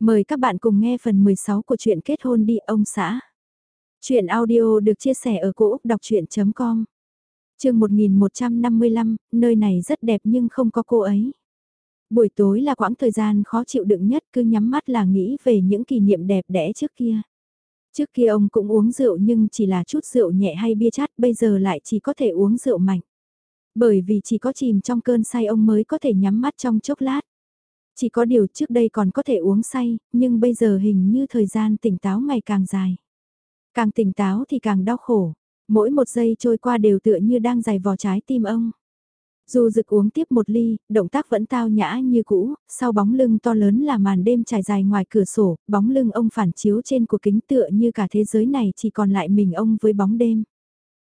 Mời các bạn cùng nghe phần 16 của truyện kết hôn đi ông xã. Chuyện audio được chia sẻ ở cỗ đọc chuyện.com Trường 1155, nơi này rất đẹp nhưng không có cô ấy. Buổi tối là quãng thời gian khó chịu đựng nhất cứ nhắm mắt là nghĩ về những kỷ niệm đẹp đẽ trước kia. Trước kia ông cũng uống rượu nhưng chỉ là chút rượu nhẹ hay bia chát bây giờ lại chỉ có thể uống rượu mạnh. Bởi vì chỉ có chìm trong cơn say ông mới có thể nhắm mắt trong chốc lát. Chỉ có điều trước đây còn có thể uống say, nhưng bây giờ hình như thời gian tỉnh táo ngày càng dài. Càng tỉnh táo thì càng đau khổ, mỗi một giây trôi qua đều tựa như đang dài vò trái tim ông. Dù rực uống tiếp một ly, động tác vẫn tao nhã như cũ, sau bóng lưng to lớn là màn đêm trải dài ngoài cửa sổ, bóng lưng ông phản chiếu trên của kính tựa như cả thế giới này chỉ còn lại mình ông với bóng đêm.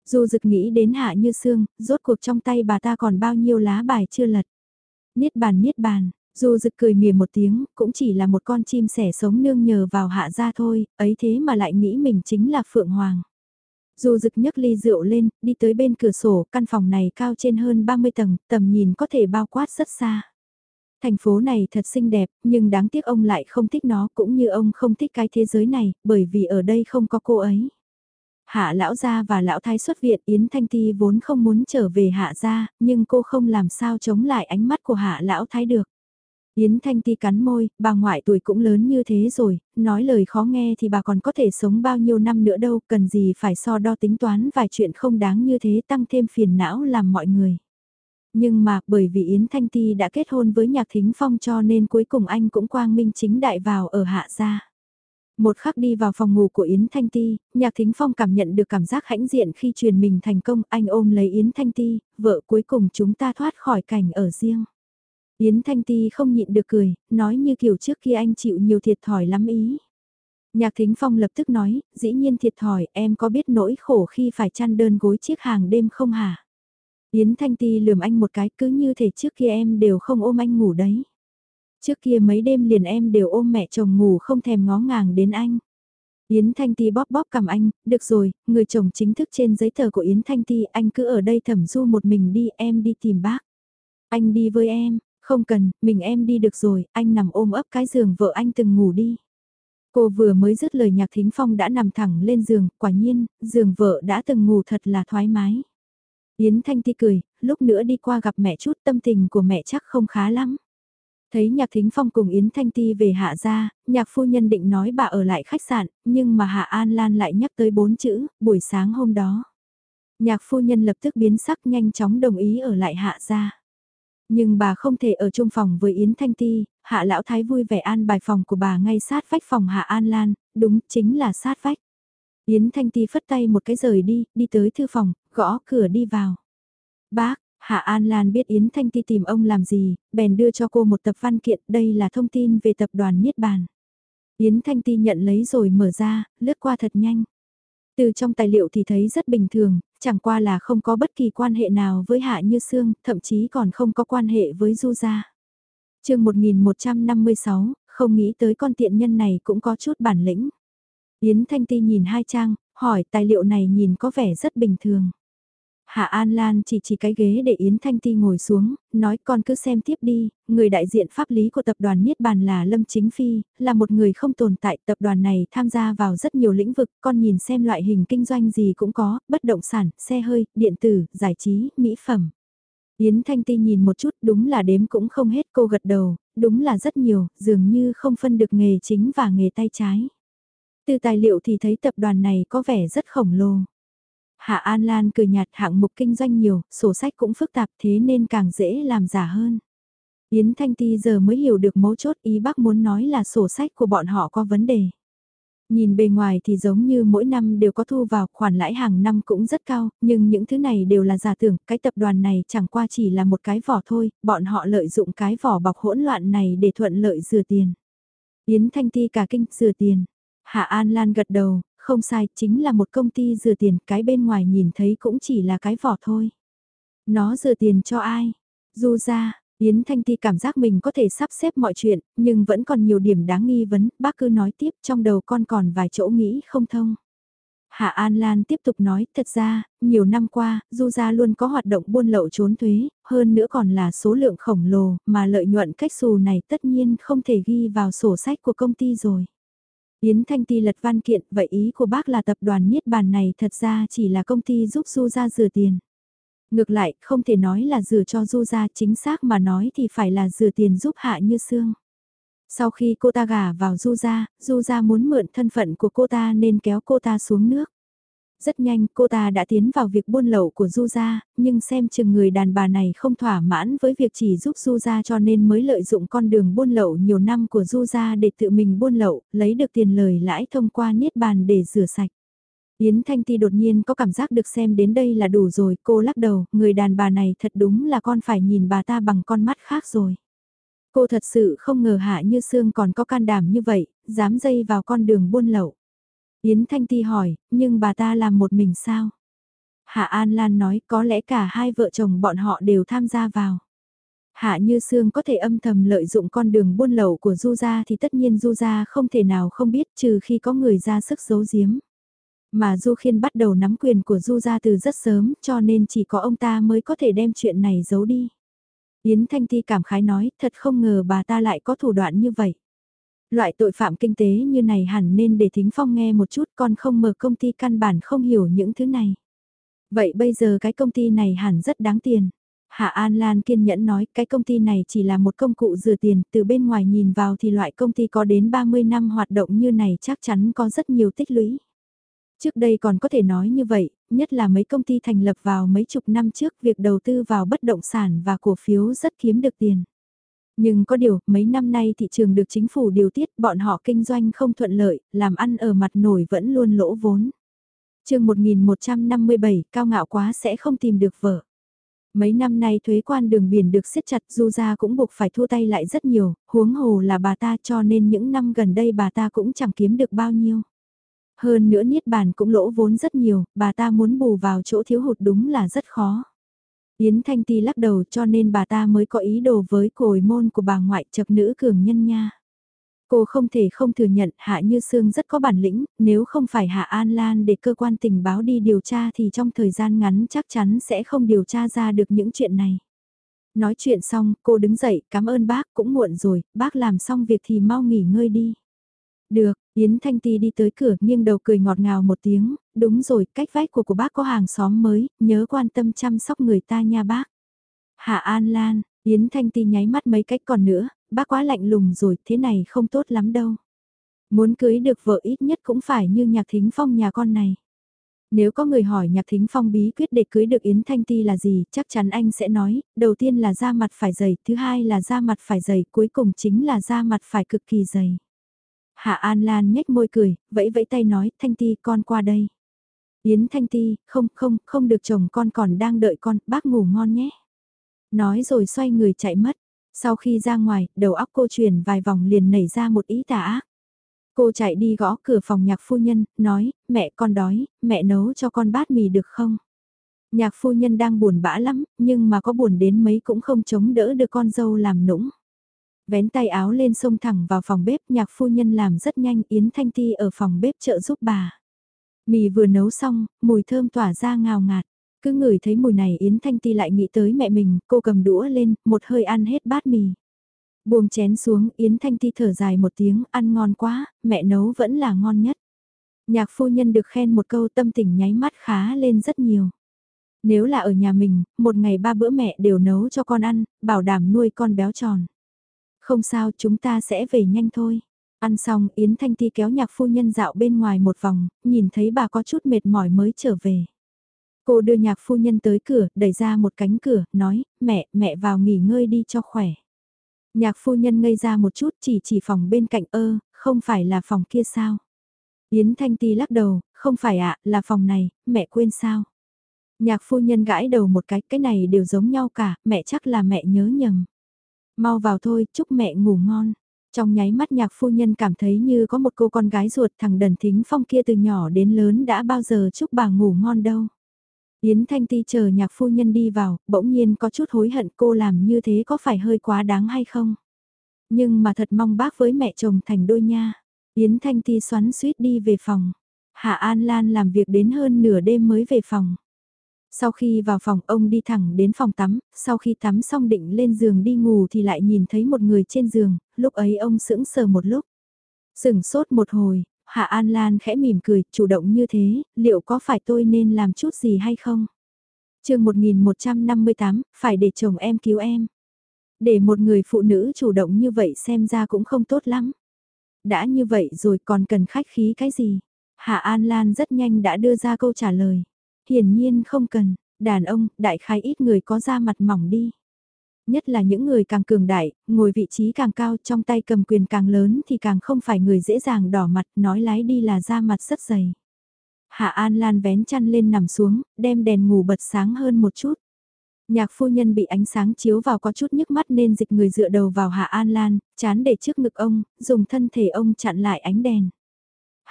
Dù rực nghĩ đến hạ như xương, rốt cuộc trong tay bà ta còn bao nhiêu lá bài chưa lật. Niết bàn niết bàn, dù rực cười mỉa một tiếng, cũng chỉ là một con chim sẻ sống nương nhờ vào hạ gia thôi, ấy thế mà lại nghĩ mình chính là Phượng Hoàng. Dù rực nhấc ly rượu lên, đi tới bên cửa sổ, căn phòng này cao trên hơn 30 tầng, tầm nhìn có thể bao quát rất xa. Thành phố này thật xinh đẹp, nhưng đáng tiếc ông lại không thích nó cũng như ông không thích cái thế giới này, bởi vì ở đây không có cô ấy. Hạ lão gia và lão thái xuất viện Yến Thanh Ti vốn không muốn trở về hạ gia, nhưng cô không làm sao chống lại ánh mắt của hạ lão thái được. Yến Thanh Ti cắn môi, bà ngoại tuổi cũng lớn như thế rồi, nói lời khó nghe thì bà còn có thể sống bao nhiêu năm nữa đâu, cần gì phải so đo tính toán vài chuyện không đáng như thế tăng thêm phiền não làm mọi người. Nhưng mà bởi vì Yến Thanh Ti đã kết hôn với Nhạc Thính Phong cho nên cuối cùng anh cũng quang minh chính đại vào ở hạ gia. Một khắc đi vào phòng ngủ của Yến Thanh Ti, Nhạc Thính Phong cảm nhận được cảm giác hãnh diện khi truyền mình thành công, anh ôm lấy Yến Thanh Ti, vợ cuối cùng chúng ta thoát khỏi cảnh ở riêng. Yến Thanh Ti không nhịn được cười, nói như kiểu trước kia anh chịu nhiều thiệt thòi lắm ý. Nhạc Thính Phong lập tức nói, dĩ nhiên thiệt thòi, em có biết nỗi khổ khi phải chăn đơn gối chiếc hàng đêm không hả? Yến Thanh Ti lườm anh một cái cứ như thể trước kia em đều không ôm anh ngủ đấy. Trước kia mấy đêm liền em đều ôm mẹ chồng ngủ không thèm ngó ngàng đến anh. Yến Thanh Ti bóp bóp cầm anh, được rồi, người chồng chính thức trên giấy tờ của Yến Thanh Ti, anh cứ ở đây thẩm du một mình đi, em đi tìm bác. Anh đi với em, không cần, mình em đi được rồi, anh nằm ôm ấp cái giường vợ anh từng ngủ đi. Cô vừa mới dứt lời nhạc thính phong đã nằm thẳng lên giường, quả nhiên, giường vợ đã từng ngủ thật là thoải mái. Yến Thanh Ti cười, lúc nữa đi qua gặp mẹ chút tâm tình của mẹ chắc không khá lắm. Thấy nhạc thính phong cùng Yến Thanh Ti về hạ Gia nhạc phu nhân định nói bà ở lại khách sạn, nhưng mà hạ An Lan lại nhắc tới bốn chữ, buổi sáng hôm đó. Nhạc phu nhân lập tức biến sắc nhanh chóng đồng ý ở lại hạ Gia nhưng bà không thể ở chung phòng với Yến Thanh Ti, hạ lão thái vui vẻ an bài phòng của bà ngay sát vách phòng hạ An Lan, đúng chính là sát vách. Yến Thanh Ti phất tay một cái rời đi, đi tới thư phòng, gõ cửa đi vào. Bác, Hạ An Lan biết Yến Thanh Ti tìm ông làm gì, bèn đưa cho cô một tập văn kiện, đây là thông tin về tập đoàn Niết Bàn. Yến Thanh Ti nhận lấy rồi mở ra, lướt qua thật nhanh. Từ trong tài liệu thì thấy rất bình thường, chẳng qua là không có bất kỳ quan hệ nào với Hạ Như Sương, thậm chí còn không có quan hệ với Du Gia. chương 1156, không nghĩ tới con tiện nhân này cũng có chút bản lĩnh. Yến Thanh Ti nhìn hai trang, hỏi tài liệu này nhìn có vẻ rất bình thường. Hạ An Lan chỉ chỉ cái ghế để Yến Thanh Ti ngồi xuống, nói con cứ xem tiếp đi, người đại diện pháp lý của tập đoàn Niết Bàn là Lâm Chính Phi, là một người không tồn tại, tập đoàn này tham gia vào rất nhiều lĩnh vực, con nhìn xem loại hình kinh doanh gì cũng có, bất động sản, xe hơi, điện tử, giải trí, mỹ phẩm. Yến Thanh Ti nhìn một chút đúng là đếm cũng không hết cô gật đầu, đúng là rất nhiều, dường như không phân được nghề chính và nghề tay trái. Từ tài liệu thì thấy tập đoàn này có vẻ rất khổng lồ. Hạ An Lan cười nhạt hạng mục kinh doanh nhiều, sổ sách cũng phức tạp thế nên càng dễ làm giả hơn. Yến Thanh Ti giờ mới hiểu được mấu chốt ý bác muốn nói là sổ sách của bọn họ có vấn đề. Nhìn bề ngoài thì giống như mỗi năm đều có thu vào khoản lãi hàng năm cũng rất cao, nhưng những thứ này đều là giả tưởng, cái tập đoàn này chẳng qua chỉ là một cái vỏ thôi, bọn họ lợi dụng cái vỏ bọc hỗn loạn này để thuận lợi rửa tiền. Yến Thanh Ti cả kinh rửa tiền. Hạ An Lan gật đầu, không sai, chính là một công ty rửa tiền, cái bên ngoài nhìn thấy cũng chỉ là cái vỏ thôi. Nó rửa tiền cho ai? Du ra, Yến Thanh Ti cảm giác mình có thể sắp xếp mọi chuyện, nhưng vẫn còn nhiều điểm đáng nghi vấn, bác cứ nói tiếp trong đầu con còn vài chỗ nghĩ không thông. Hạ An Lan tiếp tục nói, thật ra, nhiều năm qua, Du Gia luôn có hoạt động buôn lậu trốn thuế, hơn nữa còn là số lượng khổng lồ, mà lợi nhuận cách xù này tất nhiên không thể ghi vào sổ sách của công ty rồi. Yến Thanh Ti lật văn kiện, vậy ý của bác là tập đoàn Niết Bàn này thật ra chỉ là công ty giúp Du Gia rửa tiền. Ngược lại, không thể nói là rửa cho Du Gia chính xác mà nói thì phải là rửa tiền giúp Hạ Như Sương. Sau khi cô ta gả vào Du Gia, Du Gia muốn mượn thân phận của cô ta nên kéo cô ta xuống nước. Rất nhanh cô ta đã tiến vào việc buôn lậu của Du Gia, nhưng xem chừng người đàn bà này không thỏa mãn với việc chỉ giúp Du Gia cho nên mới lợi dụng con đường buôn lậu nhiều năm của Du Gia để tự mình buôn lậu, lấy được tiền lời lãi thông qua niết bàn để rửa sạch. Yến Thanh Ti đột nhiên có cảm giác được xem đến đây là đủ rồi, cô lắc đầu, người đàn bà này thật đúng là con phải nhìn bà ta bằng con mắt khác rồi. Cô thật sự không ngờ Hạ Như Sương còn có can đảm như vậy, dám dây vào con đường buôn lậu. Yến Thanh Ti hỏi, nhưng bà ta làm một mình sao? Hạ An Lan nói có lẽ cả hai vợ chồng bọn họ đều tham gia vào. Hạ Như Sương có thể âm thầm lợi dụng con đường buôn lậu của Du Gia thì tất nhiên Du Gia không thể nào không biết trừ khi có người ra sức giấu giếm. Mà Du Khiên bắt đầu nắm quyền của Du Gia từ rất sớm cho nên chỉ có ông ta mới có thể đem chuyện này giấu đi. Yến Thanh Ti cảm khái nói, thật không ngờ bà ta lại có thủ đoạn như vậy. Loại tội phạm kinh tế như này hẳn nên để Thính Phong nghe một chút con không mở công ty căn bản không hiểu những thứ này. Vậy bây giờ cái công ty này hẳn rất đáng tiền. Hạ An Lan kiên nhẫn nói cái công ty này chỉ là một công cụ rửa tiền, từ bên ngoài nhìn vào thì loại công ty có đến 30 năm hoạt động như này chắc chắn có rất nhiều tích lũy. Trước đây còn có thể nói như vậy, nhất là mấy công ty thành lập vào mấy chục năm trước việc đầu tư vào bất động sản và cổ phiếu rất kiếm được tiền. Nhưng có điều, mấy năm nay thị trường được chính phủ điều tiết, bọn họ kinh doanh không thuận lợi, làm ăn ở mặt nổi vẫn luôn lỗ vốn. chương 1157, cao ngạo quá sẽ không tìm được vợ. Mấy năm nay thuế quan đường biển được siết chặt du ra cũng buộc phải thua tay lại rất nhiều, huống hồ là bà ta cho nên những năm gần đây bà ta cũng chẳng kiếm được bao nhiêu. Hơn nữa Niết Bàn cũng lỗ vốn rất nhiều, bà ta muốn bù vào chỗ thiếu hụt đúng là rất khó. Yến Thanh Ti lắc đầu cho nên bà ta mới có ý đồ với cồi môn của bà ngoại chập nữ cường nhân nha. Cô không thể không thừa nhận Hạ Như Sương rất có bản lĩnh, nếu không phải Hạ An Lan để cơ quan tình báo đi điều tra thì trong thời gian ngắn chắc chắn sẽ không điều tra ra được những chuyện này. Nói chuyện xong, cô đứng dậy, cảm ơn bác, cũng muộn rồi, bác làm xong việc thì mau nghỉ ngơi đi. Được, Yến Thanh Ti đi tới cửa nghiêng đầu cười ngọt ngào một tiếng, đúng rồi, cách vách của của bác có hàng xóm mới, nhớ quan tâm chăm sóc người ta nha bác. Hạ An Lan, Yến Thanh Ti nháy mắt mấy cách còn nữa, bác quá lạnh lùng rồi, thế này không tốt lắm đâu. Muốn cưới được vợ ít nhất cũng phải như nhạc thính phong nhà con này. Nếu có người hỏi nhạc thính phong bí quyết để cưới được Yến Thanh Ti là gì, chắc chắn anh sẽ nói, đầu tiên là da mặt phải dày, thứ hai là da mặt phải dày, cuối cùng chính là da mặt phải cực kỳ dày. Hạ An Lan nhếch môi cười, vẫy vẫy tay nói, Thanh Ti con qua đây. Yến Thanh Ti, không không, không được chồng con còn đang đợi con, bác ngủ ngon nhé. Nói rồi xoay người chạy mất. Sau khi ra ngoài, đầu óc cô chuyển vài vòng liền nảy ra một ý tả ác. Cô chạy đi gõ cửa phòng nhạc phu nhân, nói, mẹ con đói, mẹ nấu cho con bát mì được không? Nhạc phu nhân đang buồn bã lắm, nhưng mà có buồn đến mấy cũng không chống đỡ được con dâu làm nũng. Vén tay áo lên xông thẳng vào phòng bếp, nhạc phu nhân làm rất nhanh, Yến Thanh Ti ở phòng bếp trợ giúp bà. Mì vừa nấu xong, mùi thơm tỏa ra ngào ngạt. Cứ ngửi thấy mùi này Yến Thanh Ti lại nghĩ tới mẹ mình, cô cầm đũa lên, một hơi ăn hết bát mì. Buông chén xuống, Yến Thanh Ti thở dài một tiếng, ăn ngon quá, mẹ nấu vẫn là ngon nhất. Nhạc phu nhân được khen một câu tâm tình nháy mắt khá lên rất nhiều. Nếu là ở nhà mình, một ngày ba bữa mẹ đều nấu cho con ăn, bảo đảm nuôi con béo tròn. Không sao chúng ta sẽ về nhanh thôi. Ăn xong Yến Thanh Ti kéo nhạc phu nhân dạo bên ngoài một vòng, nhìn thấy bà có chút mệt mỏi mới trở về. Cô đưa nhạc phu nhân tới cửa, đẩy ra một cánh cửa, nói, mẹ, mẹ vào nghỉ ngơi đi cho khỏe. Nhạc phu nhân ngây ra một chút chỉ chỉ phòng bên cạnh ơ, không phải là phòng kia sao? Yến Thanh Ti lắc đầu, không phải ạ, là phòng này, mẹ quên sao? Nhạc phu nhân gãi đầu một cái, cái này đều giống nhau cả, mẹ chắc là mẹ nhớ nhầm. Mau vào thôi, chúc mẹ ngủ ngon. Trong nháy mắt nhạc phu nhân cảm thấy như có một cô con gái ruột thằng đần thính phong kia từ nhỏ đến lớn đã bao giờ chúc bà ngủ ngon đâu. Yến Thanh Ti chờ nhạc phu nhân đi vào, bỗng nhiên có chút hối hận cô làm như thế có phải hơi quá đáng hay không? Nhưng mà thật mong bác với mẹ chồng thành đôi nha. Yến Thanh Ti xoắn suýt đi về phòng. Hạ An Lan làm việc đến hơn nửa đêm mới về phòng. Sau khi vào phòng ông đi thẳng đến phòng tắm, sau khi tắm xong định lên giường đi ngủ thì lại nhìn thấy một người trên giường, lúc ấy ông sững sờ một lúc. Sửng sốt một hồi, Hạ An Lan khẽ mỉm cười, chủ động như thế, liệu có phải tôi nên làm chút gì hay không? chương 1158, phải để chồng em cứu em. Để một người phụ nữ chủ động như vậy xem ra cũng không tốt lắm. Đã như vậy rồi còn cần khách khí cái gì? Hạ An Lan rất nhanh đã đưa ra câu trả lời. Hiển nhiên không cần, đàn ông, đại khái ít người có da mặt mỏng đi. Nhất là những người càng cường đại, ngồi vị trí càng cao trong tay cầm quyền càng lớn thì càng không phải người dễ dàng đỏ mặt nói lái đi là da mặt rất dày. Hạ An Lan vén chăn lên nằm xuống, đem đèn ngủ bật sáng hơn một chút. Nhạc phu nhân bị ánh sáng chiếu vào có chút nhức mắt nên dịch người dựa đầu vào Hạ An Lan, chán để trước ngực ông, dùng thân thể ông chặn lại ánh đèn.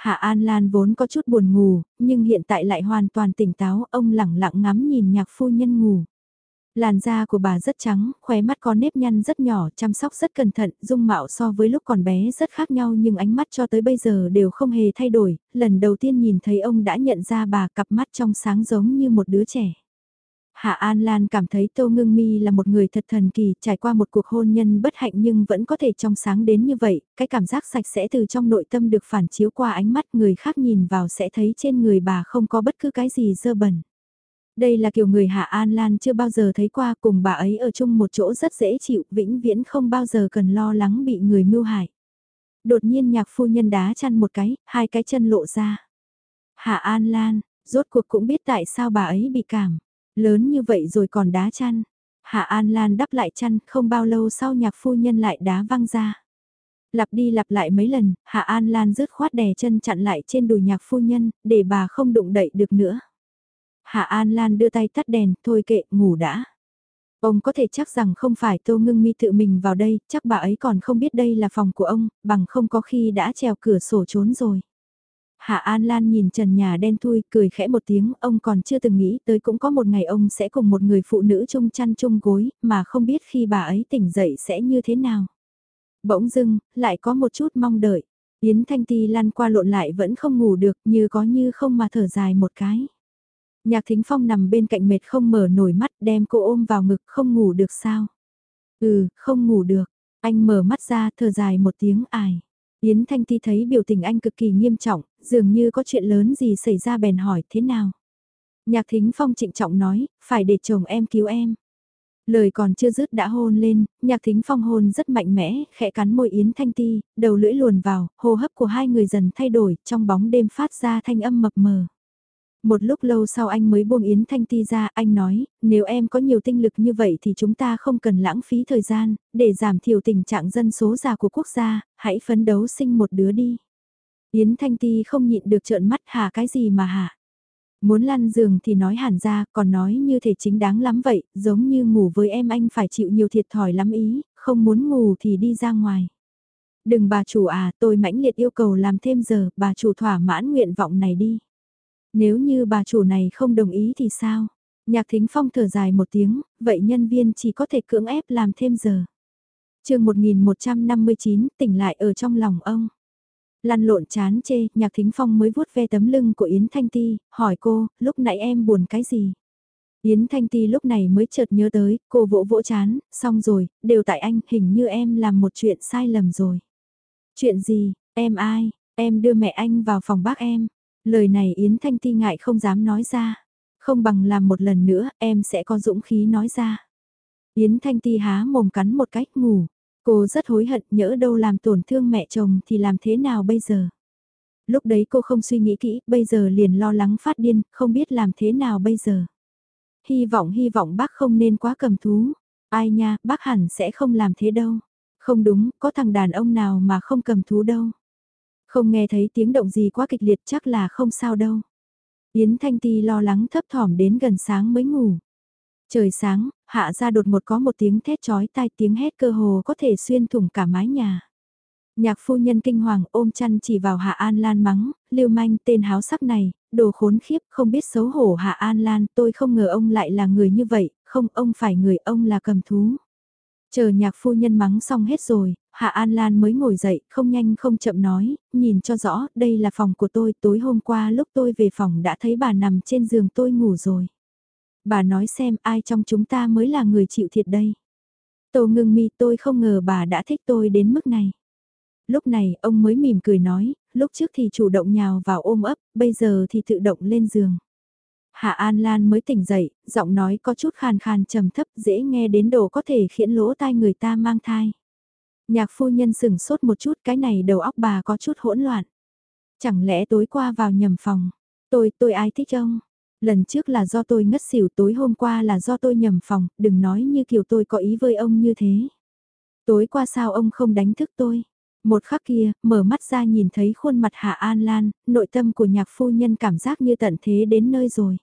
Hạ An Lan vốn có chút buồn ngủ, nhưng hiện tại lại hoàn toàn tỉnh táo, ông lẳng lặng ngắm nhìn nhạc phu nhân ngủ. Làn da của bà rất trắng, khóe mắt có nếp nhăn rất nhỏ, chăm sóc rất cẩn thận, dung mạo so với lúc còn bé rất khác nhau nhưng ánh mắt cho tới bây giờ đều không hề thay đổi, lần đầu tiên nhìn thấy ông đã nhận ra bà cặp mắt trong sáng giống như một đứa trẻ. Hạ An Lan cảm thấy Tô Ngưng Mi là một người thật thần kỳ, trải qua một cuộc hôn nhân bất hạnh nhưng vẫn có thể trong sáng đến như vậy, cái cảm giác sạch sẽ từ trong nội tâm được phản chiếu qua ánh mắt người khác nhìn vào sẽ thấy trên người bà không có bất cứ cái gì dơ bẩn. Đây là kiểu người Hạ An Lan chưa bao giờ thấy qua cùng bà ấy ở chung một chỗ rất dễ chịu, vĩnh viễn không bao giờ cần lo lắng bị người mưu hại. Đột nhiên nhạc phu nhân đá chăn một cái, hai cái chân lộ ra. Hạ An Lan, rốt cuộc cũng biết tại sao bà ấy bị cảm. Lớn như vậy rồi còn đá chăn. Hạ An Lan đắp lại chăn, không bao lâu sau nhạc phu nhân lại đá văng ra. Lặp đi lặp lại mấy lần, Hạ An Lan rứt khoát đè chân chặn lại trên đùi nhạc phu nhân, để bà không đụng đậy được nữa. Hạ An Lan đưa tay tắt đèn, thôi kệ, ngủ đã. Ông có thể chắc rằng không phải Tô Ngưng Mi tự mình vào đây, chắc bà ấy còn không biết đây là phòng của ông, bằng không có khi đã trèo cửa sổ trốn rồi. Hạ An Lan nhìn trần nhà đen thui, cười khẽ một tiếng, ông còn chưa từng nghĩ tới cũng có một ngày ông sẽ cùng một người phụ nữ chung chăn chung gối, mà không biết khi bà ấy tỉnh dậy sẽ như thế nào. Bỗng dưng, lại có một chút mong đợi. Yến Thanh Ti lăn qua lộn lại vẫn không ngủ được, như có như không mà thở dài một cái. Nhạc Thính Phong nằm bên cạnh mệt không mở nổi mắt đem cô ôm vào ngực không ngủ được sao. Ừ, không ngủ được. Anh mở mắt ra thở dài một tiếng ải. Yến Thanh Ti thấy biểu tình anh cực kỳ nghiêm trọng, dường như có chuyện lớn gì xảy ra bèn hỏi thế nào. Nhạc Thính Phong trịnh trọng nói, phải để chồng em cứu em. Lời còn chưa dứt đã hôn lên, nhạc thính phong hôn rất mạnh mẽ, khẽ cắn môi Yến Thanh Ti, đầu lưỡi luồn vào, hô hấp của hai người dần thay đổi, trong bóng đêm phát ra thanh âm mập mờ. Một lúc lâu sau anh mới buông Yến Thanh Ti ra, anh nói, nếu em có nhiều tinh lực như vậy thì chúng ta không cần lãng phí thời gian, để giảm thiểu tình trạng dân số già của quốc gia, hãy phấn đấu sinh một đứa đi. Yến Thanh Ti không nhịn được trợn mắt hả cái gì mà hả. Muốn lăn giường thì nói hẳn ra, còn nói như thể chính đáng lắm vậy, giống như ngủ với em anh phải chịu nhiều thiệt thòi lắm ý, không muốn ngủ thì đi ra ngoài. Đừng bà chủ à, tôi mãnh liệt yêu cầu làm thêm giờ, bà chủ thỏa mãn nguyện vọng này đi. Nếu như bà chủ này không đồng ý thì sao? Nhạc thính phong thở dài một tiếng, vậy nhân viên chỉ có thể cưỡng ép làm thêm giờ. chương 1159 tỉnh lại ở trong lòng ông. Lăn lộn chán chê, nhạc thính phong mới vuốt ve tấm lưng của Yến Thanh Ti, hỏi cô, lúc nãy em buồn cái gì? Yến Thanh Ti lúc này mới chợt nhớ tới, cô vỗ vỗ chán, xong rồi, đều tại anh, hình như em làm một chuyện sai lầm rồi. Chuyện gì, em ai, em đưa mẹ anh vào phòng bác em. Lời này Yến Thanh Ti ngại không dám nói ra. Không bằng làm một lần nữa, em sẽ có dũng khí nói ra. Yến Thanh Ti há mồm cắn một cách ngủ. Cô rất hối hận nhỡ đâu làm tổn thương mẹ chồng thì làm thế nào bây giờ? Lúc đấy cô không suy nghĩ kỹ, bây giờ liền lo lắng phát điên, không biết làm thế nào bây giờ. Hy vọng hy vọng bác không nên quá cầm thú. Ai nha, bác hẳn sẽ không làm thế đâu. Không đúng, có thằng đàn ông nào mà không cầm thú đâu. Không nghe thấy tiếng động gì quá kịch liệt chắc là không sao đâu. Yến Thanh Ti lo lắng thấp thỏm đến gần sáng mới ngủ. Trời sáng, hạ ra đột một có một tiếng thét chói tai tiếng hét cơ hồ có thể xuyên thủng cả mái nhà. Nhạc phu nhân kinh hoàng ôm chăn chỉ vào Hạ An Lan mắng, lưu manh tên háo sắc này, đồ khốn khiếp không biết xấu hổ Hạ An Lan tôi không ngờ ông lại là người như vậy, không ông phải người ông là cầm thú. Chờ nhạc phu nhân mắng xong hết rồi, Hạ An Lan mới ngồi dậy, không nhanh không chậm nói, nhìn cho rõ, đây là phòng của tôi, tối hôm qua lúc tôi về phòng đã thấy bà nằm trên giường tôi ngủ rồi. Bà nói xem ai trong chúng ta mới là người chịu thiệt đây. Tô ngưng mi tôi không ngờ bà đã thích tôi đến mức này. Lúc này ông mới mỉm cười nói, lúc trước thì chủ động nhào vào ôm ấp, bây giờ thì tự động lên giường. Hạ An Lan mới tỉnh dậy, giọng nói có chút khàn khàn trầm thấp dễ nghe đến độ có thể khiến lỗ tai người ta mang thai. Nhạc phu nhân sừng sốt một chút cái này đầu óc bà có chút hỗn loạn. Chẳng lẽ tối qua vào nhầm phòng, tôi, tôi ai thích ông? Lần trước là do tôi ngất xỉu tối hôm qua là do tôi nhầm phòng, đừng nói như kiểu tôi có ý với ông như thế. Tối qua sao ông không đánh thức tôi? Một khắc kia, mở mắt ra nhìn thấy khuôn mặt Hạ An Lan, nội tâm của nhạc phu nhân cảm giác như tận thế đến nơi rồi.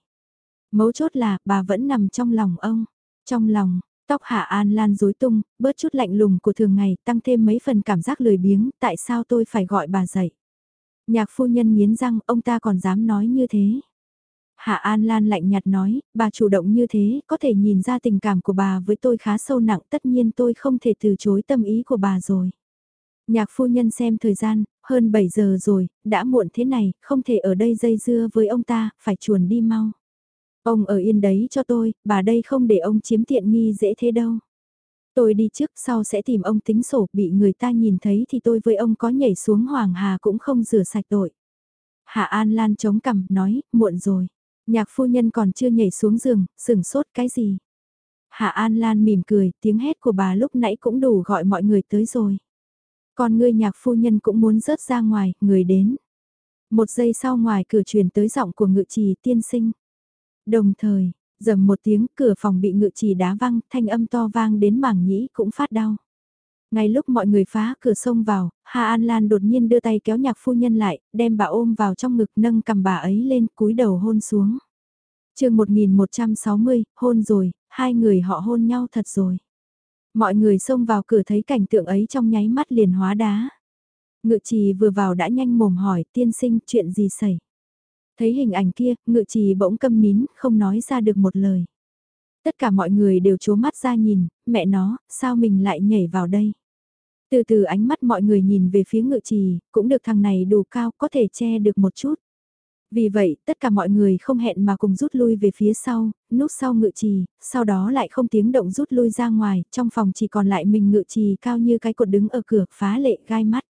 Mấu chốt là, bà vẫn nằm trong lòng ông. Trong lòng, tóc Hạ An Lan rối tung, bớt chút lạnh lùng của thường ngày, tăng thêm mấy phần cảm giác lười biếng, tại sao tôi phải gọi bà dậy. Nhạc phu nhân nghiến răng, ông ta còn dám nói như thế. Hạ An Lan lạnh nhạt nói, bà chủ động như thế, có thể nhìn ra tình cảm của bà với tôi khá sâu nặng, tất nhiên tôi không thể từ chối tâm ý của bà rồi. Nhạc phu nhân xem thời gian, hơn 7 giờ rồi, đã muộn thế này, không thể ở đây dây dưa với ông ta, phải chuồn đi mau. Ông ở yên đấy cho tôi, bà đây không để ông chiếm tiện nghi dễ thế đâu. Tôi đi trước sau sẽ tìm ông tính sổ, bị người ta nhìn thấy thì tôi với ông có nhảy xuống Hoàng Hà cũng không rửa sạch tội. Hạ An Lan chống cằm, nói, muộn rồi. Nhạc phu nhân còn chưa nhảy xuống giường, sừng sốt cái gì. Hạ An Lan mỉm cười, tiếng hét của bà lúc nãy cũng đủ gọi mọi người tới rồi. Còn ngươi nhạc phu nhân cũng muốn rớt ra ngoài, người đến. Một giây sau ngoài cửa truyền tới giọng của ngự trì tiên sinh. Đồng thời, dầm một tiếng cửa phòng bị ngự trì đá văng, thanh âm to vang đến mảng nhĩ cũng phát đau. Ngay lúc mọi người phá cửa sông vào, Hà An Lan đột nhiên đưa tay kéo nhạc phu nhân lại, đem bà ôm vào trong ngực nâng cầm bà ấy lên cúi đầu hôn xuống. chương 1160, hôn rồi, hai người họ hôn nhau thật rồi. Mọi người xông vào cửa thấy cảnh tượng ấy trong nháy mắt liền hóa đá. Ngự trì vừa vào đã nhanh mồm hỏi tiên sinh chuyện gì xảy. Thấy hình ảnh kia, ngự trì bỗng câm nín, không nói ra được một lời. Tất cả mọi người đều chố mắt ra nhìn, mẹ nó, sao mình lại nhảy vào đây. Từ từ ánh mắt mọi người nhìn về phía ngự trì, cũng được thằng này đủ cao, có thể che được một chút. Vì vậy, tất cả mọi người không hẹn mà cùng rút lui về phía sau, núp sau ngự trì, sau đó lại không tiếng động rút lui ra ngoài, trong phòng chỉ còn lại mình ngự trì cao như cái cột đứng ở cửa, phá lệ gai mắt.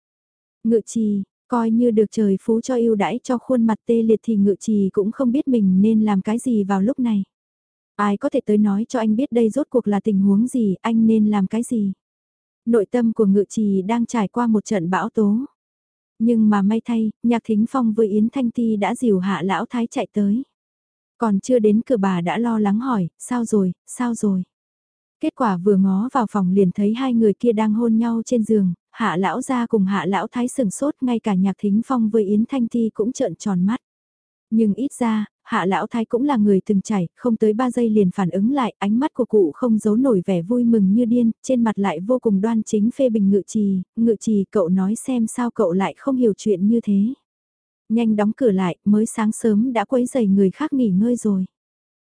Ngự trì, coi như được trời phú cho yêu đãi cho khuôn mặt tê liệt thì ngự trì cũng không biết mình nên làm cái gì vào lúc này. Ai có thể tới nói cho anh biết đây rốt cuộc là tình huống gì, anh nên làm cái gì. Nội tâm của ngự trì đang trải qua một trận bão tố. Nhưng mà may thay, nhạc thính phong với Yến Thanh Ti đã dìu hạ lão thái chạy tới. Còn chưa đến cửa bà đã lo lắng hỏi, sao rồi, sao rồi. Kết quả vừa ngó vào phòng liền thấy hai người kia đang hôn nhau trên giường, hạ lão gia cùng hạ lão thái sừng sốt ngay cả nhạc thính phong với Yến Thanh Ti cũng trợn tròn mắt. Nhưng ít ra, hạ lão thái cũng là người từng chảy, không tới 3 giây liền phản ứng lại, ánh mắt của cụ không giấu nổi vẻ vui mừng như điên, trên mặt lại vô cùng đoan chính phê bình ngự trì, ngự trì cậu nói xem sao cậu lại không hiểu chuyện như thế. Nhanh đóng cửa lại, mới sáng sớm đã quấy giày người khác nghỉ ngơi rồi.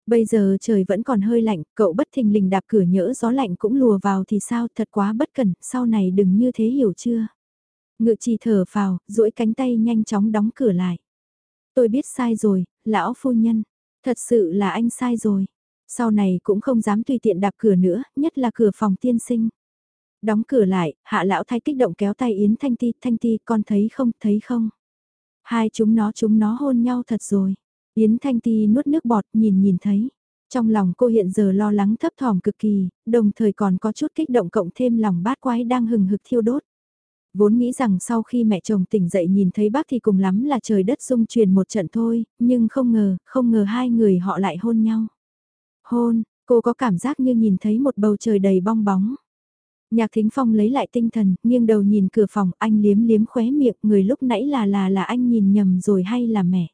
Bây giờ trời vẫn còn hơi lạnh, cậu bất thình lình đạp cửa nhỡ gió lạnh cũng lùa vào thì sao, thật quá bất cẩn, sau này đừng như thế hiểu chưa. Ngự trì thở vào duỗi cánh tay nhanh chóng đóng cửa lại. Tôi biết sai rồi, lão phu nhân, thật sự là anh sai rồi. Sau này cũng không dám tùy tiện đạp cửa nữa, nhất là cửa phòng tiên sinh. Đóng cửa lại, hạ lão thái kích động kéo tay Yến Thanh Ti, Thanh Ti con thấy không, thấy không? Hai chúng nó chúng nó hôn nhau thật rồi. Yến Thanh Ti nuốt nước bọt nhìn nhìn thấy. Trong lòng cô hiện giờ lo lắng thấp thỏm cực kỳ, đồng thời còn có chút kích động cộng thêm lòng bát quái đang hừng hực thiêu đốt. Vốn nghĩ rằng sau khi mẹ chồng tỉnh dậy nhìn thấy bác thì cùng lắm là trời đất rung truyền một trận thôi, nhưng không ngờ, không ngờ hai người họ lại hôn nhau. Hôn, cô có cảm giác như nhìn thấy một bầu trời đầy bong bóng. Nhạc Thính Phong lấy lại tinh thần, nghiêng đầu nhìn cửa phòng, anh liếm liếm khóe miệng, người lúc nãy là là là anh nhìn nhầm rồi hay là mẹ.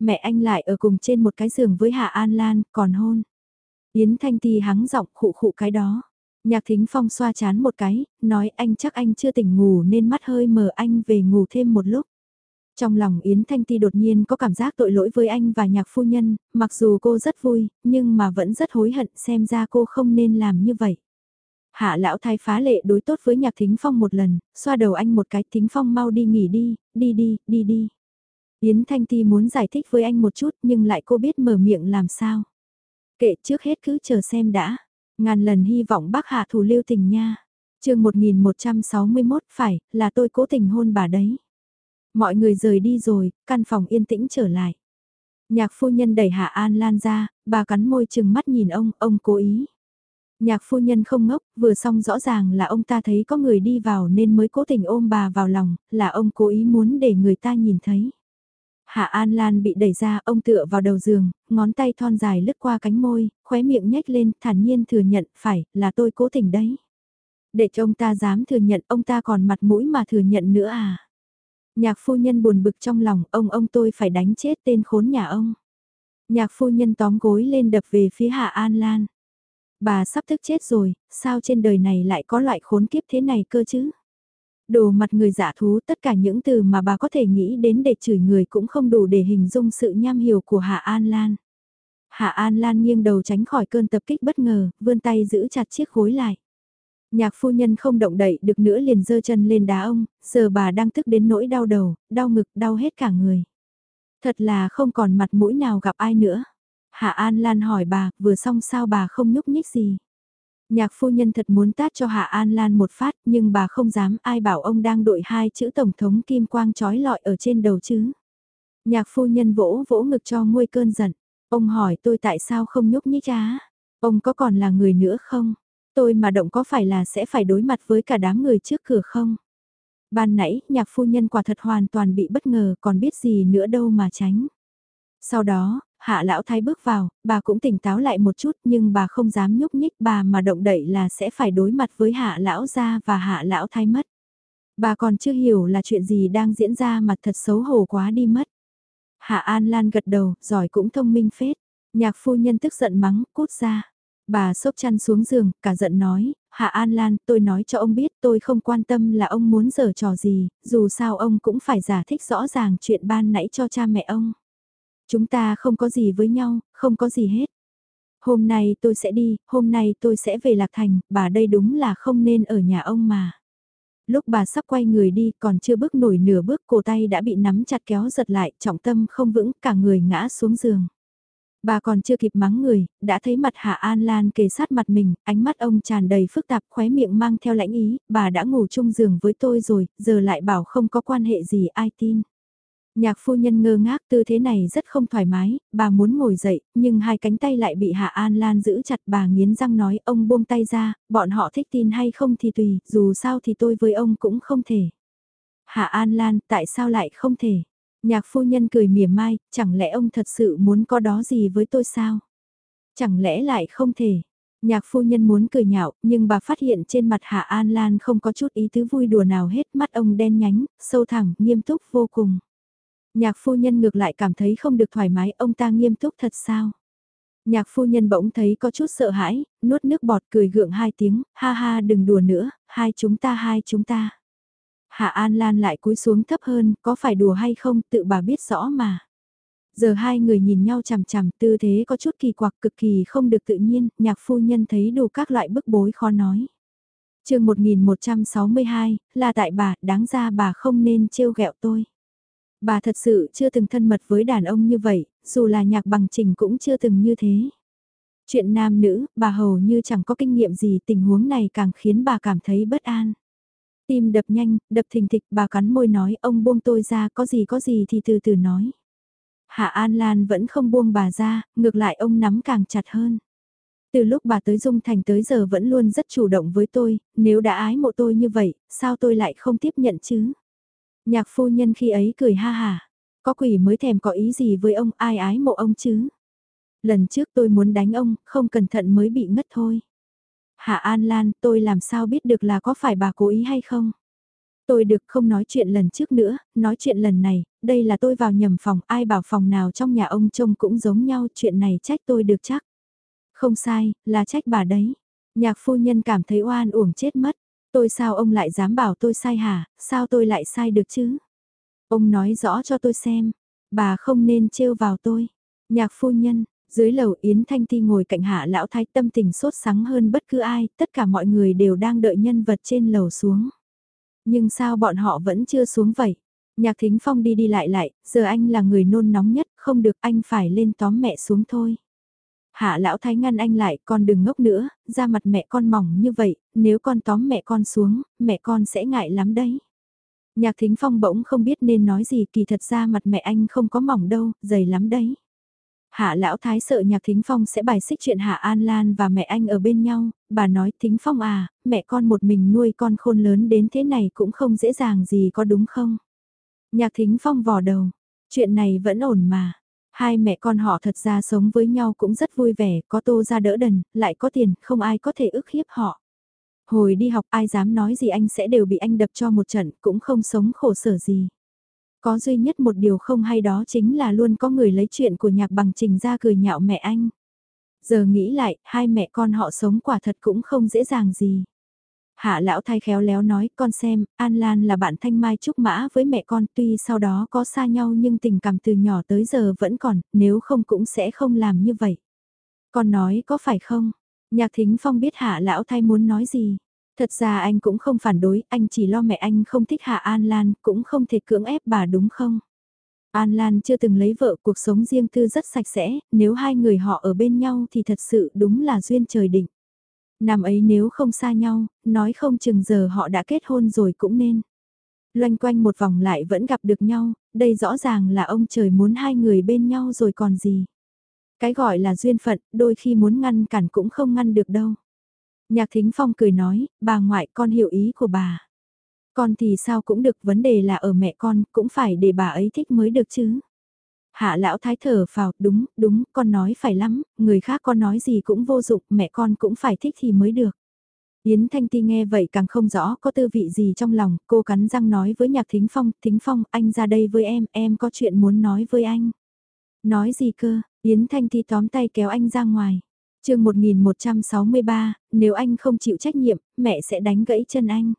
Mẹ anh lại ở cùng trên một cái giường với Hạ An Lan, còn hôn. Yến Thanh Ti hắng giọng khụ khụ cái đó. Nhạc Thính Phong xoa chán một cái, nói anh chắc anh chưa tỉnh ngủ nên mắt hơi mờ anh về ngủ thêm một lúc. Trong lòng Yến Thanh Ti đột nhiên có cảm giác tội lỗi với anh và nhạc phu nhân, mặc dù cô rất vui, nhưng mà vẫn rất hối hận xem ra cô không nên làm như vậy. Hạ lão thái phá lệ đối tốt với nhạc thính phong một lần, xoa đầu anh một cái thính phong mau đi nghỉ đi, đi đi, đi đi. Yến Thanh Ti muốn giải thích với anh một chút nhưng lại cô biết mở miệng làm sao. Kệ trước hết cứ chờ xem đã. Ngàn lần hy vọng bác hạ thủ lưu tình nha. chương 1161 phải là tôi cố tình hôn bà đấy. Mọi người rời đi rồi, căn phòng yên tĩnh trở lại. Nhạc phu nhân đẩy Hạ An Lan ra, bà cắn môi chừng mắt nhìn ông, ông cố ý. Nhạc phu nhân không ngốc, vừa xong rõ ràng là ông ta thấy có người đi vào nên mới cố tình ôm bà vào lòng, là ông cố ý muốn để người ta nhìn thấy. Hạ An Lan bị đẩy ra, ông tựa vào đầu giường, ngón tay thon dài lướt qua cánh môi, khóe miệng nhếch lên, thản nhiên thừa nhận, phải, là tôi cố tình đấy. Để cho ông ta dám thừa nhận, ông ta còn mặt mũi mà thừa nhận nữa à. Nhạc phu nhân buồn bực trong lòng, ông ông tôi phải đánh chết tên khốn nhà ông. Nhạc phu nhân tóm gối lên đập về phía Hạ An Lan. Bà sắp thức chết rồi, sao trên đời này lại có loại khốn kiếp thế này cơ chứ? Đồ mặt người giả thú tất cả những từ mà bà có thể nghĩ đến để chửi người cũng không đủ để hình dung sự nham hiểu của Hạ An Lan. Hạ An Lan nghiêng đầu tránh khỏi cơn tập kích bất ngờ, vươn tay giữ chặt chiếc khối lại. Nhạc phu nhân không động đậy được nữa liền giơ chân lên đá ông, giờ bà đang tức đến nỗi đau đầu, đau ngực, đau hết cả người. Thật là không còn mặt mũi nào gặp ai nữa. Hạ An Lan hỏi bà, vừa xong sao bà không nhúc nhích gì. Nhạc phu nhân thật muốn tát cho Hạ An Lan một phát nhưng bà không dám ai bảo ông đang đội hai chữ Tổng thống Kim Quang trói lọi ở trên đầu chứ. Nhạc phu nhân vỗ vỗ ngực cho nguôi cơn giận. Ông hỏi tôi tại sao không nhúc nhích á. Ông có còn là người nữa không? Tôi mà động có phải là sẽ phải đối mặt với cả đám người trước cửa không? Ban nãy, nhạc phu nhân quả thật hoàn toàn bị bất ngờ còn biết gì nữa đâu mà tránh. Sau đó, hạ lão thái bước vào, bà cũng tỉnh táo lại một chút nhưng bà không dám nhúc nhích bà mà động đậy là sẽ phải đối mặt với hạ lão gia và hạ lão thái mất. Bà còn chưa hiểu là chuyện gì đang diễn ra mà thật xấu hổ quá đi mất. Hạ An Lan gật đầu, giỏi cũng thông minh phết. Nhạc phu nhân tức giận mắng, cút ra. Bà sốc chăn xuống giường, cả giận nói, Hạ An Lan, tôi nói cho ông biết tôi không quan tâm là ông muốn giở trò gì, dù sao ông cũng phải giải thích rõ ràng chuyện ban nãy cho cha mẹ ông. Chúng ta không có gì với nhau, không có gì hết. Hôm nay tôi sẽ đi, hôm nay tôi sẽ về Lạc Thành, bà đây đúng là không nên ở nhà ông mà. Lúc bà sắp quay người đi còn chưa bước nổi nửa bước cổ tay đã bị nắm chặt kéo giật lại, trọng tâm không vững, cả người ngã xuống giường. Bà còn chưa kịp mắng người, đã thấy mặt Hạ An Lan kề sát mặt mình, ánh mắt ông tràn đầy phức tạp khóe miệng mang theo lãnh ý, bà đã ngủ chung giường với tôi rồi, giờ lại bảo không có quan hệ gì ai tin. Nhạc phu nhân ngơ ngác tư thế này rất không thoải mái, bà muốn ngồi dậy, nhưng hai cánh tay lại bị Hạ An Lan giữ chặt bà nghiến răng nói ông buông tay ra, bọn họ thích tin hay không thì tùy, dù sao thì tôi với ông cũng không thể. Hạ An Lan, tại sao lại không thể? Nhạc phu nhân cười mỉa mai, chẳng lẽ ông thật sự muốn có đó gì với tôi sao? Chẳng lẽ lại không thể? Nhạc phu nhân muốn cười nhạo, nhưng bà phát hiện trên mặt Hạ An Lan không có chút ý tứ vui đùa nào hết, mắt ông đen nhánh, sâu thẳng, nghiêm túc vô cùng. Nhạc phu nhân ngược lại cảm thấy không được thoải mái, ông ta nghiêm túc thật sao? Nhạc phu nhân bỗng thấy có chút sợ hãi, nuốt nước bọt cười gượng hai tiếng, ha ha đừng đùa nữa, hai chúng ta hai chúng ta. Hạ An Lan lại cúi xuống thấp hơn, có phải đùa hay không, tự bà biết rõ mà. Giờ hai người nhìn nhau chằm chằm, tư thế có chút kỳ quặc cực kỳ không được tự nhiên, nhạc phu nhân thấy đủ các loại bức bối khó nói. chương 1162, là tại bà, đáng ra bà không nên trêu ghẹo tôi. Bà thật sự chưa từng thân mật với đàn ông như vậy, dù là nhạc bằng trình cũng chưa từng như thế. Chuyện nam nữ, bà hầu như chẳng có kinh nghiệm gì tình huống này càng khiến bà cảm thấy bất an. Tim đập nhanh, đập thình thịch bà cắn môi nói ông buông tôi ra có gì có gì thì từ từ nói. Hạ An Lan vẫn không buông bà ra, ngược lại ông nắm càng chặt hơn. Từ lúc bà tới Dung Thành tới giờ vẫn luôn rất chủ động với tôi, nếu đã ái mộ tôi như vậy, sao tôi lại không tiếp nhận chứ? Nhạc phu nhân khi ấy cười ha hà, có quỷ mới thèm có ý gì với ông ai ái mộ ông chứ? Lần trước tôi muốn đánh ông, không cẩn thận mới bị ngất thôi. Hạ An Lan, tôi làm sao biết được là có phải bà cố ý hay không? Tôi được không nói chuyện lần trước nữa, nói chuyện lần này, đây là tôi vào nhầm phòng, ai bảo phòng nào trong nhà ông trông cũng giống nhau, chuyện này trách tôi được chắc. Không sai, là trách bà đấy. Nhạc phu nhân cảm thấy oan uổng chết mất. Tôi sao ông lại dám bảo tôi sai hả, sao tôi lại sai được chứ? Ông nói rõ cho tôi xem, bà không nên trêu vào tôi. Nhạc phu nhân, Dưới lầu Yến Thanh Ti ngồi cạnh hạ lão thái tâm tình sốt sắng hơn bất cứ ai, tất cả mọi người đều đang đợi nhân vật trên lầu xuống. Nhưng sao bọn họ vẫn chưa xuống vậy? Nhạc Thính Phong đi đi lại lại, giờ anh là người nôn nóng nhất, không được anh phải lên tóm mẹ xuống thôi. Hạ lão thái ngăn anh lại, con đừng ngốc nữa, ra mặt mẹ con mỏng như vậy, nếu con tóm mẹ con xuống, mẹ con sẽ ngại lắm đấy. Nhạc Thính Phong bỗng không biết nên nói gì kỳ thật ra mặt mẹ anh không có mỏng đâu, dày lắm đấy. Hạ lão thái sợ nhạc Thính Phong sẽ bài xích chuyện Hạ An Lan và mẹ anh ở bên nhau, bà nói Thính Phong à, mẹ con một mình nuôi con khôn lớn đến thế này cũng không dễ dàng gì có đúng không? Nhạc Thính Phong vò đầu, chuyện này vẫn ổn mà. Hai mẹ con họ thật ra sống với nhau cũng rất vui vẻ, có tô ra đỡ đần, lại có tiền, không ai có thể ức hiếp họ. Hồi đi học ai dám nói gì anh sẽ đều bị anh đập cho một trận, cũng không sống khổ sở gì. Có duy nhất một điều không hay đó chính là luôn có người lấy chuyện của nhạc bằng trình ra cười nhạo mẹ anh. Giờ nghĩ lại, hai mẹ con họ sống quả thật cũng không dễ dàng gì. Hạ lão thay khéo léo nói, con xem, An Lan là bạn thanh mai trúc mã với mẹ con tuy sau đó có xa nhau nhưng tình cảm từ nhỏ tới giờ vẫn còn, nếu không cũng sẽ không làm như vậy. Con nói có phải không? Nhạc thính phong biết hạ lão thay muốn nói gì. Thật ra anh cũng không phản đối, anh chỉ lo mẹ anh không thích Hạ An Lan, cũng không thể cưỡng ép bà đúng không? An Lan chưa từng lấy vợ, cuộc sống riêng tư rất sạch sẽ, nếu hai người họ ở bên nhau thì thật sự đúng là duyên trời định. Năm ấy nếu không xa nhau, nói không chừng giờ họ đã kết hôn rồi cũng nên. Loanh quanh một vòng lại vẫn gặp được nhau, đây rõ ràng là ông trời muốn hai người bên nhau rồi còn gì. Cái gọi là duyên phận, đôi khi muốn ngăn cản cũng không ngăn được đâu. Nhạc Thính Phong cười nói, bà ngoại con hiểu ý của bà. Con thì sao cũng được, vấn đề là ở mẹ con, cũng phải để bà ấy thích mới được chứ. Hạ lão thái thở vào đúng, đúng, con nói phải lắm, người khác con nói gì cũng vô dụng, mẹ con cũng phải thích thì mới được. Yến Thanh Ti nghe vậy càng không rõ có tư vị gì trong lòng, cô cắn răng nói với Nhạc Thính Phong, Thính Phong, anh ra đây với em, em có chuyện muốn nói với anh. Nói gì cơ, Yến Thanh Ti tóm tay kéo anh ra ngoài chương 1163, nếu anh không chịu trách nhiệm, mẹ sẽ đánh gãy chân anh.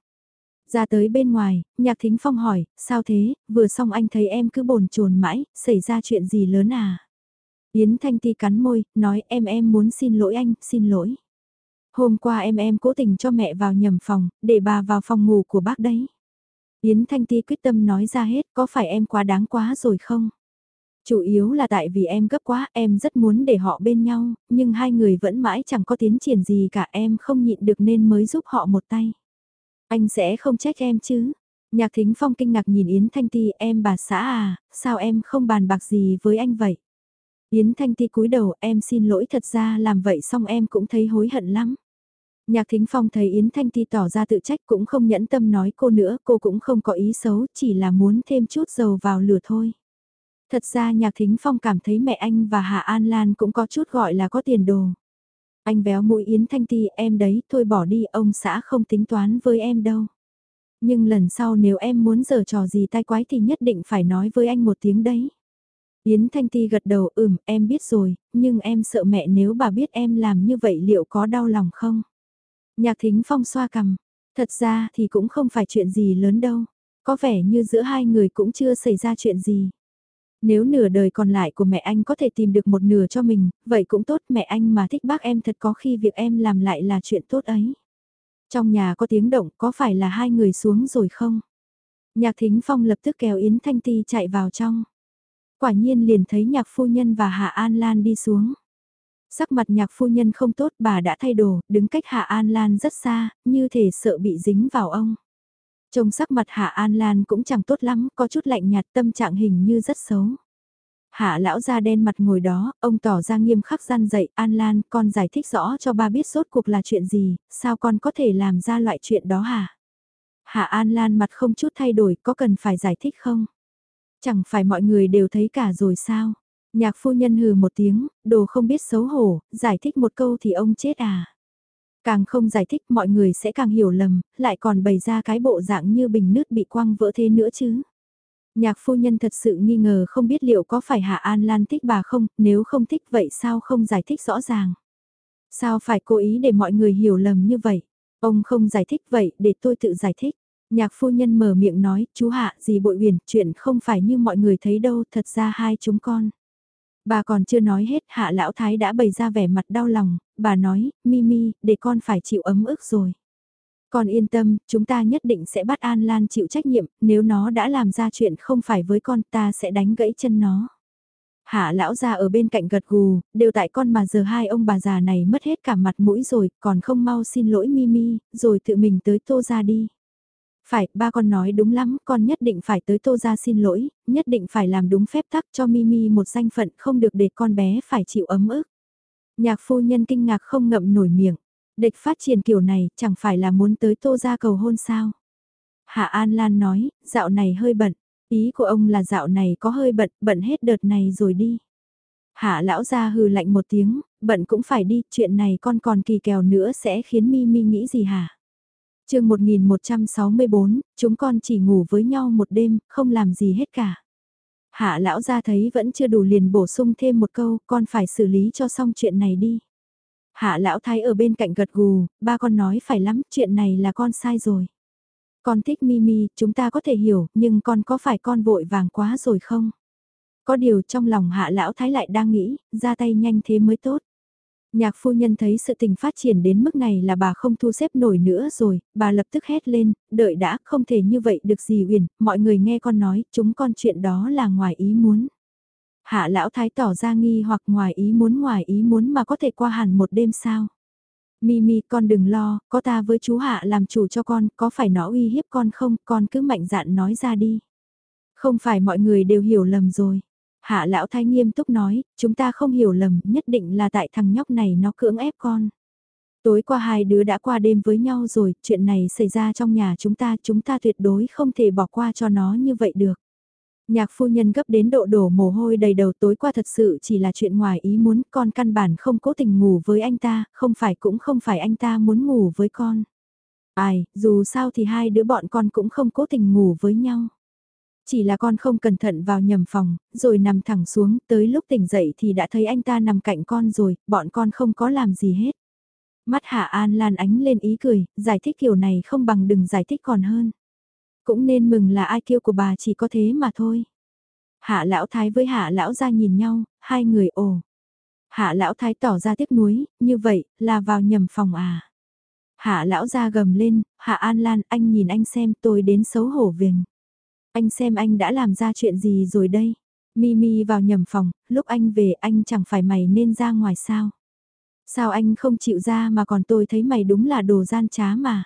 Ra tới bên ngoài, nhạc thính phong hỏi, sao thế, vừa xong anh thấy em cứ bồn chồn mãi, xảy ra chuyện gì lớn à? Yến Thanh Ti cắn môi, nói em em muốn xin lỗi anh, xin lỗi. Hôm qua em em cố tình cho mẹ vào nhầm phòng, để bà vào phòng ngủ của bác đấy. Yến Thanh Ti quyết tâm nói ra hết, có phải em quá đáng quá rồi không? Chủ yếu là tại vì em gấp quá, em rất muốn để họ bên nhau, nhưng hai người vẫn mãi chẳng có tiến triển gì cả em không nhịn được nên mới giúp họ một tay. Anh sẽ không trách em chứ? Nhạc Thính Phong kinh ngạc nhìn Yến Thanh Ti em bà xã à, sao em không bàn bạc gì với anh vậy? Yến Thanh Ti cúi đầu em xin lỗi thật ra làm vậy xong em cũng thấy hối hận lắm. Nhạc Thính Phong thấy Yến Thanh Ti tỏ ra tự trách cũng không nhẫn tâm nói cô nữa, cô cũng không có ý xấu, chỉ là muốn thêm chút dầu vào lửa thôi. Thật ra Nhạc Thính Phong cảm thấy mẹ anh và Hạ An Lan cũng có chút gọi là có tiền đồ. Anh béo mũi Yến Thanh Ti em đấy, thôi bỏ đi, ông xã không tính toán với em đâu. Nhưng lần sau nếu em muốn giở trò gì tai quái thì nhất định phải nói với anh một tiếng đấy. Yến Thanh Ti gật đầu ừm em biết rồi, nhưng em sợ mẹ nếu bà biết em làm như vậy liệu có đau lòng không? Nhạc Thính Phong xoa cằm, thật ra thì cũng không phải chuyện gì lớn đâu, có vẻ như giữa hai người cũng chưa xảy ra chuyện gì. Nếu nửa đời còn lại của mẹ anh có thể tìm được một nửa cho mình, vậy cũng tốt mẹ anh mà thích bác em thật có khi việc em làm lại là chuyện tốt ấy. Trong nhà có tiếng động có phải là hai người xuống rồi không? Nhạc thính phong lập tức kéo Yến Thanh Ti chạy vào trong. Quả nhiên liền thấy nhạc phu nhân và Hạ An Lan đi xuống. Sắc mặt nhạc phu nhân không tốt bà đã thay đồ, đứng cách Hạ An Lan rất xa, như thể sợ bị dính vào ông. Trông sắc mặt Hạ An Lan cũng chẳng tốt lắm, có chút lạnh nhạt tâm trạng hình như rất xấu. Hạ lão ra đen mặt ngồi đó, ông tỏ ra nghiêm khắc gian dậy, An Lan, con giải thích rõ cho ba biết sốt cuộc là chuyện gì, sao con có thể làm ra loại chuyện đó hả? Hạ An Lan mặt không chút thay đổi, có cần phải giải thích không? Chẳng phải mọi người đều thấy cả rồi sao? Nhạc phu nhân hừ một tiếng, đồ không biết xấu hổ, giải thích một câu thì ông chết à? Càng không giải thích mọi người sẽ càng hiểu lầm, lại còn bày ra cái bộ dạng như bình nước bị quăng vỡ thế nữa chứ. Nhạc phu nhân thật sự nghi ngờ không biết liệu có phải Hạ An Lan thích bà không, nếu không thích vậy sao không giải thích rõ ràng. Sao phải cố ý để mọi người hiểu lầm như vậy? Ông không giải thích vậy để tôi tự giải thích. Nhạc phu nhân mở miệng nói, chú Hạ gì bội huyền, chuyện không phải như mọi người thấy đâu, thật ra hai chúng con. Bà còn chưa nói hết, hạ lão thái đã bày ra vẻ mặt đau lòng, bà nói, Mimi, để con phải chịu ấm ức rồi. Con yên tâm, chúng ta nhất định sẽ bắt An Lan chịu trách nhiệm, nếu nó đã làm ra chuyện không phải với con ta sẽ đánh gãy chân nó. Hạ lão già ở bên cạnh gật gù, đều tại con mà giờ hai ông bà già này mất hết cả mặt mũi rồi, còn không mau xin lỗi Mimi, rồi tự mình tới tô ra đi. Phải, ba con nói đúng lắm, con nhất định phải tới tô ra xin lỗi, nhất định phải làm đúng phép tắc cho Mimi một danh phận không được để con bé phải chịu ấm ức. Nhạc phu nhân kinh ngạc không ngậm nổi miệng, địch phát triển kiểu này chẳng phải là muốn tới tô ra cầu hôn sao. Hạ An Lan nói, dạo này hơi bận, ý của ông là dạo này có hơi bận, bận hết đợt này rồi đi. Hạ lão ra hừ lạnh một tiếng, bận cũng phải đi, chuyện này con còn kỳ kèo nữa sẽ khiến mi mi nghĩ gì hả? chương 1164, chúng con chỉ ngủ với nhau một đêm, không làm gì hết cả. Hạ lão ra thấy vẫn chưa đủ liền bổ sung thêm một câu, con phải xử lý cho xong chuyện này đi. Hạ lão thái ở bên cạnh gật gù, ba con nói phải lắm, chuyện này là con sai rồi. Con thích Mimi, chúng ta có thể hiểu, nhưng con có phải con vội vàng quá rồi không? Có điều trong lòng hạ lão thái lại đang nghĩ, ra tay nhanh thế mới tốt. Nhạc phu nhân thấy sự tình phát triển đến mức này là bà không thu xếp nổi nữa rồi, bà lập tức hét lên, đợi đã, không thể như vậy được gì Uyển, mọi người nghe con nói, chúng con chuyện đó là ngoài ý muốn. Hạ lão thái tỏ ra nghi hoặc ngoài ý muốn ngoài ý muốn mà có thể qua hẳn một đêm sao. Mimi con đừng lo, có ta với chú Hạ làm chủ cho con, có phải nó uy hiếp con không, con cứ mạnh dạn nói ra đi. Không phải mọi người đều hiểu lầm rồi. Hạ lão thái nghiêm túc nói, chúng ta không hiểu lầm, nhất định là tại thằng nhóc này nó cưỡng ép con. Tối qua hai đứa đã qua đêm với nhau rồi, chuyện này xảy ra trong nhà chúng ta, chúng ta tuyệt đối không thể bỏ qua cho nó như vậy được. Nhạc phu nhân gấp đến độ đổ mồ hôi đầy đầu tối qua thật sự chỉ là chuyện ngoài ý muốn con căn bản không cố tình ngủ với anh ta, không phải cũng không phải anh ta muốn ngủ với con. Ai, dù sao thì hai đứa bọn con cũng không cố tình ngủ với nhau. Chỉ là con không cẩn thận vào nhầm phòng, rồi nằm thẳng xuống, tới lúc tỉnh dậy thì đã thấy anh ta nằm cạnh con rồi, bọn con không có làm gì hết. Mắt Hạ An Lan ánh lên ý cười, giải thích kiểu này không bằng đừng giải thích còn hơn. Cũng nên mừng là ai kêu của bà chỉ có thế mà thôi. Hạ lão thái với hạ lão ra nhìn nhau, hai người ồ. Hạ lão thái tỏ ra tiếc nuối, như vậy, là vào nhầm phòng à. Hạ lão ra gầm lên, hạ an lan anh nhìn anh xem tôi đến xấu hổ viền anh xem anh đã làm ra chuyện gì rồi đây. Mimi vào nhầm phòng, lúc anh về anh chẳng phải mày nên ra ngoài sao. Sao anh không chịu ra mà còn tôi thấy mày đúng là đồ gian trá mà.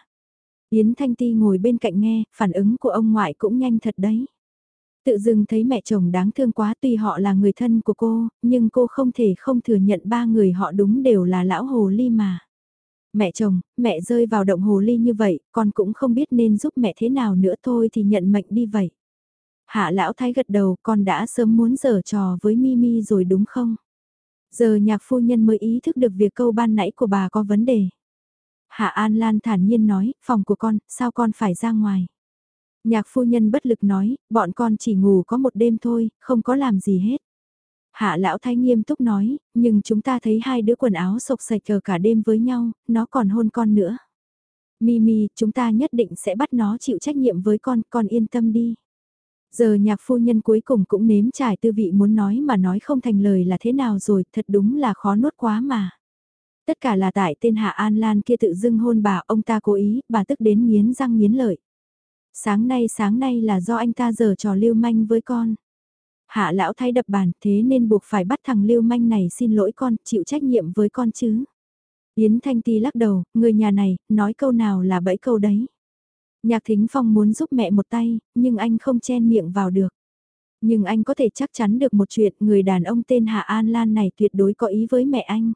Yến Thanh Ti ngồi bên cạnh nghe, phản ứng của ông ngoại cũng nhanh thật đấy. Tự dưng thấy mẹ chồng đáng thương quá tuy họ là người thân của cô, nhưng cô không thể không thừa nhận ba người họ đúng đều là lão hồ ly mà. Mẹ chồng, mẹ rơi vào động hồ ly như vậy, con cũng không biết nên giúp mẹ thế nào nữa thôi thì nhận mệnh đi vậy. Hạ lão thái gật đầu con đã sớm muốn giở trò với Mimi rồi đúng không? Giờ nhạc phu nhân mới ý thức được việc câu ban nãy của bà có vấn đề. Hạ An Lan thản nhiên nói, phòng của con, sao con phải ra ngoài? Nhạc phu nhân bất lực nói, bọn con chỉ ngủ có một đêm thôi, không có làm gì hết. Hạ lão thái nghiêm túc nói, nhưng chúng ta thấy hai đứa quần áo sộc sạch ở cả đêm với nhau, nó còn hôn con nữa. Mimi, chúng ta nhất định sẽ bắt nó chịu trách nhiệm với con, con yên tâm đi. Giờ nhạc phu nhân cuối cùng cũng nếm trải tư vị muốn nói mà nói không thành lời là thế nào rồi, thật đúng là khó nuốt quá mà. Tất cả là tại tên Hạ An Lan kia tự dưng hôn bà, ông ta cố ý, bà tức đến miến răng miến lợi. Sáng nay sáng nay là do anh ta giờ trò lưu manh với con. Hạ lão thay đập bàn thế nên buộc phải bắt thằng lưu manh này xin lỗi con, chịu trách nhiệm với con chứ. Yến Thanh Ti lắc đầu, người nhà này, nói câu nào là bẫy câu đấy. Nhạc Thính Phong muốn giúp mẹ một tay, nhưng anh không chen miệng vào được. Nhưng anh có thể chắc chắn được một chuyện, người đàn ông tên Hạ An Lan này tuyệt đối có ý với mẹ anh.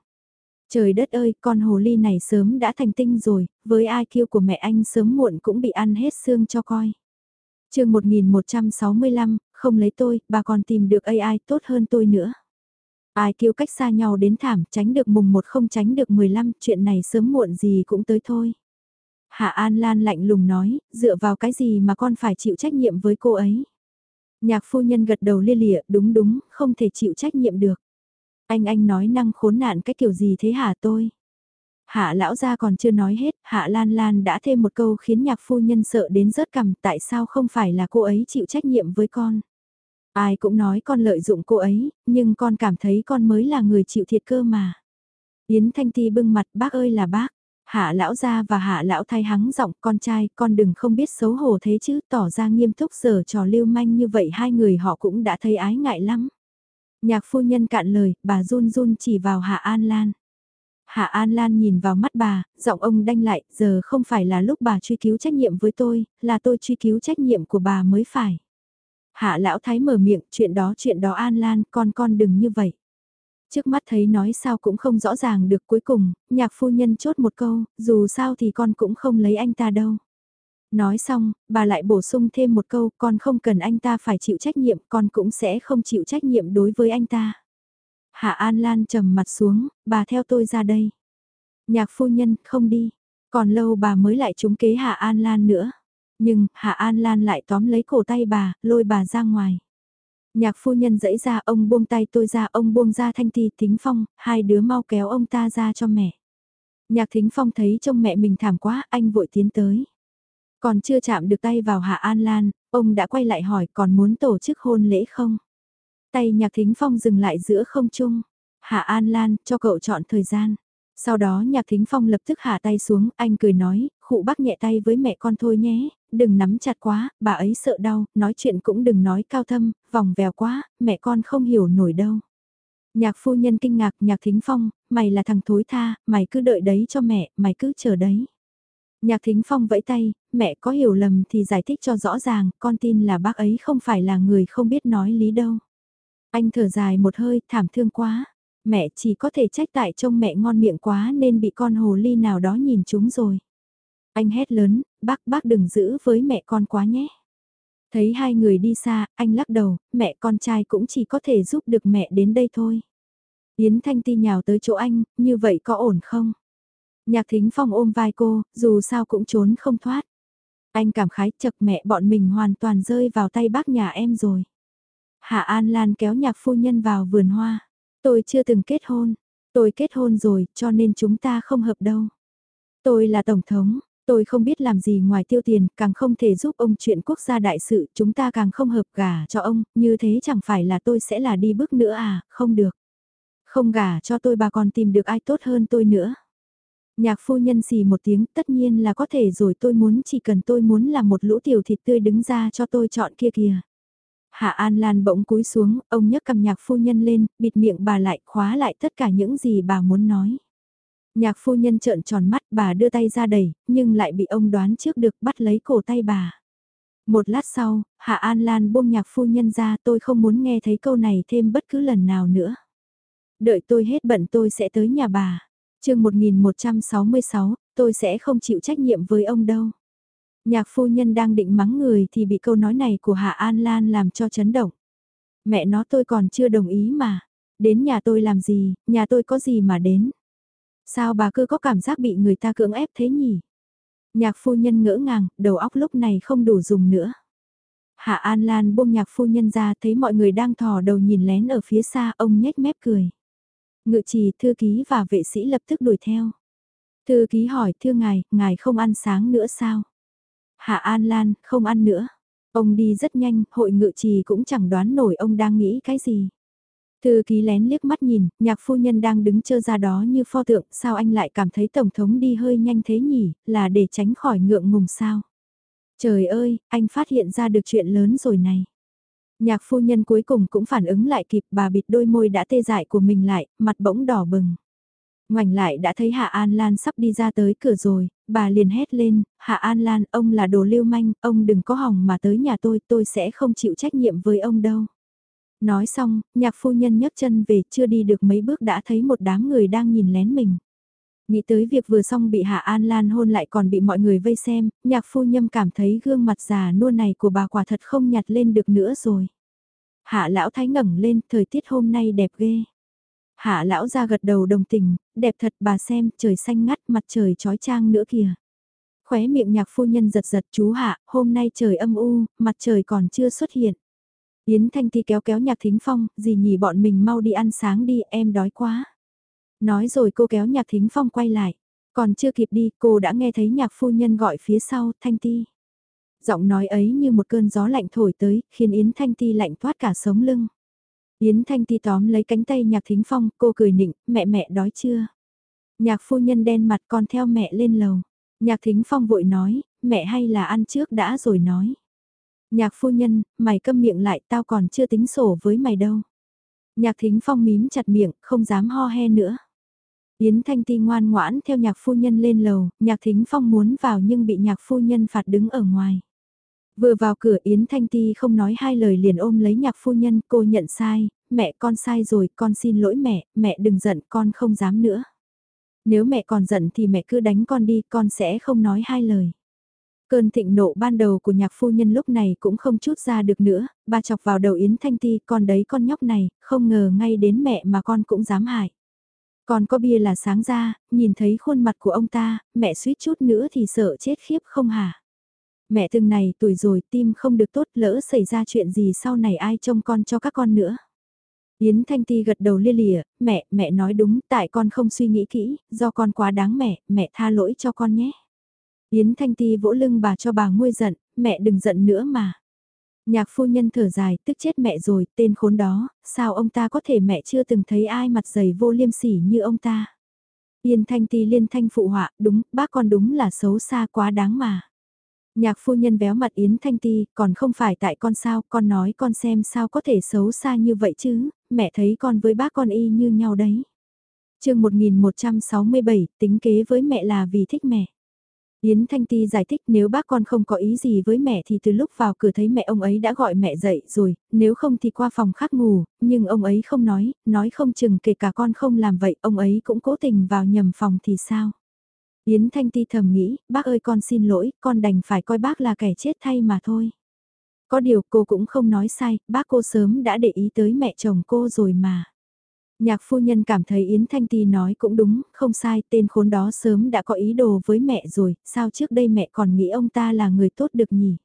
Trời đất ơi, con hồ ly này sớm đã thành tinh rồi, với ai kêu của mẹ anh sớm muộn cũng bị ăn hết xương cho coi. chương 1165, không lấy tôi, bà còn tìm được AI tốt hơn tôi nữa. Ai kêu cách xa nhau đến thảm, tránh được mùng một không tránh được 15, chuyện này sớm muộn gì cũng tới thôi. Hạ An Lan lạnh lùng nói, dựa vào cái gì mà con phải chịu trách nhiệm với cô ấy. Nhạc phu nhân gật đầu lia lịa, đúng đúng, không thể chịu trách nhiệm được. Anh anh nói năng khốn nạn cái kiểu gì thế hả tôi? Hạ lão gia còn chưa nói hết, Hạ Lan Lan đã thêm một câu khiến nhạc phu nhân sợ đến rớt cằm tại sao không phải là cô ấy chịu trách nhiệm với con. Ai cũng nói con lợi dụng cô ấy, nhưng con cảm thấy con mới là người chịu thiệt cơ mà. Yến Thanh Ti bưng mặt bác ơi là bác. Hạ lão gia và hạ lão thay hắng giọng con trai con đừng không biết xấu hổ thế chứ tỏ ra nghiêm túc giờ trò lưu manh như vậy hai người họ cũng đã thấy ái ngại lắm. Nhạc phu nhân cạn lời, bà run run chỉ vào Hạ An Lan. Hạ An Lan nhìn vào mắt bà, giọng ông đanh lại, giờ không phải là lúc bà truy cứu trách nhiệm với tôi, là tôi truy cứu trách nhiệm của bà mới phải. Hạ lão thái mở miệng, chuyện đó chuyện đó An Lan, con con đừng như vậy. Trước mắt thấy nói sao cũng không rõ ràng được cuối cùng, nhạc phu nhân chốt một câu, dù sao thì con cũng không lấy anh ta đâu. Nói xong, bà lại bổ sung thêm một câu, con không cần anh ta phải chịu trách nhiệm, con cũng sẽ không chịu trách nhiệm đối với anh ta. Hạ An Lan trầm mặt xuống, bà theo tôi ra đây. Nhạc phu nhân, không đi. Còn lâu bà mới lại trúng kế Hạ An Lan nữa. Nhưng, Hạ An Lan lại tóm lấy cổ tay bà, lôi bà ra ngoài. Nhạc phu nhân dẫy ra ông buông tay tôi ra ông buông ra thanh ti thính phong, hai đứa mau kéo ông ta ra cho mẹ. Nhạc thính phong thấy trông mẹ mình thảm quá, anh vội tiến tới. Còn chưa chạm được tay vào Hạ An Lan, ông đã quay lại hỏi còn muốn tổ chức hôn lễ không? Tay nhạc thính phong dừng lại giữa không trung. Hạ An Lan, cho cậu chọn thời gian. Sau đó nhạc thính phong lập tức hạ tay xuống, anh cười nói, khụ bác nhẹ tay với mẹ con thôi nhé, đừng nắm chặt quá, bà ấy sợ đau, nói chuyện cũng đừng nói cao thâm, vòng vèo quá, mẹ con không hiểu nổi đâu. Nhạc phu nhân kinh ngạc, nhạc thính phong, mày là thằng thối tha, mày cứ đợi đấy cho mẹ, mày cứ chờ đấy. Nhạc thính phong vẫy tay, mẹ có hiểu lầm thì giải thích cho rõ ràng, con tin là bác ấy không phải là người không biết nói lý đâu. Anh thở dài một hơi, thảm thương quá. Mẹ chỉ có thể trách tại trông mẹ ngon miệng quá nên bị con hồ ly nào đó nhìn chúng rồi. Anh hét lớn, bác bác đừng giữ với mẹ con quá nhé. Thấy hai người đi xa, anh lắc đầu, mẹ con trai cũng chỉ có thể giúp được mẹ đến đây thôi. Yến Thanh Ti nhào tới chỗ anh, như vậy có ổn không? Nhạc thính phong ôm vai cô, dù sao cũng trốn không thoát. Anh cảm khái chật mẹ bọn mình hoàn toàn rơi vào tay bác nhà em rồi. Hạ An Lan kéo nhạc phu nhân vào vườn hoa. Tôi chưa từng kết hôn. Tôi kết hôn rồi, cho nên chúng ta không hợp đâu. Tôi là Tổng thống, tôi không biết làm gì ngoài tiêu tiền, càng không thể giúp ông chuyện quốc gia đại sự, chúng ta càng không hợp gả cho ông, như thế chẳng phải là tôi sẽ là đi bước nữa à, không được. Không gả cho tôi bà còn tìm được ai tốt hơn tôi nữa. Nhạc phu nhân xì một tiếng tất nhiên là có thể rồi tôi muốn chỉ cần tôi muốn là một lũ tiểu thịt tươi đứng ra cho tôi chọn kia kìa. Hạ An Lan bỗng cúi xuống, ông nhấc cầm nhạc phu nhân lên, bịt miệng bà lại, khóa lại tất cả những gì bà muốn nói. Nhạc phu nhân trợn tròn mắt bà đưa tay ra đẩy, nhưng lại bị ông đoán trước được bắt lấy cổ tay bà. Một lát sau, Hạ An Lan buông nhạc phu nhân ra tôi không muốn nghe thấy câu này thêm bất cứ lần nào nữa. Đợi tôi hết bận tôi sẽ tới nhà bà. chương 1166, tôi sẽ không chịu trách nhiệm với ông đâu. Nhạc phu nhân đang định mắng người thì bị câu nói này của Hạ An Lan làm cho chấn động. Mẹ nó tôi còn chưa đồng ý mà. Đến nhà tôi làm gì, nhà tôi có gì mà đến. Sao bà cứ có cảm giác bị người ta cưỡng ép thế nhỉ? Nhạc phu nhân ngỡ ngàng, đầu óc lúc này không đủ dùng nữa. Hạ An Lan buông nhạc phu nhân ra thấy mọi người đang thò đầu nhìn lén ở phía xa ông nhếch mép cười. Ngự trì, thư ký và vệ sĩ lập tức đuổi theo. Thư ký hỏi, thưa ngài, ngài không ăn sáng nữa sao? Hạ An Lan, không ăn nữa. Ông đi rất nhanh, hội ngự trì cũng chẳng đoán nổi ông đang nghĩ cái gì. Thư ký lén liếc mắt nhìn, nhạc phu nhân đang đứng chơ ra đó như pho tượng, sao anh lại cảm thấy Tổng thống đi hơi nhanh thế nhỉ, là để tránh khỏi ngượng ngùng sao. Trời ơi, anh phát hiện ra được chuyện lớn rồi này. Nhạc phu nhân cuối cùng cũng phản ứng lại kịp bà bịt đôi môi đã tê dại của mình lại, mặt bỗng đỏ bừng. Ngoảnh lại đã thấy Hạ An Lan sắp đi ra tới cửa rồi, bà liền hét lên, Hạ An Lan, ông là đồ lưu manh, ông đừng có hỏng mà tới nhà tôi, tôi sẽ không chịu trách nhiệm với ông đâu. Nói xong, nhạc phu nhân nhấc chân về, chưa đi được mấy bước đã thấy một đám người đang nhìn lén mình. Nghĩ tới việc vừa xong bị Hạ An Lan hôn lại còn bị mọi người vây xem, nhạc phu nhân cảm thấy gương mặt già nua này của bà quả thật không nhặt lên được nữa rồi. Hạ lão thái ngẩng lên, thời tiết hôm nay đẹp ghê. Hạ lão ra gật đầu đồng tình, đẹp thật bà xem, trời xanh ngắt mặt trời trói trang nữa kìa. Khóe miệng nhạc phu nhân giật giật chú hạ, hôm nay trời âm u, mặt trời còn chưa xuất hiện. Yến Thanh Ti kéo kéo nhạc thính phong, gì nhỉ bọn mình mau đi ăn sáng đi, em đói quá. Nói rồi cô kéo nhạc thính phong quay lại. Còn chưa kịp đi, cô đã nghe thấy nhạc phu nhân gọi phía sau, Thanh Ti. Giọng nói ấy như một cơn gió lạnh thổi tới, khiến Yến Thanh Ti lạnh toát cả sống lưng. Yến Thanh Ti tóm lấy cánh tay Nhạc Thính Phong, cô cười nịnh, mẹ mẹ đói chưa? Nhạc phu nhân đen mặt con theo mẹ lên lầu. Nhạc Thính Phong vội nói, mẹ hay là ăn trước đã rồi nói. Nhạc phu nhân, mày câm miệng lại tao còn chưa tính sổ với mày đâu. Nhạc Thính Phong mím chặt miệng, không dám ho he nữa. Yến Thanh Ti ngoan ngoãn theo nhạc phu nhân lên lầu, nhạc Thính Phong muốn vào nhưng bị nhạc phu nhân phạt đứng ở ngoài. Vừa vào cửa Yến Thanh Ti không nói hai lời liền ôm lấy nhạc phu nhân, cô nhận sai, mẹ con sai rồi, con xin lỗi mẹ, mẹ đừng giận, con không dám nữa. Nếu mẹ còn giận thì mẹ cứ đánh con đi, con sẽ không nói hai lời. Cơn thịnh nộ ban đầu của nhạc phu nhân lúc này cũng không chút ra được nữa, bà chọc vào đầu Yến Thanh Ti, con đấy con nhóc này, không ngờ ngay đến mẹ mà con cũng dám hại. Còn có bia là sáng ra, nhìn thấy khuôn mặt của ông ta, mẹ suýt chút nữa thì sợ chết khiếp không hả? Mẹ từng này tuổi rồi tim không được tốt lỡ xảy ra chuyện gì sau này ai trông con cho các con nữa. Yến Thanh Ti gật đầu lia lìa, mẹ, mẹ nói đúng, tại con không suy nghĩ kỹ, do con quá đáng mẹ, mẹ tha lỗi cho con nhé. Yến Thanh Ti vỗ lưng bà cho bà nguôi giận, mẹ đừng giận nữa mà. Nhạc phu nhân thở dài, tức chết mẹ rồi, tên khốn đó, sao ông ta có thể mẹ chưa từng thấy ai mặt dày vô liêm sỉ như ông ta. Yên Thanh Ti liên thanh phụ họa, đúng, bác con đúng là xấu xa quá đáng mà. Nhạc phu nhân véo mặt Yến Thanh Ti, còn không phải tại con sao, con nói con xem sao có thể xấu xa như vậy chứ, mẹ thấy con với bác con y như nhau đấy. chương 1167, tính kế với mẹ là vì thích mẹ. Yến Thanh Ti giải thích nếu bác con không có ý gì với mẹ thì từ lúc vào cửa thấy mẹ ông ấy đã gọi mẹ dậy rồi, nếu không thì qua phòng khác ngủ, nhưng ông ấy không nói, nói không chừng kể cả con không làm vậy, ông ấy cũng cố tình vào nhầm phòng thì sao. Yến Thanh Ti thầm nghĩ, bác ơi con xin lỗi, con đành phải coi bác là kẻ chết thay mà thôi. Có điều cô cũng không nói sai, bác cô sớm đã để ý tới mẹ chồng cô rồi mà. Nhạc phu nhân cảm thấy Yến Thanh Ti nói cũng đúng, không sai, tên khốn đó sớm đã có ý đồ với mẹ rồi, sao trước đây mẹ còn nghĩ ông ta là người tốt được nhỉ?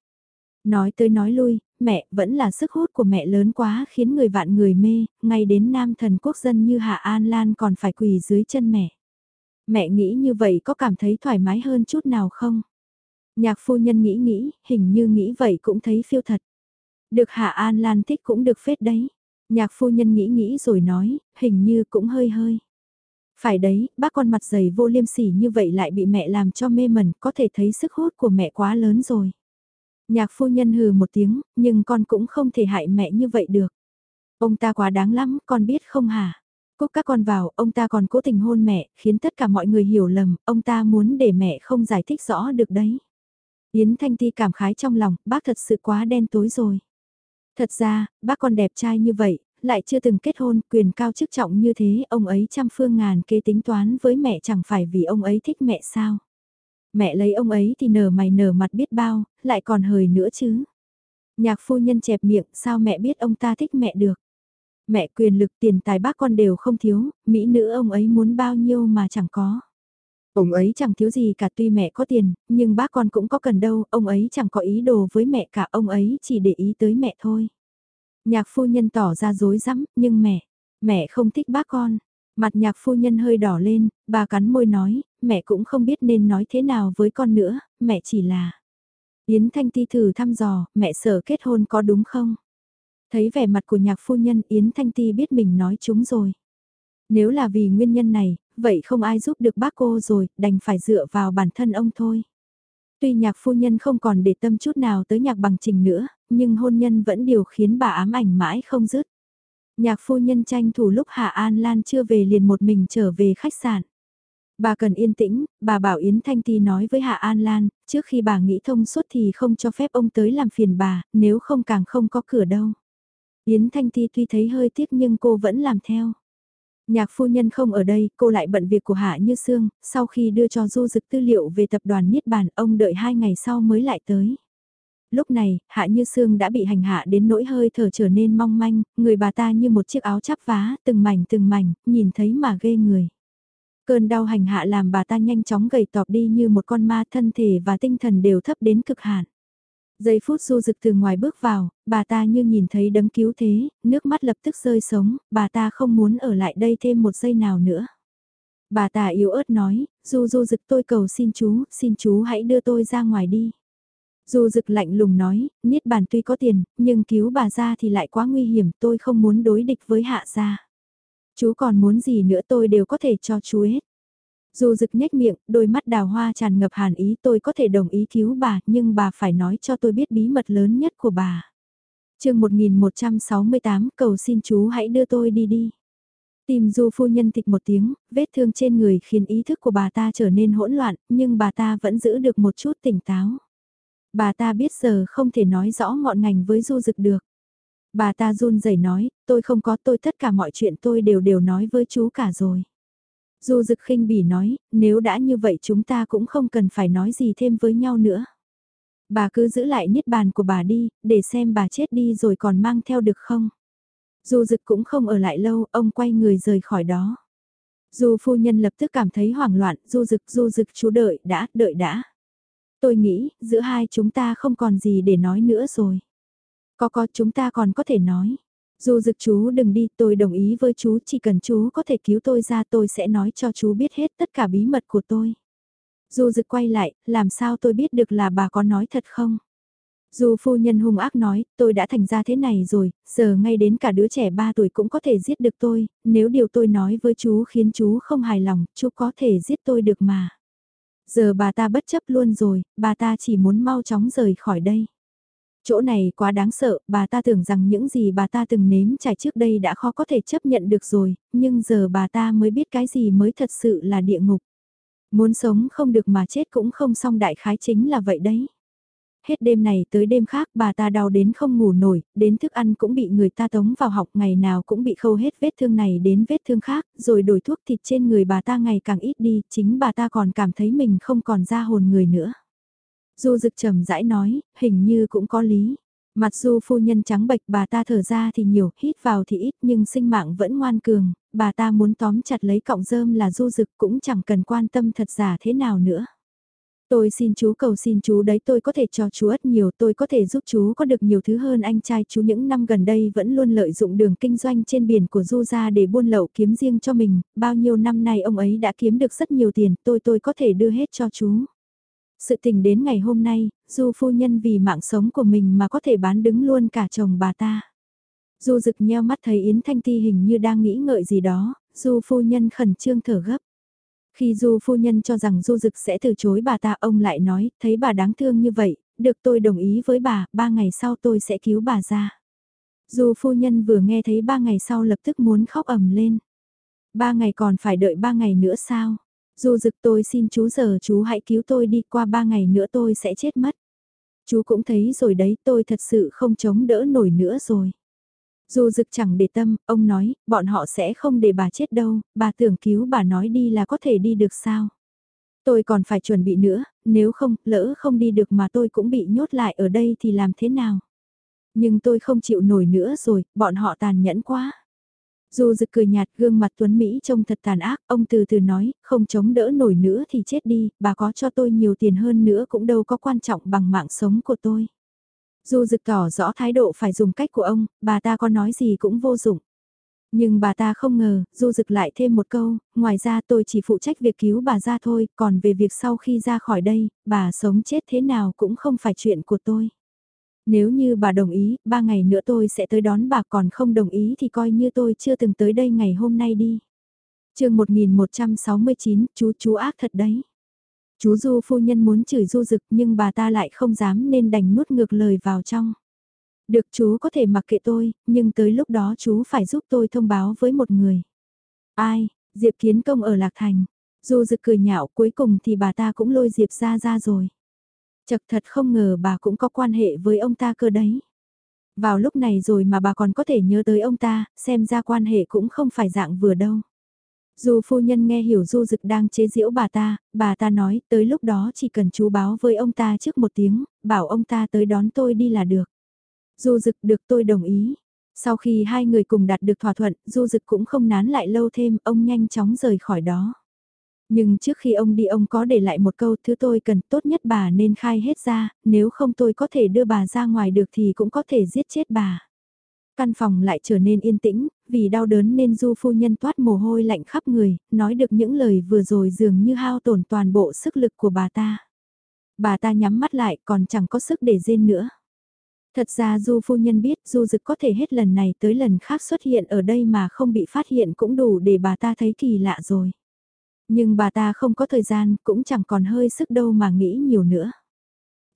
Nói tới nói lui, mẹ vẫn là sức hút của mẹ lớn quá khiến người vạn người mê, ngay đến nam thần quốc dân như Hạ An Lan còn phải quỳ dưới chân mẹ. Mẹ nghĩ như vậy có cảm thấy thoải mái hơn chút nào không? Nhạc phu nhân nghĩ nghĩ, hình như nghĩ vậy cũng thấy phiêu thật. Được Hạ An Lan thích cũng được phết đấy. Nhạc phu nhân nghĩ nghĩ rồi nói, hình như cũng hơi hơi. Phải đấy, bác con mặt dày vô liêm sỉ như vậy lại bị mẹ làm cho mê mẩn, có thể thấy sức hút của mẹ quá lớn rồi. Nhạc phu nhân hừ một tiếng, nhưng con cũng không thể hại mẹ như vậy được. Ông ta quá đáng lắm, con biết không hả? Cúc các con vào, ông ta còn cố tình hôn mẹ, khiến tất cả mọi người hiểu lầm, ông ta muốn để mẹ không giải thích rõ được đấy. Yến Thanh Ti cảm khái trong lòng, bác thật sự quá đen tối rồi. Thật ra, bác con đẹp trai như vậy, lại chưa từng kết hôn, quyền cao chức trọng như thế, ông ấy trăm phương ngàn kế tính toán với mẹ chẳng phải vì ông ấy thích mẹ sao. Mẹ lấy ông ấy thì nở mày nở mặt biết bao, lại còn hời nữa chứ. Nhạc phu nhân chẹp miệng, sao mẹ biết ông ta thích mẹ được. Mẹ quyền lực tiền tài bác con đều không thiếu, mỹ nữ ông ấy muốn bao nhiêu mà chẳng có. Ông ấy chẳng thiếu gì cả tuy mẹ có tiền, nhưng bác con cũng có cần đâu, ông ấy chẳng có ý đồ với mẹ cả, ông ấy chỉ để ý tới mẹ thôi. Nhạc phu nhân tỏ ra dối rắm nhưng mẹ, mẹ không thích bác con. Mặt nhạc phu nhân hơi đỏ lên, bà cắn môi nói, mẹ cũng không biết nên nói thế nào với con nữa, mẹ chỉ là... Yến Thanh Ti thử thăm dò, mẹ sợ kết hôn có đúng không? Thấy vẻ mặt của nhạc phu nhân Yến Thanh Ti biết mình nói chúng rồi. Nếu là vì nguyên nhân này, vậy không ai giúp được bác cô rồi, đành phải dựa vào bản thân ông thôi. Tuy nhạc phu nhân không còn để tâm chút nào tới nhạc bằng trình nữa, nhưng hôn nhân vẫn điều khiến bà ám ảnh mãi không dứt. Nhạc phu nhân tranh thủ lúc Hạ An Lan chưa về liền một mình trở về khách sạn. Bà cần yên tĩnh, bà bảo Yến Thanh Ti nói với Hạ An Lan, trước khi bà nghĩ thông suốt thì không cho phép ông tới làm phiền bà, nếu không càng không có cửa đâu. Yến Thanh Ti tuy thấy hơi tiếc nhưng cô vẫn làm theo. Nhạc phu nhân không ở đây, cô lại bận việc của Hạ Như Sương, sau khi đưa cho Du Dực tư liệu về tập đoàn Niết Bàn, ông đợi hai ngày sau mới lại tới. Lúc này, Hạ Như Sương đã bị hành hạ đến nỗi hơi thở trở nên mong manh, người bà ta như một chiếc áo chắp vá, từng mảnh từng mảnh, nhìn thấy mà ghê người. Cơn đau hành hạ làm bà ta nhanh chóng gầy tọp đi như một con ma thân thể và tinh thần đều thấp đến cực hạn. Giây phút du dực từ ngoài bước vào, bà ta như nhìn thấy đấng cứu thế, nước mắt lập tức rơi sống, bà ta không muốn ở lại đây thêm một giây nào nữa. Bà ta yếu ớt nói, du du dực tôi cầu xin chú, xin chú hãy đưa tôi ra ngoài đi. Du dực lạnh lùng nói, Niết Bàn tuy có tiền, nhưng cứu bà ra thì lại quá nguy hiểm, tôi không muốn đối địch với hạ gia. Chú còn muốn gì nữa tôi đều có thể cho chú hết. Dù rực nhếch miệng, đôi mắt đào hoa tràn ngập hàn ý tôi có thể đồng ý cứu bà, nhưng bà phải nói cho tôi biết bí mật lớn nhất của bà. chương 1168 cầu xin chú hãy đưa tôi đi đi. Tìm du phu nhân tịch một tiếng, vết thương trên người khiến ý thức của bà ta trở nên hỗn loạn, nhưng bà ta vẫn giữ được một chút tỉnh táo. Bà ta biết giờ không thể nói rõ ngọn ngành với du dực được. Bà ta run rẩy nói, tôi không có tôi tất cả mọi chuyện tôi đều đều nói với chú cả rồi. Du dực khinh bỉ nói, nếu đã như vậy chúng ta cũng không cần phải nói gì thêm với nhau nữa. Bà cứ giữ lại niết bàn của bà đi, để xem bà chết đi rồi còn mang theo được không. Du dực cũng không ở lại lâu, ông quay người rời khỏi đó. Du phu nhân lập tức cảm thấy hoảng loạn, du dực du dực chú đợi đã, đợi đã. Tôi nghĩ, giữa hai chúng ta không còn gì để nói nữa rồi. Có có chúng ta còn có thể nói. Dù dực chú đừng đi, tôi đồng ý với chú, chỉ cần chú có thể cứu tôi ra tôi sẽ nói cho chú biết hết tất cả bí mật của tôi. Dù dực quay lại, làm sao tôi biết được là bà có nói thật không? Dù phu nhân hung ác nói, tôi đã thành ra thế này rồi, giờ ngay đến cả đứa trẻ 3 tuổi cũng có thể giết được tôi, nếu điều tôi nói với chú khiến chú không hài lòng, chú có thể giết tôi được mà. Giờ bà ta bất chấp luôn rồi, bà ta chỉ muốn mau chóng rời khỏi đây. Chỗ này quá đáng sợ, bà ta tưởng rằng những gì bà ta từng nếm trải trước đây đã khó có thể chấp nhận được rồi, nhưng giờ bà ta mới biết cái gì mới thật sự là địa ngục. Muốn sống không được mà chết cũng không xong đại khái chính là vậy đấy. Hết đêm này tới đêm khác bà ta đau đến không ngủ nổi, đến thức ăn cũng bị người ta tống vào học ngày nào cũng bị khâu hết vết thương này đến vết thương khác, rồi đổi thuốc thịt trên người bà ta ngày càng ít đi, chính bà ta còn cảm thấy mình không còn ra hồn người nữa. Du dực trầm rãi nói, hình như cũng có lý. Mặt du phu nhân trắng bệch bà ta thở ra thì nhiều, hít vào thì ít nhưng sinh mạng vẫn ngoan cường, bà ta muốn tóm chặt lấy cọng rơm là du dực cũng chẳng cần quan tâm thật giả thế nào nữa. Tôi xin chú cầu xin chú đấy tôi có thể cho chú ất nhiều tôi có thể giúp chú có được nhiều thứ hơn anh trai chú những năm gần đây vẫn luôn lợi dụng đường kinh doanh trên biển của Du gia để buôn lậu kiếm riêng cho mình, bao nhiêu năm nay ông ấy đã kiếm được rất nhiều tiền tôi tôi có thể đưa hết cho chú. Sự tình đến ngày hôm nay, Du phu nhân vì mạng sống của mình mà có thể bán đứng luôn cả chồng bà ta. Du rực nheo mắt thấy Yến Thanh Ti hình như đang nghĩ ngợi gì đó, Du phu nhân khẩn trương thở gấp. Khi Du phu nhân cho rằng Du Dực sẽ từ chối bà ta ông lại nói, thấy bà đáng thương như vậy, được tôi đồng ý với bà, ba ngày sau tôi sẽ cứu bà ra. Du phu nhân vừa nghe thấy ba ngày sau lập tức muốn khóc ầm lên. Ba ngày còn phải đợi ba ngày nữa sao? Dù Dực tôi xin chú giờ chú hãy cứu tôi đi qua ba ngày nữa tôi sẽ chết mất. Chú cũng thấy rồi đấy tôi thật sự không chống đỡ nổi nữa rồi. Dù dực chẳng để tâm, ông nói, bọn họ sẽ không để bà chết đâu, bà tưởng cứu bà nói đi là có thể đi được sao. Tôi còn phải chuẩn bị nữa, nếu không, lỡ không đi được mà tôi cũng bị nhốt lại ở đây thì làm thế nào. Nhưng tôi không chịu nổi nữa rồi, bọn họ tàn nhẫn quá. Dù dực cười nhạt gương mặt Tuấn Mỹ trông thật tàn ác, ông từ từ nói, không chống đỡ nổi nữa thì chết đi, bà có cho tôi nhiều tiền hơn nữa cũng đâu có quan trọng bằng mạng sống của tôi. Dù dực tỏ rõ thái độ phải dùng cách của ông, bà ta có nói gì cũng vô dụng. Nhưng bà ta không ngờ, Du Dực lại thêm một câu, ngoài ra tôi chỉ phụ trách việc cứu bà ra thôi, còn về việc sau khi ra khỏi đây, bà sống chết thế nào cũng không phải chuyện của tôi. Nếu như bà đồng ý, ba ngày nữa tôi sẽ tới đón bà còn không đồng ý thì coi như tôi chưa từng tới đây ngày hôm nay đi. chương 1169, chú chú ác thật đấy. Chú Du phu nhân muốn chửi Du Dực nhưng bà ta lại không dám nên đành nuốt ngược lời vào trong. Được chú có thể mặc kệ tôi, nhưng tới lúc đó chú phải giúp tôi thông báo với một người. Ai, Diệp Kiến Công ở Lạc Thành. Du Dực cười nhạo cuối cùng thì bà ta cũng lôi Diệp ra ra rồi. Chật thật không ngờ bà cũng có quan hệ với ông ta cơ đấy. Vào lúc này rồi mà bà còn có thể nhớ tới ông ta, xem ra quan hệ cũng không phải dạng vừa đâu. Dù phu nhân nghe hiểu du dực đang chế giễu bà ta, bà ta nói tới lúc đó chỉ cần chú báo với ông ta trước một tiếng, bảo ông ta tới đón tôi đi là được. Du dực được tôi đồng ý. Sau khi hai người cùng đạt được thỏa thuận, du dực cũng không nán lại lâu thêm, ông nhanh chóng rời khỏi đó. Nhưng trước khi ông đi ông có để lại một câu thứ tôi cần tốt nhất bà nên khai hết ra, nếu không tôi có thể đưa bà ra ngoài được thì cũng có thể giết chết bà. Căn phòng lại trở nên yên tĩnh, vì đau đớn nên du phu nhân toát mồ hôi lạnh khắp người, nói được những lời vừa rồi dường như hao tổn toàn bộ sức lực của bà ta. Bà ta nhắm mắt lại còn chẳng có sức để rên nữa. Thật ra Du phu nhân biết Du Dực có thể hết lần này tới lần khác xuất hiện ở đây mà không bị phát hiện cũng đủ để bà ta thấy kỳ lạ rồi. Nhưng bà ta không có thời gian cũng chẳng còn hơi sức đâu mà nghĩ nhiều nữa.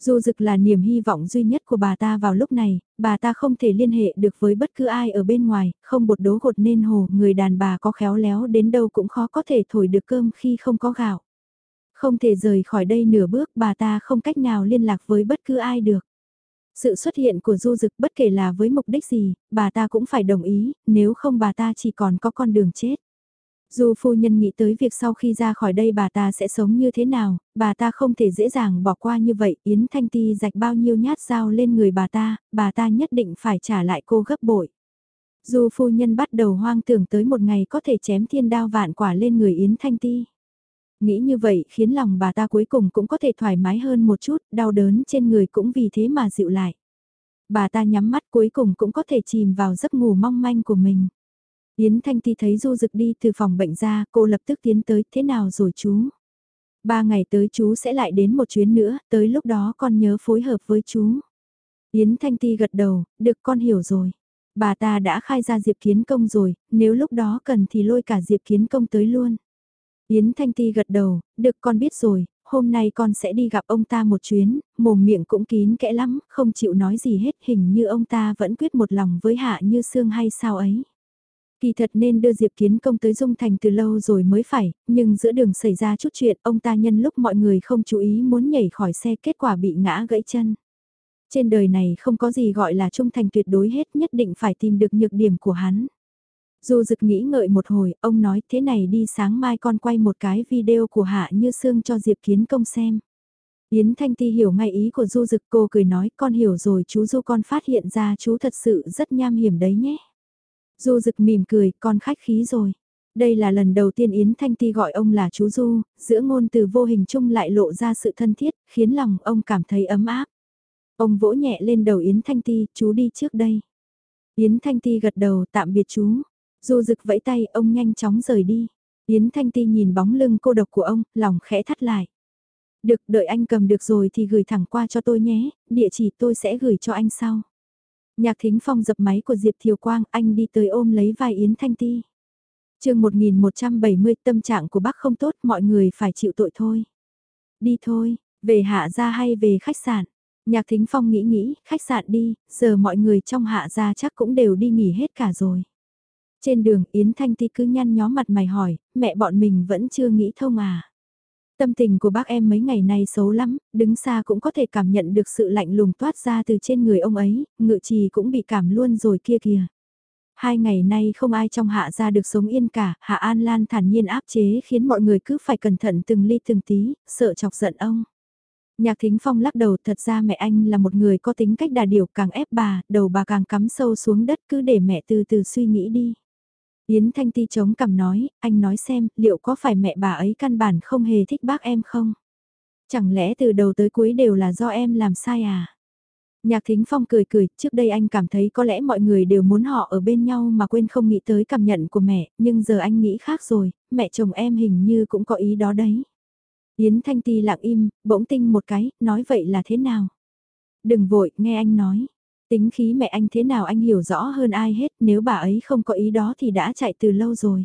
Du Dực là niềm hy vọng duy nhất của bà ta vào lúc này, bà ta không thể liên hệ được với bất cứ ai ở bên ngoài, không bột đố gột nên hồ, người đàn bà có khéo léo đến đâu cũng khó có thể thổi được cơm khi không có gạo. Không thể rời khỏi đây nửa bước bà ta không cách nào liên lạc với bất cứ ai được. Sự xuất hiện của Du Dực bất kể là với mục đích gì, bà ta cũng phải đồng ý, nếu không bà ta chỉ còn có con đường chết. Dù phu nhân nghĩ tới việc sau khi ra khỏi đây bà ta sẽ sống như thế nào, bà ta không thể dễ dàng bỏ qua như vậy, Yến Thanh Ti rạch bao nhiêu nhát dao lên người bà ta, bà ta nhất định phải trả lại cô gấp bội. Dù phu nhân bắt đầu hoang tưởng tới một ngày có thể chém thiên đao vạn quả lên người Yến Thanh Ti. Nghĩ như vậy khiến lòng bà ta cuối cùng cũng có thể thoải mái hơn một chút, đau đớn trên người cũng vì thế mà dịu lại. Bà ta nhắm mắt cuối cùng cũng có thể chìm vào giấc ngủ mong manh của mình. Yến Thanh Ti thấy Du Dực đi từ phòng bệnh ra, cô lập tức tiến tới, thế nào rồi chú? Ba ngày tới chú sẽ lại đến một chuyến nữa, tới lúc đó con nhớ phối hợp với chú. Yến Thanh Ti gật đầu, được con hiểu rồi. Bà ta đã khai ra Diệp Kiến Công rồi, nếu lúc đó cần thì lôi cả Diệp Kiến Công tới luôn. Yến Thanh Ti gật đầu, được con biết rồi, hôm nay con sẽ đi gặp ông ta một chuyến, mồm miệng cũng kín kẽ lắm, không chịu nói gì hết, hình như ông ta vẫn quyết một lòng với Hạ Như Sương hay sao ấy. Kỳ thật nên đưa Diệp Kiến Công tới Dung Thành từ lâu rồi mới phải, nhưng giữa đường xảy ra chút chuyện ông ta nhân lúc mọi người không chú ý muốn nhảy khỏi xe kết quả bị ngã gãy chân. Trên đời này không có gì gọi là trung thành tuyệt đối hết nhất định phải tìm được nhược điểm của hắn. Dù dực nghĩ ngợi một hồi, ông nói thế này đi sáng mai con quay một cái video của Hạ Như Sương cho Diệp Kiến Công xem. Yến Thanh Ti hiểu ngay ý của Du Dực cô cười nói con hiểu rồi chú Du con phát hiện ra chú thật sự rất nham hiểm đấy nhé. Du rực mỉm cười con khách khí rồi. Đây là lần đầu tiên Yến Thanh Ti gọi ông là chú Du, giữa ngôn từ vô hình chung lại lộ ra sự thân thiết, khiến lòng ông cảm thấy ấm áp. Ông vỗ nhẹ lên đầu Yến Thanh Ti, chú đi trước đây. Yến Thanh Ti gật đầu tạm biệt chú. Du rực vẫy tay, ông nhanh chóng rời đi. Yến Thanh Ti nhìn bóng lưng cô độc của ông, lòng khẽ thắt lại. Được, đợi anh cầm được rồi thì gửi thẳng qua cho tôi nhé, địa chỉ tôi sẽ gửi cho anh sau. Nhạc Thính Phong dập máy của Diệp Thiều Quang, anh đi tới ôm lấy vai Yến Thanh Ti. chương 1170 tâm trạng của bác không tốt, mọi người phải chịu tội thôi. Đi thôi, về hạ gia hay về khách sạn? Nhạc Thính Phong nghĩ nghĩ, khách sạn đi, giờ mọi người trong hạ gia chắc cũng đều đi nghỉ hết cả rồi. Trên đường Yến Thanh Ti cứ nhăn nhó mặt mày hỏi, mẹ bọn mình vẫn chưa nghĩ thông à. Tâm tình của bác em mấy ngày nay xấu lắm, đứng xa cũng có thể cảm nhận được sự lạnh lùng toát ra từ trên người ông ấy, ngự trì cũng bị cảm luôn rồi kia kìa. Hai ngày nay không ai trong hạ ra được sống yên cả, hạ An Lan thản nhiên áp chế khiến mọi người cứ phải cẩn thận từng ly từng tí, sợ chọc giận ông. Nhạc Thính Phong lắc đầu thật ra mẹ anh là một người có tính cách đà điều càng ép bà, đầu bà càng cắm sâu xuống đất cứ để mẹ từ từ suy nghĩ đi. Yến Thanh Ti chống cằm nói, anh nói xem, liệu có phải mẹ bà ấy căn bản không hề thích bác em không? Chẳng lẽ từ đầu tới cuối đều là do em làm sai à? Nhạc Thính Phong cười cười, trước đây anh cảm thấy có lẽ mọi người đều muốn họ ở bên nhau mà quên không nghĩ tới cảm nhận của mẹ, nhưng giờ anh nghĩ khác rồi, mẹ chồng em hình như cũng có ý đó đấy. Yến Thanh Ti lặng im, bỗng tinh một cái, nói vậy là thế nào? Đừng vội, nghe anh nói. Tính khí mẹ anh thế nào anh hiểu rõ hơn ai hết, nếu bà ấy không có ý đó thì đã chạy từ lâu rồi.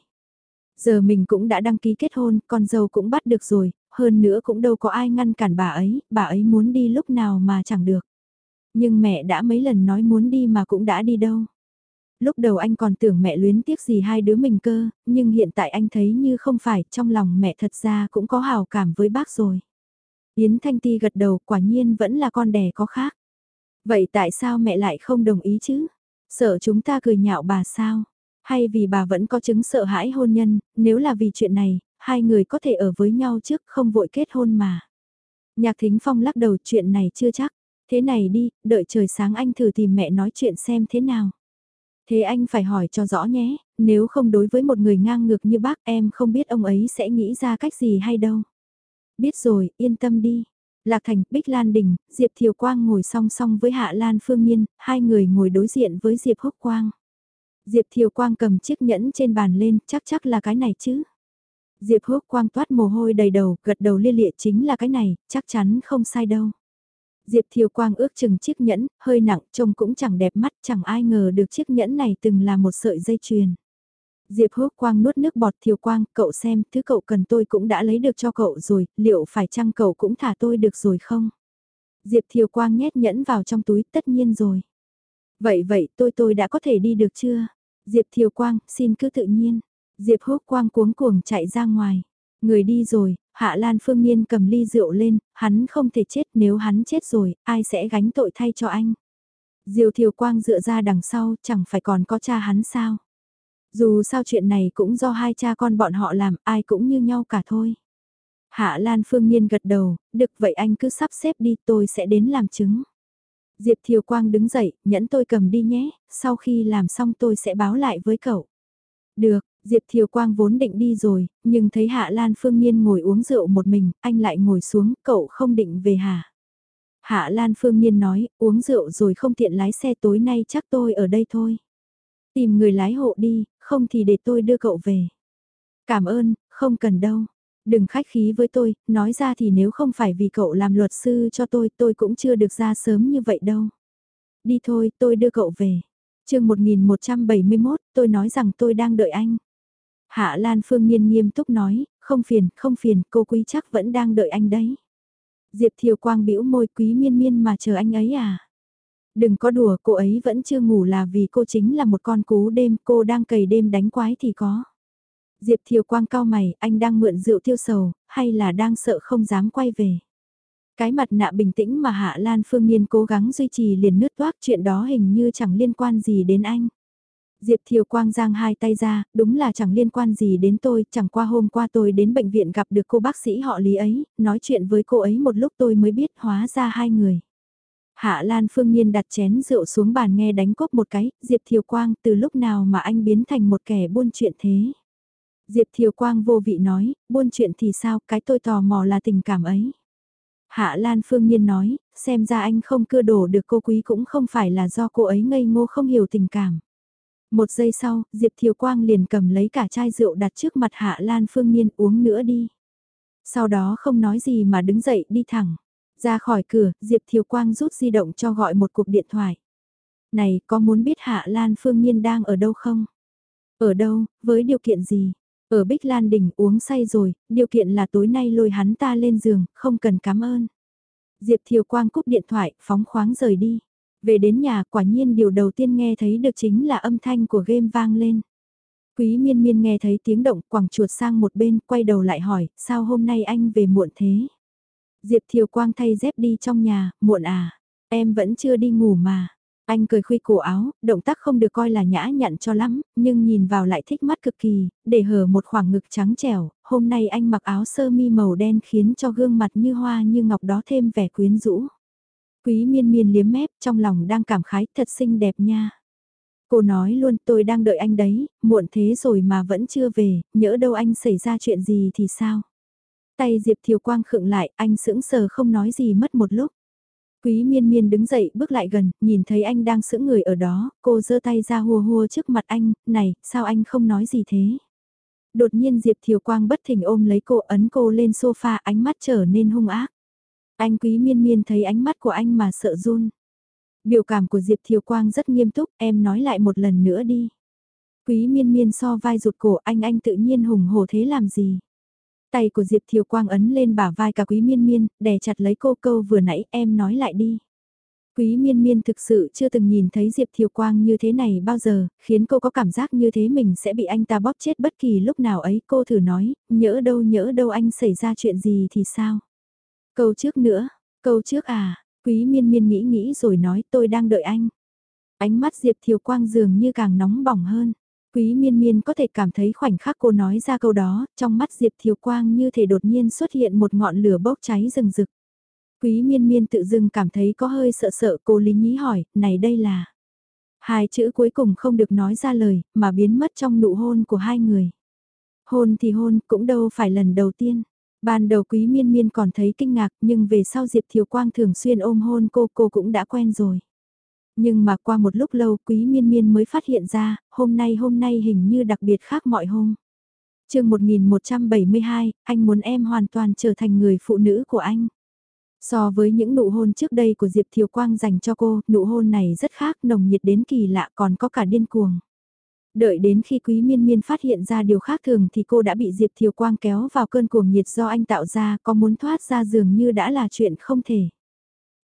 Giờ mình cũng đã đăng ký kết hôn, con dâu cũng bắt được rồi, hơn nữa cũng đâu có ai ngăn cản bà ấy, bà ấy muốn đi lúc nào mà chẳng được. Nhưng mẹ đã mấy lần nói muốn đi mà cũng đã đi đâu. Lúc đầu anh còn tưởng mẹ luyến tiếc gì hai đứa mình cơ, nhưng hiện tại anh thấy như không phải, trong lòng mẹ thật ra cũng có hào cảm với bác rồi. Yến Thanh Ti gật đầu quả nhiên vẫn là con đẻ có khác. Vậy tại sao mẹ lại không đồng ý chứ? Sợ chúng ta cười nhạo bà sao? Hay vì bà vẫn có chứng sợ hãi hôn nhân, nếu là vì chuyện này, hai người có thể ở với nhau trước không vội kết hôn mà. Nhạc Thính Phong lắc đầu chuyện này chưa chắc. Thế này đi, đợi trời sáng anh thử tìm mẹ nói chuyện xem thế nào. Thế anh phải hỏi cho rõ nhé, nếu không đối với một người ngang ngược như bác em không biết ông ấy sẽ nghĩ ra cách gì hay đâu. Biết rồi, yên tâm đi. Lạc Thành, Bích Lan Đình, Diệp Thiều Quang ngồi song song với Hạ Lan Phương Nhiên, hai người ngồi đối diện với Diệp Húc Quang. Diệp Thiều Quang cầm chiếc nhẫn trên bàn lên, chắc chắc là cái này chứ. Diệp Húc quang toát mồ hôi đầy đầu, gật đầu lia lịa chính là cái này, chắc chắn không sai đâu. Diệp Thiều Quang ước chừng chiếc nhẫn, hơi nặng, trông cũng chẳng đẹp mắt, chẳng ai ngờ được chiếc nhẫn này từng là một sợi dây chuyền. Diệp Húc Quang nuốt nước bọt Thiều Quang, cậu xem, thứ cậu cần tôi cũng đã lấy được cho cậu rồi, liệu phải chăng cậu cũng thả tôi được rồi không? Diệp Thiều Quang nhét nhẫn vào trong túi, tất nhiên rồi. Vậy vậy tôi tôi đã có thể đi được chưa? Diệp Thiều Quang, xin cứ tự nhiên. Diệp Húc Quang cuống cuồng chạy ra ngoài. Người đi rồi, Hạ Lan Phương Nhiên cầm ly rượu lên, hắn không thể chết nếu hắn chết rồi, ai sẽ gánh tội thay cho anh. Diều Thiều Quang dựa ra đằng sau, chẳng phải còn có cha hắn sao. Dù sao chuyện này cũng do hai cha con bọn họ làm, ai cũng như nhau cả thôi. Hạ Lan Phương Nhiên gật đầu, được vậy anh cứ sắp xếp đi tôi sẽ đến làm chứng. Diệp Thiều Quang đứng dậy, nhẫn tôi cầm đi nhé, sau khi làm xong tôi sẽ báo lại với cậu. Được, Diệp Thiều Quang vốn định đi rồi, nhưng thấy Hạ Lan Phương Nhiên ngồi uống rượu một mình, anh lại ngồi xuống, cậu không định về hả? Hạ Lan Phương Nhiên nói, uống rượu rồi không tiện lái xe tối nay chắc tôi ở đây thôi. Tìm người lái hộ đi, không thì để tôi đưa cậu về. Cảm ơn, không cần đâu. Đừng khách khí với tôi, nói ra thì nếu không phải vì cậu làm luật sư cho tôi, tôi cũng chưa được ra sớm như vậy đâu. Đi thôi, tôi đưa cậu về. chương 1171, tôi nói rằng tôi đang đợi anh. Hạ Lan Phương Nhiên nghiêm túc nói, không phiền, không phiền, cô quý chắc vẫn đang đợi anh đấy. Diệp Thiều Quang bĩu môi quý miên miên mà chờ anh ấy à. Đừng có đùa, cô ấy vẫn chưa ngủ là vì cô chính là một con cú đêm, cô đang cày đêm đánh quái thì có. Diệp Thiều Quang cao mày, anh đang mượn rượu tiêu sầu, hay là đang sợ không dám quay về. Cái mặt nạ bình tĩnh mà Hạ Lan Phương Nhiên cố gắng duy trì liền nứt toác chuyện đó hình như chẳng liên quan gì đến anh. Diệp Thiều Quang giang hai tay ra, đúng là chẳng liên quan gì đến tôi, chẳng qua hôm qua tôi đến bệnh viện gặp được cô bác sĩ họ Lý ấy, nói chuyện với cô ấy một lúc tôi mới biết hóa ra hai người. Hạ Lan Phương Nhiên đặt chén rượu xuống bàn nghe đánh cốc một cái, Diệp Thiều Quang từ lúc nào mà anh biến thành một kẻ buôn chuyện thế. Diệp Thiều Quang vô vị nói, buôn chuyện thì sao, cái tôi tò mò là tình cảm ấy. Hạ Lan Phương Nhiên nói, xem ra anh không cưa đổ được cô quý cũng không phải là do cô ấy ngây ngô không hiểu tình cảm. Một giây sau, Diệp Thiều Quang liền cầm lấy cả chai rượu đặt trước mặt Hạ Lan Phương Nhiên uống nữa đi. Sau đó không nói gì mà đứng dậy đi thẳng. Ra khỏi cửa, Diệp Thiều Quang rút di động cho gọi một cuộc điện thoại. Này, có muốn biết Hạ Lan Phương Nhiên đang ở đâu không? Ở đâu, với điều kiện gì? Ở Bích Lan đỉnh uống say rồi, điều kiện là tối nay lôi hắn ta lên giường, không cần cảm ơn. Diệp Thiều Quang cúp điện thoại, phóng khoáng rời đi. Về đến nhà quả nhiên điều đầu tiên nghe thấy được chính là âm thanh của game vang lên. Quý miên miên nghe thấy tiếng động quẳng chuột sang một bên, quay đầu lại hỏi, sao hôm nay anh về muộn thế? Diệp Thiều Quang thay dép đi trong nhà, muộn à, em vẫn chưa đi ngủ mà. Anh cười khuy cổ áo, động tác không được coi là nhã nhặn cho lắm, nhưng nhìn vào lại thích mắt cực kỳ, để hở một khoảng ngực trắng trẻo, hôm nay anh mặc áo sơ mi màu đen khiến cho gương mặt như hoa như ngọc đó thêm vẻ quyến rũ. Quý miên miên liếm mép, trong lòng đang cảm khái, thật xinh đẹp nha. Cô nói luôn tôi đang đợi anh đấy, muộn thế rồi mà vẫn chưa về, nhỡ đâu anh xảy ra chuyện gì thì sao? Tay Diệp Thiều Quang khựng lại, anh sững sờ không nói gì mất một lúc. Quý miên miên đứng dậy bước lại gần, nhìn thấy anh đang sững người ở đó, cô giơ tay ra hùa hùa trước mặt anh, này, sao anh không nói gì thế? Đột nhiên Diệp Thiều Quang bất thình ôm lấy cô ấn cô lên sofa ánh mắt trở nên hung ác. Anh quý miên miên thấy ánh mắt của anh mà sợ run. Biểu cảm của Diệp Thiều Quang rất nghiêm túc, em nói lại một lần nữa đi. Quý miên miên so vai rụt cổ anh anh tự nhiên hùng hổ thế làm gì. Tay của Diệp Thiều Quang ấn lên bả vai cả quý miên miên, đè chặt lấy cô câu vừa nãy em nói lại đi. Quý miên miên thực sự chưa từng nhìn thấy Diệp Thiều Quang như thế này bao giờ, khiến cô có cảm giác như thế mình sẽ bị anh ta bóp chết bất kỳ lúc nào ấy. Cô thử nói, nhỡ đâu nhỡ đâu anh xảy ra chuyện gì thì sao? Câu trước nữa, câu trước à, quý miên miên nghĩ nghĩ rồi nói tôi đang đợi anh. Ánh mắt Diệp Thiều Quang dường như càng nóng bỏng hơn. Quý miên miên có thể cảm thấy khoảnh khắc cô nói ra câu đó, trong mắt Diệp Thiều Quang như thể đột nhiên xuất hiện một ngọn lửa bốc cháy rừng rực. Quý miên miên tự dưng cảm thấy có hơi sợ sợ cô lý nhí hỏi, này đây là... Hai chữ cuối cùng không được nói ra lời, mà biến mất trong nụ hôn của hai người. Hôn thì hôn, cũng đâu phải lần đầu tiên. Ban đầu quý miên miên còn thấy kinh ngạc nhưng về sau Diệp Thiều Quang thường xuyên ôm hôn cô cô cũng đã quen rồi. Nhưng mà qua một lúc lâu quý miên miên mới phát hiện ra, hôm nay hôm nay hình như đặc biệt khác mọi hôm. chương 1172, anh muốn em hoàn toàn trở thành người phụ nữ của anh. So với những nụ hôn trước đây của Diệp Thiều Quang dành cho cô, nụ hôn này rất khác, nồng nhiệt đến kỳ lạ còn có cả điên cuồng. Đợi đến khi Quý Miên Miên phát hiện ra điều khác thường thì cô đã bị Diệp Thiều Quang kéo vào cơn cuồng nhiệt do anh tạo ra, có muốn thoát ra dường như đã là chuyện không thể.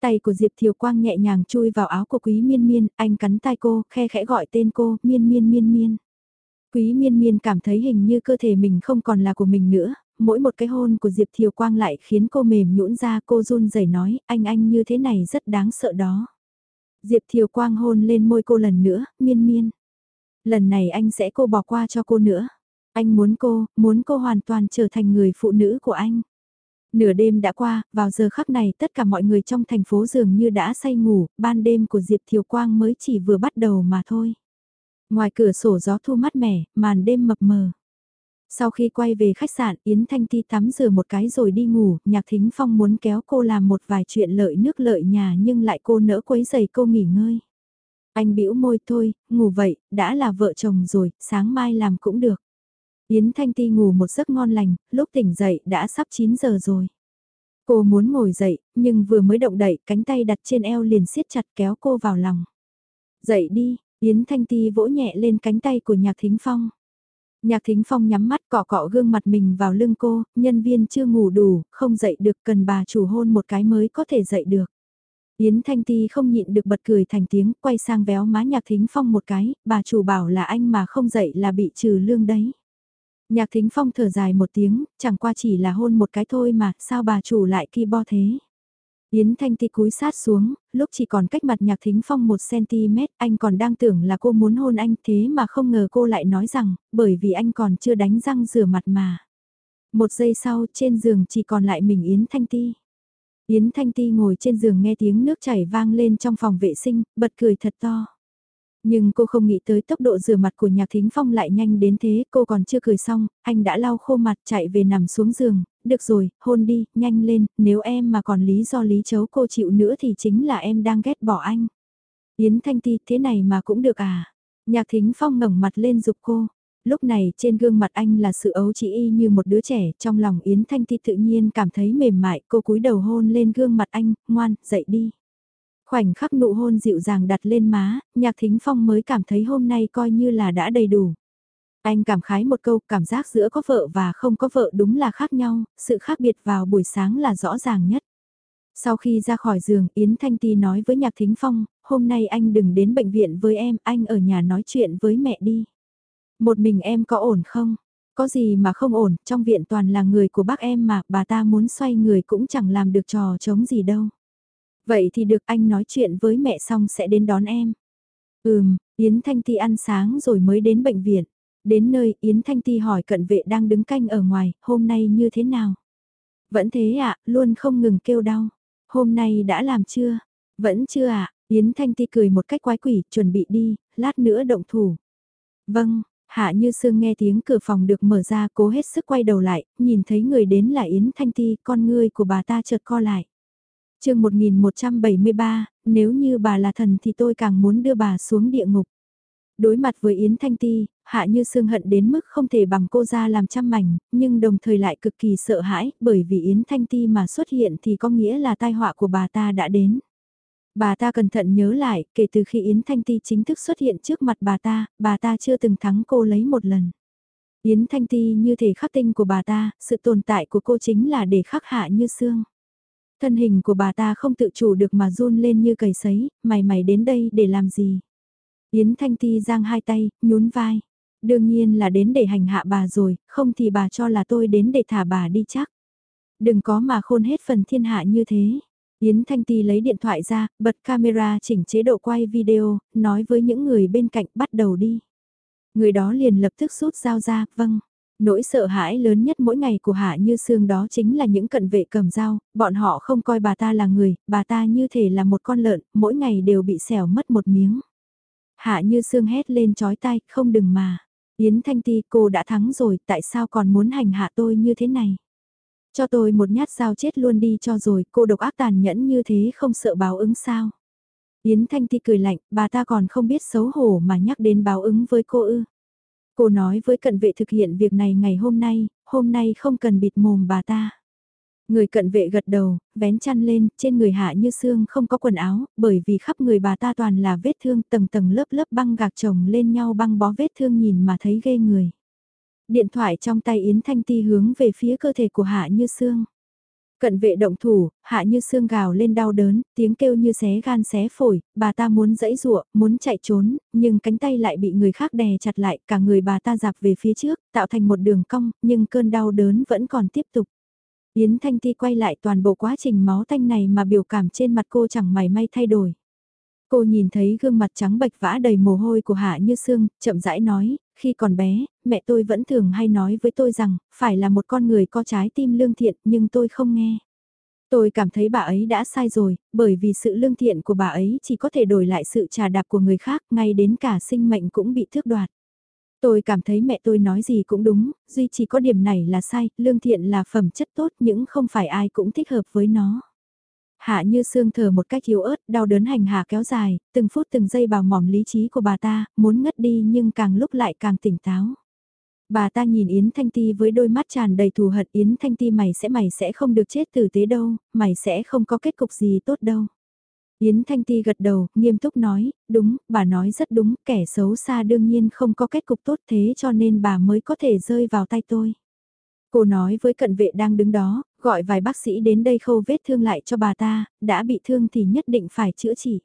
Tay của Diệp Thiều Quang nhẹ nhàng chui vào áo của Quý Miên Miên, anh cắn tay cô, khe khẽ gọi tên cô, Miên Miên Miên Miên. Quý Miên Miên cảm thấy hình như cơ thể mình không còn là của mình nữa, mỗi một cái hôn của Diệp Thiều Quang lại khiến cô mềm nhũn ra cô run rẩy nói, anh anh như thế này rất đáng sợ đó. Diệp Thiều Quang hôn lên môi cô lần nữa, miên miên. Lần này anh sẽ cô bỏ qua cho cô nữa. Anh muốn cô, muốn cô hoàn toàn trở thành người phụ nữ của anh. Nửa đêm đã qua, vào giờ khắc này tất cả mọi người trong thành phố dường như đã say ngủ, ban đêm của Diệp Thiều Quang mới chỉ vừa bắt đầu mà thôi. Ngoài cửa sổ gió thu mát mẻ, màn đêm mập mờ. Sau khi quay về khách sạn, Yến Thanh Ti tắm rửa một cái rồi đi ngủ, Nhạc Thính Phong muốn kéo cô làm một vài chuyện lợi nước lợi nhà nhưng lại cô nỡ quấy giày cô nghỉ ngơi. Anh bĩu môi thôi, ngủ vậy, đã là vợ chồng rồi, sáng mai làm cũng được. Yến Thanh Ti ngủ một giấc ngon lành, lúc tỉnh dậy đã sắp 9 giờ rồi. Cô muốn ngồi dậy, nhưng vừa mới động đậy, cánh tay đặt trên eo liền siết chặt kéo cô vào lòng. Dậy đi, Yến Thanh Ti vỗ nhẹ lên cánh tay của Nhạc Thính Phong. Nhạc Thính Phong nhắm mắt cọ cọ gương mặt mình vào lưng cô, nhân viên chưa ngủ đủ, không dậy được cần bà chủ hôn một cái mới có thể dậy được. Yến Thanh Ti không nhịn được bật cười thành tiếng, quay sang véo má Nhạc Thính Phong một cái, bà chủ bảo là anh mà không dậy là bị trừ lương đấy. Nhạc Thính Phong thở dài một tiếng, chẳng qua chỉ là hôn một cái thôi mà, sao bà chủ lại ki bo thế? Yến Thanh Ti cúi sát xuống, lúc chỉ còn cách mặt Nhạc Thính Phong 1cm, anh còn đang tưởng là cô muốn hôn anh thế mà không ngờ cô lại nói rằng, bởi vì anh còn chưa đánh răng rửa mặt mà. Một giây sau, trên giường chỉ còn lại mình Yến Thanh Ti. Yến Thanh Ti ngồi trên giường nghe tiếng nước chảy vang lên trong phòng vệ sinh, bật cười thật to. Nhưng cô không nghĩ tới tốc độ rửa mặt của Nhạc Thính Phong lại nhanh đến thế, cô còn chưa cười xong, anh đã lau khô mặt chạy về nằm xuống giường, được rồi, hôn đi, nhanh lên, nếu em mà còn lý do lý chấu cô chịu nữa thì chính là em đang ghét bỏ anh. Yến Thanh Ti, thế này mà cũng được à? Nhạc Thính Phong ngẩng mặt lên dục cô. Lúc này trên gương mặt anh là sự ấu chỉ y như một đứa trẻ, trong lòng Yến Thanh Ti tự nhiên cảm thấy mềm mại, cô cúi đầu hôn lên gương mặt anh, ngoan, dậy đi. Khoảnh khắc nụ hôn dịu dàng đặt lên má, nhạc thính phong mới cảm thấy hôm nay coi như là đã đầy đủ. Anh cảm khái một câu, cảm giác giữa có vợ và không có vợ đúng là khác nhau, sự khác biệt vào buổi sáng là rõ ràng nhất. Sau khi ra khỏi giường, Yến Thanh Ti nói với Nhạc Thính Phong, hôm nay anh đừng đến bệnh viện với em, anh ở nhà nói chuyện với mẹ đi. Một mình em có ổn không? Có gì mà không ổn, trong viện toàn là người của bác em mà, bà ta muốn xoay người cũng chẳng làm được trò chống gì đâu. Vậy thì được anh nói chuyện với mẹ xong sẽ đến đón em. Ừm, Yến Thanh Ti ăn sáng rồi mới đến bệnh viện. Đến nơi Yến Thanh Ti hỏi cận vệ đang đứng canh ở ngoài, hôm nay như thế nào? Vẫn thế ạ, luôn không ngừng kêu đau. Hôm nay đã làm chưa? Vẫn chưa ạ, Yến Thanh Ti cười một cách quái quỷ, chuẩn bị đi, lát nữa động thủ. Vâng, Hạ Như Sương nghe tiếng cửa phòng được mở ra cố hết sức quay đầu lại, nhìn thấy người đến là Yến Thanh Ti, con ngươi của bà ta chợt co lại chương 1173, nếu như bà là thần thì tôi càng muốn đưa bà xuống địa ngục. Đối mặt với Yến Thanh Ti, Hạ Như Sương hận đến mức không thể bằng cô ra làm trăm mảnh, nhưng đồng thời lại cực kỳ sợ hãi, bởi vì Yến Thanh Ti mà xuất hiện thì có nghĩa là tai họa của bà ta đã đến. Bà ta cẩn thận nhớ lại, kể từ khi Yến Thanh Ti chính thức xuất hiện trước mặt bà ta, bà ta chưa từng thắng cô lấy một lần. Yến Thanh Ti như thể khắc tinh của bà ta, sự tồn tại của cô chính là để khắc Hạ Như Sương. Thân hình của bà ta không tự chủ được mà run lên như cầy sấy, mày mày đến đây để làm gì? Yến Thanh Ti giang hai tay, nhún vai. Đương nhiên là đến để hành hạ bà rồi, không thì bà cho là tôi đến để thả bà đi chắc. Đừng có mà khôn hết phần thiên hạ như thế. Yến Thanh Ti lấy điện thoại ra, bật camera chỉnh chế độ quay video, nói với những người bên cạnh bắt đầu đi. Người đó liền lập tức rút dao ra, vâng. Nỗi sợ hãi lớn nhất mỗi ngày của Hạ Như Sương đó chính là những cận vệ cầm dao, bọn họ không coi bà ta là người, bà ta như thể là một con lợn, mỗi ngày đều bị xẻo mất một miếng. Hạ Như Sương hét lên chói tai, không đừng mà. Yến Thanh Ti cô đã thắng rồi, tại sao còn muốn hành hạ tôi như thế này? Cho tôi một nhát dao chết luôn đi cho rồi, cô độc ác tàn nhẫn như thế không sợ báo ứng sao? Yến Thanh Ti cười lạnh, bà ta còn không biết xấu hổ mà nhắc đến báo ứng với cô ư. Cô nói với cận vệ thực hiện việc này ngày hôm nay, hôm nay không cần bịt mồm bà ta. Người cận vệ gật đầu, vén chăn lên, trên người hạ như xương không có quần áo, bởi vì khắp người bà ta toàn là vết thương tầng tầng lớp lớp băng gạc chồng lên nhau băng bó vết thương nhìn mà thấy ghê người. Điện thoại trong tay Yến Thanh Ti hướng về phía cơ thể của hạ như xương. Cận vệ động thủ, hạ như xương gào lên đau đớn, tiếng kêu như xé gan xé phổi, bà ta muốn dẫy rụa, muốn chạy trốn, nhưng cánh tay lại bị người khác đè chặt lại, cả người bà ta dạp về phía trước, tạo thành một đường cong, nhưng cơn đau đớn vẫn còn tiếp tục. Yến Thanh Ti quay lại toàn bộ quá trình máu tanh này mà biểu cảm trên mặt cô chẳng mảy may thay đổi. Cô nhìn thấy gương mặt trắng bệch vã đầy mồ hôi của Hạ Như Sương, chậm rãi nói, khi còn bé, mẹ tôi vẫn thường hay nói với tôi rằng, phải là một con người có trái tim lương thiện nhưng tôi không nghe. Tôi cảm thấy bà ấy đã sai rồi, bởi vì sự lương thiện của bà ấy chỉ có thể đổi lại sự trà đạp của người khác, ngay đến cả sinh mệnh cũng bị thước đoạt. Tôi cảm thấy mẹ tôi nói gì cũng đúng, duy chỉ có điểm này là sai, lương thiện là phẩm chất tốt nhưng không phải ai cũng thích hợp với nó. Hạ như xương thở một cách yếu ớt, đau đớn hành hạ kéo dài, từng phút từng giây bào mỏm lý trí của bà ta, muốn ngất đi nhưng càng lúc lại càng tỉnh táo. Bà ta nhìn Yến Thanh Ti với đôi mắt tràn đầy thù hận Yến Thanh Ti mày sẽ mày sẽ không được chết tử tế đâu, mày sẽ không có kết cục gì tốt đâu. Yến Thanh Ti gật đầu, nghiêm túc nói, đúng, bà nói rất đúng, kẻ xấu xa đương nhiên không có kết cục tốt thế cho nên bà mới có thể rơi vào tay tôi. Cô nói với cận vệ đang đứng đó, gọi vài bác sĩ đến đây khâu vết thương lại cho bà ta, đã bị thương thì nhất định phải chữa trị.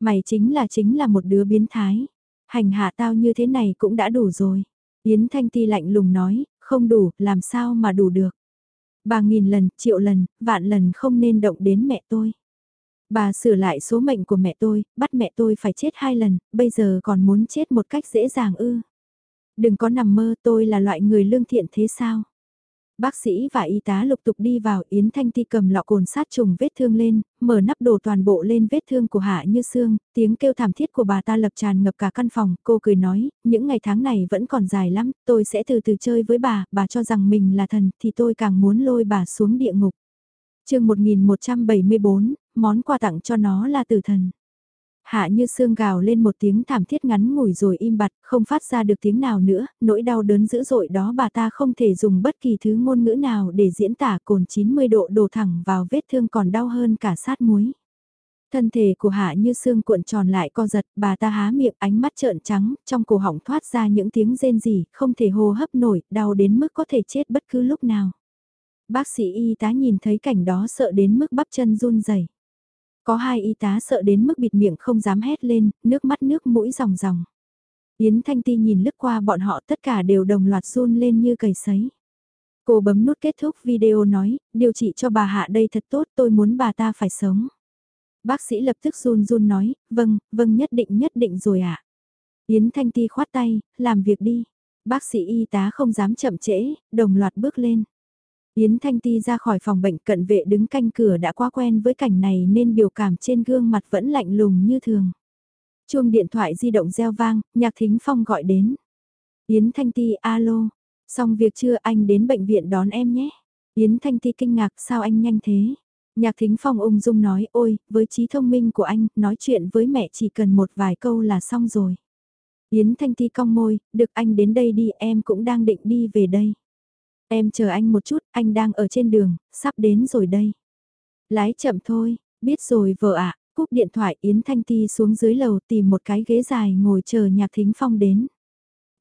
Mày chính là chính là một đứa biến thái. Hành hạ tao như thế này cũng đã đủ rồi. Yến Thanh Ti lạnh lùng nói, không đủ, làm sao mà đủ được. Bà nghìn lần, triệu lần, vạn lần không nên động đến mẹ tôi. Bà sửa lại số mệnh của mẹ tôi, bắt mẹ tôi phải chết hai lần, bây giờ còn muốn chết một cách dễ dàng ư. Đừng có nằm mơ tôi là loại người lương thiện thế sao. Bác sĩ và y tá lục tục đi vào Yến Thanh Ti cầm lọ cồn sát trùng vết thương lên, mở nắp đồ toàn bộ lên vết thương của Hạ Như Sương, tiếng kêu thảm thiết của bà ta lập tràn ngập cả căn phòng, cô cười nói, những ngày tháng này vẫn còn dài lắm, tôi sẽ từ từ chơi với bà, bà cho rằng mình là thần thì tôi càng muốn lôi bà xuống địa ngục. chương 1174, món quà tặng cho nó là tử thần. Hạ như xương gào lên một tiếng thảm thiết ngắn ngủi rồi im bặt, không phát ra được tiếng nào nữa, nỗi đau đớn dữ dội đó bà ta không thể dùng bất kỳ thứ ngôn ngữ nào để diễn tả cồn 90 độ đổ thẳng vào vết thương còn đau hơn cả sát muối. Thân thể của Hạ như xương cuộn tròn lại co giật, bà ta há miệng ánh mắt trợn trắng, trong cổ họng thoát ra những tiếng rên rỉ, không thể hô hấp nổi, đau đến mức có thể chết bất cứ lúc nào. Bác sĩ y tá nhìn thấy cảnh đó sợ đến mức bắp chân run rẩy. Có hai y tá sợ đến mức bịt miệng không dám hét lên, nước mắt nước mũi ròng ròng. Yến Thanh Ti nhìn lướt qua bọn họ tất cả đều đồng loạt run lên như cầy sấy. Cô bấm nút kết thúc video nói, điều trị cho bà Hạ đây thật tốt tôi muốn bà ta phải sống. Bác sĩ lập tức run run nói, vâng, vâng nhất định nhất định rồi ạ. À. Yến Thanh Ti khoát tay, làm việc đi. Bác sĩ y tá không dám chậm trễ, đồng loạt bước lên. Yến Thanh Ti ra khỏi phòng bệnh cận vệ đứng canh cửa đã quá quen với cảnh này nên biểu cảm trên gương mặt vẫn lạnh lùng như thường. Chuông điện thoại di động reo vang, nhạc thính phong gọi đến. Yến Thanh Ti alo, xong việc chưa anh đến bệnh viện đón em nhé. Yến Thanh Ti kinh ngạc sao anh nhanh thế. Nhạc thính phong ung dung nói ôi, với trí thông minh của anh, nói chuyện với mẹ chỉ cần một vài câu là xong rồi. Yến Thanh Ti cong môi, được anh đến đây đi em cũng đang định đi về đây. Em chờ anh một chút, anh đang ở trên đường, sắp đến rồi đây. Lái chậm thôi, biết rồi vợ ạ, cúp điện thoại Yến Thanh Ti xuống dưới lầu tìm một cái ghế dài ngồi chờ nhạc thính phong đến.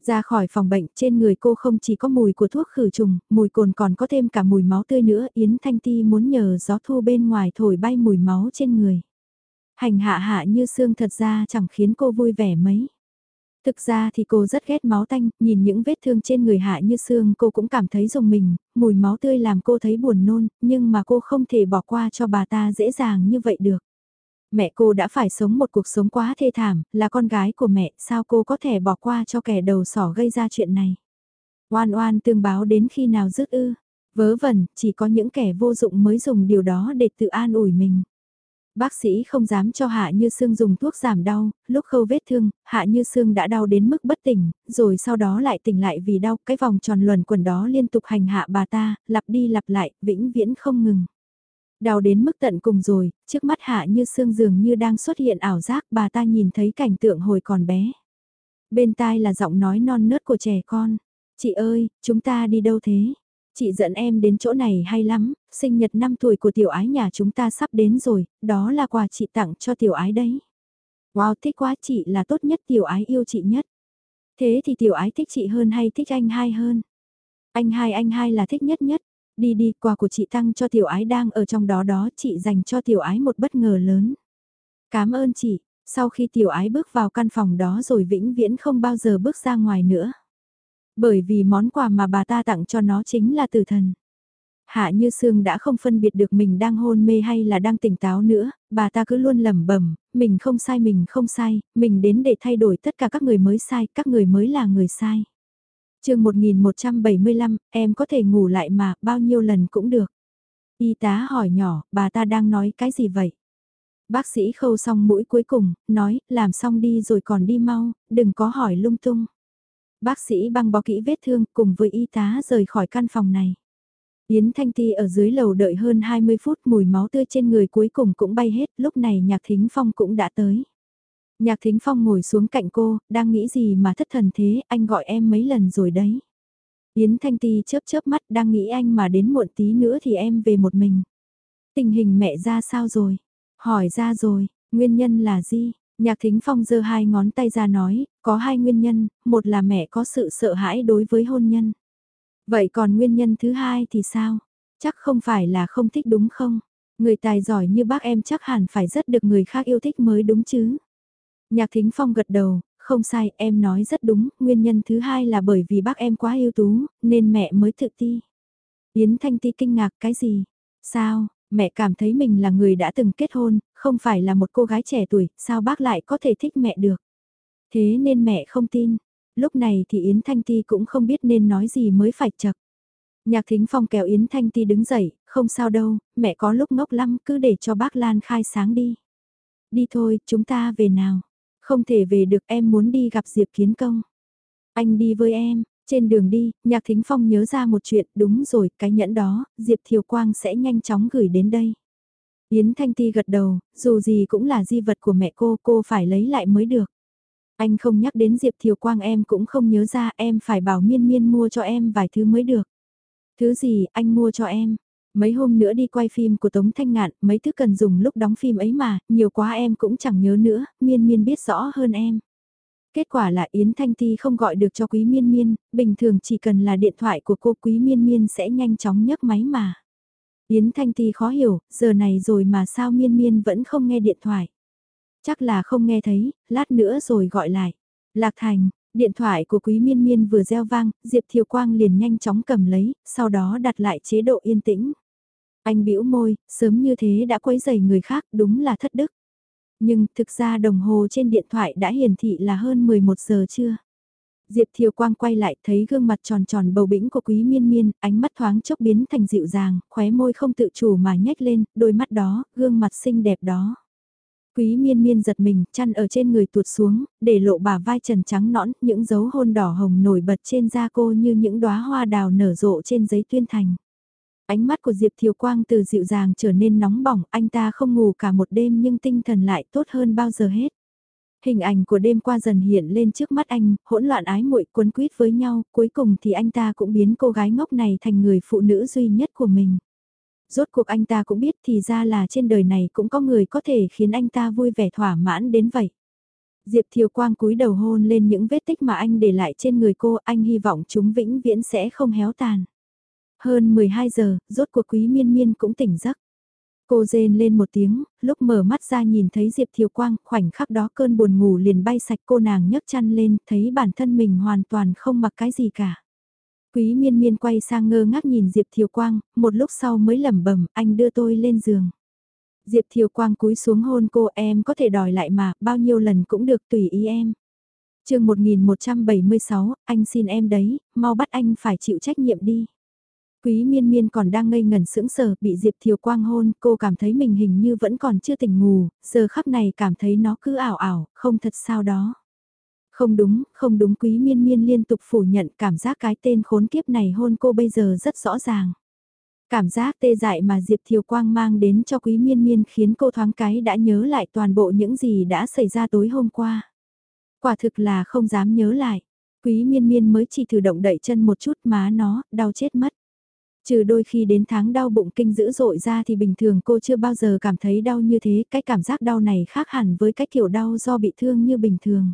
Ra khỏi phòng bệnh trên người cô không chỉ có mùi của thuốc khử trùng, mùi cồn còn có thêm cả mùi máu tươi nữa. Yến Thanh Ti muốn nhờ gió thu bên ngoài thổi bay mùi máu trên người. Hành hạ hạ như xương thật ra chẳng khiến cô vui vẻ mấy. Thực ra thì cô rất ghét máu tanh, nhìn những vết thương trên người hạ như xương cô cũng cảm thấy dùng mình, mùi máu tươi làm cô thấy buồn nôn, nhưng mà cô không thể bỏ qua cho bà ta dễ dàng như vậy được. Mẹ cô đã phải sống một cuộc sống quá thê thảm, là con gái của mẹ, sao cô có thể bỏ qua cho kẻ đầu sỏ gây ra chuyện này. Oan oan tương báo đến khi nào dứt ư, vớ vẩn, chỉ có những kẻ vô dụng mới dùng điều đó để tự an ủi mình. Bác sĩ không dám cho Hạ Như Sương dùng thuốc giảm đau, lúc khâu vết thương, Hạ Như Sương đã đau đến mức bất tỉnh, rồi sau đó lại tỉnh lại vì đau, cái vòng tròn luẩn quẩn đó liên tục hành hạ bà ta, lặp đi lặp lại, vĩnh viễn không ngừng. Đau đến mức tận cùng rồi, trước mắt Hạ Như Sương dường như đang xuất hiện ảo giác bà ta nhìn thấy cảnh tượng hồi còn bé. Bên tai là giọng nói non nớt của trẻ con. Chị ơi, chúng ta đi đâu thế? Chị dẫn em đến chỗ này hay lắm, sinh nhật 5 tuổi của tiểu ái nhà chúng ta sắp đến rồi, đó là quà chị tặng cho tiểu ái đấy. Wow, thích quá chị là tốt nhất tiểu ái yêu chị nhất. Thế thì tiểu ái thích chị hơn hay thích anh hai hơn? Anh hai anh hai là thích nhất nhất. Đi đi, quà của chị tăng cho tiểu ái đang ở trong đó đó, chị dành cho tiểu ái một bất ngờ lớn. Cảm ơn chị, sau khi tiểu ái bước vào căn phòng đó rồi vĩnh viễn không bao giờ bước ra ngoài nữa. Bởi vì món quà mà bà ta tặng cho nó chính là tử thần. Hạ Như Sương đã không phân biệt được mình đang hôn mê hay là đang tỉnh táo nữa, bà ta cứ luôn lẩm bẩm, mình không sai mình không sai, mình đến để thay đổi tất cả các người mới sai, các người mới là người sai. chương 1175, em có thể ngủ lại mà, bao nhiêu lần cũng được. Y tá hỏi nhỏ, bà ta đang nói cái gì vậy? Bác sĩ khâu xong mũi cuối cùng, nói, làm xong đi rồi còn đi mau, đừng có hỏi lung tung. Bác sĩ băng bó kỹ vết thương cùng với y tá rời khỏi căn phòng này. Yến Thanh Ti ở dưới lầu đợi hơn 20 phút mùi máu tươi trên người cuối cùng cũng bay hết, lúc này Nhạc Thính Phong cũng đã tới. Nhạc Thính Phong ngồi xuống cạnh cô, đang nghĩ gì mà thất thần thế, anh gọi em mấy lần rồi đấy. Yến Thanh Ti chớp chớp mắt đang nghĩ anh mà đến muộn tí nữa thì em về một mình. Tình hình mẹ ra sao rồi? Hỏi ra rồi, nguyên nhân là gì? Nhạc Thính Phong giơ hai ngón tay ra nói, có hai nguyên nhân, một là mẹ có sự sợ hãi đối với hôn nhân. Vậy còn nguyên nhân thứ hai thì sao? Chắc không phải là không thích đúng không? Người tài giỏi như bác em chắc hẳn phải rất được người khác yêu thích mới đúng chứ. Nhạc Thính Phong gật đầu, không sai, em nói rất đúng, nguyên nhân thứ hai là bởi vì bác em quá yêu tú, nên mẹ mới tự ti. Yến Thanh Ti kinh ngạc cái gì? Sao, mẹ cảm thấy mình là người đã từng kết hôn, không phải là một cô gái trẻ tuổi, sao bác lại có thể thích mẹ được? Thế nên mẹ không tin, Lúc này thì Yến Thanh Ti cũng không biết nên nói gì mới phải chật. Nhạc Thính Phong kéo Yến Thanh Ti đứng dậy, không sao đâu, mẹ có lúc ngốc lắm cứ để cho bác Lan khai sáng đi. Đi thôi, chúng ta về nào. Không thể về được em muốn đi gặp Diệp Kiến Công. Anh đi với em, trên đường đi, Nhạc Thính Phong nhớ ra một chuyện, đúng rồi, cái nhẫn đó, Diệp Thiều Quang sẽ nhanh chóng gửi đến đây. Yến Thanh Ti gật đầu, dù gì cũng là di vật của mẹ cô, cô phải lấy lại mới được. Anh không nhắc đến Diệp Thiều Quang em cũng không nhớ ra em phải bảo miên miên mua cho em vài thứ mới được. Thứ gì anh mua cho em? Mấy hôm nữa đi quay phim của Tống Thanh Ngạn, mấy thứ cần dùng lúc đóng phim ấy mà, nhiều quá em cũng chẳng nhớ nữa, miên miên biết rõ hơn em. Kết quả là Yến Thanh Ti không gọi được cho Quý Miên Miên, bình thường chỉ cần là điện thoại của cô Quý Miên Miên sẽ nhanh chóng nhấc máy mà. Yến Thanh Ti khó hiểu, giờ này rồi mà sao Miên Miên vẫn không nghe điện thoại. Chắc là không nghe thấy, lát nữa rồi gọi lại. Lạc Thành, điện thoại của Quý Miên Miên vừa reo vang, Diệp Thiều Quang liền nhanh chóng cầm lấy, sau đó đặt lại chế độ yên tĩnh. Anh bĩu môi, sớm như thế đã quấy rầy người khác, đúng là thất đức. Nhưng thực ra đồng hồ trên điện thoại đã hiển thị là hơn 11 giờ trưa. Diệp Thiều Quang quay lại thấy gương mặt tròn tròn bầu bĩnh của Quý Miên Miên, ánh mắt thoáng chốc biến thành dịu dàng, khóe môi không tự chủ mà nhếch lên, đôi mắt đó, gương mặt xinh đẹp đó. Quý miên miên giật mình, chăn ở trên người tuột xuống, để lộ bà vai trần trắng nõn, những dấu hôn đỏ hồng nổi bật trên da cô như những đóa hoa đào nở rộ trên giấy tuyên thành. Ánh mắt của Diệp Thiều Quang từ dịu dàng trở nên nóng bỏng, anh ta không ngủ cả một đêm nhưng tinh thần lại tốt hơn bao giờ hết. Hình ảnh của đêm qua dần hiện lên trước mắt anh, hỗn loạn ái muội cuốn quýt với nhau, cuối cùng thì anh ta cũng biến cô gái ngốc này thành người phụ nữ duy nhất của mình. Rốt cuộc anh ta cũng biết thì ra là trên đời này cũng có người có thể khiến anh ta vui vẻ thỏa mãn đến vậy. Diệp Thiều Quang cúi đầu hôn lên những vết tích mà anh để lại trên người cô, anh hy vọng chúng vĩnh viễn sẽ không héo tàn. Hơn 12 giờ, rốt cuộc quý miên miên cũng tỉnh giấc. Cô rên lên một tiếng, lúc mở mắt ra nhìn thấy Diệp Thiều Quang, khoảnh khắc đó cơn buồn ngủ liền bay sạch cô nàng nhấc chăn lên, thấy bản thân mình hoàn toàn không mặc cái gì cả. Quý miên miên quay sang ngơ ngác nhìn Diệp Thiều Quang, một lúc sau mới lẩm bẩm anh đưa tôi lên giường. Diệp Thiều Quang cúi xuống hôn cô em có thể đòi lại mà, bao nhiêu lần cũng được tùy ý em. chương 1176, anh xin em đấy, mau bắt anh phải chịu trách nhiệm đi. Quý miên miên còn đang ngây ngẩn sững sờ, bị Diệp Thiều Quang hôn, cô cảm thấy mình hình như vẫn còn chưa tỉnh ngủ, giờ khắc này cảm thấy nó cứ ảo ảo, không thật sao đó. Không đúng, không đúng quý miên miên liên tục phủ nhận cảm giác cái tên khốn kiếp này hôn cô bây giờ rất rõ ràng. Cảm giác tê dại mà Diệp Thiều Quang mang đến cho quý miên miên khiến cô thoáng cái đã nhớ lại toàn bộ những gì đã xảy ra tối hôm qua. Quả thực là không dám nhớ lại. Quý miên miên mới chỉ thử động đậy chân một chút má nó, đau chết mất. Trừ đôi khi đến tháng đau bụng kinh dữ dội ra thì bình thường cô chưa bao giờ cảm thấy đau như thế, cái cảm giác đau này khác hẳn với cái kiểu đau do bị thương như bình thường.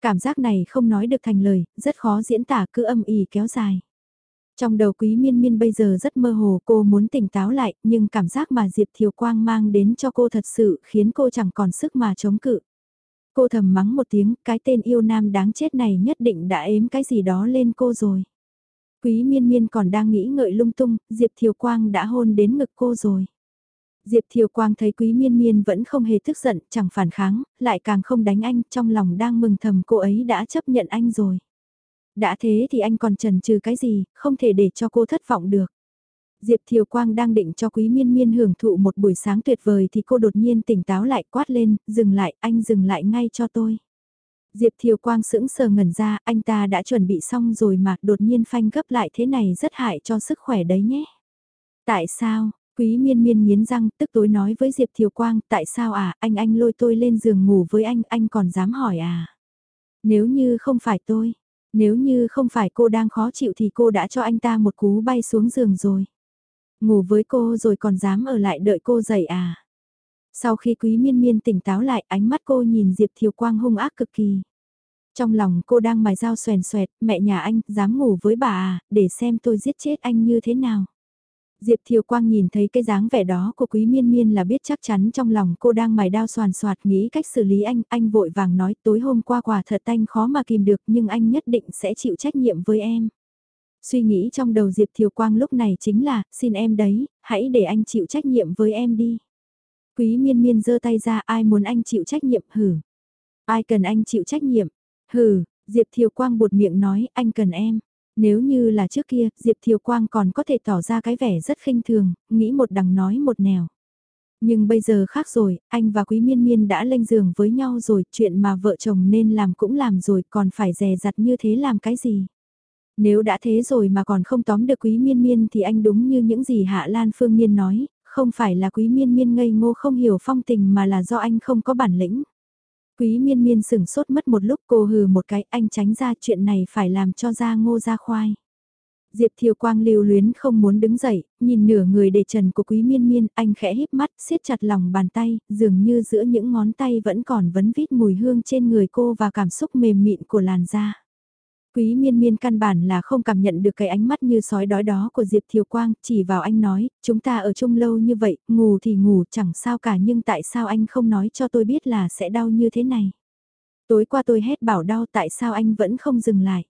Cảm giác này không nói được thành lời, rất khó diễn tả cứ âm ỉ kéo dài. Trong đầu quý miên miên bây giờ rất mơ hồ cô muốn tỉnh táo lại nhưng cảm giác mà Diệp Thiều Quang mang đến cho cô thật sự khiến cô chẳng còn sức mà chống cự. Cô thầm mắng một tiếng cái tên yêu nam đáng chết này nhất định đã ếm cái gì đó lên cô rồi. Quý miên miên còn đang nghĩ ngợi lung tung, Diệp Thiều Quang đã hôn đến ngực cô rồi. Diệp Thiều Quang thấy Quý Miên Miên vẫn không hề tức giận, chẳng phản kháng, lại càng không đánh anh, trong lòng đang mừng thầm cô ấy đã chấp nhận anh rồi. Đã thế thì anh còn chần chừ cái gì, không thể để cho cô thất vọng được. Diệp Thiều Quang đang định cho Quý Miên Miên hưởng thụ một buổi sáng tuyệt vời thì cô đột nhiên tỉnh táo lại quát lên, dừng lại, anh dừng lại ngay cho tôi. Diệp Thiều Quang sững sờ ngẩn ra, anh ta đã chuẩn bị xong rồi mà đột nhiên phanh gấp lại thế này rất hại cho sức khỏe đấy nhé. Tại sao, Quý miên miên nghiến răng tức tối nói với Diệp Thiều Quang tại sao à anh anh lôi tôi lên giường ngủ với anh anh còn dám hỏi à. Nếu như không phải tôi, nếu như không phải cô đang khó chịu thì cô đã cho anh ta một cú bay xuống giường rồi. Ngủ với cô rồi còn dám ở lại đợi cô dậy à. Sau khi quý miên miên tỉnh táo lại ánh mắt cô nhìn Diệp Thiều Quang hung ác cực kỳ. Trong lòng cô đang mài dao xoèn xoẹt, mẹ nhà anh, dám ngủ với bà à, để xem tôi giết chết anh như thế nào. Diệp Thiều Quang nhìn thấy cái dáng vẻ đó của Quý Miên Miên là biết chắc chắn trong lòng cô đang mài đao soàn soạt nghĩ cách xử lý anh, anh vội vàng nói tối hôm qua quả thật anh khó mà kìm được nhưng anh nhất định sẽ chịu trách nhiệm với em. Suy nghĩ trong đầu Diệp Thiều Quang lúc này chính là, xin em đấy, hãy để anh chịu trách nhiệm với em đi. Quý Miên Miên giơ tay ra ai muốn anh chịu trách nhiệm hử. Ai cần anh chịu trách nhiệm, hử, Diệp Thiều Quang buột miệng nói anh cần em. Nếu như là trước kia, Diệp Thiều Quang còn có thể tỏ ra cái vẻ rất khinh thường, nghĩ một đằng nói một nẻo. Nhưng bây giờ khác rồi, anh và Quý Miên Miên đã lên giường với nhau rồi, chuyện mà vợ chồng nên làm cũng làm rồi, còn phải dè dặt như thế làm cái gì? Nếu đã thế rồi mà còn không tóm được Quý Miên Miên thì anh đúng như những gì Hạ Lan Phương Miên nói, không phải là Quý Miên Miên ngây ngô không hiểu phong tình mà là do anh không có bản lĩnh. Quý miên miên sửng sốt mất một lúc cô hừ một cái anh tránh ra chuyện này phải làm cho ra ngô ra khoai. Diệp Thiều Quang lưu luyến không muốn đứng dậy, nhìn nửa người để trần của quý miên miên, anh khẽ híp mắt, siết chặt lòng bàn tay, dường như giữa những ngón tay vẫn còn vấn vít mùi hương trên người cô và cảm xúc mềm mịn của làn da. Quý miên miên căn bản là không cảm nhận được cái ánh mắt như sói đói đó của Diệp Thiều Quang, chỉ vào anh nói, chúng ta ở chung lâu như vậy, ngủ thì ngủ chẳng sao cả nhưng tại sao anh không nói cho tôi biết là sẽ đau như thế này. Tối qua tôi hét bảo đau tại sao anh vẫn không dừng lại.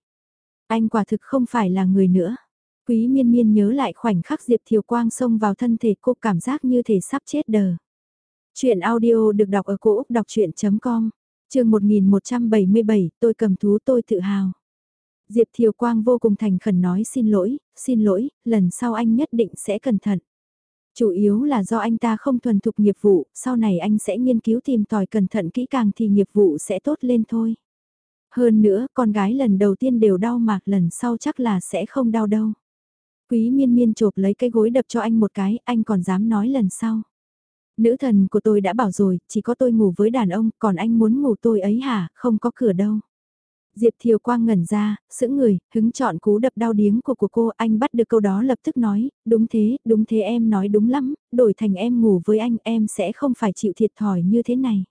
Anh quả thực không phải là người nữa. Quý miên miên nhớ lại khoảnh khắc Diệp Thiều Quang xông vào thân thể cô cảm giác như thể sắp chết đờ. Chuyện audio được đọc ở cổ Úc đọc chuyện.com, trường 1177, tôi cầm thú tôi tự hào. Diệp Thiều Quang vô cùng thành khẩn nói xin lỗi, xin lỗi, lần sau anh nhất định sẽ cẩn thận. Chủ yếu là do anh ta không thuần thục nghiệp vụ, sau này anh sẽ nghiên cứu tìm tòi cẩn thận kỹ càng thì nghiệp vụ sẽ tốt lên thôi. Hơn nữa, con gái lần đầu tiên đều đau mà lần sau chắc là sẽ không đau đâu. Quý miên miên chộp lấy cái gối đập cho anh một cái, anh còn dám nói lần sau. Nữ thần của tôi đã bảo rồi, chỉ có tôi ngủ với đàn ông, còn anh muốn ngủ tôi ấy hả, không có cửa đâu. Diệp Thiều Quang ngẩn ra, sững người, hứng chọn cú đập đau điếng của của cô, anh bắt được câu đó lập tức nói, đúng thế, đúng thế em nói đúng lắm, đổi thành em ngủ với anh em sẽ không phải chịu thiệt thòi như thế này.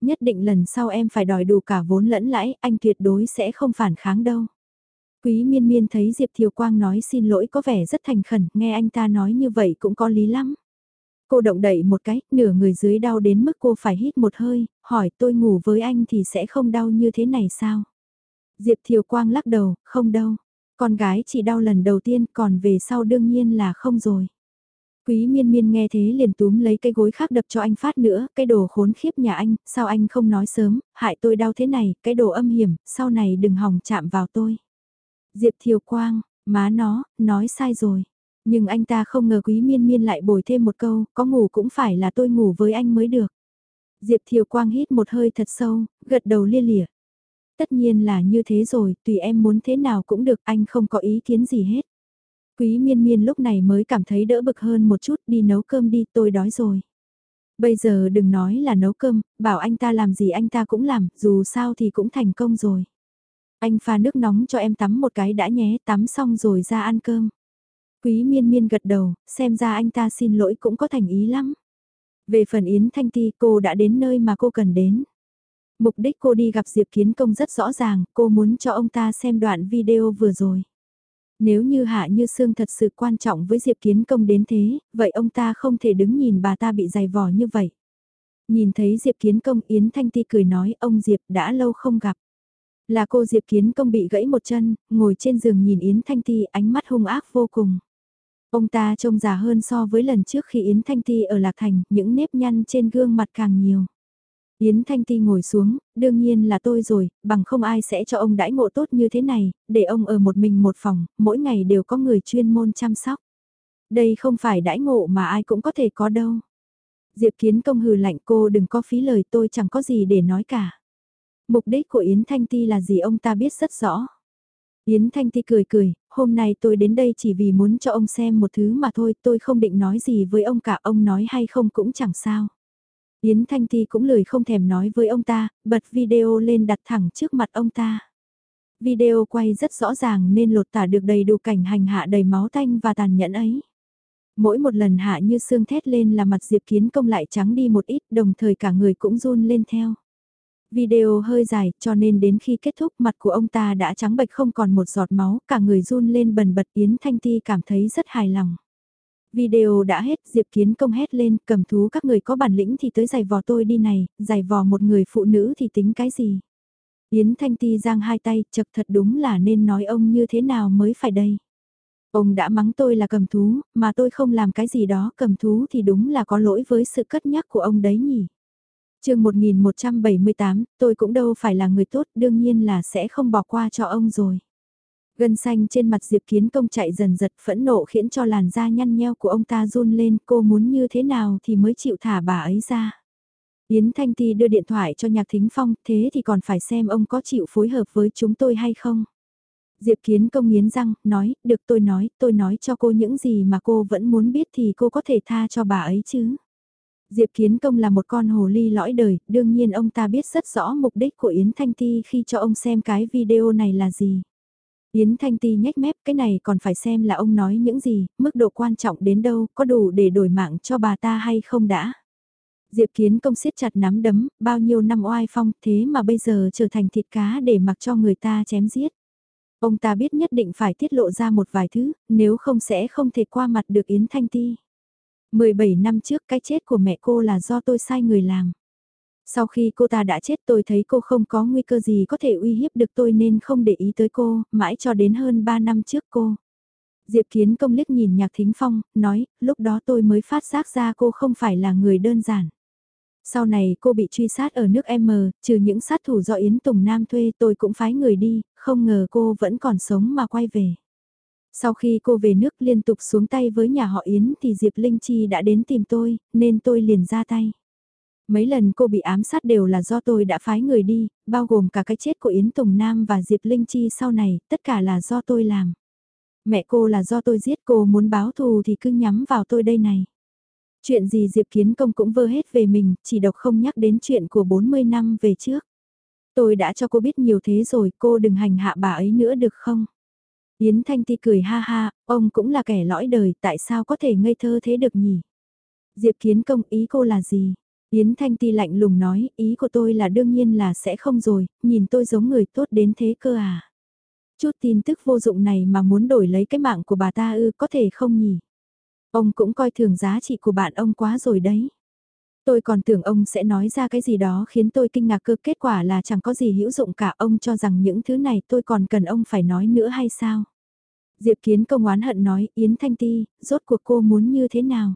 Nhất định lần sau em phải đòi đủ cả vốn lẫn lãi, anh tuyệt đối sẽ không phản kháng đâu. Quý miên miên thấy Diệp Thiều Quang nói xin lỗi có vẻ rất thành khẩn, nghe anh ta nói như vậy cũng có lý lắm. Cô động đậy một cái, nửa người dưới đau đến mức cô phải hít một hơi, hỏi tôi ngủ với anh thì sẽ không đau như thế này sao? Diệp Thiều Quang lắc đầu, không đâu. Con gái chỉ đau lần đầu tiên còn về sau đương nhiên là không rồi. Quý miên miên nghe thế liền túm lấy cái gối khác đập cho anh phát nữa, cái đồ khốn khiếp nhà anh, sao anh không nói sớm, hại tôi đau thế này, cái đồ âm hiểm, sau này đừng hòng chạm vào tôi. Diệp Thiều Quang, má nó, nói sai rồi. Nhưng anh ta không ngờ quý miên miên lại bồi thêm một câu, có ngủ cũng phải là tôi ngủ với anh mới được. Diệp Thiều Quang hít một hơi thật sâu, gật đầu lia lịa, Tất nhiên là như thế rồi, tùy em muốn thế nào cũng được, anh không có ý kiến gì hết. Quý miên miên lúc này mới cảm thấy đỡ bực hơn một chút, đi nấu cơm đi, tôi đói rồi. Bây giờ đừng nói là nấu cơm, bảo anh ta làm gì anh ta cũng làm, dù sao thì cũng thành công rồi. Anh pha nước nóng cho em tắm một cái đã nhé, tắm xong rồi ra ăn cơm. Quý miên miên gật đầu, xem ra anh ta xin lỗi cũng có thành ý lắm. Về phần Yến Thanh Ti cô đã đến nơi mà cô cần đến. Mục đích cô đi gặp Diệp Kiến Công rất rõ ràng, cô muốn cho ông ta xem đoạn video vừa rồi. Nếu như Hạ Như Sương thật sự quan trọng với Diệp Kiến Công đến thế, vậy ông ta không thể đứng nhìn bà ta bị dày vò như vậy. Nhìn thấy Diệp Kiến Công Yến Thanh Ti cười nói ông Diệp đã lâu không gặp. Là cô Diệp Kiến Công bị gãy một chân, ngồi trên giường nhìn Yến Thanh Ti ánh mắt hung ác vô cùng. Ông ta trông già hơn so với lần trước khi Yến Thanh Ti ở Lạc Thành, những nếp nhăn trên gương mặt càng nhiều. Yến Thanh Ti ngồi xuống, đương nhiên là tôi rồi, bằng không ai sẽ cho ông đãi ngộ tốt như thế này, để ông ở một mình một phòng, mỗi ngày đều có người chuyên môn chăm sóc. Đây không phải đãi ngộ mà ai cũng có thể có đâu. Diệp Kiến Công hừ lạnh cô đừng có phí lời tôi chẳng có gì để nói cả. Mục đích của Yến Thanh Ti là gì ông ta biết rất rõ. Yến Thanh Ti cười cười, hôm nay tôi đến đây chỉ vì muốn cho ông xem một thứ mà thôi, tôi không định nói gì với ông cả, ông nói hay không cũng chẳng sao. Yến Thanh Ti cũng lười không thèm nói với ông ta, bật video lên đặt thẳng trước mặt ông ta. Video quay rất rõ ràng nên lột tả được đầy đủ cảnh hành hạ đầy máu tanh và tàn nhẫn ấy. Mỗi một lần hạ như xương thét lên là mặt Diệp Kiến Công lại trắng đi một ít đồng thời cả người cũng run lên theo. Video hơi dài cho nên đến khi kết thúc mặt của ông ta đã trắng bệch không còn một giọt máu, cả người run lên bần bật Yến Thanh Ti cảm thấy rất hài lòng. Video đã hết, Diệp Kiến công hét lên, cầm thú các người có bản lĩnh thì tới giày vò tôi đi này, giày vò một người phụ nữ thì tính cái gì. Yến Thanh Ti giang hai tay, chật thật đúng là nên nói ông như thế nào mới phải đây. Ông đã mắng tôi là cầm thú, mà tôi không làm cái gì đó cầm thú thì đúng là có lỗi với sự cất nhắc của ông đấy nhỉ. chương 1178, tôi cũng đâu phải là người tốt, đương nhiên là sẽ không bỏ qua cho ông rồi. Gân xanh trên mặt Diệp Kiến Công chạy dần giật phẫn nộ khiến cho làn da nhăn nheo của ông ta run lên cô muốn như thế nào thì mới chịu thả bà ấy ra. Yến Thanh Ti đưa điện thoại cho Nhạc Thính Phong thế thì còn phải xem ông có chịu phối hợp với chúng tôi hay không. Diệp Kiến Công nghiến răng, nói, được tôi nói, tôi nói cho cô những gì mà cô vẫn muốn biết thì cô có thể tha cho bà ấy chứ. Diệp Kiến Công là một con hồ ly lõi đời, đương nhiên ông ta biết rất rõ mục đích của Yến Thanh Ti khi cho ông xem cái video này là gì. Yến Thanh Ti nhếch mép cái này còn phải xem là ông nói những gì, mức độ quan trọng đến đâu, có đủ để đổi mạng cho bà ta hay không đã. Diệp Kiến công siết chặt nắm đấm, bao nhiêu năm oai phong thế mà bây giờ trở thành thịt cá để mặc cho người ta chém giết. Ông ta biết nhất định phải tiết lộ ra một vài thứ, nếu không sẽ không thể qua mặt được Yến Thanh Ti. 17 năm trước cái chết của mẹ cô là do tôi sai người làm. Sau khi cô ta đã chết tôi thấy cô không có nguy cơ gì có thể uy hiếp được tôi nên không để ý tới cô, mãi cho đến hơn 3 năm trước cô. Diệp Kiến công liếc nhìn Nhạc Thính Phong, nói, lúc đó tôi mới phát giác ra cô không phải là người đơn giản. Sau này cô bị truy sát ở nước M, trừ những sát thủ do Yến Tùng Nam thuê tôi cũng phái người đi, không ngờ cô vẫn còn sống mà quay về. Sau khi cô về nước liên tục xuống tay với nhà họ Yến thì Diệp Linh Chi đã đến tìm tôi, nên tôi liền ra tay. Mấy lần cô bị ám sát đều là do tôi đã phái người đi, bao gồm cả cái chết của Yến Tùng Nam và Diệp Linh Chi sau này, tất cả là do tôi làm. Mẹ cô là do tôi giết cô muốn báo thù thì cứ nhắm vào tôi đây này. Chuyện gì Diệp Kiến Công cũng vơ hết về mình, chỉ độc không nhắc đến chuyện của 40 năm về trước. Tôi đã cho cô biết nhiều thế rồi, cô đừng hành hạ bà ấy nữa được không? Yến Thanh Ti cười ha ha, ông cũng là kẻ lõi đời, tại sao có thể ngây thơ thế được nhỉ? Diệp Kiến Công ý cô là gì? Yến Thanh Ti lạnh lùng nói, ý của tôi là đương nhiên là sẽ không rồi, nhìn tôi giống người tốt đến thế cơ à. Chút tin tức vô dụng này mà muốn đổi lấy cái mạng của bà ta ư có thể không nhỉ? Ông cũng coi thường giá trị của bạn ông quá rồi đấy. Tôi còn tưởng ông sẽ nói ra cái gì đó khiến tôi kinh ngạc cơ kết quả là chẳng có gì hữu dụng cả ông cho rằng những thứ này tôi còn cần ông phải nói nữa hay sao? Diệp Kiến công oán hận nói Yến Thanh Ti, rốt cuộc cô muốn như thế nào?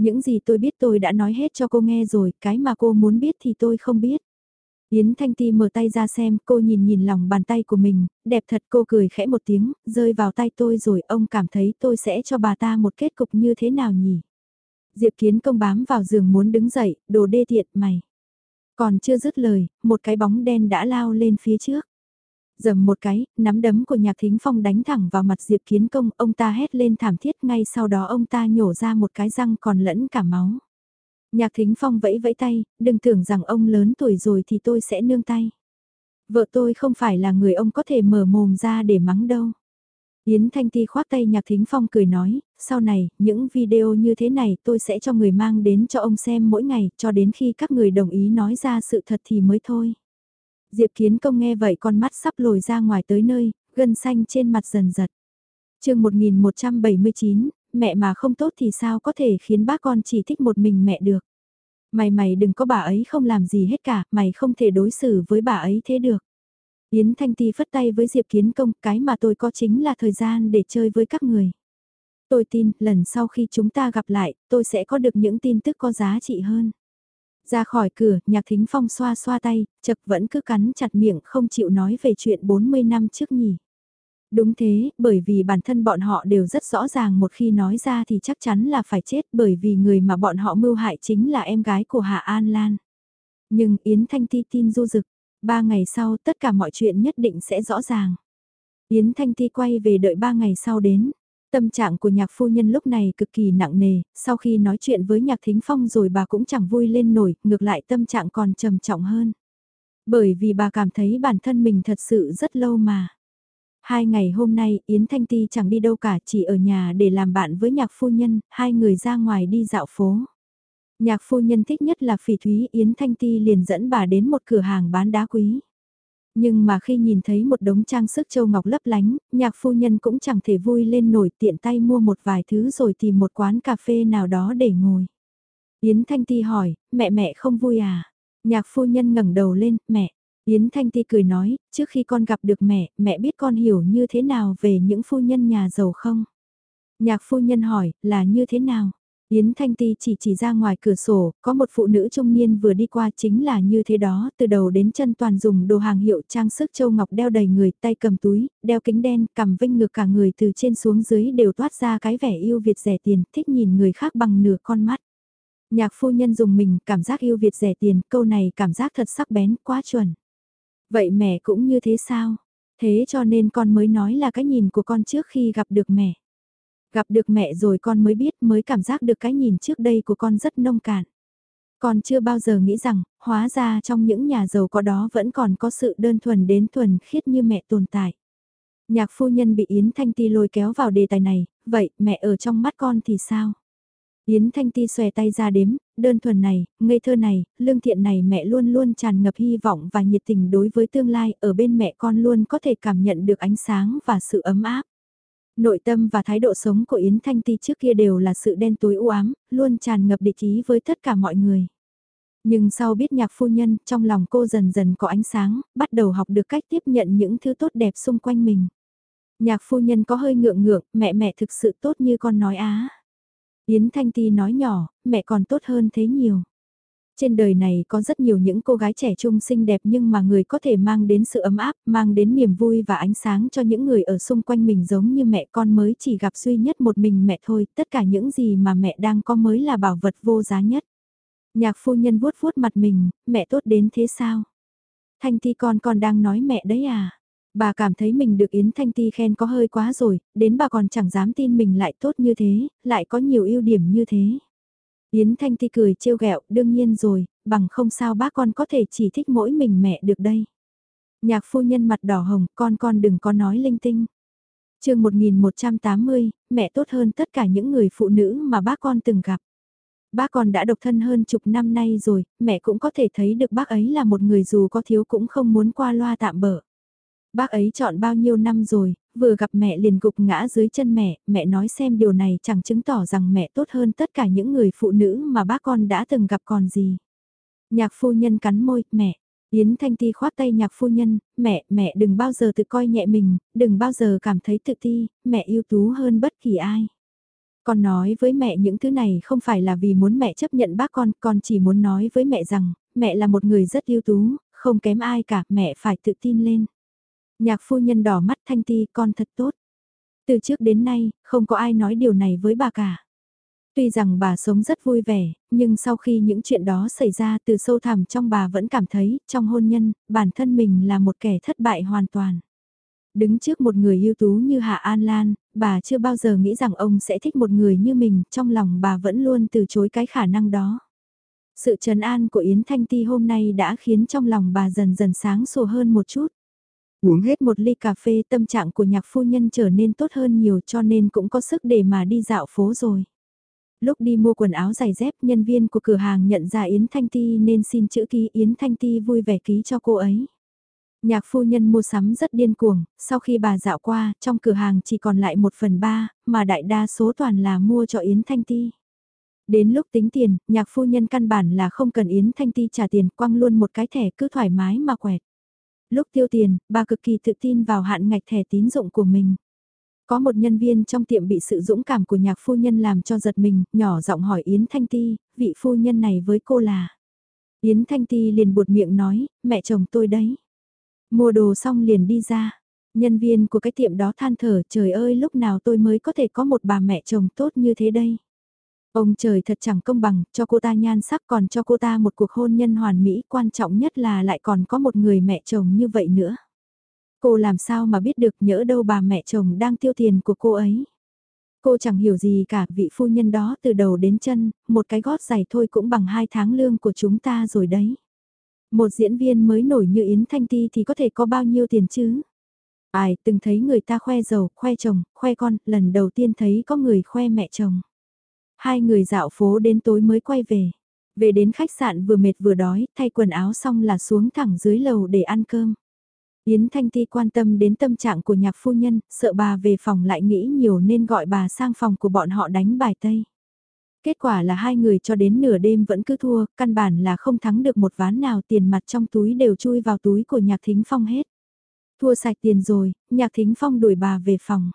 Những gì tôi biết tôi đã nói hết cho cô nghe rồi, cái mà cô muốn biết thì tôi không biết. Yến Thanh Ti mở tay ra xem, cô nhìn nhìn lòng bàn tay của mình, đẹp thật cô cười khẽ một tiếng, rơi vào tay tôi rồi ông cảm thấy tôi sẽ cho bà ta một kết cục như thế nào nhỉ? Diệp Kiến công bám vào giường muốn đứng dậy, đồ đê tiện mày. Còn chưa dứt lời, một cái bóng đen đã lao lên phía trước dầm một cái, nắm đấm của nhạc thính phong đánh thẳng vào mặt Diệp Kiến Công, ông ta hét lên thảm thiết ngay sau đó ông ta nhổ ra một cái răng còn lẫn cả máu. Nhạc Thính Phong vẫy vẫy tay, đừng tưởng rằng ông lớn tuổi rồi thì tôi sẽ nương tay. Vợ tôi không phải là người ông có thể mở mồm ra để mắng đâu. Yến Thanh Ti khoác tay Nhạc Thính Phong cười nói, sau này, những video như thế này tôi sẽ cho người mang đến cho ông xem mỗi ngày, cho đến khi các người đồng ý nói ra sự thật thì mới thôi. Diệp Kiến Công nghe vậy con mắt sắp lồi ra ngoài tới nơi, gân xanh trên mặt dần giật. chương 1179, mẹ mà không tốt thì sao có thể khiến bác con chỉ thích một mình mẹ được. Mày mày đừng có bà ấy không làm gì hết cả, mày không thể đối xử với bà ấy thế được. Yến Thanh Ti phất tay với Diệp Kiến Công, cái mà tôi có chính là thời gian để chơi với các người. Tôi tin, lần sau khi chúng ta gặp lại, tôi sẽ có được những tin tức có giá trị hơn. Ra khỏi cửa, nhạc thính phong xoa xoa tay, chật vẫn cứ cắn chặt miệng không chịu nói về chuyện 40 năm trước nhỉ. Đúng thế, bởi vì bản thân bọn họ đều rất rõ ràng một khi nói ra thì chắc chắn là phải chết bởi vì người mà bọn họ mưu hại chính là em gái của Hạ An Lan. Nhưng Yến Thanh Ti tin du dực, ba ngày sau tất cả mọi chuyện nhất định sẽ rõ ràng. Yến Thanh Ti quay về đợi ba ngày sau đến. Tâm trạng của nhạc phu nhân lúc này cực kỳ nặng nề, sau khi nói chuyện với nhạc thính phong rồi bà cũng chẳng vui lên nổi, ngược lại tâm trạng còn trầm trọng hơn. Bởi vì bà cảm thấy bản thân mình thật sự rất lâu mà. Hai ngày hôm nay Yến Thanh Ti chẳng đi đâu cả chỉ ở nhà để làm bạn với nhạc phu nhân, hai người ra ngoài đi dạo phố. Nhạc phu nhân thích nhất là phỉ thúy Yến Thanh Ti liền dẫn bà đến một cửa hàng bán đá quý. Nhưng mà khi nhìn thấy một đống trang sức châu ngọc lấp lánh, nhạc phu nhân cũng chẳng thể vui lên nổi tiện tay mua một vài thứ rồi tìm một quán cà phê nào đó để ngồi. Yến Thanh Ti hỏi, mẹ mẹ không vui à? Nhạc phu nhân ngẩng đầu lên, mẹ. Yến Thanh Ti cười nói, trước khi con gặp được mẹ, mẹ biết con hiểu như thế nào về những phu nhân nhà giàu không? Nhạc phu nhân hỏi, là như thế nào? Yến Thanh Ti chỉ chỉ ra ngoài cửa sổ, có một phụ nữ trung niên vừa đi qua chính là như thế đó, từ đầu đến chân toàn dùng đồ hàng hiệu trang sức châu ngọc đeo đầy người, tay cầm túi, đeo kính đen, cầm vinh ngược cả người từ trên xuống dưới đều toát ra cái vẻ yêu Việt rẻ tiền, thích nhìn người khác bằng nửa con mắt. Nhạc phu nhân dùng mình, cảm giác yêu Việt rẻ tiền, câu này cảm giác thật sắc bén, quá chuẩn. Vậy mẹ cũng như thế sao? Thế cho nên con mới nói là cái nhìn của con trước khi gặp được mẹ. Gặp được mẹ rồi con mới biết mới cảm giác được cái nhìn trước đây của con rất nông cạn. Con chưa bao giờ nghĩ rằng, hóa ra trong những nhà giàu có đó vẫn còn có sự đơn thuần đến thuần khiết như mẹ tồn tại. Nhạc phu nhân bị Yến Thanh Ti lôi kéo vào đề tài này, vậy mẹ ở trong mắt con thì sao? Yến Thanh Ti xòe tay ra đếm, đơn thuần này, ngây thơ này, lương thiện này mẹ luôn luôn tràn ngập hy vọng và nhiệt tình đối với tương lai, ở bên mẹ con luôn có thể cảm nhận được ánh sáng và sự ấm áp. Nội tâm và thái độ sống của Yến Thanh Ti trước kia đều là sự đen tối u ám, luôn tràn ngập địch ý với tất cả mọi người. Nhưng sau biết nhạc phu nhân, trong lòng cô dần dần có ánh sáng, bắt đầu học được cách tiếp nhận những thứ tốt đẹp xung quanh mình. Nhạc phu nhân có hơi ngượng ngượng, mẹ mẹ thực sự tốt như con nói á. Yến Thanh Ti nói nhỏ, mẹ còn tốt hơn thế nhiều. Trên đời này có rất nhiều những cô gái trẻ trung xinh đẹp nhưng mà người có thể mang đến sự ấm áp, mang đến niềm vui và ánh sáng cho những người ở xung quanh mình giống như mẹ con mới chỉ gặp duy nhất một mình mẹ thôi, tất cả những gì mà mẹ đang có mới là bảo vật vô giá nhất. Nhạc phu nhân vuốt vuốt mặt mình, mẹ tốt đến thế sao? Thanh Ti con còn đang nói mẹ đấy à? Bà cảm thấy mình được Yến Thanh Ti khen có hơi quá rồi, đến bà còn chẳng dám tin mình lại tốt như thế, lại có nhiều ưu điểm như thế. Yến Thanh Ti cười trêu ghẹo, đương nhiên rồi, bằng không sao bác con có thể chỉ thích mỗi mình mẹ được đây. Nhạc phu nhân mặt đỏ hồng, con con đừng có nói linh tinh. Trường 1180, mẹ tốt hơn tất cả những người phụ nữ mà bác con từng gặp. Bác con đã độc thân hơn chục năm nay rồi, mẹ cũng có thể thấy được bác ấy là một người dù có thiếu cũng không muốn qua loa tạm bỡ. Bác ấy chọn bao nhiêu năm rồi, vừa gặp mẹ liền gục ngã dưới chân mẹ, mẹ nói xem điều này chẳng chứng tỏ rằng mẹ tốt hơn tất cả những người phụ nữ mà bác con đã từng gặp còn gì. Nhạc phu nhân cắn môi, mẹ. Yến Thanh Ti khoát tay nhạc phu nhân, mẹ, mẹ đừng bao giờ tự coi nhẹ mình, đừng bao giờ cảm thấy tự ti, mẹ ưu tú hơn bất kỳ ai. Con nói với mẹ những thứ này không phải là vì muốn mẹ chấp nhận bác con, con chỉ muốn nói với mẹ rằng, mẹ là một người rất ưu tú, không kém ai cả, mẹ phải tự tin lên. Nhạc phu nhân đỏ mắt thanh ti con thật tốt. Từ trước đến nay, không có ai nói điều này với bà cả. Tuy rằng bà sống rất vui vẻ, nhưng sau khi những chuyện đó xảy ra từ sâu thẳm trong bà vẫn cảm thấy, trong hôn nhân, bản thân mình là một kẻ thất bại hoàn toàn. Đứng trước một người ưu tú như Hạ An Lan, bà chưa bao giờ nghĩ rằng ông sẽ thích một người như mình, trong lòng bà vẫn luôn từ chối cái khả năng đó. Sự trấn an của Yến Thanh Ti hôm nay đã khiến trong lòng bà dần dần sáng sủa hơn một chút. Uống hết một ly cà phê tâm trạng của nhạc phu nhân trở nên tốt hơn nhiều cho nên cũng có sức để mà đi dạo phố rồi. Lúc đi mua quần áo giày dép nhân viên của cửa hàng nhận ra Yến Thanh Ti nên xin chữ ký Yến Thanh Ti vui vẻ ký cho cô ấy. Nhạc phu nhân mua sắm rất điên cuồng, sau khi bà dạo qua, trong cửa hàng chỉ còn lại một phần ba, mà đại đa số toàn là mua cho Yến Thanh Ti. Đến lúc tính tiền, nhạc phu nhân căn bản là không cần Yến Thanh Ti trả tiền, quăng luôn một cái thẻ cứ thoải mái mà quẹt. Lúc tiêu tiền, bà cực kỳ tự tin vào hạn ngạch thẻ tín dụng của mình. Có một nhân viên trong tiệm bị sự dũng cảm của nhạc phu nhân làm cho giật mình, nhỏ giọng hỏi Yến Thanh Ti, vị phu nhân này với cô là. Yến Thanh Ti liền buột miệng nói, mẹ chồng tôi đấy. Mua đồ xong liền đi ra. Nhân viên của cái tiệm đó than thở trời ơi lúc nào tôi mới có thể có một bà mẹ chồng tốt như thế đây. Ông trời thật chẳng công bằng, cho cô ta nhan sắc còn cho cô ta một cuộc hôn nhân hoàn mỹ, quan trọng nhất là lại còn có một người mẹ chồng như vậy nữa. Cô làm sao mà biết được nhỡ đâu bà mẹ chồng đang tiêu tiền của cô ấy. Cô chẳng hiểu gì cả, vị phu nhân đó từ đầu đến chân, một cái gót giày thôi cũng bằng hai tháng lương của chúng ta rồi đấy. Một diễn viên mới nổi như Yến Thanh Ti thì có thể có bao nhiêu tiền chứ? Ai từng thấy người ta khoe giàu, khoe chồng, khoe con, lần đầu tiên thấy có người khoe mẹ chồng. Hai người dạo phố đến tối mới quay về. Về đến khách sạn vừa mệt vừa đói, thay quần áo xong là xuống thẳng dưới lầu để ăn cơm. Yến Thanh Ti quan tâm đến tâm trạng của nhạc phu nhân, sợ bà về phòng lại nghĩ nhiều nên gọi bà sang phòng của bọn họ đánh bài Tây. Kết quả là hai người cho đến nửa đêm vẫn cứ thua, căn bản là không thắng được một ván nào tiền mặt trong túi đều chui vào túi của nhạc thính phong hết. Thua sạch tiền rồi, nhạc thính phong đuổi bà về phòng.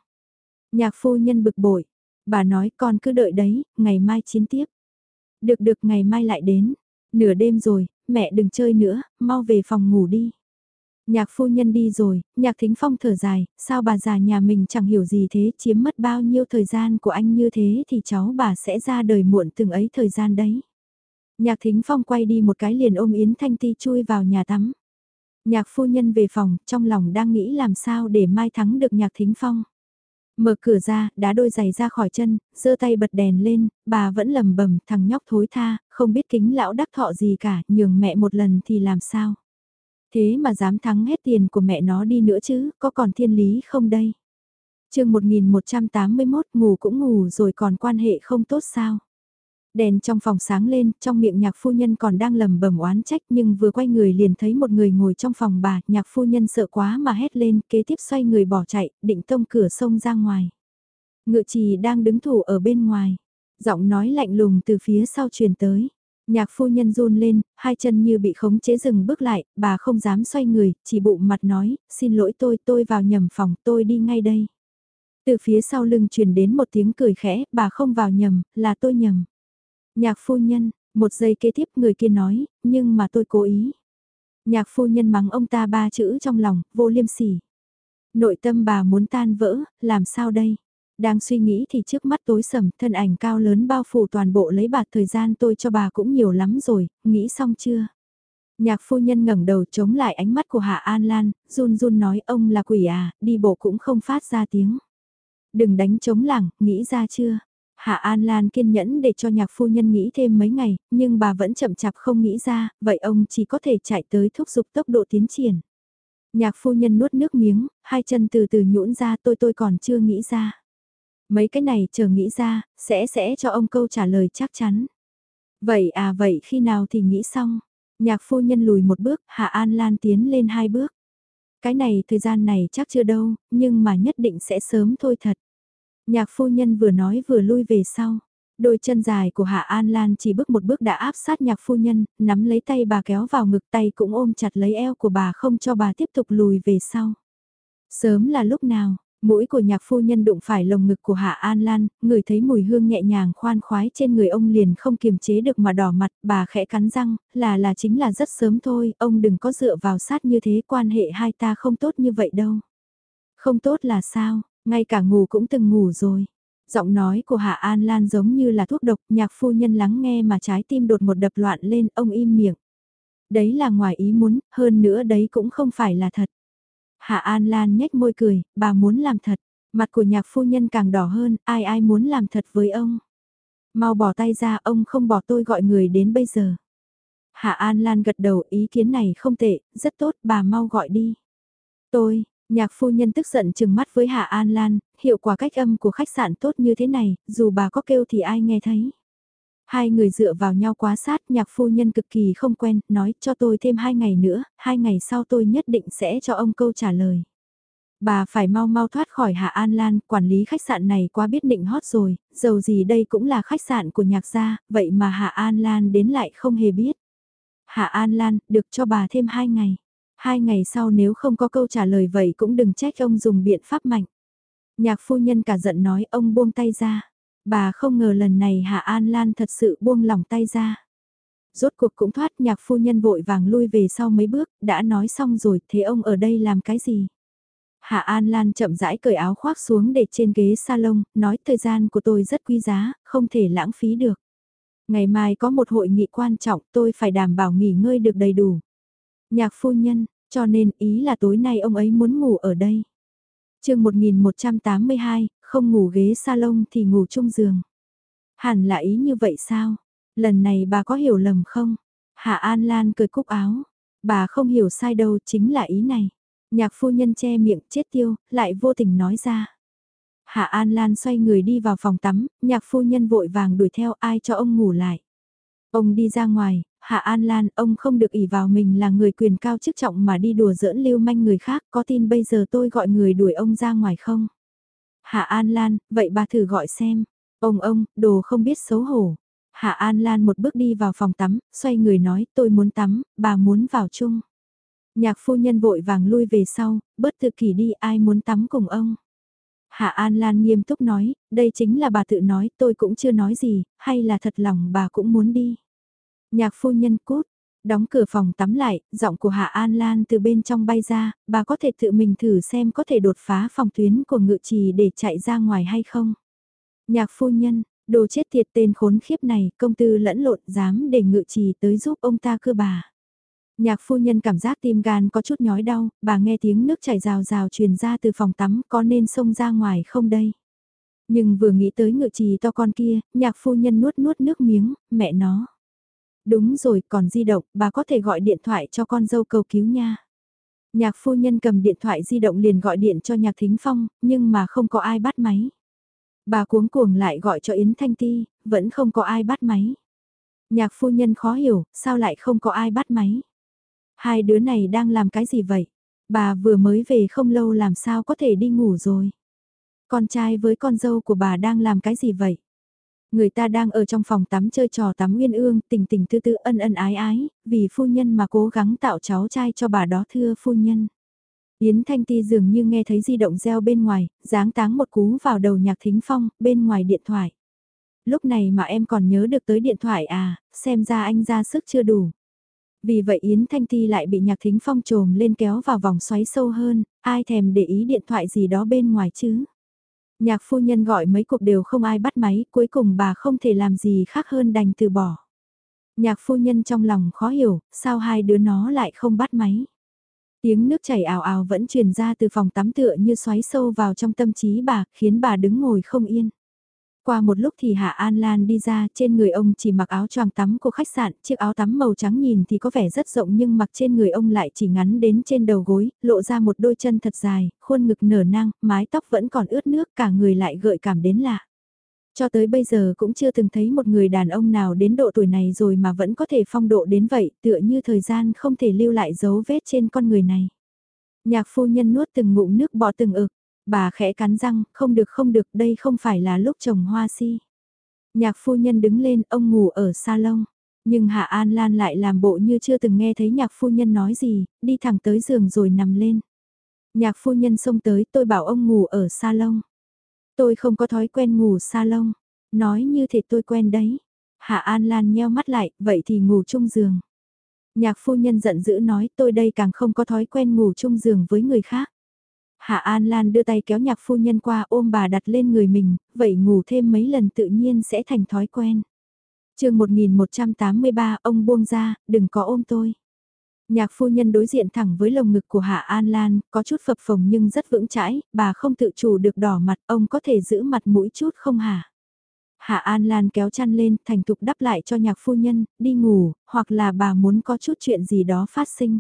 Nhạc phu nhân bực bội, bà nói con cứ đợi đấy, ngày mai chiến tiếp. Được được ngày mai lại đến, nửa đêm rồi, mẹ đừng chơi nữa, mau về phòng ngủ đi. Nhạc phu nhân đi rồi, nhạc thính phong thở dài, sao bà già nhà mình chẳng hiểu gì thế, chiếm mất bao nhiêu thời gian của anh như thế thì cháu bà sẽ ra đời muộn từng ấy thời gian đấy. Nhạc thính phong quay đi một cái liền ôm Yến Thanh Ti chui vào nhà tắm. Nhạc phu nhân về phòng, trong lòng đang nghĩ làm sao để mai thắng được nhạc thính phong. Mở cửa ra, đá đôi giày ra khỏi chân, giơ tay bật đèn lên, bà vẫn lầm bầm thằng nhóc thối tha, không biết kính lão đắc thọ gì cả, nhường mẹ một lần thì làm sao. Thế mà dám thắng hết tiền của mẹ nó đi nữa chứ, có còn thiên lý không đây? chương 1181 ngủ cũng ngủ rồi còn quan hệ không tốt sao? Đèn trong phòng sáng lên, trong miệng nhạc phu nhân còn đang lầm bầm oán trách nhưng vừa quay người liền thấy một người ngồi trong phòng bà, nhạc phu nhân sợ quá mà hét lên, kế tiếp xoay người bỏ chạy, định tông cửa sông ra ngoài. Ngự trì đang đứng thủ ở bên ngoài, giọng nói lạnh lùng từ phía sau truyền tới. Nhạc phu nhân run lên, hai chân như bị khống chế dừng bước lại, bà không dám xoay người, chỉ bụng mặt nói, xin lỗi tôi, tôi vào nhầm phòng, tôi đi ngay đây. Từ phía sau lưng truyền đến một tiếng cười khẽ, bà không vào nhầm, là tôi nhầm. Nhạc phu nhân, một giây kế tiếp người kia nói, nhưng mà tôi cố ý. Nhạc phu nhân mắng ông ta ba chữ trong lòng, vô liêm sỉ. Nội tâm bà muốn tan vỡ, làm sao đây? Đang suy nghĩ thì trước mắt tối sầm, thân ảnh cao lớn bao phủ toàn bộ lấy bạc thời gian tôi cho bà cũng nhiều lắm rồi, nghĩ xong chưa? Nhạc phu nhân ngẩng đầu chống lại ánh mắt của Hạ An Lan, run run nói ông là quỷ à, đi bộ cũng không phát ra tiếng. Đừng đánh chống lảng, nghĩ ra chưa? Hạ An Lan kiên nhẫn để cho nhạc phu nhân nghĩ thêm mấy ngày, nhưng bà vẫn chậm chạp không nghĩ ra, vậy ông chỉ có thể chạy tới thúc giục tốc độ tiến triển. Nhạc phu nhân nuốt nước miếng, hai chân từ từ nhũn ra tôi tôi còn chưa nghĩ ra. Mấy cái này chờ nghĩ ra, sẽ sẽ cho ông câu trả lời chắc chắn. Vậy à vậy khi nào thì nghĩ xong? Nhạc phu nhân lùi một bước, Hạ An Lan tiến lên hai bước. Cái này thời gian này chắc chưa đâu, nhưng mà nhất định sẽ sớm thôi thật. Nhạc phu nhân vừa nói vừa lui về sau. Đôi chân dài của Hạ An Lan chỉ bước một bước đã áp sát nhạc phu nhân, nắm lấy tay bà kéo vào ngực tay cũng ôm chặt lấy eo của bà không cho bà tiếp tục lùi về sau. Sớm là lúc nào, Mũi của nhạc phu nhân đụng phải lồng ngực của Hạ An Lan, người thấy mùi hương nhẹ nhàng khoan khoái trên người ông liền không kiềm chế được mà đỏ mặt, bà khẽ cắn răng, là là chính là rất sớm thôi, ông đừng có dựa vào sát như thế, quan hệ hai ta không tốt như vậy đâu. Không tốt là sao, ngay cả ngủ cũng từng ngủ rồi. Giọng nói của Hạ An Lan giống như là thuốc độc, nhạc phu nhân lắng nghe mà trái tim đột một đập loạn lên, ông im miệng. Đấy là ngoài ý muốn, hơn nữa đấy cũng không phải là thật. Hạ An Lan nhếch môi cười, bà muốn làm thật. Mặt của nhạc phu nhân càng đỏ hơn, ai ai muốn làm thật với ông. Mau bỏ tay ra, ông không bỏ tôi gọi người đến bây giờ. Hạ An Lan gật đầu ý kiến này không tệ, rất tốt, bà mau gọi đi. Tôi, nhạc phu nhân tức giận chừng mắt với Hạ An Lan, hiệu quả cách âm của khách sạn tốt như thế này, dù bà có kêu thì ai nghe thấy. Hai người dựa vào nhau quá sát, nhạc phu nhân cực kỳ không quen, nói cho tôi thêm hai ngày nữa, hai ngày sau tôi nhất định sẽ cho ông câu trả lời. Bà phải mau mau thoát khỏi Hạ An Lan, quản lý khách sạn này quá biết định hót rồi, dầu gì đây cũng là khách sạn của nhạc gia, vậy mà Hạ An Lan đến lại không hề biết. Hạ An Lan, được cho bà thêm hai ngày. Hai ngày sau nếu không có câu trả lời vậy cũng đừng trách ông dùng biện pháp mạnh. Nhạc phu nhân cả giận nói ông buông tay ra. Bà không ngờ lần này Hạ An Lan thật sự buông lỏng tay ra. Rốt cuộc cũng thoát nhạc phu nhân vội vàng lui về sau mấy bước, đã nói xong rồi, thế ông ở đây làm cái gì? Hạ An Lan chậm rãi cởi áo khoác xuống để trên ghế salon, nói thời gian của tôi rất quý giá, không thể lãng phí được. Ngày mai có một hội nghị quan trọng tôi phải đảm bảo nghỉ ngơi được đầy đủ. Nhạc phu nhân, cho nên ý là tối nay ông ấy muốn ngủ ở đây. chương 1182, không ngủ ghế salon thì ngủ chung giường. Hẳn là ý như vậy sao? Lần này bà có hiểu lầm không? Hạ An Lan cười cúc áo. Bà không hiểu sai đâu chính là ý này. Nhạc phu nhân che miệng chết tiêu, lại vô tình nói ra. Hạ An Lan xoay người đi vào phòng tắm, nhạc phu nhân vội vàng đuổi theo ai cho ông ngủ lại. Ông đi ra ngoài, Hạ An Lan, ông không được ỷ vào mình là người quyền cao chức trọng mà đi đùa giỡn lưu manh người khác, có tin bây giờ tôi gọi người đuổi ông ra ngoài không? Hạ An Lan, vậy bà thử gọi xem. Ông ông, đồ không biết xấu hổ. Hạ An Lan một bước đi vào phòng tắm, xoay người nói, tôi muốn tắm, bà muốn vào chung. Nhạc phu nhân vội vàng lui về sau, bớt tự kỷ đi ai muốn tắm cùng ông. Hạ An Lan nghiêm túc nói, đây chính là bà tự nói, tôi cũng chưa nói gì, hay là thật lòng bà cũng muốn đi. Nhạc phu nhân cút, đóng cửa phòng tắm lại, giọng của Hạ An Lan từ bên trong bay ra, bà có thể tự mình thử xem có thể đột phá phòng tuyến của ngự trì để chạy ra ngoài hay không. Nhạc phu nhân, đồ chết tiệt tên khốn khiếp này, công tư lẫn lộn dám để ngự trì tới giúp ông ta cưa bà. Nhạc phu nhân cảm giác tim gan có chút nhói đau, bà nghe tiếng nước chảy rào rào truyền ra từ phòng tắm có nên xông ra ngoài không đây. Nhưng vừa nghĩ tới ngự trì to con kia, nhạc phu nhân nuốt nuốt nước miếng, mẹ nó. Đúng rồi, còn di động, bà có thể gọi điện thoại cho con dâu cầu cứu nha. Nhạc phu nhân cầm điện thoại di động liền gọi điện cho nhạc thính phong, nhưng mà không có ai bắt máy. Bà cuống cuồng lại gọi cho Yến Thanh Ti, vẫn không có ai bắt máy. Nhạc phu nhân khó hiểu, sao lại không có ai bắt máy. Hai đứa này đang làm cái gì vậy? Bà vừa mới về không lâu làm sao có thể đi ngủ rồi. Con trai với con dâu của bà đang làm cái gì vậy? Người ta đang ở trong phòng tắm chơi trò tắm nguyên ương, tình tình tư tư ân ân ái ái, vì phu nhân mà cố gắng tạo cháu trai cho bà đó thưa phu nhân. Yến Thanh Ti dường như nghe thấy di động reo bên ngoài, dáng táng một cú vào đầu nhạc thính phong, bên ngoài điện thoại. Lúc này mà em còn nhớ được tới điện thoại à, xem ra anh ra sức chưa đủ. Vì vậy Yến Thanh Ti lại bị nhạc thính phong trồm lên kéo vào vòng xoáy sâu hơn, ai thèm để ý điện thoại gì đó bên ngoài chứ. Nhạc phu nhân gọi mấy cuộc đều không ai bắt máy, cuối cùng bà không thể làm gì khác hơn đành từ bỏ. Nhạc phu nhân trong lòng khó hiểu, sao hai đứa nó lại không bắt máy. Tiếng nước chảy ào ào vẫn truyền ra từ phòng tắm tựa như xoáy sâu vào trong tâm trí bà, khiến bà đứng ngồi không yên. Qua một lúc thì Hạ An Lan đi ra, trên người ông chỉ mặc áo choàng tắm của khách sạn, chiếc áo tắm màu trắng nhìn thì có vẻ rất rộng nhưng mặc trên người ông lại chỉ ngắn đến trên đầu gối, lộ ra một đôi chân thật dài, khuôn ngực nở nang, mái tóc vẫn còn ướt nước, cả người lại gợi cảm đến lạ. Cho tới bây giờ cũng chưa từng thấy một người đàn ông nào đến độ tuổi này rồi mà vẫn có thể phong độ đến vậy, tựa như thời gian không thể lưu lại dấu vết trên con người này. Nhạc phu nhân nuốt từng ngụm nước bỏ từng ực, Bà khẽ cắn răng, không được không được, đây không phải là lúc trồng hoa si. Nhạc phu nhân đứng lên, ông ngủ ở salon. Nhưng Hạ An Lan lại làm bộ như chưa từng nghe thấy nhạc phu nhân nói gì, đi thẳng tới giường rồi nằm lên. Nhạc phu nhân xông tới, tôi bảo ông ngủ ở salon. Tôi không có thói quen ngủ salon. Nói như thế tôi quen đấy. Hạ An Lan nheo mắt lại, vậy thì ngủ chung giường. Nhạc phu nhân giận dữ nói tôi đây càng không có thói quen ngủ chung giường với người khác. Hạ An Lan đưa tay kéo nhạc phu nhân qua ôm bà đặt lên người mình, vậy ngủ thêm mấy lần tự nhiên sẽ thành thói quen. chương 1183 ông buông ra, đừng có ôm tôi. Nhạc phu nhân đối diện thẳng với lồng ngực của Hạ An Lan, có chút phập phồng nhưng rất vững chãi, bà không tự chủ được đỏ mặt, ông có thể giữ mặt mũi chút không hả? Hạ An Lan kéo chăn lên, thành thục đắp lại cho nhạc phu nhân, đi ngủ, hoặc là bà muốn có chút chuyện gì đó phát sinh.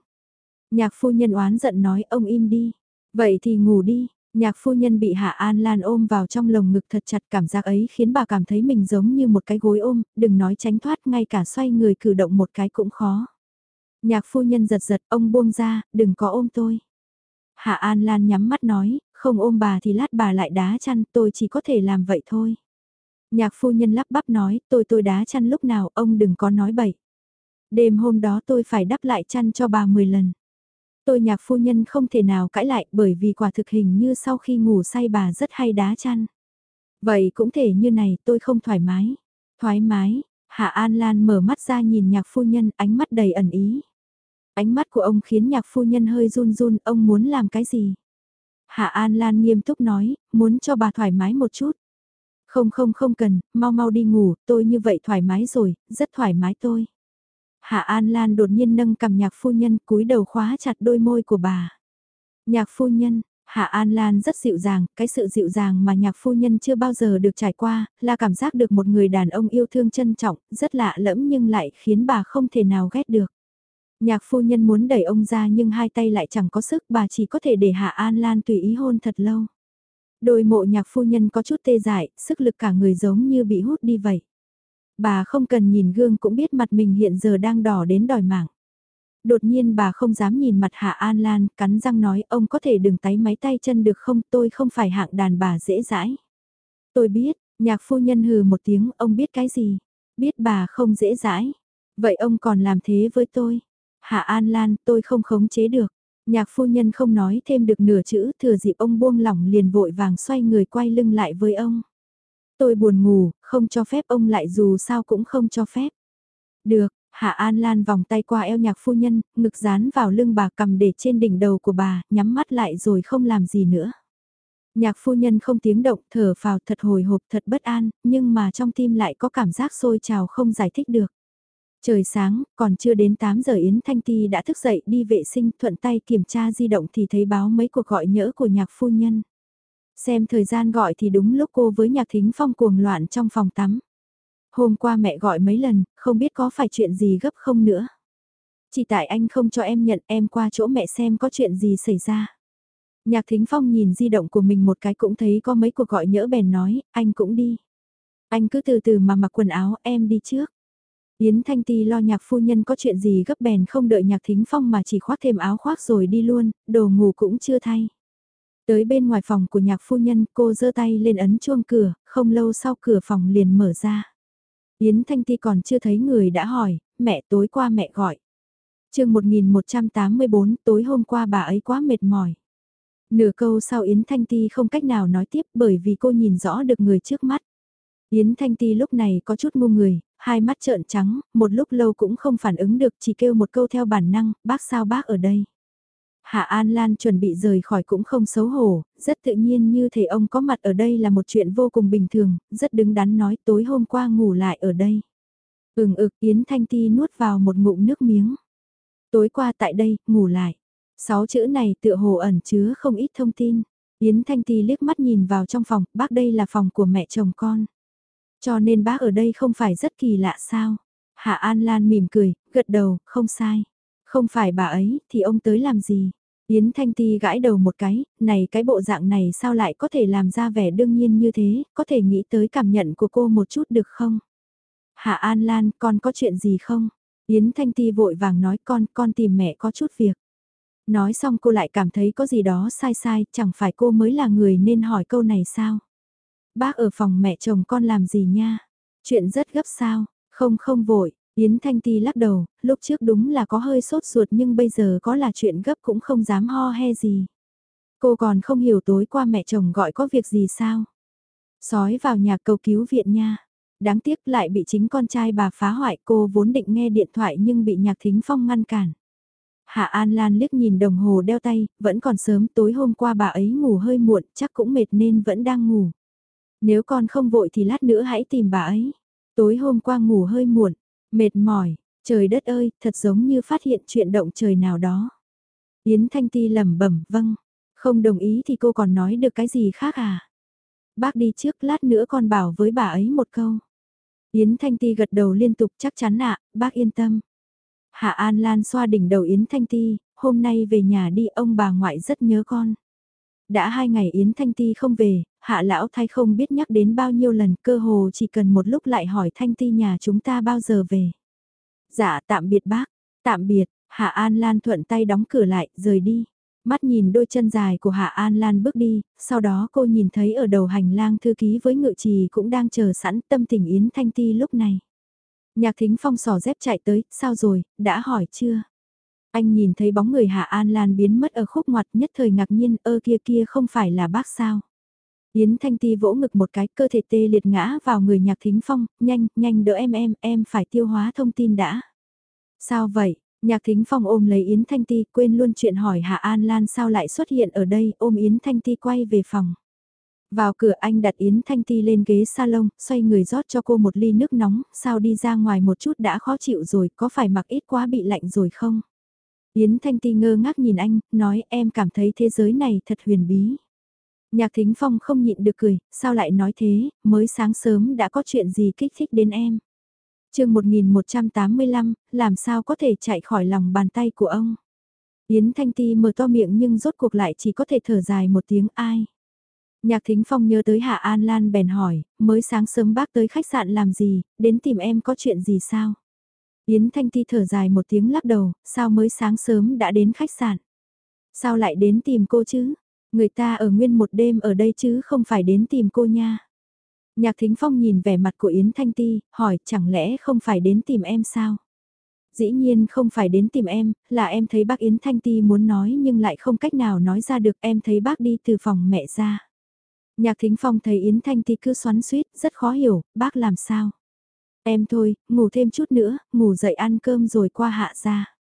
Nhạc phu nhân oán giận nói ông im đi. Vậy thì ngủ đi, nhạc phu nhân bị Hạ An Lan ôm vào trong lồng ngực thật chặt cảm giác ấy khiến bà cảm thấy mình giống như một cái gối ôm, đừng nói tránh thoát ngay cả xoay người cử động một cái cũng khó. Nhạc phu nhân giật giật ông buông ra, đừng có ôm tôi. Hạ An Lan nhắm mắt nói, không ôm bà thì lát bà lại đá chăn tôi chỉ có thể làm vậy thôi. Nhạc phu nhân lắp bắp nói, tôi tôi đá chăn lúc nào, ông đừng có nói bậy. Đêm hôm đó tôi phải đắp lại chăn cho bà 10 lần. Tôi nhạc phu nhân không thể nào cãi lại bởi vì quả thực hình như sau khi ngủ say bà rất hay đá chăn. Vậy cũng thể như này tôi không thoải mái. Thoải mái, Hạ An Lan mở mắt ra nhìn nhạc phu nhân ánh mắt đầy ẩn ý. Ánh mắt của ông khiến nhạc phu nhân hơi run run, ông muốn làm cái gì? Hạ An Lan nghiêm túc nói, muốn cho bà thoải mái một chút. Không không không cần, mau mau đi ngủ, tôi như vậy thoải mái rồi, rất thoải mái tôi. Hạ An Lan đột nhiên nâng cầm nhạc phu nhân cúi đầu khóa chặt đôi môi của bà. Nhạc phu nhân, Hạ An Lan rất dịu dàng, cái sự dịu dàng mà nhạc phu nhân chưa bao giờ được trải qua, là cảm giác được một người đàn ông yêu thương trân trọng, rất lạ lẫm nhưng lại khiến bà không thể nào ghét được. Nhạc phu nhân muốn đẩy ông ra nhưng hai tay lại chẳng có sức bà chỉ có thể để Hạ An Lan tùy ý hôn thật lâu. Đôi mộ nhạc phu nhân có chút tê dại, sức lực cả người giống như bị hút đi vậy. Bà không cần nhìn gương cũng biết mặt mình hiện giờ đang đỏ đến đòi mạng. Đột nhiên bà không dám nhìn mặt Hạ An Lan, cắn răng nói ông có thể đừng tái máy tay chân được không tôi không phải hạng đàn bà dễ dãi. Tôi biết, nhạc phu nhân hừ một tiếng ông biết cái gì, biết bà không dễ dãi. Vậy ông còn làm thế với tôi? Hạ An Lan tôi không khống chế được. Nhạc phu nhân không nói thêm được nửa chữ thừa dịp ông buông lỏng liền vội vàng xoay người quay lưng lại với ông. Tôi buồn ngủ, không cho phép ông lại dù sao cũng không cho phép. Được, Hạ An Lan vòng tay qua eo nhạc phu nhân, ngực dán vào lưng bà cầm để trên đỉnh đầu của bà, nhắm mắt lại rồi không làm gì nữa. Nhạc phu nhân không tiếng động, thở phào thật hồi hộp thật bất an, nhưng mà trong tim lại có cảm giác sôi trào không giải thích được. Trời sáng, còn chưa đến 8 giờ Yến Thanh Ti đã thức dậy đi vệ sinh thuận tay kiểm tra di động thì thấy báo mấy cuộc gọi nhỡ của nhạc phu nhân. Xem thời gian gọi thì đúng lúc cô với nhạc thính phong cuồng loạn trong phòng tắm. Hôm qua mẹ gọi mấy lần, không biết có phải chuyện gì gấp không nữa. Chỉ tại anh không cho em nhận em qua chỗ mẹ xem có chuyện gì xảy ra. Nhạc thính phong nhìn di động của mình một cái cũng thấy có mấy cuộc gọi nhỡ bèn nói, anh cũng đi. Anh cứ từ từ mà mặc quần áo, em đi trước. Yến Thanh Ti lo nhạc phu nhân có chuyện gì gấp bèn không đợi nhạc thính phong mà chỉ khoác thêm áo khoác rồi đi luôn, đồ ngủ cũng chưa thay. Tới bên ngoài phòng của nhạc phu nhân cô giơ tay lên ấn chuông cửa, không lâu sau cửa phòng liền mở ra. Yến Thanh Ti còn chưa thấy người đã hỏi, mẹ tối qua mẹ gọi. chương 1184 tối hôm qua bà ấy quá mệt mỏi. Nửa câu sau Yến Thanh Ti không cách nào nói tiếp bởi vì cô nhìn rõ được người trước mắt. Yến Thanh Ti lúc này có chút ngu người, hai mắt trợn trắng, một lúc lâu cũng không phản ứng được chỉ kêu một câu theo bản năng, bác sao bác ở đây. Hạ An Lan chuẩn bị rời khỏi cũng không xấu hổ, rất tự nhiên như thể ông có mặt ở đây là một chuyện vô cùng bình thường, rất đứng đắn nói tối hôm qua ngủ lại ở đây. Ừng ực Yến Thanh Ti nuốt vào một ngụm nước miếng. Tối qua tại đây, ngủ lại. Sáu chữ này tựa hồ ẩn chứa không ít thông tin. Yến Thanh Ti liếc mắt nhìn vào trong phòng, bác đây là phòng của mẹ chồng con. Cho nên bác ở đây không phải rất kỳ lạ sao? Hạ An Lan mỉm cười, gật đầu, không sai. Không phải bà ấy, thì ông tới làm gì? Yến Thanh Ti gãi đầu một cái, này cái bộ dạng này sao lại có thể làm ra vẻ đương nhiên như thế, có thể nghĩ tới cảm nhận của cô một chút được không? Hạ An Lan, con có chuyện gì không? Yến Thanh Ti vội vàng nói con, con tìm mẹ có chút việc. Nói xong cô lại cảm thấy có gì đó sai sai, chẳng phải cô mới là người nên hỏi câu này sao? Bác ở phòng mẹ chồng con làm gì nha? Chuyện rất gấp sao? Không không vội, Yến Thanh Ti lắc đầu, lúc trước đúng là có hơi sốt ruột nhưng bây giờ có là chuyện gấp cũng không dám ho he gì. Cô còn không hiểu tối qua mẹ chồng gọi có việc gì sao? Sói vào nhà cầu cứu viện nha. Đáng tiếc lại bị chính con trai bà phá hoại cô vốn định nghe điện thoại nhưng bị nhạc thính phong ngăn cản. Hạ An Lan liếc nhìn đồng hồ đeo tay, vẫn còn sớm tối hôm qua bà ấy ngủ hơi muộn, chắc cũng mệt nên vẫn đang ngủ. Nếu con không vội thì lát nữa hãy tìm bà ấy. Tối hôm qua ngủ hơi muộn, mệt mỏi, trời đất ơi, thật giống như phát hiện chuyện động trời nào đó. Yến Thanh Ti lẩm bẩm, vâng, không đồng ý thì cô còn nói được cái gì khác à? Bác đi trước lát nữa con bảo với bà ấy một câu. Yến Thanh Ti gật đầu liên tục chắc chắn ạ, bác yên tâm. Hạ An Lan xoa đỉnh đầu Yến Thanh Ti, hôm nay về nhà đi ông bà ngoại rất nhớ con. Đã hai ngày Yến Thanh Ti không về, Hạ Lão Thái không biết nhắc đến bao nhiêu lần cơ hồ chỉ cần một lúc lại hỏi Thanh Ti nhà chúng ta bao giờ về. Dạ tạm biệt bác, tạm biệt, Hạ An Lan thuận tay đóng cửa lại, rời đi. Mắt nhìn đôi chân dài của Hạ An Lan bước đi, sau đó cô nhìn thấy ở đầu hành lang thư ký với ngự trì cũng đang chờ sẵn tâm tình Yến Thanh Ti lúc này. Nhạc thính phong sò dép chạy tới, sao rồi, đã hỏi chưa? Anh nhìn thấy bóng người Hạ An Lan biến mất ở khúc ngoặt nhất thời ngạc nhiên, ơ kia kia không phải là bác sao? Yến Thanh Ti vỗ ngực một cái, cơ thể tê liệt ngã vào người nhạc thính phong, nhanh, nhanh đỡ em em, em phải tiêu hóa thông tin đã. Sao vậy? Nhạc Thính Phong ôm lấy Yến Thanh Ti, quên luôn chuyện hỏi Hạ An Lan sao lại xuất hiện ở đây, ôm Yến Thanh Ti quay về phòng. Vào cửa anh đặt Yến Thanh Ti lên ghế salon, xoay người rót cho cô một ly nước nóng, sao đi ra ngoài một chút đã khó chịu rồi, có phải mặc ít quá bị lạnh rồi không? Yến Thanh Ti ngơ ngác nhìn anh, nói em cảm thấy thế giới này thật huyền bí. Nhạc Thính Phong không nhịn được cười, sao lại nói thế, mới sáng sớm đã có chuyện gì kích thích đến em chương 1185, làm sao có thể chạy khỏi lòng bàn tay của ông. Yến Thanh Ti mở to miệng nhưng rốt cuộc lại chỉ có thể thở dài một tiếng ai. Nhạc Thính Phong nhớ tới Hạ An Lan bèn hỏi, mới sáng sớm bác tới khách sạn làm gì, đến tìm em có chuyện gì sao? Yến Thanh Ti thở dài một tiếng lắc đầu, sao mới sáng sớm đã đến khách sạn? Sao lại đến tìm cô chứ? Người ta ở nguyên một đêm ở đây chứ không phải đến tìm cô nha. Nhạc Thính Phong nhìn vẻ mặt của Yến Thanh Ti, hỏi chẳng lẽ không phải đến tìm em sao? Dĩ nhiên không phải đến tìm em, là em thấy bác Yến Thanh Ti muốn nói nhưng lại không cách nào nói ra được em thấy bác đi từ phòng mẹ ra. Nhạc Thính Phong thấy Yến Thanh Ti cứ xoắn suýt, rất khó hiểu, bác làm sao? Em thôi, ngủ thêm chút nữa, ngủ dậy ăn cơm rồi qua hạ ra.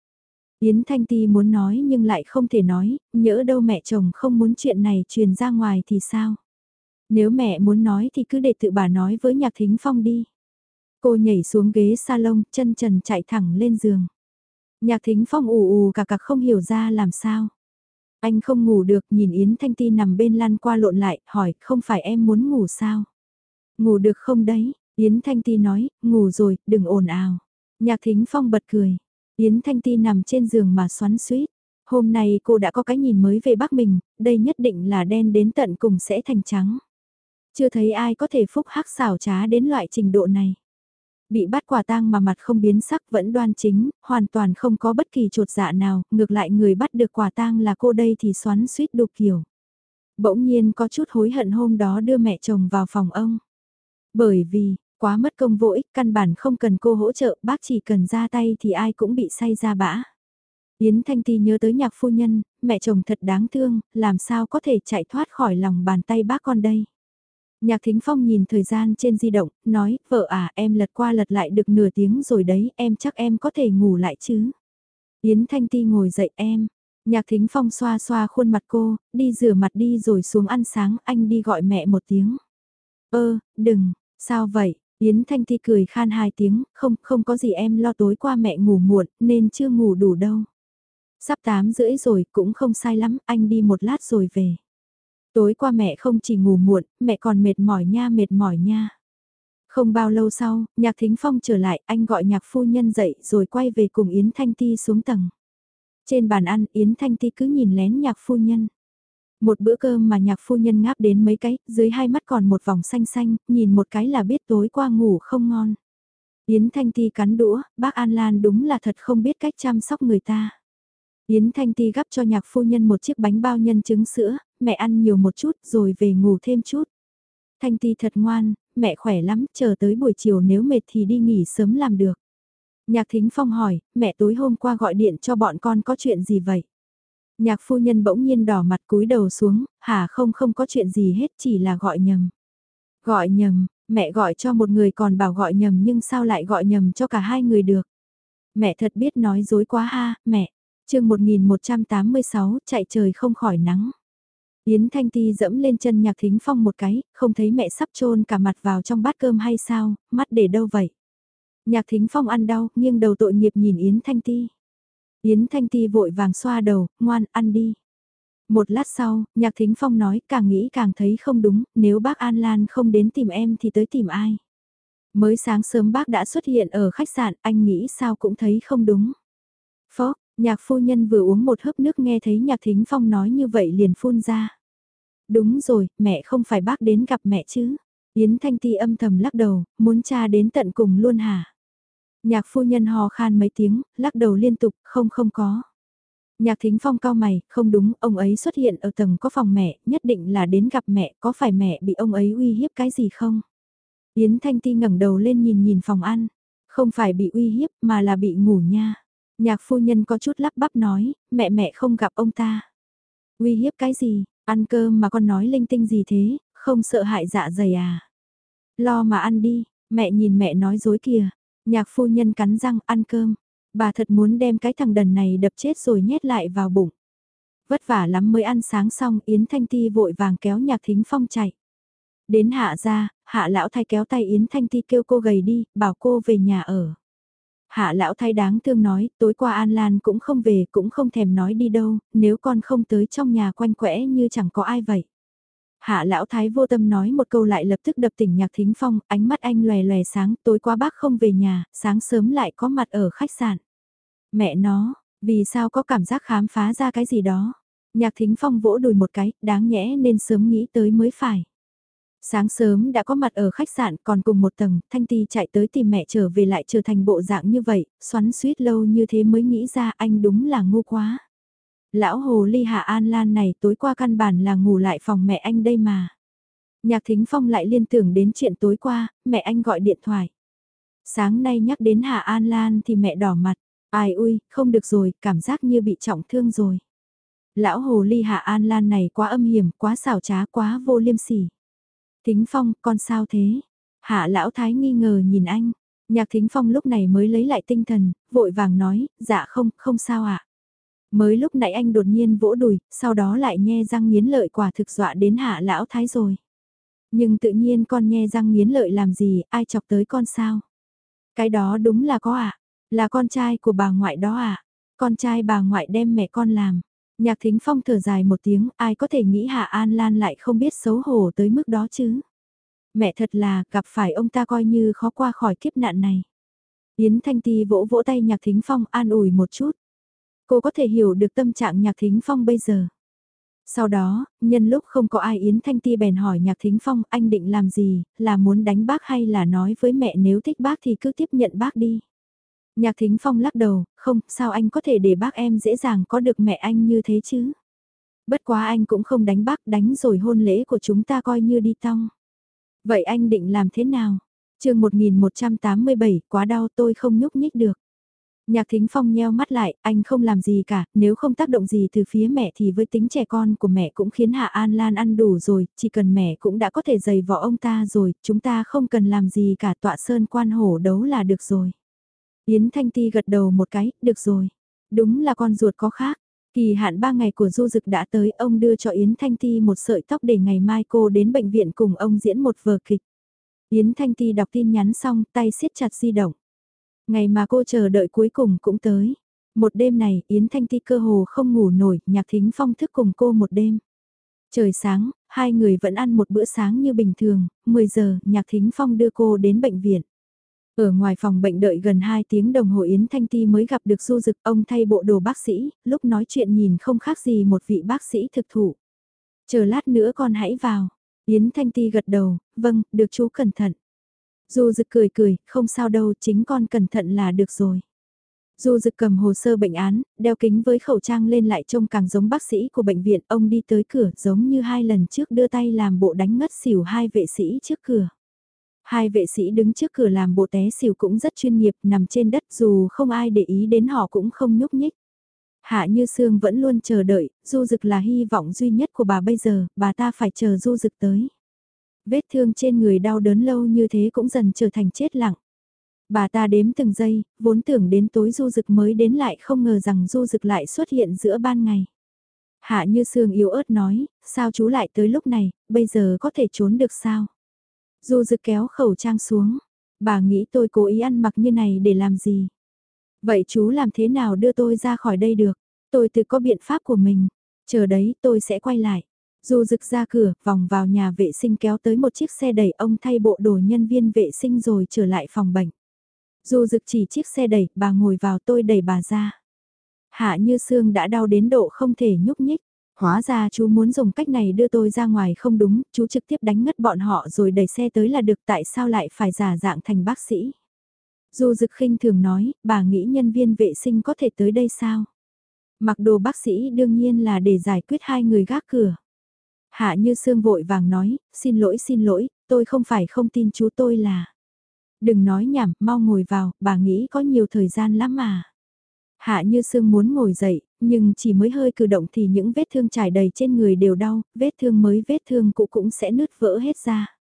Yến Thanh Ti muốn nói nhưng lại không thể nói, nhỡ đâu mẹ chồng không muốn chuyện này truyền ra ngoài thì sao? Nếu mẹ muốn nói thì cứ để tự bà nói với Nhạc Thính Phong đi. Cô nhảy xuống ghế salon, chân trần chạy thẳng lên giường. Nhạc Thính Phong ù ù cả cà không hiểu ra làm sao. Anh không ngủ được, nhìn Yến Thanh Ti nằm bên lăn qua lộn lại, hỏi, không phải em muốn ngủ sao? Ngủ được không đấy? Yến Thanh Ti nói, ngủ rồi, đừng ồn ào. Nhạc Thính Phong bật cười. Yến Thanh Ti nằm trên giường mà xoắn suýt. Hôm nay cô đã có cái nhìn mới về bác mình, đây nhất định là đen đến tận cùng sẽ thành trắng. Chưa thấy ai có thể phúc hắc xảo trá đến loại trình độ này. Bị bắt quả tang mà mặt không biến sắc vẫn đoan chính, hoàn toàn không có bất kỳ trột dạ nào, ngược lại người bắt được quả tang là cô đây thì xoắn suýt đục kiểu. Bỗng nhiên có chút hối hận hôm đó đưa mẹ chồng vào phòng ông. Bởi vì, quá mất công vô ích, căn bản không cần cô hỗ trợ, bác chỉ cần ra tay thì ai cũng bị say ra bã. Yến Thanh Ti nhớ tới nhạc phu nhân, mẹ chồng thật đáng thương, làm sao có thể chạy thoát khỏi lòng bàn tay bác con đây. Nhạc Thính Phong nhìn thời gian trên di động, nói, vợ à em lật qua lật lại được nửa tiếng rồi đấy, em chắc em có thể ngủ lại chứ. Yến Thanh Ti ngồi dậy em. Nhạc Thính Phong xoa xoa khuôn mặt cô, đi rửa mặt đi rồi xuống ăn sáng, anh đi gọi mẹ một tiếng. Ơ, đừng, sao vậy? Yến Thanh Ti cười khan hai tiếng, không, không có gì em lo tối qua mẹ ngủ muộn, nên chưa ngủ đủ đâu. Sắp tám rưỡi rồi, cũng không sai lắm, anh đi một lát rồi về. Tối qua mẹ không chỉ ngủ muộn, mẹ còn mệt mỏi nha mệt mỏi nha. Không bao lâu sau, nhạc thính phong trở lại, anh gọi nhạc phu nhân dậy rồi quay về cùng Yến Thanh Ti xuống tầng. Trên bàn ăn, Yến Thanh Ti cứ nhìn lén nhạc phu nhân. Một bữa cơm mà nhạc phu nhân ngáp đến mấy cái, dưới hai mắt còn một vòng xanh xanh, nhìn một cái là biết tối qua ngủ không ngon. Yến Thanh Ti cắn đũa, bác An Lan đúng là thật không biết cách chăm sóc người ta. Yến Thanh Ti gắp cho nhạc phu nhân một chiếc bánh bao nhân trứng sữa, mẹ ăn nhiều một chút rồi về ngủ thêm chút. Thanh Ti thật ngoan, mẹ khỏe lắm, chờ tới buổi chiều nếu mệt thì đi nghỉ sớm làm được. Nhạc Thính Phong hỏi, mẹ tối hôm qua gọi điện cho bọn con có chuyện gì vậy? Nhạc phu nhân bỗng nhiên đỏ mặt cúi đầu xuống, hả không không có chuyện gì hết chỉ là gọi nhầm. Gọi nhầm, mẹ gọi cho một người còn bảo gọi nhầm nhưng sao lại gọi nhầm cho cả hai người được? Mẹ thật biết nói dối quá ha, mẹ chương 1186 chạy trời không khỏi nắng. Yến Thanh Ti dẫm lên chân nhạc thính phong một cái, không thấy mẹ sắp trôn cả mặt vào trong bát cơm hay sao, mắt để đâu vậy? Nhạc thính phong ăn đau, nghiêng đầu tội nghiệp nhìn Yến Thanh Ti. Yến Thanh Ti vội vàng xoa đầu, ngoan, ăn đi. Một lát sau, Nhạc Thính Phong nói càng nghĩ càng thấy không đúng, nếu bác An Lan không đến tìm em thì tới tìm ai. Mới sáng sớm bác đã xuất hiện ở khách sạn, anh nghĩ sao cũng thấy không đúng. Phó, nhạc phu nhân vừa uống một hớp nước nghe thấy nhạc thính phong nói như vậy liền phun ra. Đúng rồi, mẹ không phải bác đến gặp mẹ chứ. Yến Thanh Ti âm thầm lắc đầu, muốn cha đến tận cùng luôn hả? Nhạc phu nhân hò khan mấy tiếng, lắc đầu liên tục, không không có. Nhạc thính phong cao mày, không đúng, ông ấy xuất hiện ở tầng có phòng mẹ, nhất định là đến gặp mẹ, có phải mẹ bị ông ấy uy hiếp cái gì không? Yến Thanh Ti ngẩng đầu lên nhìn nhìn phòng ăn, không phải bị uy hiếp mà là bị ngủ nha. Nhạc phu nhân có chút lắp bắp nói, mẹ mẹ không gặp ông ta. Uy hiếp cái gì, ăn cơm mà con nói linh tinh gì thế, không sợ hại dạ dày à. Lo mà ăn đi, mẹ nhìn mẹ nói dối kìa. Nhạc phu nhân cắn răng ăn cơm. Bà thật muốn đem cái thằng đần này đập chết rồi nhét lại vào bụng. Vất vả lắm mới ăn sáng xong Yến Thanh Ti vội vàng kéo nhạc thính phong chạy. Đến hạ ra, hạ lão thay kéo tay Yến Thanh Ti kêu cô gầy đi, bảo cô về nhà ở. Hạ lão thay đáng thương nói, tối qua An Lan cũng không về, cũng không thèm nói đi đâu, nếu con không tới trong nhà quanh quẽ như chẳng có ai vậy. Hạ lão thái vô tâm nói một câu lại lập tức đập tỉnh nhạc thính phong, ánh mắt anh lòe lòe sáng, tối qua bác không về nhà, sáng sớm lại có mặt ở khách sạn. Mẹ nó, vì sao có cảm giác khám phá ra cái gì đó? Nhạc thính phong vỗ đùi một cái, đáng nhẽ nên sớm nghĩ tới mới phải. Sáng sớm đã có mặt ở khách sạn còn cùng một tầng, Thanh Ti chạy tới tìm mẹ trở về lại trở thành bộ dạng như vậy, xoắn suýt lâu như thế mới nghĩ ra anh đúng là ngu quá. Lão hồ ly hạ an lan này tối qua căn bản là ngủ lại phòng mẹ anh đây mà. Nhạc thính phong lại liên tưởng đến chuyện tối qua, mẹ anh gọi điện thoại. Sáng nay nhắc đến Hạ An Lan thì mẹ đỏ mặt, ai ui, không được rồi, cảm giác như bị trọng thương rồi. Lão hồ ly Hạ An Lan này quá âm hiểm, quá xảo trá, quá vô liêm sỉ. Thính Phong, con sao thế? Hạ lão thái nghi ngờ nhìn anh. Nhạc Thính Phong lúc này mới lấy lại tinh thần, vội vàng nói, dạ không, không sao ạ. À. Mới lúc nãy anh đột nhiên vỗ đùi, sau đó lại nhe răng nghiến lợi quả thực dọa đến hạ lão thái rồi. Nhưng tự nhiên con nhe răng nghiến lợi làm gì, ai chọc tới con sao? Cái đó đúng là có ạ, à? là con trai của bà ngoại đó ạ. À? Con trai bà ngoại đem mẹ con làm. Nhạc thính phong thở dài một tiếng, ai có thể nghĩ Hạ An Lan lại không biết xấu hổ tới mức đó chứ. Mẹ thật là, gặp phải ông ta coi như khó qua khỏi kiếp nạn này. Yến Thanh Ti vỗ vỗ tay Nhạc Thính Phong an ủi một chút. Cô có thể hiểu được tâm trạng Nhạc Thính Phong bây giờ. Sau đó, nhân lúc không có ai Yến Thanh Ti bèn hỏi Nhạc Thính Phong anh định làm gì, là muốn đánh bác hay là nói với mẹ nếu thích bác thì cứ tiếp nhận bác đi. Nhạc Thính Phong lắc đầu, không, sao anh có thể để bác em dễ dàng có được mẹ anh như thế chứ? Bất quá anh cũng không đánh bác, đánh rồi hôn lễ của chúng ta coi như đi tong. Vậy anh định làm thế nào? chương 1187, quá đau tôi không nhúc nhích được. Nhạc Thính Phong nheo mắt lại, anh không làm gì cả, nếu không tác động gì từ phía mẹ thì với tính trẻ con của mẹ cũng khiến Hạ An Lan ăn đủ rồi, chỉ cần mẹ cũng đã có thể giày vò ông ta rồi, chúng ta không cần làm gì cả tọa sơn quan hổ đấu là được rồi. Yến Thanh Ti gật đầu một cái, được rồi. Đúng là con ruột có khác. Kỳ hạn 3 ngày của du dực đã tới, ông đưa cho Yến Thanh Ti một sợi tóc để ngày mai cô đến bệnh viện cùng ông diễn một vở kịch. Yến Thanh Ti đọc tin nhắn xong, tay siết chặt di động. Ngày mà cô chờ đợi cuối cùng cũng tới. Một đêm này, Yến Thanh Ti cơ hồ không ngủ nổi, nhạc thính phong thức cùng cô một đêm. Trời sáng, hai người vẫn ăn một bữa sáng như bình thường, 10 giờ, nhạc thính phong đưa cô đến bệnh viện. Ở ngoài phòng bệnh đợi gần 2 tiếng đồng hồ Yến Thanh Ti mới gặp được Du Dực, ông thay bộ đồ bác sĩ, lúc nói chuyện nhìn không khác gì một vị bác sĩ thực thụ. Chờ lát nữa con hãy vào. Yến Thanh Ti gật đầu, vâng, được chú cẩn thận. Du Dực cười cười, không sao đâu, chính con cẩn thận là được rồi. Du Dực cầm hồ sơ bệnh án, đeo kính với khẩu trang lên lại trông càng giống bác sĩ của bệnh viện, ông đi tới cửa giống như hai lần trước đưa tay làm bộ đánh ngất xỉu hai vệ sĩ trước cửa. Hai vệ sĩ đứng trước cửa làm bộ té xỉu cũng rất chuyên nghiệp nằm trên đất dù không ai để ý đến họ cũng không nhúc nhích. Hạ Như Sương vẫn luôn chờ đợi, Du Dực là hy vọng duy nhất của bà bây giờ, bà ta phải chờ Du Dực tới. Vết thương trên người đau đớn lâu như thế cũng dần trở thành chết lặng. Bà ta đếm từng giây, vốn tưởng đến tối Du Dực mới đến lại không ngờ rằng Du Dực lại xuất hiện giữa ban ngày. Hạ Như Sương yếu ớt nói, sao chú lại tới lúc này, bây giờ có thể trốn được sao? Du dực kéo khẩu trang xuống. Bà nghĩ tôi cố ý ăn mặc như này để làm gì? Vậy chú làm thế nào đưa tôi ra khỏi đây được? Tôi tự có biện pháp của mình. Chờ đấy tôi sẽ quay lại. Du rực ra cửa, vòng vào nhà vệ sinh kéo tới một chiếc xe đẩy ông thay bộ đồ nhân viên vệ sinh rồi trở lại phòng bệnh. Du rực chỉ chiếc xe đẩy, bà ngồi vào tôi đẩy bà ra. Hạ như xương đã đau đến độ không thể nhúc nhích. Hóa ra chú muốn dùng cách này đưa tôi ra ngoài không đúng, chú trực tiếp đánh ngất bọn họ rồi đẩy xe tới là được tại sao lại phải giả dạng thành bác sĩ. Du Dực khinh thường nói, bà nghĩ nhân viên vệ sinh có thể tới đây sao? Mặc đồ bác sĩ đương nhiên là để giải quyết hai người gác cửa. Hạ như sương vội vàng nói, xin lỗi xin lỗi, tôi không phải không tin chú tôi là. Đừng nói nhảm, mau ngồi vào, bà nghĩ có nhiều thời gian lắm mà. Hạ như sương muốn ngồi dậy, nhưng chỉ mới hơi cử động thì những vết thương trải đầy trên người đều đau, vết thương mới vết thương cũ cũng sẽ nứt vỡ hết ra.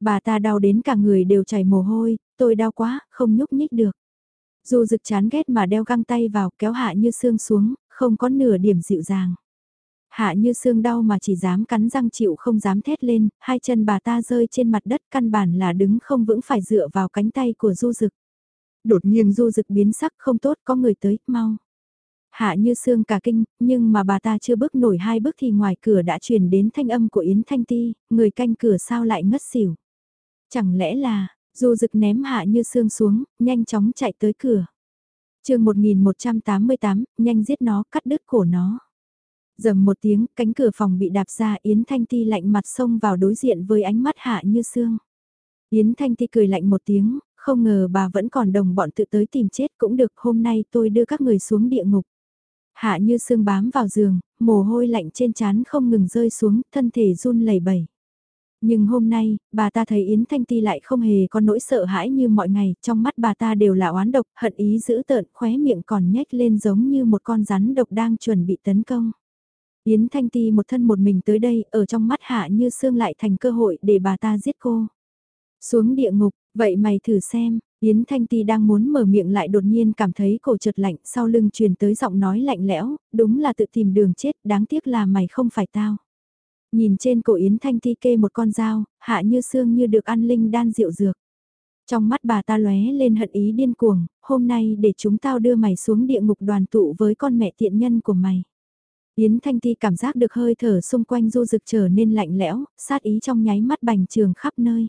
Bà ta đau đến cả người đều chảy mồ hôi, tôi đau quá, không nhúc nhích được. Dù rực chán ghét mà đeo găng tay vào kéo hạ như xương xuống, không có nửa điểm dịu dàng. Hạ như xương đau mà chỉ dám cắn răng chịu không dám thét lên, hai chân bà ta rơi trên mặt đất căn bản là đứng không vững phải dựa vào cánh tay của du rực. Đột nhiên du rực biến sắc không tốt có người tới, mau. Hạ như xương cả kinh, nhưng mà bà ta chưa bước nổi hai bước thì ngoài cửa đã truyền đến thanh âm của Yến Thanh Ti, người canh cửa sao lại ngất xỉu. Chẳng lẽ là, Du rực ném hạ như xương xuống, nhanh chóng chạy tới cửa. chương 1188, nhanh giết nó, cắt đứt cổ nó. Dầm một tiếng, cánh cửa phòng bị đạp ra Yến Thanh Ti lạnh mặt xông vào đối diện với ánh mắt hạ như xương. Yến Thanh Ti cười lạnh một tiếng, không ngờ bà vẫn còn đồng bọn tự tới tìm chết cũng được hôm nay tôi đưa các người xuống địa ngục. Hạ như xương bám vào giường, mồ hôi lạnh trên trán không ngừng rơi xuống, thân thể run lẩy bẩy. Nhưng hôm nay, bà ta thấy Yến Thanh Ti lại không hề có nỗi sợ hãi như mọi ngày, trong mắt bà ta đều là oán độc, hận ý dữ tợn, khóe miệng còn nhếch lên giống như một con rắn độc đang chuẩn bị tấn công. Yến Thanh Ti một thân một mình tới đây, ở trong mắt hạ như xương lại thành cơ hội để bà ta giết cô. Xuống địa ngục, vậy mày thử xem, Yến Thanh Ti đang muốn mở miệng lại đột nhiên cảm thấy cổ chợt lạnh, sau lưng truyền tới giọng nói lạnh lẽo, đúng là tự tìm đường chết, đáng tiếc là mày không phải tao. Nhìn trên cổ Yến Thanh Ti kê một con dao, hạ như xương như được ăn linh đan rượu dược. Trong mắt bà ta lóe lên hận ý điên cuồng, hôm nay để chúng tao đưa mày xuống địa ngục đoàn tụ với con mẹ tiện nhân của mày. Yến Thanh Ti cảm giác được hơi thở xung quanh du dực trở nên lạnh lẽo, sát ý trong nháy mắt bành trường khắp nơi.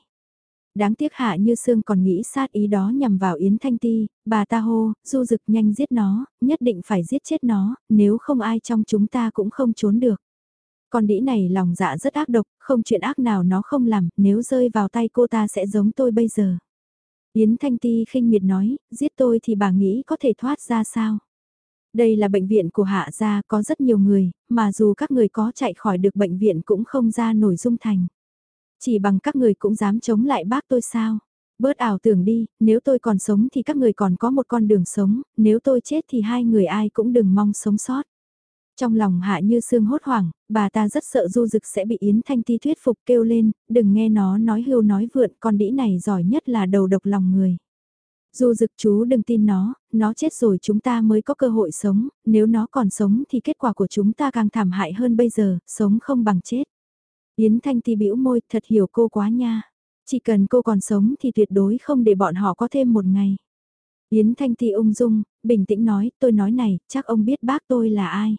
Đáng tiếc hạ như sương còn nghĩ sát ý đó nhằm vào Yến Thanh Ti, bà ta hô, du dực nhanh giết nó, nhất định phải giết chết nó, nếu không ai trong chúng ta cũng không trốn được. Con đĩ này lòng dạ rất ác độc, không chuyện ác nào nó không làm, nếu rơi vào tay cô ta sẽ giống tôi bây giờ. Yến Thanh Ti khinh miệt nói, giết tôi thì bà nghĩ có thể thoát ra sao? Đây là bệnh viện của Hạ Gia, có rất nhiều người, mà dù các người có chạy khỏi được bệnh viện cũng không ra nổi dung thành. Chỉ bằng các người cũng dám chống lại bác tôi sao? Bớt ảo tưởng đi, nếu tôi còn sống thì các người còn có một con đường sống, nếu tôi chết thì hai người ai cũng đừng mong sống sót. Trong lòng hạ như sương hốt hoảng, bà ta rất sợ du dực sẽ bị Yến Thanh Ti thuyết phục kêu lên, đừng nghe nó nói hưu nói vượn, con đĩ này giỏi nhất là đầu độc lòng người. Du dực chú đừng tin nó, nó chết rồi chúng ta mới có cơ hội sống, nếu nó còn sống thì kết quả của chúng ta càng thảm hại hơn bây giờ, sống không bằng chết. Yến Thanh Ti bĩu môi, thật hiểu cô quá nha. Chỉ cần cô còn sống thì tuyệt đối không để bọn họ có thêm một ngày. Yến Thanh Ti ung dung, bình tĩnh nói, tôi nói này, chắc ông biết bác tôi là ai.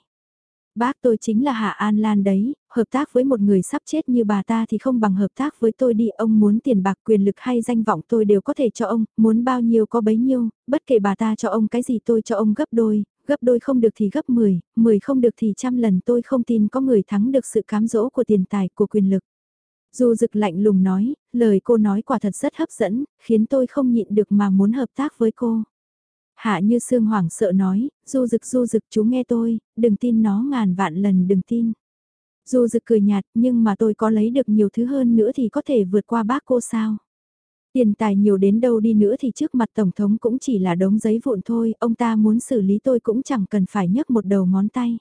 Bác tôi chính là Hạ An Lan đấy, hợp tác với một người sắp chết như bà ta thì không bằng hợp tác với tôi đi, ông muốn tiền bạc quyền lực hay danh vọng tôi đều có thể cho ông, muốn bao nhiêu có bấy nhiêu, bất kể bà ta cho ông cái gì tôi cho ông gấp đôi, gấp đôi không được thì gấp 10, 10 không được thì trăm lần tôi không tin có người thắng được sự cám dỗ của tiền tài của quyền lực. Dù rực lạnh lùng nói, lời cô nói quả thật rất hấp dẫn, khiến tôi không nhịn được mà muốn hợp tác với cô. Hạ như sương hoảng sợ nói, du rực du rực chú nghe tôi, đừng tin nó ngàn vạn lần đừng tin. Du rực cười nhạt nhưng mà tôi có lấy được nhiều thứ hơn nữa thì có thể vượt qua bác cô sao. Tiền tài nhiều đến đâu đi nữa thì trước mặt Tổng thống cũng chỉ là đống giấy vụn thôi, ông ta muốn xử lý tôi cũng chẳng cần phải nhấc một đầu ngón tay.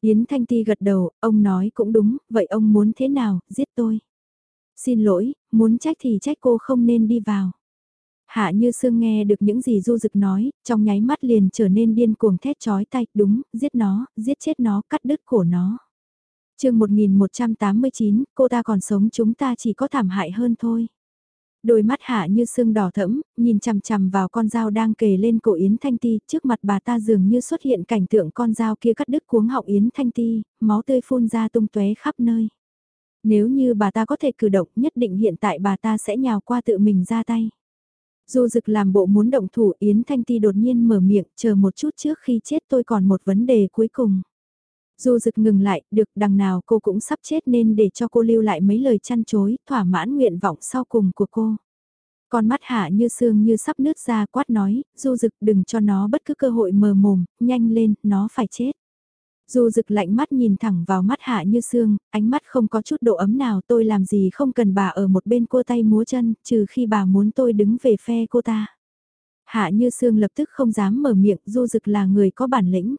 Yến Thanh Ti gật đầu, ông nói cũng đúng, vậy ông muốn thế nào, giết tôi. Xin lỗi, muốn trách thì trách cô không nên đi vào. Hạ như sương nghe được những gì du dực nói, trong nháy mắt liền trở nên điên cuồng thét chói tay, đúng, giết nó, giết chết nó, cắt đứt cổ nó. chương 1189, cô ta còn sống chúng ta chỉ có thảm hại hơn thôi. Đôi mắt hạ như sương đỏ thẫm, nhìn chằm chằm vào con dao đang kề lên cổ Yến Thanh Ti, trước mặt bà ta dường như xuất hiện cảnh tượng con dao kia cắt đứt cuống họng Yến Thanh Ti, máu tươi phun ra tung tóe khắp nơi. Nếu như bà ta có thể cử động nhất định hiện tại bà ta sẽ nhào qua tự mình ra tay. Du dực làm bộ muốn động thủ Yến Thanh Ti đột nhiên mở miệng chờ một chút trước khi chết tôi còn một vấn đề cuối cùng. Du dực ngừng lại, được đằng nào cô cũng sắp chết nên để cho cô lưu lại mấy lời chăn chối, thỏa mãn nguyện vọng sau cùng của cô. Con mắt hạ như xương như sắp nứt ra quát nói, du dực đừng cho nó bất cứ cơ hội mờ mồm, nhanh lên, nó phải chết. Du dực lạnh mắt nhìn thẳng vào mắt hạ như xương, ánh mắt không có chút độ ấm nào tôi làm gì không cần bà ở một bên cua tay múa chân, trừ khi bà muốn tôi đứng về phe cô ta. Hạ như xương lập tức không dám mở miệng, du dực là người có bản lĩnh.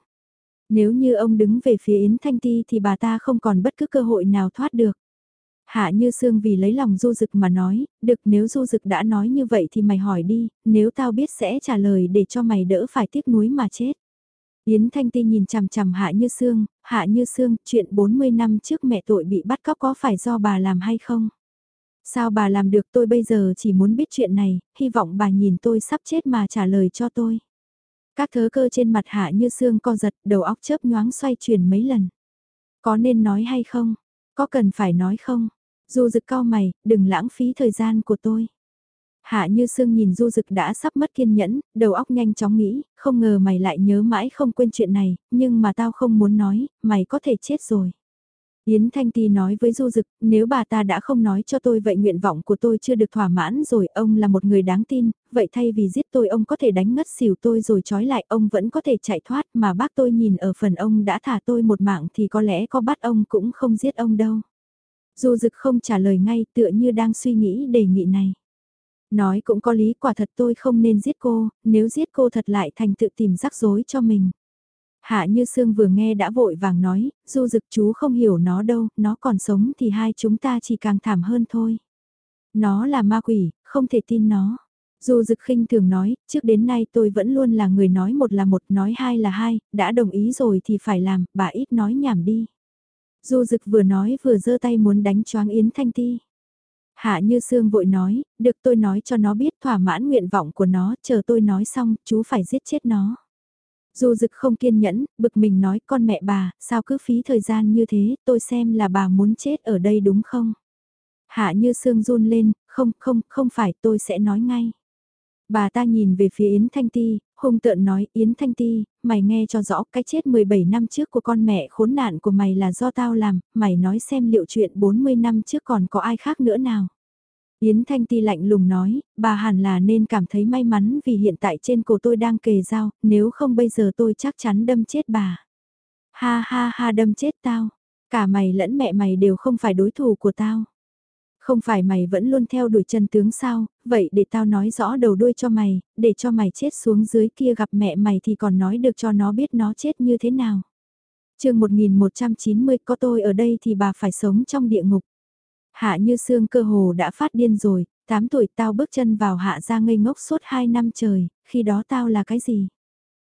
Nếu như ông đứng về phía Yến Thanh Ti thì bà ta không còn bất cứ cơ hội nào thoát được. Hạ như xương vì lấy lòng du dực mà nói, được nếu du dực đã nói như vậy thì mày hỏi đi, nếu tao biết sẽ trả lời để cho mày đỡ phải tiếc nuối mà chết. Yến Thanh Ti nhìn chằm chằm Hạ Như Sương, Hạ Như Sương, chuyện 40 năm trước mẹ tội bị bắt cóc có phải do bà làm hay không? Sao bà làm được tôi bây giờ chỉ muốn biết chuyện này, hy vọng bà nhìn tôi sắp chết mà trả lời cho tôi. Các thớ cơ trên mặt Hạ Như Sương co giật, đầu óc chớp nhoáng xoay chuyển mấy lần. Có nên nói hay không? Có cần phải nói không? Dù rực cao mày, đừng lãng phí thời gian của tôi. Hạ như sương nhìn du dực đã sắp mất kiên nhẫn, đầu óc nhanh chóng nghĩ, không ngờ mày lại nhớ mãi không quên chuyện này, nhưng mà tao không muốn nói, mày có thể chết rồi. Yến Thanh Ti nói với Du Dực, nếu bà ta đã không nói cho tôi vậy nguyện vọng của tôi chưa được thỏa mãn rồi, ông là một người đáng tin, vậy thay vì giết tôi ông có thể đánh ngất xỉu tôi rồi trói lại ông vẫn có thể chạy thoát mà bác tôi nhìn ở phần ông đã thả tôi một mạng thì có lẽ có bắt ông cũng không giết ông đâu. Du Dực không trả lời ngay tựa như đang suy nghĩ đề nghị này. Nói cũng có lý quả thật tôi không nên giết cô, nếu giết cô thật lại thành tự tìm rắc rối cho mình. Hạ như Sương vừa nghe đã vội vàng nói, du dực chú không hiểu nó đâu, nó còn sống thì hai chúng ta chỉ càng thảm hơn thôi. Nó là ma quỷ, không thể tin nó. Du dực khinh thường nói, trước đến nay tôi vẫn luôn là người nói một là một, nói hai là hai, đã đồng ý rồi thì phải làm, bà ít nói nhảm đi. Du dực vừa nói vừa giơ tay muốn đánh choáng Yến Thanh Ti. Hạ như Sương vội nói, được tôi nói cho nó biết thỏa mãn nguyện vọng của nó, chờ tôi nói xong, chú phải giết chết nó. Dù dực không kiên nhẫn, bực mình nói con mẹ bà, sao cứ phí thời gian như thế, tôi xem là bà muốn chết ở đây đúng không? Hạ như Sương run lên, không, không, không phải, tôi sẽ nói ngay. Bà ta nhìn về phía Yến Thanh Ti, hung tợn nói, Yến Thanh Ti, mày nghe cho rõ cái chết 17 năm trước của con mẹ khốn nạn của mày là do tao làm, mày nói xem liệu chuyện 40 năm trước còn có ai khác nữa nào. Yến Thanh Ti lạnh lùng nói, bà hẳn là nên cảm thấy may mắn vì hiện tại trên cổ tôi đang kề dao, nếu không bây giờ tôi chắc chắn đâm chết bà. Ha ha ha đâm chết tao, cả mày lẫn mẹ mày đều không phải đối thủ của tao. Không phải mày vẫn luôn theo đuổi chân tướng sao, vậy để tao nói rõ đầu đuôi cho mày, để cho mày chết xuống dưới kia gặp mẹ mày thì còn nói được cho nó biết nó chết như thế nào. chương 1190 có tôi ở đây thì bà phải sống trong địa ngục. Hạ như xương cơ hồ đã phát điên rồi, 8 tuổi tao bước chân vào hạ ra ngây ngốc suốt 2 năm trời, khi đó tao là cái gì?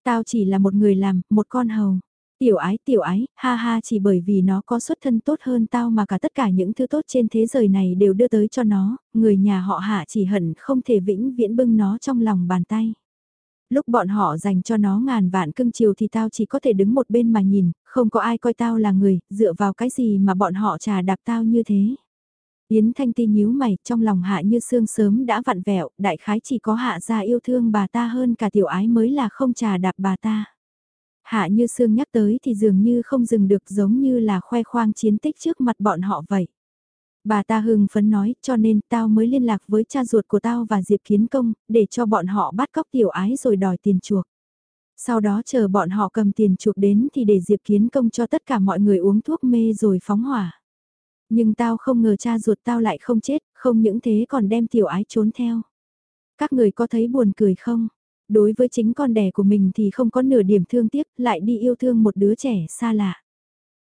Tao chỉ là một người làm, một con hầu. Tiểu ái tiểu ái, ha ha chỉ bởi vì nó có xuất thân tốt hơn tao mà cả tất cả những thứ tốt trên thế giới này đều đưa tới cho nó, người nhà họ hạ chỉ hận không thể vĩnh viễn bưng nó trong lòng bàn tay. Lúc bọn họ dành cho nó ngàn vạn cưng chiều thì tao chỉ có thể đứng một bên mà nhìn, không có ai coi tao là người, dựa vào cái gì mà bọn họ trà đạp tao như thế. Yến Thanh Ti nhíu mày, trong lòng hạ như xương sớm đã vặn vẹo, đại khái chỉ có hạ gia yêu thương bà ta hơn cả tiểu ái mới là không trà đạp bà ta. Hạ như Sương nhắc tới thì dường như không dừng được giống như là khoe khoang chiến tích trước mặt bọn họ vậy. Bà ta hưng phấn nói cho nên tao mới liên lạc với cha ruột của tao và Diệp Kiến Công để cho bọn họ bắt cóc tiểu ái rồi đòi tiền chuộc. Sau đó chờ bọn họ cầm tiền chuộc đến thì để Diệp Kiến Công cho tất cả mọi người uống thuốc mê rồi phóng hỏa. Nhưng tao không ngờ cha ruột tao lại không chết, không những thế còn đem tiểu ái trốn theo. Các người có thấy buồn cười không? Đối với chính con đẻ của mình thì không có nửa điểm thương tiếc, lại đi yêu thương một đứa trẻ xa lạ.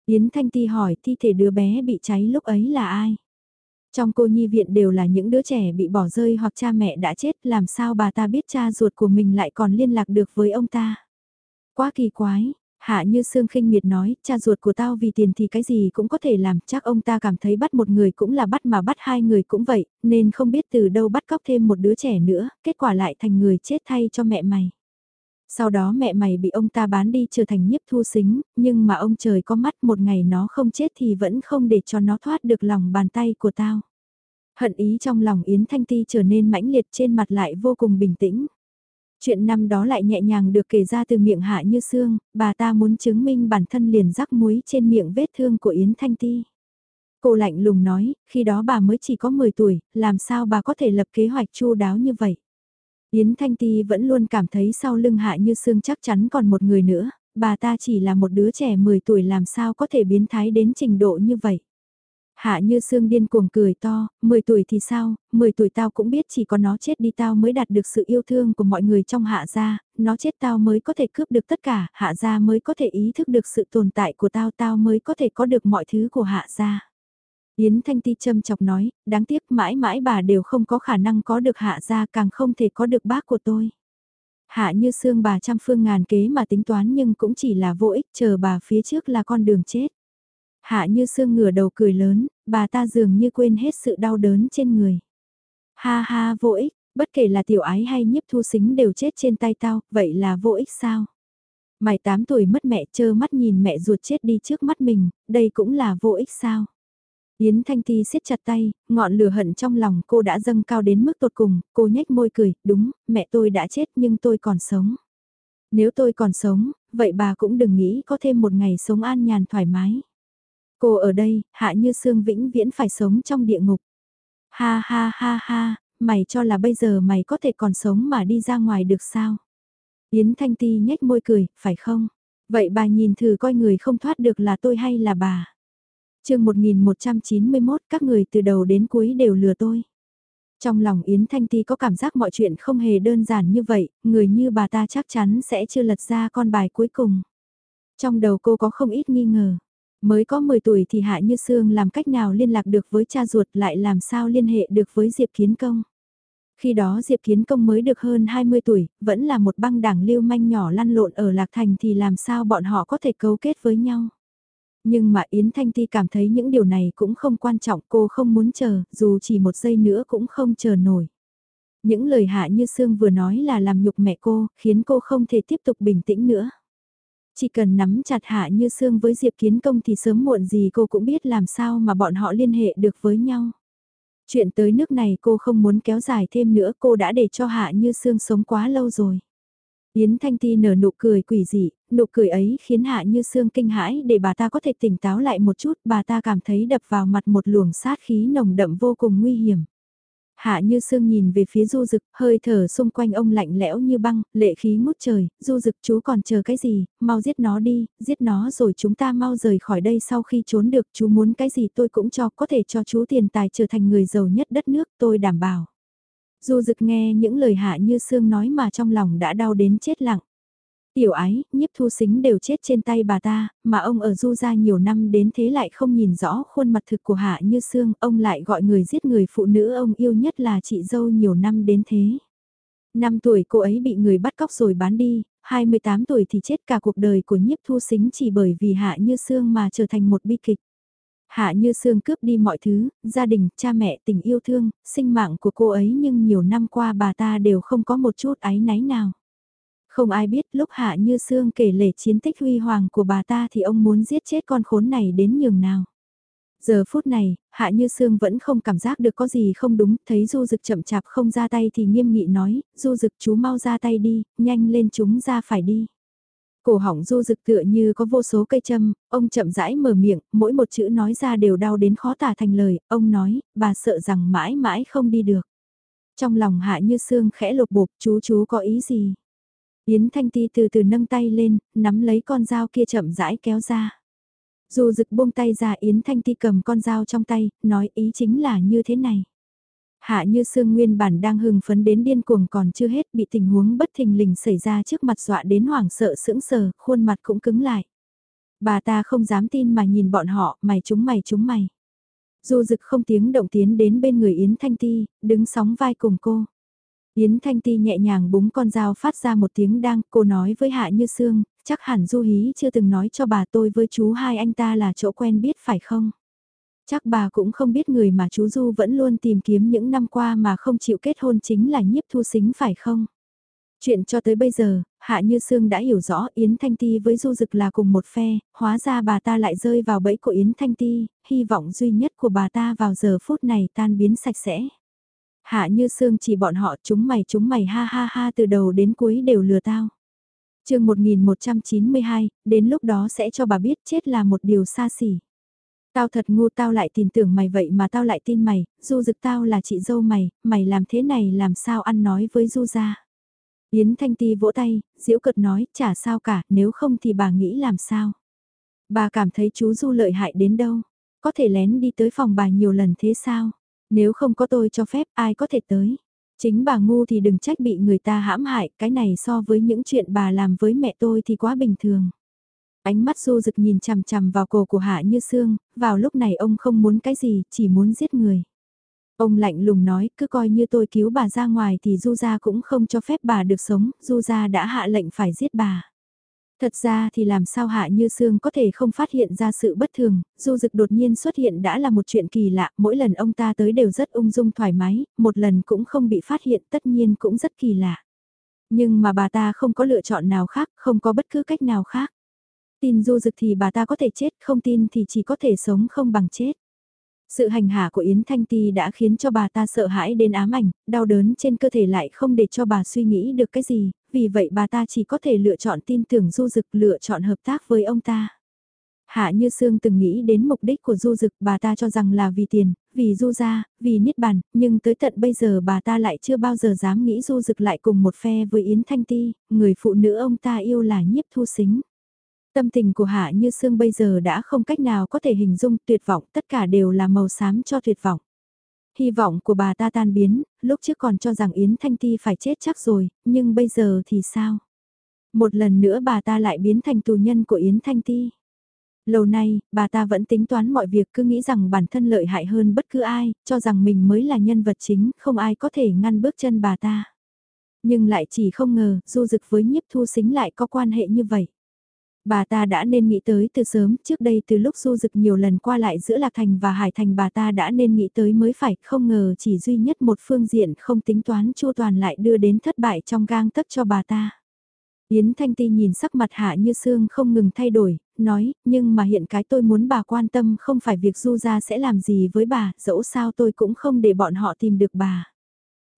Yến Thanh Ti hỏi thi thể đứa bé bị cháy lúc ấy là ai? Trong cô nhi viện đều là những đứa trẻ bị bỏ rơi hoặc cha mẹ đã chết, làm sao bà ta biết cha ruột của mình lại còn liên lạc được với ông ta? Quá kỳ quái, Hạ như Sương khinh miệt nói, cha ruột của tao vì tiền thì cái gì cũng có thể làm, chắc ông ta cảm thấy bắt một người cũng là bắt mà bắt hai người cũng vậy, nên không biết từ đâu bắt cóc thêm một đứa trẻ nữa, kết quả lại thành người chết thay cho mẹ mày. Sau đó mẹ mày bị ông ta bán đi trở thành nhiếp thu xính, nhưng mà ông trời có mắt một ngày nó không chết thì vẫn không để cho nó thoát được lòng bàn tay của tao. Hận ý trong lòng Yến Thanh Ti trở nên mãnh liệt trên mặt lại vô cùng bình tĩnh. Chuyện năm đó lại nhẹ nhàng được kể ra từ miệng hạ như xương, bà ta muốn chứng minh bản thân liền rắc muối trên miệng vết thương của Yến Thanh Ti. Cô lạnh lùng nói, khi đó bà mới chỉ có 10 tuổi, làm sao bà có thể lập kế hoạch chu đáo như vậy. Yến Thanh Ti vẫn luôn cảm thấy sau lưng hạ như xương chắc chắn còn một người nữa, bà ta chỉ là một đứa trẻ 10 tuổi làm sao có thể biến thái đến trình độ như vậy. Hạ như xương điên cuồng cười to, 10 tuổi thì sao, 10 tuổi tao cũng biết chỉ có nó chết đi tao mới đạt được sự yêu thương của mọi người trong hạ gia, nó chết tao mới có thể cướp được tất cả, hạ gia mới có thể ý thức được sự tồn tại của tao, tao mới có thể có được mọi thứ của hạ gia. Yến Thanh Ti châm chọc nói, đáng tiếc mãi mãi bà đều không có khả năng có được hạ gia càng không thể có được bác của tôi. Hạ như xương bà trăm phương ngàn kế mà tính toán nhưng cũng chỉ là vô ích chờ bà phía trước là con đường chết. Hạ như sương ngửa đầu cười lớn, bà ta dường như quên hết sự đau đớn trên người. Ha ha vô ích, bất kể là tiểu ái hay nhiếp thu xính đều chết trên tay tao, vậy là vô ích sao? Mày 8 tuổi mất mẹ chơ mắt nhìn mẹ ruột chết đi trước mắt mình, đây cũng là vô ích sao? Yến Thanh Ti siết chặt tay, ngọn lửa hận trong lòng cô đã dâng cao đến mức tột cùng, cô nhếch môi cười, đúng, mẹ tôi đã chết nhưng tôi còn sống. Nếu tôi còn sống, vậy bà cũng đừng nghĩ có thêm một ngày sống an nhàn thoải mái. Cô ở đây, hạ như xương vĩnh viễn phải sống trong địa ngục. Ha ha ha ha, mày cho là bây giờ mày có thể còn sống mà đi ra ngoài được sao? Yến Thanh Ti nhếch môi cười, phải không? Vậy bà nhìn thử coi người không thoát được là tôi hay là bà? chương 1191 các người từ đầu đến cuối đều lừa tôi. Trong lòng Yến Thanh Ti có cảm giác mọi chuyện không hề đơn giản như vậy, người như bà ta chắc chắn sẽ chưa lật ra con bài cuối cùng. Trong đầu cô có không ít nghi ngờ. Mới có 10 tuổi thì Hạ Như Sương làm cách nào liên lạc được với cha ruột lại làm sao liên hệ được với Diệp Kiến Công. Khi đó Diệp Kiến Công mới được hơn 20 tuổi, vẫn là một băng đảng lưu manh nhỏ lăn lộn ở Lạc Thành thì làm sao bọn họ có thể cấu kết với nhau. Nhưng mà Yến Thanh Ti cảm thấy những điều này cũng không quan trọng cô không muốn chờ, dù chỉ một giây nữa cũng không chờ nổi. Những lời Hạ Như Sương vừa nói là làm nhục mẹ cô, khiến cô không thể tiếp tục bình tĩnh nữa. Chỉ cần nắm chặt hạ như xương với Diệp Kiến Công thì sớm muộn gì cô cũng biết làm sao mà bọn họ liên hệ được với nhau. Chuyện tới nước này cô không muốn kéo dài thêm nữa cô đã để cho hạ như xương sống quá lâu rồi. Yến Thanh Ti nở nụ cười quỷ dị, nụ cười ấy khiến Hạ Như Sương kinh hãi để bà ta có thể tỉnh táo lại một chút, bà ta cảm thấy đập vào mặt một luồng sát khí nồng đậm vô cùng nguy hiểm. Hạ như sương nhìn về phía du dực, hơi thở xung quanh ông lạnh lẽo như băng, lệ khí ngút trời, du dực chú còn chờ cái gì, mau giết nó đi, giết nó rồi chúng ta mau rời khỏi đây sau khi trốn được, chú muốn cái gì tôi cũng cho, có thể cho chú tiền tài trở thành người giàu nhất đất nước, tôi đảm bảo. Du dực nghe những lời hạ như sương nói mà trong lòng đã đau đến chết lặng. Tiểu ái, nhiếp thu xính đều chết trên tay bà ta, mà ông ở du ra nhiều năm đến thế lại không nhìn rõ khuôn mặt thực của Hạ Như xương, ông lại gọi người giết người phụ nữ ông yêu nhất là chị dâu nhiều năm đến thế. Năm tuổi cô ấy bị người bắt cóc rồi bán đi, 28 tuổi thì chết cả cuộc đời của nhiếp thu xính chỉ bởi vì Hạ Như xương mà trở thành một bi kịch. Hạ Như xương cướp đi mọi thứ, gia đình, cha mẹ, tình yêu thương, sinh mạng của cô ấy nhưng nhiều năm qua bà ta đều không có một chút áy náy nào. Không ai biết lúc Hạ Như Sương kể lể chiến tích huy hoàng của bà ta thì ông muốn giết chết con khốn này đến nhường nào. Giờ phút này, Hạ Như Sương vẫn không cảm giác được có gì không đúng, thấy Du Dực chậm chạp không ra tay thì nghiêm nghị nói, Du Dực chú mau ra tay đi, nhanh lên chúng ra phải đi. Cổ họng Du Dực tựa như có vô số cây châm, ông chậm rãi mở miệng, mỗi một chữ nói ra đều đau đến khó tả thành lời, ông nói, bà sợ rằng mãi mãi không đi được. Trong lòng Hạ Như Sương khẽ lột bột, chú chú có ý gì? Yến Thanh Ti từ từ nâng tay lên, nắm lấy con dao kia chậm rãi kéo ra. Dù rực buông tay ra Yến Thanh Ti cầm con dao trong tay, nói ý chính là như thế này. Hạ như sương nguyên bản đang hưng phấn đến điên cuồng còn chưa hết bị tình huống bất thình lình xảy ra trước mặt dọa đến hoảng sợ sững sờ, khuôn mặt cũng cứng lại. Bà ta không dám tin mà nhìn bọn họ, mày chúng mày chúng mày. Dù dực không tiếng động tiến đến bên người Yến Thanh Ti, đứng sóng vai cùng cô. Yến Thanh Ti nhẹ nhàng búng con dao phát ra một tiếng đang, cô nói với Hạ Như Sương, chắc hẳn Du Hí chưa từng nói cho bà tôi với chú hai anh ta là chỗ quen biết phải không? Chắc bà cũng không biết người mà chú Du vẫn luôn tìm kiếm những năm qua mà không chịu kết hôn chính là nhiếp thu xính phải không? Chuyện cho tới bây giờ, Hạ Như Sương đã hiểu rõ Yến Thanh Ti với Du Dực là cùng một phe, hóa ra bà ta lại rơi vào bẫy của Yến Thanh Ti, hy vọng duy nhất của bà ta vào giờ phút này tan biến sạch sẽ. Hạ Như Sương chỉ bọn họ chúng mày chúng mày ha ha ha từ đầu đến cuối đều lừa tao. chương 1192, đến lúc đó sẽ cho bà biết chết là một điều xa xỉ. Tao thật ngu tao lại tin tưởng mày vậy mà tao lại tin mày, du dực tao là chị dâu mày, mày làm thế này làm sao ăn nói với du gia. Yến Thanh Ti vỗ tay, diễu cợt nói, chả sao cả, nếu không thì bà nghĩ làm sao. Bà cảm thấy chú Du lợi hại đến đâu, có thể lén đi tới phòng bà nhiều lần thế sao? Nếu không có tôi cho phép ai có thể tới. Chính bà ngu thì đừng trách bị người ta hãm hại, cái này so với những chuyện bà làm với mẹ tôi thì quá bình thường. Ánh mắt du rực nhìn chằm chằm vào cổ của Hạ Như Sương, vào lúc này ông không muốn cái gì, chỉ muốn giết người. Ông lạnh lùng nói, cứ coi như tôi cứu bà ra ngoài thì Du Gia cũng không cho phép bà được sống, Du Gia đã hạ lệnh phải giết bà. Thật ra thì làm sao Hạ Như Sương có thể không phát hiện ra sự bất thường, Du Dực đột nhiên xuất hiện đã là một chuyện kỳ lạ, mỗi lần ông ta tới đều rất ung dung thoải mái, một lần cũng không bị phát hiện tất nhiên cũng rất kỳ lạ. Nhưng mà bà ta không có lựa chọn nào khác, không có bất cứ cách nào khác. Tin Du Dực thì bà ta có thể chết, không tin thì chỉ có thể sống không bằng chết. Sự hành hạ của Yến Thanh Ti đã khiến cho bà ta sợ hãi đến ám ảnh, đau đớn trên cơ thể lại không để cho bà suy nghĩ được cái gì, vì vậy bà ta chỉ có thể lựa chọn tin tưởng Du Dực lựa chọn hợp tác với ông ta. Hạ Như Sương từng nghĩ đến mục đích của Du Dực, bà ta cho rằng là vì tiền, vì Du gia, vì niết bàn, nhưng tới tận bây giờ bà ta lại chưa bao giờ dám nghĩ Du Dực lại cùng một phe với Yến Thanh Ti, người phụ nữ ông ta yêu là nhiếp thu xính. Tâm tình của Hạ Như Sương bây giờ đã không cách nào có thể hình dung tuyệt vọng, tất cả đều là màu xám cho tuyệt vọng. Hy vọng của bà ta tan biến, lúc trước còn cho rằng Yến Thanh Ti phải chết chắc rồi, nhưng bây giờ thì sao? Một lần nữa bà ta lại biến thành tù nhân của Yến Thanh Ti. Lâu nay, bà ta vẫn tính toán mọi việc cứ nghĩ rằng bản thân lợi hại hơn bất cứ ai, cho rằng mình mới là nhân vật chính, không ai có thể ngăn bước chân bà ta. Nhưng lại chỉ không ngờ, du dực với nhiếp thu xính lại có quan hệ như vậy. Bà ta đã nên nghĩ tới từ sớm, trước đây từ lúc du dực nhiều lần qua lại giữa Lạc Thành và Hải Thành bà ta đã nên nghĩ tới mới phải, không ngờ chỉ duy nhất một phương diện không tính toán chu toàn lại đưa đến thất bại trong gang tấc cho bà ta. Yến Thanh Ti nhìn sắc mặt Hạ Như Sương không ngừng thay đổi, nói, nhưng mà hiện cái tôi muốn bà quan tâm không phải việc du gia sẽ làm gì với bà, dẫu sao tôi cũng không để bọn họ tìm được bà.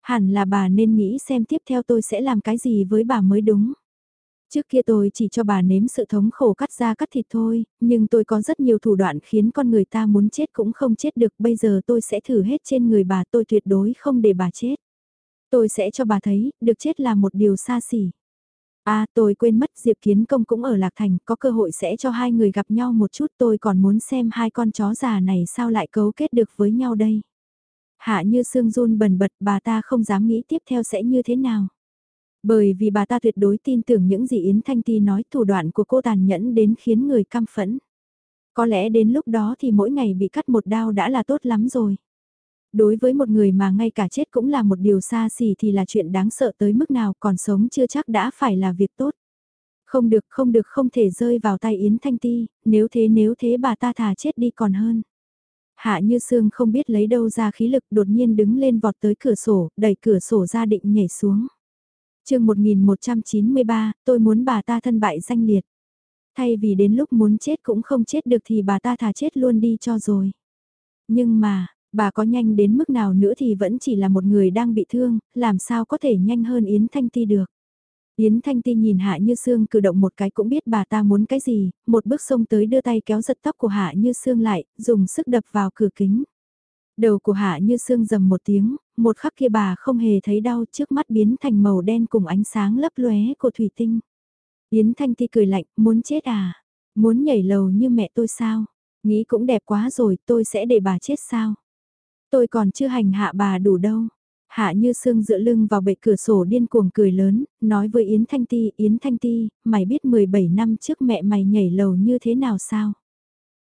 Hẳn là bà nên nghĩ xem tiếp theo tôi sẽ làm cái gì với bà mới đúng. Trước kia tôi chỉ cho bà nếm sự thống khổ cắt da cắt thịt thôi, nhưng tôi có rất nhiều thủ đoạn khiến con người ta muốn chết cũng không chết được. Bây giờ tôi sẽ thử hết trên người bà tôi tuyệt đối không để bà chết. Tôi sẽ cho bà thấy, được chết là một điều xa xỉ. À tôi quên mất Diệp Kiến Công cũng ở Lạc Thành, có cơ hội sẽ cho hai người gặp nhau một chút tôi còn muốn xem hai con chó già này sao lại cấu kết được với nhau đây. Hạ như sương run bần bật bà ta không dám nghĩ tiếp theo sẽ như thế nào. Bởi vì bà ta tuyệt đối tin tưởng những gì Yến Thanh Ti nói thủ đoạn của cô tàn nhẫn đến khiến người căm phẫn. Có lẽ đến lúc đó thì mỗi ngày bị cắt một đao đã là tốt lắm rồi. Đối với một người mà ngay cả chết cũng là một điều xa xỉ thì là chuyện đáng sợ tới mức nào còn sống chưa chắc đã phải là việc tốt. Không được không được không thể rơi vào tay Yến Thanh Ti, nếu thế nếu thế bà ta thà chết đi còn hơn. Hạ như sương không biết lấy đâu ra khí lực đột nhiên đứng lên vọt tới cửa sổ, đẩy cửa sổ ra định nhảy xuống chương 1193, tôi muốn bà ta thân bại danh liệt. Thay vì đến lúc muốn chết cũng không chết được thì bà ta thà chết luôn đi cho rồi. Nhưng mà, bà có nhanh đến mức nào nữa thì vẫn chỉ là một người đang bị thương, làm sao có thể nhanh hơn Yến Thanh Ti được. Yến Thanh Ti nhìn Hạ Như Sương cử động một cái cũng biết bà ta muốn cái gì, một bước xông tới đưa tay kéo giật tóc của Hạ Như Sương lại, dùng sức đập vào cửa kính. Đầu của Hạ Như Sương rầm một tiếng, một khắc kia bà không hề thấy đau trước mắt biến thành màu đen cùng ánh sáng lấp lóe của thủy tinh. Yến Thanh Ti cười lạnh, muốn chết à? Muốn nhảy lầu như mẹ tôi sao? Nghĩ cũng đẹp quá rồi, tôi sẽ để bà chết sao? Tôi còn chưa hành hạ bà đủ đâu. Hạ như sương dựa lưng vào bệ cửa sổ điên cuồng cười lớn, nói với Yến Thanh Ti, Yến Thanh Ti, mày biết 17 năm trước mẹ mày nhảy lầu như thế nào sao?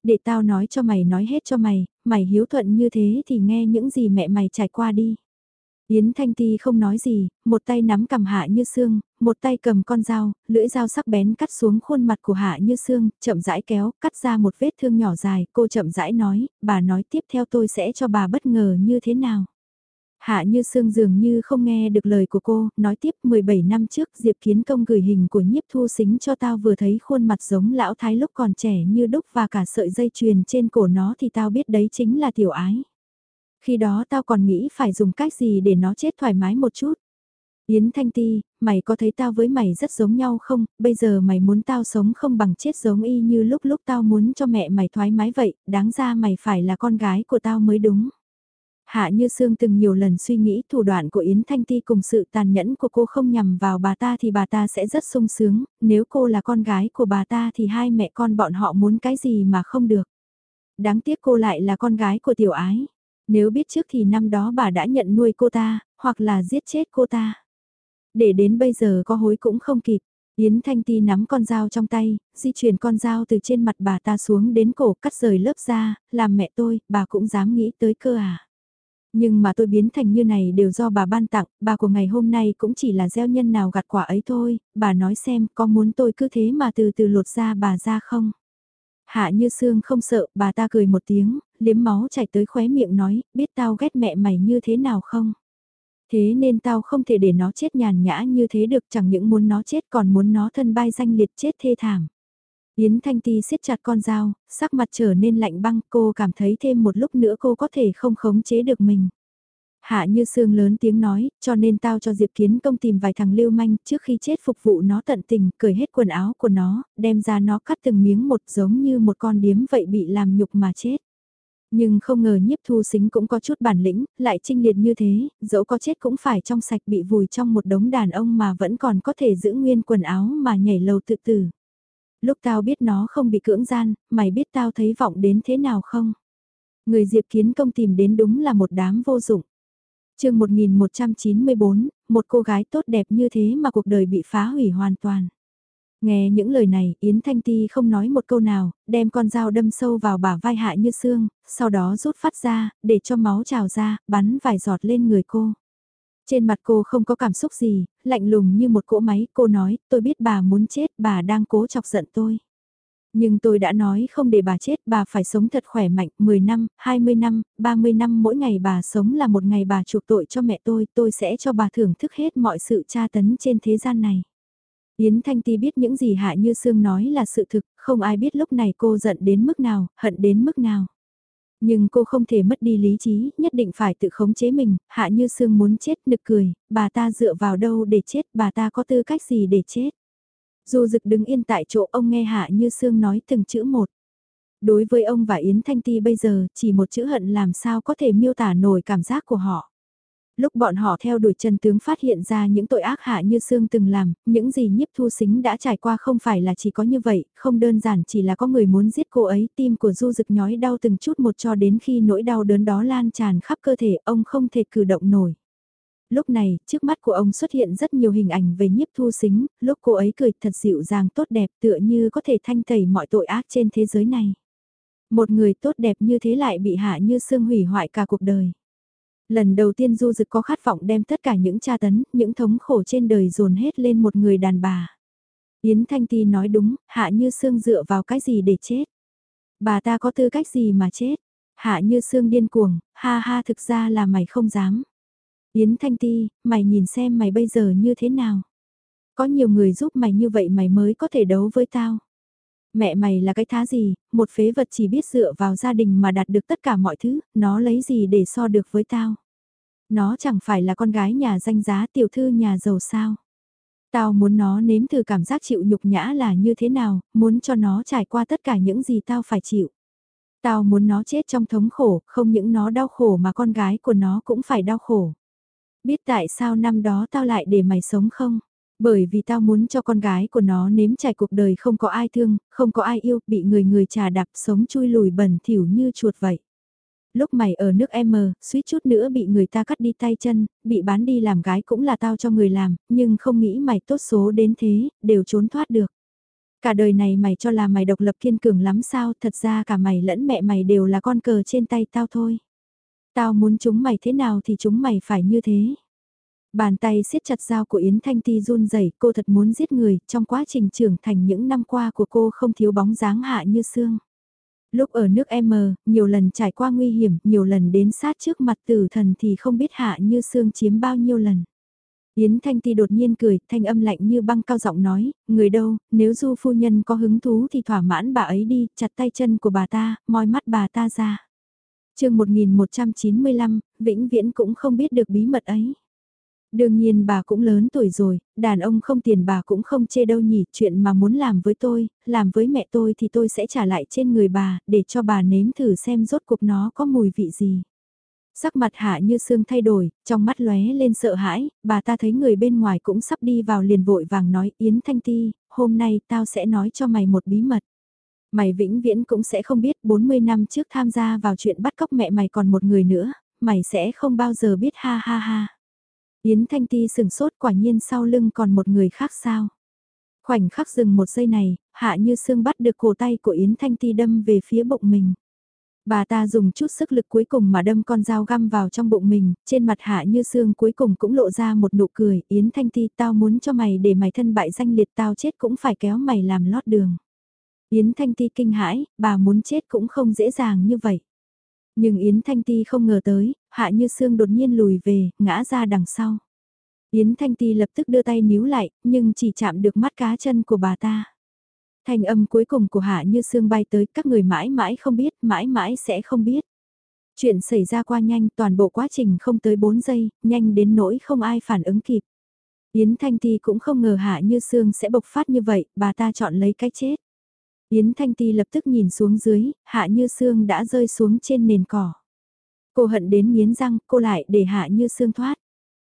Để tao nói cho mày nói hết cho mày, mày hiếu thuận như thế thì nghe những gì mẹ mày trải qua đi. Yến Thanh Ti không nói gì, một tay nắm cầm hạ như xương, một tay cầm con dao, lưỡi dao sắc bén cắt xuống khuôn mặt của Hạ Như Sương, chậm rãi kéo, cắt ra một vết thương nhỏ dài, cô chậm rãi nói, bà nói tiếp theo tôi sẽ cho bà bất ngờ như thế nào. Hạ Như Sương dường như không nghe được lời của cô, nói tiếp 17 năm trước Diệp Kiến Công gửi hình của nhiếp thu xính cho tao vừa thấy khuôn mặt giống lão thái lúc còn trẻ như đúc và cả sợi dây chuyền trên cổ nó thì tao biết đấy chính là tiểu ái. Khi đó tao còn nghĩ phải dùng cách gì để nó chết thoải mái một chút. Yến Thanh Ti, mày có thấy tao với mày rất giống nhau không, bây giờ mày muốn tao sống không bằng chết giống y như lúc lúc tao muốn cho mẹ mày thoải mái vậy, đáng ra mày phải là con gái của tao mới đúng. Hạ Như Sương từng nhiều lần suy nghĩ thủ đoạn của Yến Thanh Ti cùng sự tàn nhẫn của cô không nhằm vào bà ta thì bà ta sẽ rất sung sướng, nếu cô là con gái của bà ta thì hai mẹ con bọn họ muốn cái gì mà không được. Đáng tiếc cô lại là con gái của tiểu ái. Nếu biết trước thì năm đó bà đã nhận nuôi cô ta, hoặc là giết chết cô ta. Để đến bây giờ có hối cũng không kịp. Yến Thanh Ti nắm con dao trong tay, di chuyển con dao từ trên mặt bà ta xuống đến cổ cắt rời lớp da, làm mẹ tôi, bà cũng dám nghĩ tới cơ à. Nhưng mà tôi biến thành như này đều do bà ban tặng, bà của ngày hôm nay cũng chỉ là gieo nhân nào gặt quả ấy thôi, bà nói xem có muốn tôi cứ thế mà từ từ lột ra bà ra không? Hạ như xương không sợ, bà ta cười một tiếng, liếm máu chảy tới khóe miệng nói, biết tao ghét mẹ mày như thế nào không? Thế nên tao không thể để nó chết nhàn nhã như thế được chẳng những muốn nó chết còn muốn nó thân bay danh liệt chết thê thảm. Yến Thanh Ti siết chặt con dao, sắc mặt trở nên lạnh băng cô cảm thấy thêm một lúc nữa cô có thể không khống chế được mình. Hạ như sương lớn tiếng nói, cho nên tao cho Diệp Kiến công tìm vài thằng lưu manh trước khi chết phục vụ nó tận tình, cởi hết quần áo của nó, đem ra nó cắt từng miếng một giống như một con điếm vậy bị làm nhục mà chết. Nhưng không ngờ nhiếp thu xính cũng có chút bản lĩnh, lại trinh liệt như thế, dẫu có chết cũng phải trong sạch bị vùi trong một đống đàn ông mà vẫn còn có thể giữ nguyên quần áo mà nhảy lầu tự tử. Lúc tao biết nó không bị cưỡng gian, mày biết tao thấy vọng đến thế nào không? Người Diệp Kiến Công tìm đến đúng là một đám vô dụng. chương 1194, một cô gái tốt đẹp như thế mà cuộc đời bị phá hủy hoàn toàn. Nghe những lời này, Yến Thanh Ti không nói một câu nào, đem con dao đâm sâu vào bả vai hạ như xương, sau đó rút phát ra, để cho máu trào ra, bắn vài giọt lên người cô. Trên mặt cô không có cảm xúc gì, lạnh lùng như một cỗ máy, cô nói, tôi biết bà muốn chết, bà đang cố chọc giận tôi. Nhưng tôi đã nói không để bà chết, bà phải sống thật khỏe mạnh, 10 năm, 20 năm, 30 năm mỗi ngày bà sống là một ngày bà chuộc tội cho mẹ tôi, tôi sẽ cho bà thưởng thức hết mọi sự tra tấn trên thế gian này. Yến Thanh Ti biết những gì Hạ Như Sương nói là sự thực, không ai biết lúc này cô giận đến mức nào, hận đến mức nào. Nhưng cô không thể mất đi lý trí, nhất định phải tự khống chế mình, Hạ Như Sương muốn chết nực cười, bà ta dựa vào đâu để chết, bà ta có tư cách gì để chết. Dù dực đứng yên tại chỗ ông nghe Hạ Như Sương nói từng chữ một. Đối với ông và Yến Thanh Ti bây giờ, chỉ một chữ hận làm sao có thể miêu tả nổi cảm giác của họ lúc bọn họ theo đuổi Trần Tướng phát hiện ra những tội ác hạ như Sương từng làm, những gì nhiếp thu xính đã trải qua không phải là chỉ có như vậy, không đơn giản chỉ là có người muốn giết cô ấy, tim của Du Dực nhói đau từng chút một cho đến khi nỗi đau đớn đó lan tràn khắp cơ thể, ông không thể cử động nổi. Lúc này, trước mắt của ông xuất hiện rất nhiều hình ảnh về nhiếp thu xính, lúc cô ấy cười thật dịu dàng tốt đẹp tựa như có thể thanh tẩy mọi tội ác trên thế giới này. Một người tốt đẹp như thế lại bị hạ như Sương hủy hoại cả cuộc đời. Lần đầu tiên Du Dực có khát vọng đem tất cả những tra tấn, những thống khổ trên đời dồn hết lên một người đàn bà. Yến Thanh Ti nói đúng, Hạ Như Sương dựa vào cái gì để chết? Bà ta có tư cách gì mà chết? Hạ Như Sương điên cuồng, ha ha thực ra là mày không dám. Yến Thanh Ti, mày nhìn xem mày bây giờ như thế nào? Có nhiều người giúp mày như vậy mày mới có thể đấu với tao. Mẹ mày là cái thá gì, một phế vật chỉ biết dựa vào gia đình mà đạt được tất cả mọi thứ, nó lấy gì để so được với tao. Nó chẳng phải là con gái nhà danh giá tiểu thư nhà giàu sao. Tao muốn nó nếm thử cảm giác chịu nhục nhã là như thế nào, muốn cho nó trải qua tất cả những gì tao phải chịu. Tao muốn nó chết trong thống khổ, không những nó đau khổ mà con gái của nó cũng phải đau khổ. Biết tại sao năm đó tao lại để mày sống không? Bởi vì tao muốn cho con gái của nó nếm trải cuộc đời không có ai thương, không có ai yêu, bị người người trà đạp sống chui lùi bẩn thỉu như chuột vậy. Lúc mày ở nước M, suýt chút nữa bị người ta cắt đi tay chân, bị bán đi làm gái cũng là tao cho người làm, nhưng không nghĩ mày tốt số đến thế, đều trốn thoát được. Cả đời này mày cho là mày độc lập kiên cường lắm sao, thật ra cả mày lẫn mẹ mày đều là con cờ trên tay tao thôi. Tao muốn chúng mày thế nào thì chúng mày phải như thế. Bàn tay siết chặt dao của Yến Thanh Ti run rẩy, cô thật muốn giết người, trong quá trình trưởng thành những năm qua của cô không thiếu bóng dáng hạ như xương. Lúc ở nước M, nhiều lần trải qua nguy hiểm, nhiều lần đến sát trước mặt tử thần thì không biết hạ như xương chiếm bao nhiêu lần. Yến Thanh Ti đột nhiên cười, thanh âm lạnh như băng cao giọng nói, người đâu, nếu du phu nhân có hứng thú thì thỏa mãn bà ấy đi, chặt tay chân của bà ta, moi mắt bà ta ra. chương 1195, vĩnh viễn cũng không biết được bí mật ấy. Đương nhiên bà cũng lớn tuổi rồi, đàn ông không tiền bà cũng không chê đâu nhỉ, chuyện mà muốn làm với tôi, làm với mẹ tôi thì tôi sẽ trả lại trên người bà, để cho bà nếm thử xem rốt cuộc nó có mùi vị gì. Sắc mặt hạ như xương thay đổi, trong mắt lóe lên sợ hãi, bà ta thấy người bên ngoài cũng sắp đi vào liền vội vàng nói Yến Thanh Ti, hôm nay tao sẽ nói cho mày một bí mật. Mày vĩnh viễn cũng sẽ không biết 40 năm trước tham gia vào chuyện bắt cóc mẹ mày còn một người nữa, mày sẽ không bao giờ biết ha ha ha. Yến Thanh Ti sừng sốt quả nhiên sau lưng còn một người khác sao. Khoảnh khắc dừng một giây này, hạ như xương bắt được cổ tay của Yến Thanh Ti đâm về phía bụng mình. Bà ta dùng chút sức lực cuối cùng mà đâm con dao găm vào trong bụng mình, trên mặt hạ như xương cuối cùng cũng lộ ra một nụ cười, Yến Thanh Ti tao muốn cho mày để mày thân bại danh liệt tao chết cũng phải kéo mày làm lót đường. Yến Thanh Ti kinh hãi, bà muốn chết cũng không dễ dàng như vậy. Nhưng Yến Thanh Ti không ngờ tới, hạ như xương đột nhiên lùi về, ngã ra đằng sau. Yến Thanh Ti lập tức đưa tay níu lại, nhưng chỉ chạm được mắt cá chân của bà ta. Thanh âm cuối cùng của Hạ Như Sương bay tới các người mãi mãi không biết, mãi mãi sẽ không biết. Chuyện xảy ra qua nhanh, toàn bộ quá trình không tới 4 giây, nhanh đến nỗi không ai phản ứng kịp. Yến Thanh Ti cũng không ngờ Hạ Như Sương sẽ bộc phát như vậy, bà ta chọn lấy cái chết. Yến Thanh Ti lập tức nhìn xuống dưới, Hạ Như Sương đã rơi xuống trên nền cỏ. Cô hận đến miến răng, cô lại để Hạ Như xương thoát.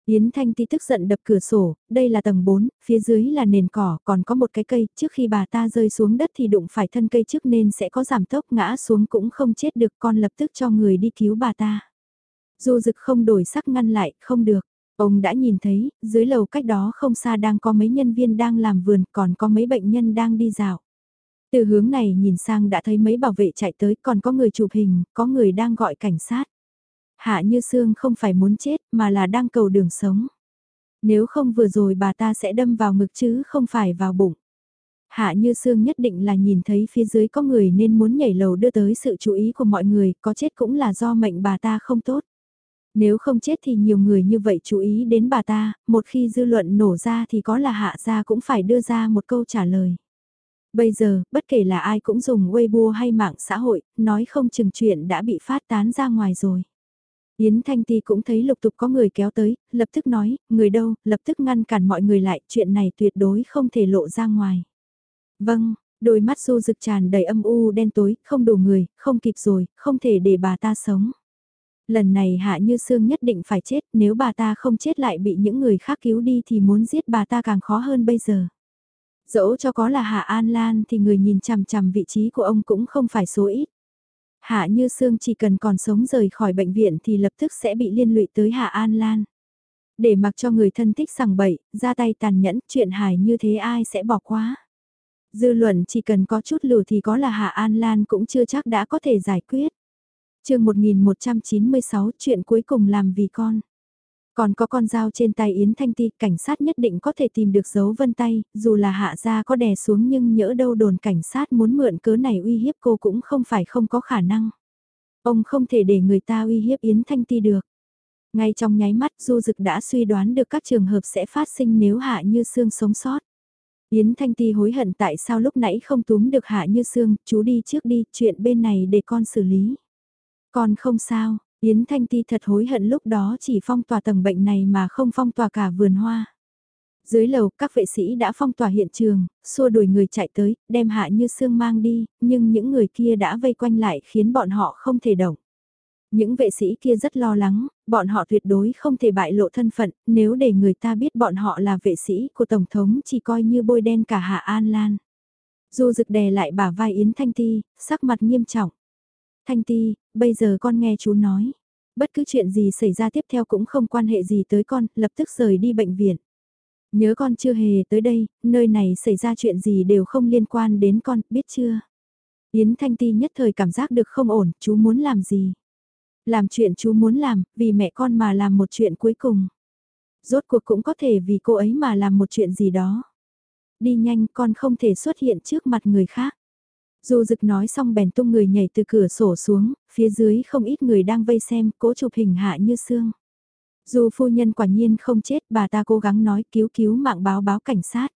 Yến Thanh Ti tức giận đập cửa sổ, đây là tầng 4, phía dưới là nền cỏ, còn có một cái cây, trước khi bà ta rơi xuống đất thì đụng phải thân cây trước nên sẽ có giảm tốc ngã xuống cũng không chết được con lập tức cho người đi cứu bà ta. Du dực không đổi sắc ngăn lại, không được. Ông đã nhìn thấy, dưới lầu cách đó không xa đang có mấy nhân viên đang làm vườn, còn có mấy bệnh nhân đang đi dạo. Từ hướng này nhìn sang đã thấy mấy bảo vệ chạy tới, còn có người chụp hình, có người đang gọi cảnh sát. Hạ Như Sương không phải muốn chết mà là đang cầu đường sống. Nếu không vừa rồi bà ta sẽ đâm vào ngực chứ không phải vào bụng. Hạ Như Sương nhất định là nhìn thấy phía dưới có người nên muốn nhảy lầu đưa tới sự chú ý của mọi người, có chết cũng là do mệnh bà ta không tốt. Nếu không chết thì nhiều người như vậy chú ý đến bà ta, một khi dư luận nổ ra thì có là hạ gia cũng phải đưa ra một câu trả lời. Bây giờ, bất kể là ai cũng dùng Weibo hay mạng xã hội, nói không chừng chuyện đã bị phát tán ra ngoài rồi. Yến Thanh Ti cũng thấy lục tục có người kéo tới, lập tức nói, người đâu, lập tức ngăn cản mọi người lại, chuyện này tuyệt đối không thể lộ ra ngoài. Vâng, đôi mắt du rực tràn đầy âm u đen tối, không đủ người, không kịp rồi, không thể để bà ta sống. Lần này Hạ Như Sương nhất định phải chết, nếu bà ta không chết lại bị những người khác cứu đi thì muốn giết bà ta càng khó hơn bây giờ. Dẫu cho có là Hạ An Lan thì người nhìn chằm chằm vị trí của ông cũng không phải số ít. Hạ Như Sương chỉ cần còn sống rời khỏi bệnh viện thì lập tức sẽ bị liên lụy tới Hạ An Lan. Để mặc cho người thân thích sằng bậy, ra tay tàn nhẫn, chuyện hài như thế ai sẽ bỏ qua. Dư luận chỉ cần có chút lửa thì có là Hạ An Lan cũng chưa chắc đã có thể giải quyết. chương 1196 chuyện cuối cùng làm vì con. Còn có con dao trên tay Yến Thanh Ti, cảnh sát nhất định có thể tìm được dấu vân tay, dù là hạ gia có đè xuống nhưng nhỡ đâu đồn cảnh sát muốn mượn cớ này uy hiếp cô cũng không phải không có khả năng. Ông không thể để người ta uy hiếp Yến Thanh Ti được. Ngay trong nháy mắt Du Dực đã suy đoán được các trường hợp sẽ phát sinh nếu Hạ Như Sương sống sót. Yến Thanh Ti hối hận tại sao lúc nãy không túm được Hạ Như Sương, chú đi trước đi, chuyện bên này để con xử lý. Con không sao, Yến Thanh Ti thật hối hận lúc đó chỉ phong tỏa tầng bệnh này mà không phong tỏa cả vườn hoa. Dưới lầu, các vệ sĩ đã phong tỏa hiện trường, xua đuổi người chạy tới, đem hạ như xương mang đi, nhưng những người kia đã vây quanh lại khiến bọn họ không thể động. Những vệ sĩ kia rất lo lắng, bọn họ tuyệt đối không thể bại lộ thân phận, nếu để người ta biết bọn họ là vệ sĩ của Tổng thống chỉ coi như bôi đen cả Hạ An Lan. Du dực đè lại bả vai Yến Thanh Ti, sắc mặt nghiêm trọng. Thanh Ti, bây giờ con nghe chú nói. Bất cứ chuyện gì xảy ra tiếp theo cũng không quan hệ gì tới con, lập tức rời đi bệnh viện. Nhớ con chưa hề tới đây, nơi này xảy ra chuyện gì đều không liên quan đến con, biết chưa? Yến Thanh Ti nhất thời cảm giác được không ổn, chú muốn làm gì? Làm chuyện chú muốn làm, vì mẹ con mà làm một chuyện cuối cùng. Rốt cuộc cũng có thể vì cô ấy mà làm một chuyện gì đó. Đi nhanh con không thể xuất hiện trước mặt người khác. Dù dực nói xong bèn tung người nhảy từ cửa sổ xuống, phía dưới không ít người đang vây xem, cố chụp hình hạ như xương. Dù phu nhân quả nhiên không chết, bà ta cố gắng nói cứu cứu mạng báo báo cảnh sát.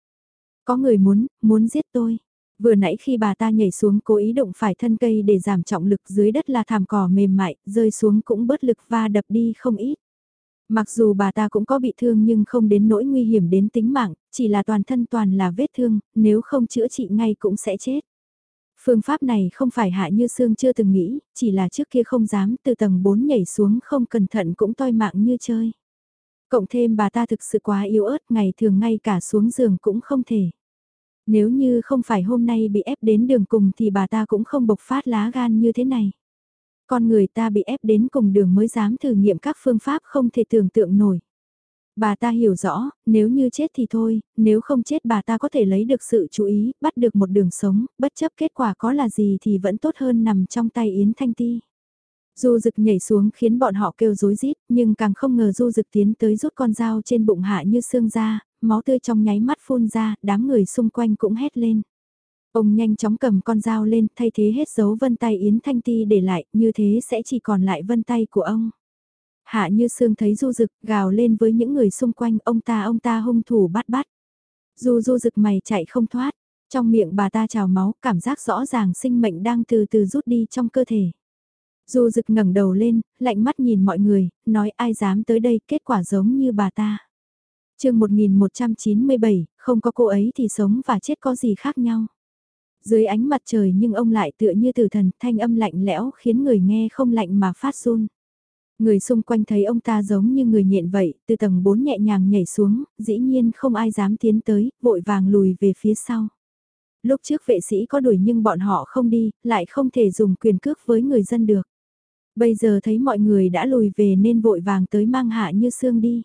Có người muốn, muốn giết tôi. Vừa nãy khi bà ta nhảy xuống cố ý động phải thân cây để giảm trọng lực dưới đất là thảm cỏ mềm mại, rơi xuống cũng bớt lực và đập đi không ít. Mặc dù bà ta cũng có bị thương nhưng không đến nỗi nguy hiểm đến tính mạng, chỉ là toàn thân toàn là vết thương, nếu không chữa trị ngay cũng sẽ chết. Phương pháp này không phải hạ như xương chưa từng nghĩ, chỉ là trước kia không dám từ tầng 4 nhảy xuống không cẩn thận cũng toi mạng như chơi. Cộng thêm bà ta thực sự quá yếu ớt, ngày thường ngay cả xuống giường cũng không thể. Nếu như không phải hôm nay bị ép đến đường cùng thì bà ta cũng không bộc phát lá gan như thế này. Con người ta bị ép đến cùng đường mới dám thử nghiệm các phương pháp không thể tưởng tượng nổi. Bà ta hiểu rõ, nếu như chết thì thôi, nếu không chết bà ta có thể lấy được sự chú ý, bắt được một đường sống, bất chấp kết quả có là gì thì vẫn tốt hơn nằm trong tay Yến Thanh Ti. Du Dực nhảy xuống khiến bọn họ kêu rối rít, nhưng càng không ngờ Du Dực tiến tới rút con dao trên bụng hạ như xương ra, máu tươi trong nháy mắt phun ra, đám người xung quanh cũng hét lên. Ông nhanh chóng cầm con dao lên, thay thế hết dấu vân tay Yến Thanh Ti để lại, như thế sẽ chỉ còn lại vân tay của ông. Hạ như sương thấy du rực, gào lên với những người xung quanh, ông ta ông ta hung thủ bắt bắt. Du du rực mày chạy không thoát, trong miệng bà ta trào máu, cảm giác rõ ràng sinh mệnh đang từ từ rút đi trong cơ thể. Du rực ngẩng đầu lên, lạnh mắt nhìn mọi người, nói ai dám tới đây, kết quả giống như bà ta. chương 1197, không có cô ấy thì sống và chết có gì khác nhau. Dưới ánh mặt trời nhưng ông lại tựa như tử thần, thanh âm lạnh lẽo khiến người nghe không lạnh mà phát run. Người xung quanh thấy ông ta giống như người nhện vậy, từ tầng 4 nhẹ nhàng nhảy xuống, dĩ nhiên không ai dám tiến tới, vội vàng lùi về phía sau. Lúc trước vệ sĩ có đuổi nhưng bọn họ không đi, lại không thể dùng quyền cước với người dân được. Bây giờ thấy mọi người đã lùi về nên vội vàng tới mang hạ như xương đi.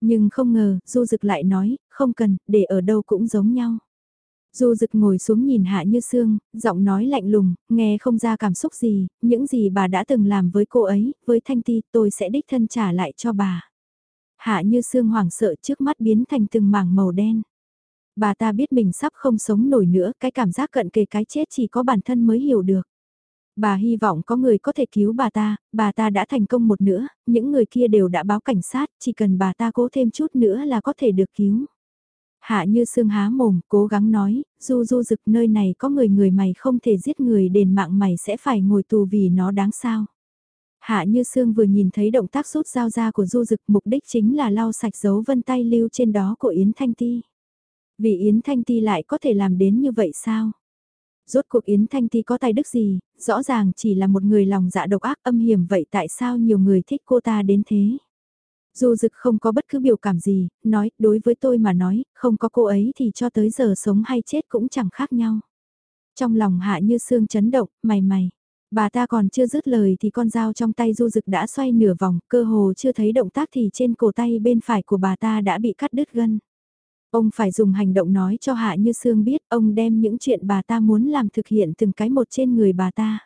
Nhưng không ngờ, Du Dực lại nói, không cần, để ở đâu cũng giống nhau. Du Dực ngồi xuống nhìn Hạ Như Sương, giọng nói lạnh lùng, nghe không ra cảm xúc gì, những gì bà đã từng làm với cô ấy, với Thanh Ti tôi sẽ đích thân trả lại cho bà. Hạ Như Sương hoảng sợ trước mắt biến thành từng mảng màu đen. Bà ta biết mình sắp không sống nổi nữa, cái cảm giác cận kề cái chết chỉ có bản thân mới hiểu được. Bà hy vọng có người có thể cứu bà ta, bà ta đã thành công một nữa, những người kia đều đã báo cảnh sát, chỉ cần bà ta cố thêm chút nữa là có thể được cứu. Hạ như sương há mồm, cố gắng nói, du du rực nơi này có người người mày không thể giết người đền mạng mày sẽ phải ngồi tù vì nó đáng sao. Hạ như sương vừa nhìn thấy động tác rút dao ra của du dực mục đích chính là lau sạch dấu vân tay lưu trên đó của Yến Thanh Ti. Vì Yến Thanh Ti lại có thể làm đến như vậy sao? Rốt cuộc Yến Thanh Ti có tài đức gì, rõ ràng chỉ là một người lòng dạ độc ác âm hiểm vậy tại sao nhiều người thích cô ta đến thế? Du dực không có bất cứ biểu cảm gì, nói, đối với tôi mà nói, không có cô ấy thì cho tới giờ sống hay chết cũng chẳng khác nhau. Trong lòng hạ như xương chấn động, mày mày. Bà ta còn chưa dứt lời thì con dao trong tay du dực đã xoay nửa vòng, cơ hồ chưa thấy động tác thì trên cổ tay bên phải của bà ta đã bị cắt đứt gân. Ông phải dùng hành động nói cho Hạ Như Sương biết ông đem những chuyện bà ta muốn làm thực hiện từng cái một trên người bà ta.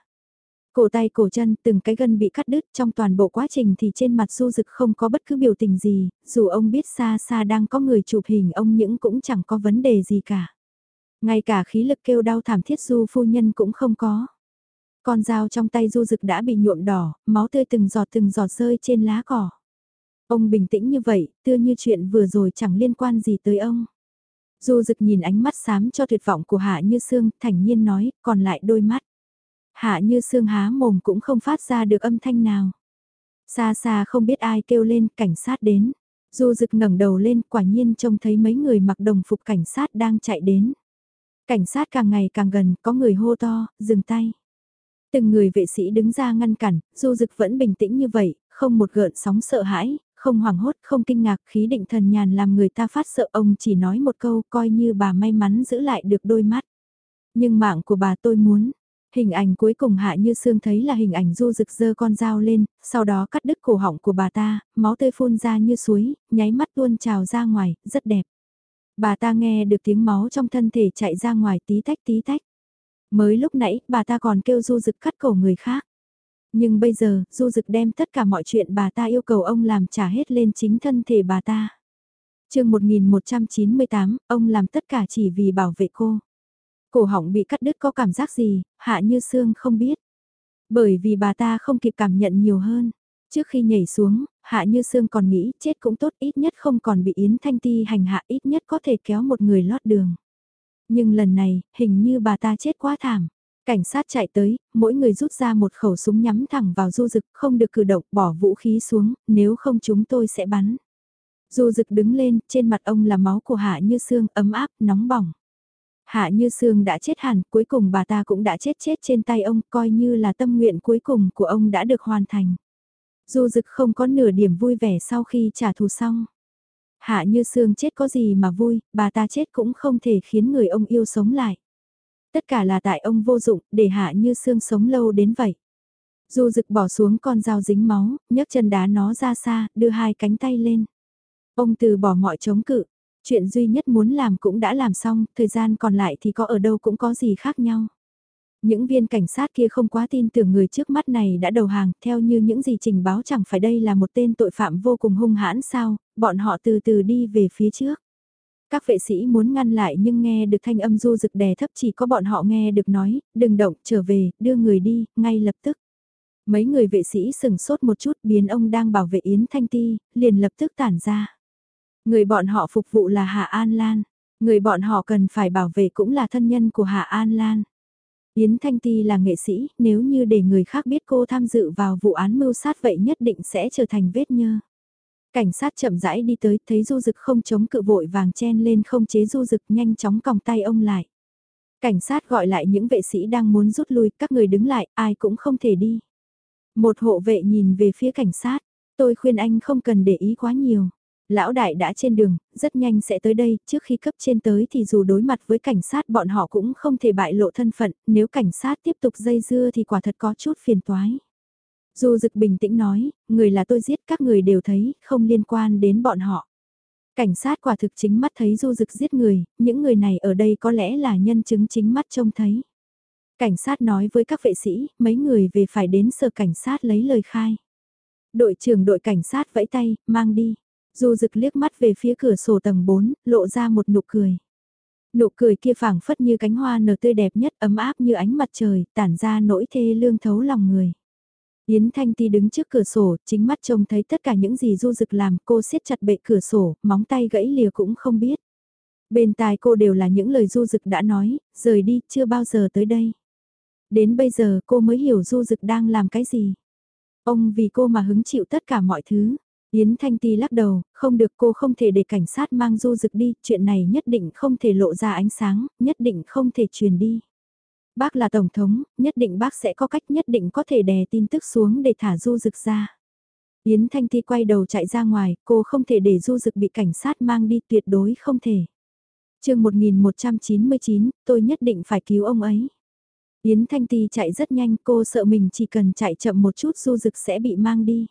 Cổ tay cổ chân từng cái gân bị cắt đứt trong toàn bộ quá trình thì trên mặt du dực không có bất cứ biểu tình gì, dù ông biết xa xa đang có người chụp hình ông những cũng chẳng có vấn đề gì cả. Ngay cả khí lực kêu đau thảm thiết du phu nhân cũng không có. Con dao trong tay du dực đã bị nhuộm đỏ, máu tươi từng giọt từng giọt rơi trên lá cỏ. Ông bình tĩnh như vậy, tựa như chuyện vừa rồi chẳng liên quan gì tới ông. Du dực nhìn ánh mắt xám cho tuyệt vọng của Hạ Như Sương, thản nhiên nói, còn lại đôi mắt. Hạ như xương há mồm cũng không phát ra được âm thanh nào. Xa xa không biết ai kêu lên cảnh sát đến. Du rực ngẩng đầu lên quả nhiên trông thấy mấy người mặc đồng phục cảnh sát đang chạy đến. Cảnh sát càng ngày càng gần có người hô to, dừng tay. Từng người vệ sĩ đứng ra ngăn cản, du dực vẫn bình tĩnh như vậy, không một gợn sóng sợ hãi, không hoảng hốt, không kinh ngạc, khí định thần nhàn làm người ta phát sợ ông chỉ nói một câu coi như bà may mắn giữ lại được đôi mắt. Nhưng mạng của bà tôi muốn, Hình ảnh cuối cùng Hạ Như Sương thấy là hình ảnh du rực dơ con dao lên, sau đó cắt đứt cổ họng của bà ta, máu tươi phun ra như suối, nháy mắt tuôn trào ra ngoài, rất đẹp. Bà ta nghe được tiếng máu trong thân thể chạy ra ngoài tí tách tí tách. Mới lúc nãy, bà ta còn kêu du rực cắt cổ người khác. Nhưng bây giờ, du rực đem tất cả mọi chuyện bà ta yêu cầu ông làm trả hết lên chính thân thể bà ta. chương 1198, ông làm tất cả chỉ vì bảo vệ cô. Cổ họng bị cắt đứt có cảm giác gì, hạ như xương không biết. Bởi vì bà ta không kịp cảm nhận nhiều hơn. Trước khi nhảy xuống, hạ như xương còn nghĩ chết cũng tốt ít nhất không còn bị Yến Thanh Ti hành hạ ít nhất có thể kéo một người lót đường. Nhưng lần này, hình như bà ta chết quá thảm. Cảnh sát chạy tới, mỗi người rút ra một khẩu súng nhắm thẳng vào du dực, không được cử động, bỏ vũ khí xuống, nếu không chúng tôi sẽ bắn. Du dực đứng lên, trên mặt ông là máu của Hạ Như Sương, ấm áp, nóng bỏng. Hạ Như Sương đã chết hẳn, cuối cùng bà ta cũng đã chết chết trên tay ông, coi như là tâm nguyện cuối cùng của ông đã được hoàn thành. Du dực không có nửa điểm vui vẻ sau khi trả thù xong. Hạ Như Sương chết có gì mà vui, bà ta chết cũng không thể khiến người ông yêu sống lại. Tất cả là tại ông vô dụng, để Hạ Như Sương sống lâu đến vậy. Du dực bỏ xuống con dao dính máu, nhấc chân đá nó ra xa, đưa hai cánh tay lên. Ông từ bỏ mọi chống cự, chuyện duy nhất muốn làm cũng đã làm xong, thời gian còn lại thì có ở đâu cũng có gì khác nhau. Những viên cảnh sát kia không quá tin tưởng người trước mắt này đã đầu hàng, theo như những gì trình báo chẳng phải đây là một tên tội phạm vô cùng hung hãn sao, bọn họ từ từ đi về phía trước. Các vệ sĩ muốn ngăn lại nhưng nghe được thanh âm du rực đè thấp chỉ có bọn họ nghe được nói, đừng động, trở về, đưa người đi, ngay lập tức. Mấy người vệ sĩ sừng sốt một chút biến ông đang bảo vệ Yến Thanh Ti, liền lập tức tản ra. Người bọn họ phục vụ là Hạ An Lan, người bọn họ cần phải bảo vệ cũng là thân nhân của Hạ An Lan. Yến Thanh Ti là nghệ sĩ, nếu như để người khác biết cô tham dự vào vụ án mưu sát vậy nhất định sẽ trở thành vết nhơ. Cảnh sát chậm rãi đi tới, thấy du dực không chống cự vội vàng chen lên không chế du dực nhanh chóng còng tay ông lại. Cảnh sát gọi lại những vệ sĩ đang muốn rút lui, các người đứng lại, ai cũng không thể đi. Một hộ vệ nhìn về phía cảnh sát, tôi khuyên anh không cần để ý quá nhiều. Lão đại đã trên đường, rất nhanh sẽ tới đây, trước khi cấp trên tới thì dù đối mặt với cảnh sát bọn họ cũng không thể bại lộ thân phận, nếu cảnh sát tiếp tục dây dưa thì quả thật có chút phiền toái. Du Dực bình tĩnh nói, người là tôi giết các người đều thấy, không liên quan đến bọn họ. Cảnh sát quả thực chính mắt thấy Du Dực giết người, những người này ở đây có lẽ là nhân chứng chính mắt trông thấy. Cảnh sát nói với các vệ sĩ, mấy người về phải đến sở cảnh sát lấy lời khai. Đội trưởng đội cảnh sát vẫy tay, mang đi. Du Dực liếc mắt về phía cửa sổ tầng 4, lộ ra một nụ cười. Nụ cười kia phảng phất như cánh hoa nở tươi đẹp nhất, ấm áp như ánh mặt trời, tản ra nỗi thê lương thấu lòng người. Yến Thanh Ti đứng trước cửa sổ, chính mắt trông thấy tất cả những gì du dực làm, cô siết chặt bệ cửa sổ, móng tay gãy lìa cũng không biết. Bên tai cô đều là những lời du dực đã nói, rời đi, chưa bao giờ tới đây. Đến bây giờ cô mới hiểu du dực đang làm cái gì. Ông vì cô mà hứng chịu tất cả mọi thứ. Yến Thanh Ti lắc đầu, không được cô không thể để cảnh sát mang du dực đi, chuyện này nhất định không thể lộ ra ánh sáng, nhất định không thể truyền đi. Bác là Tổng thống, nhất định bác sẽ có cách nhất định có thể đè tin tức xuống để thả du dực ra. Yến Thanh Ti quay đầu chạy ra ngoài, cô không thể để du dực bị cảnh sát mang đi tuyệt đối không thể. chương 1199, tôi nhất định phải cứu ông ấy. Yến Thanh Ti chạy rất nhanh, cô sợ mình chỉ cần chạy chậm một chút du dực sẽ bị mang đi.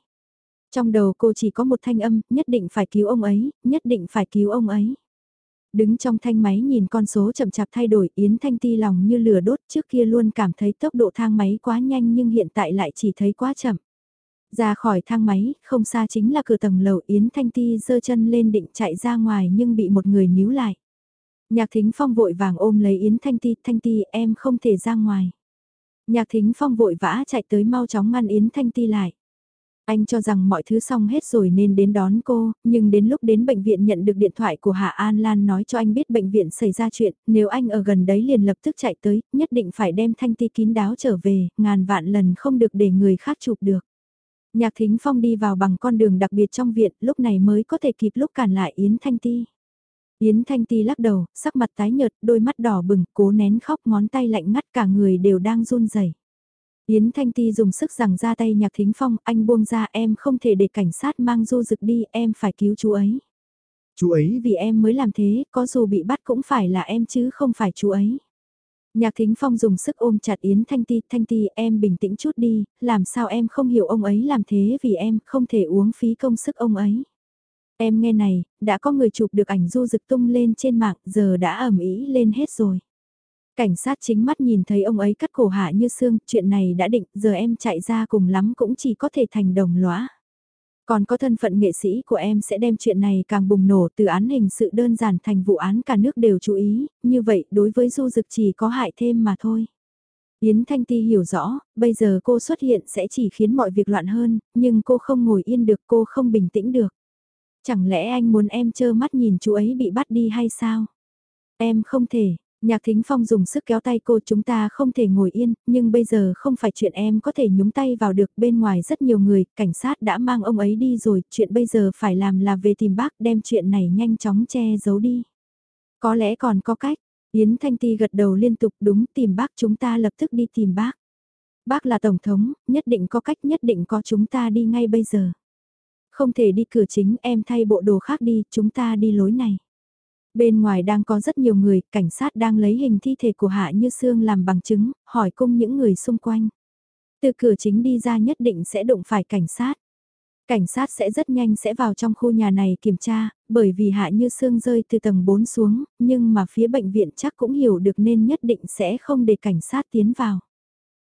Trong đầu cô chỉ có một thanh âm, nhất định phải cứu ông ấy, nhất định phải cứu ông ấy. Đứng trong thanh máy nhìn con số chậm chạp thay đổi Yến Thanh Ti lòng như lửa đốt trước kia luôn cảm thấy tốc độ thang máy quá nhanh nhưng hiện tại lại chỉ thấy quá chậm. Ra khỏi thang máy, không xa chính là cửa tầng lầu Yến Thanh Ti giơ chân lên định chạy ra ngoài nhưng bị một người níu lại. Nhạc Thính Phong vội vàng ôm lấy Yến Thanh Ti, Thanh Ti em không thể ra ngoài. Nhạc Thính Phong vội vã chạy tới mau chóng ngăn Yến Thanh Ti lại. Anh cho rằng mọi thứ xong hết rồi nên đến đón cô, nhưng đến lúc đến bệnh viện nhận được điện thoại của Hạ An Lan nói cho anh biết bệnh viện xảy ra chuyện, nếu anh ở gần đấy liền lập tức chạy tới, nhất định phải đem Thanh Ti kín đáo trở về, ngàn vạn lần không được để người khác chụp được. Nhạc Thính Phong đi vào bằng con đường đặc biệt trong viện, lúc này mới có thể kịp lúc cản lại Yến Thanh Ti. Yến Thanh Ti lắc đầu, sắc mặt tái nhợt, đôi mắt đỏ bừng, cố nén khóc ngón tay lạnh ngắt cả người đều đang run rẩy. Yến Thanh Ti dùng sức rằng ra tay nhạc thính phong, anh buông ra em không thể để cảnh sát mang du dực đi, em phải cứu chú ấy. Chú ấy vì em mới làm thế, có dù bị bắt cũng phải là em chứ không phải chú ấy. Nhạc thính phong dùng sức ôm chặt Yến Thanh Ti, Thanh Ti em bình tĩnh chút đi, làm sao em không hiểu ông ấy làm thế vì em không thể uống phí công sức ông ấy. Em nghe này, đã có người chụp được ảnh du dực tung lên trên mạng, giờ đã ẩm ý lên hết rồi. Cảnh sát chính mắt nhìn thấy ông ấy cắt cổ hạ như xương, chuyện này đã định, giờ em chạy ra cùng lắm cũng chỉ có thể thành đồng lõa. Còn có thân phận nghệ sĩ của em sẽ đem chuyện này càng bùng nổ từ án hình sự đơn giản thành vụ án cả nước đều chú ý, như vậy đối với du dực chỉ có hại thêm mà thôi. Yến Thanh Ti hiểu rõ, bây giờ cô xuất hiện sẽ chỉ khiến mọi việc loạn hơn, nhưng cô không ngồi yên được cô không bình tĩnh được. Chẳng lẽ anh muốn em trơ mắt nhìn chú ấy bị bắt đi hay sao? Em không thể, Nhạc Thính Phong dùng sức kéo tay cô chúng ta không thể ngồi yên, nhưng bây giờ không phải chuyện em có thể nhúng tay vào được bên ngoài rất nhiều người, cảnh sát đã mang ông ấy đi rồi, chuyện bây giờ phải làm là về tìm bác đem chuyện này nhanh chóng che giấu đi. Có lẽ còn có cách, Yến Thanh Ti gật đầu liên tục đúng tìm bác chúng ta lập tức đi tìm bác. Bác là Tổng thống, nhất định có cách nhất định có chúng ta đi ngay bây giờ. Không thể đi cửa chính em thay bộ đồ khác đi, chúng ta đi lối này. Bên ngoài đang có rất nhiều người, cảnh sát đang lấy hình thi thể của Hạ Như Sương làm bằng chứng, hỏi cung những người xung quanh. Từ cửa chính đi ra nhất định sẽ đụng phải cảnh sát. Cảnh sát sẽ rất nhanh sẽ vào trong khu nhà này kiểm tra, bởi vì Hạ Như Sương rơi từ tầng 4 xuống, nhưng mà phía bệnh viện chắc cũng hiểu được nên nhất định sẽ không để cảnh sát tiến vào.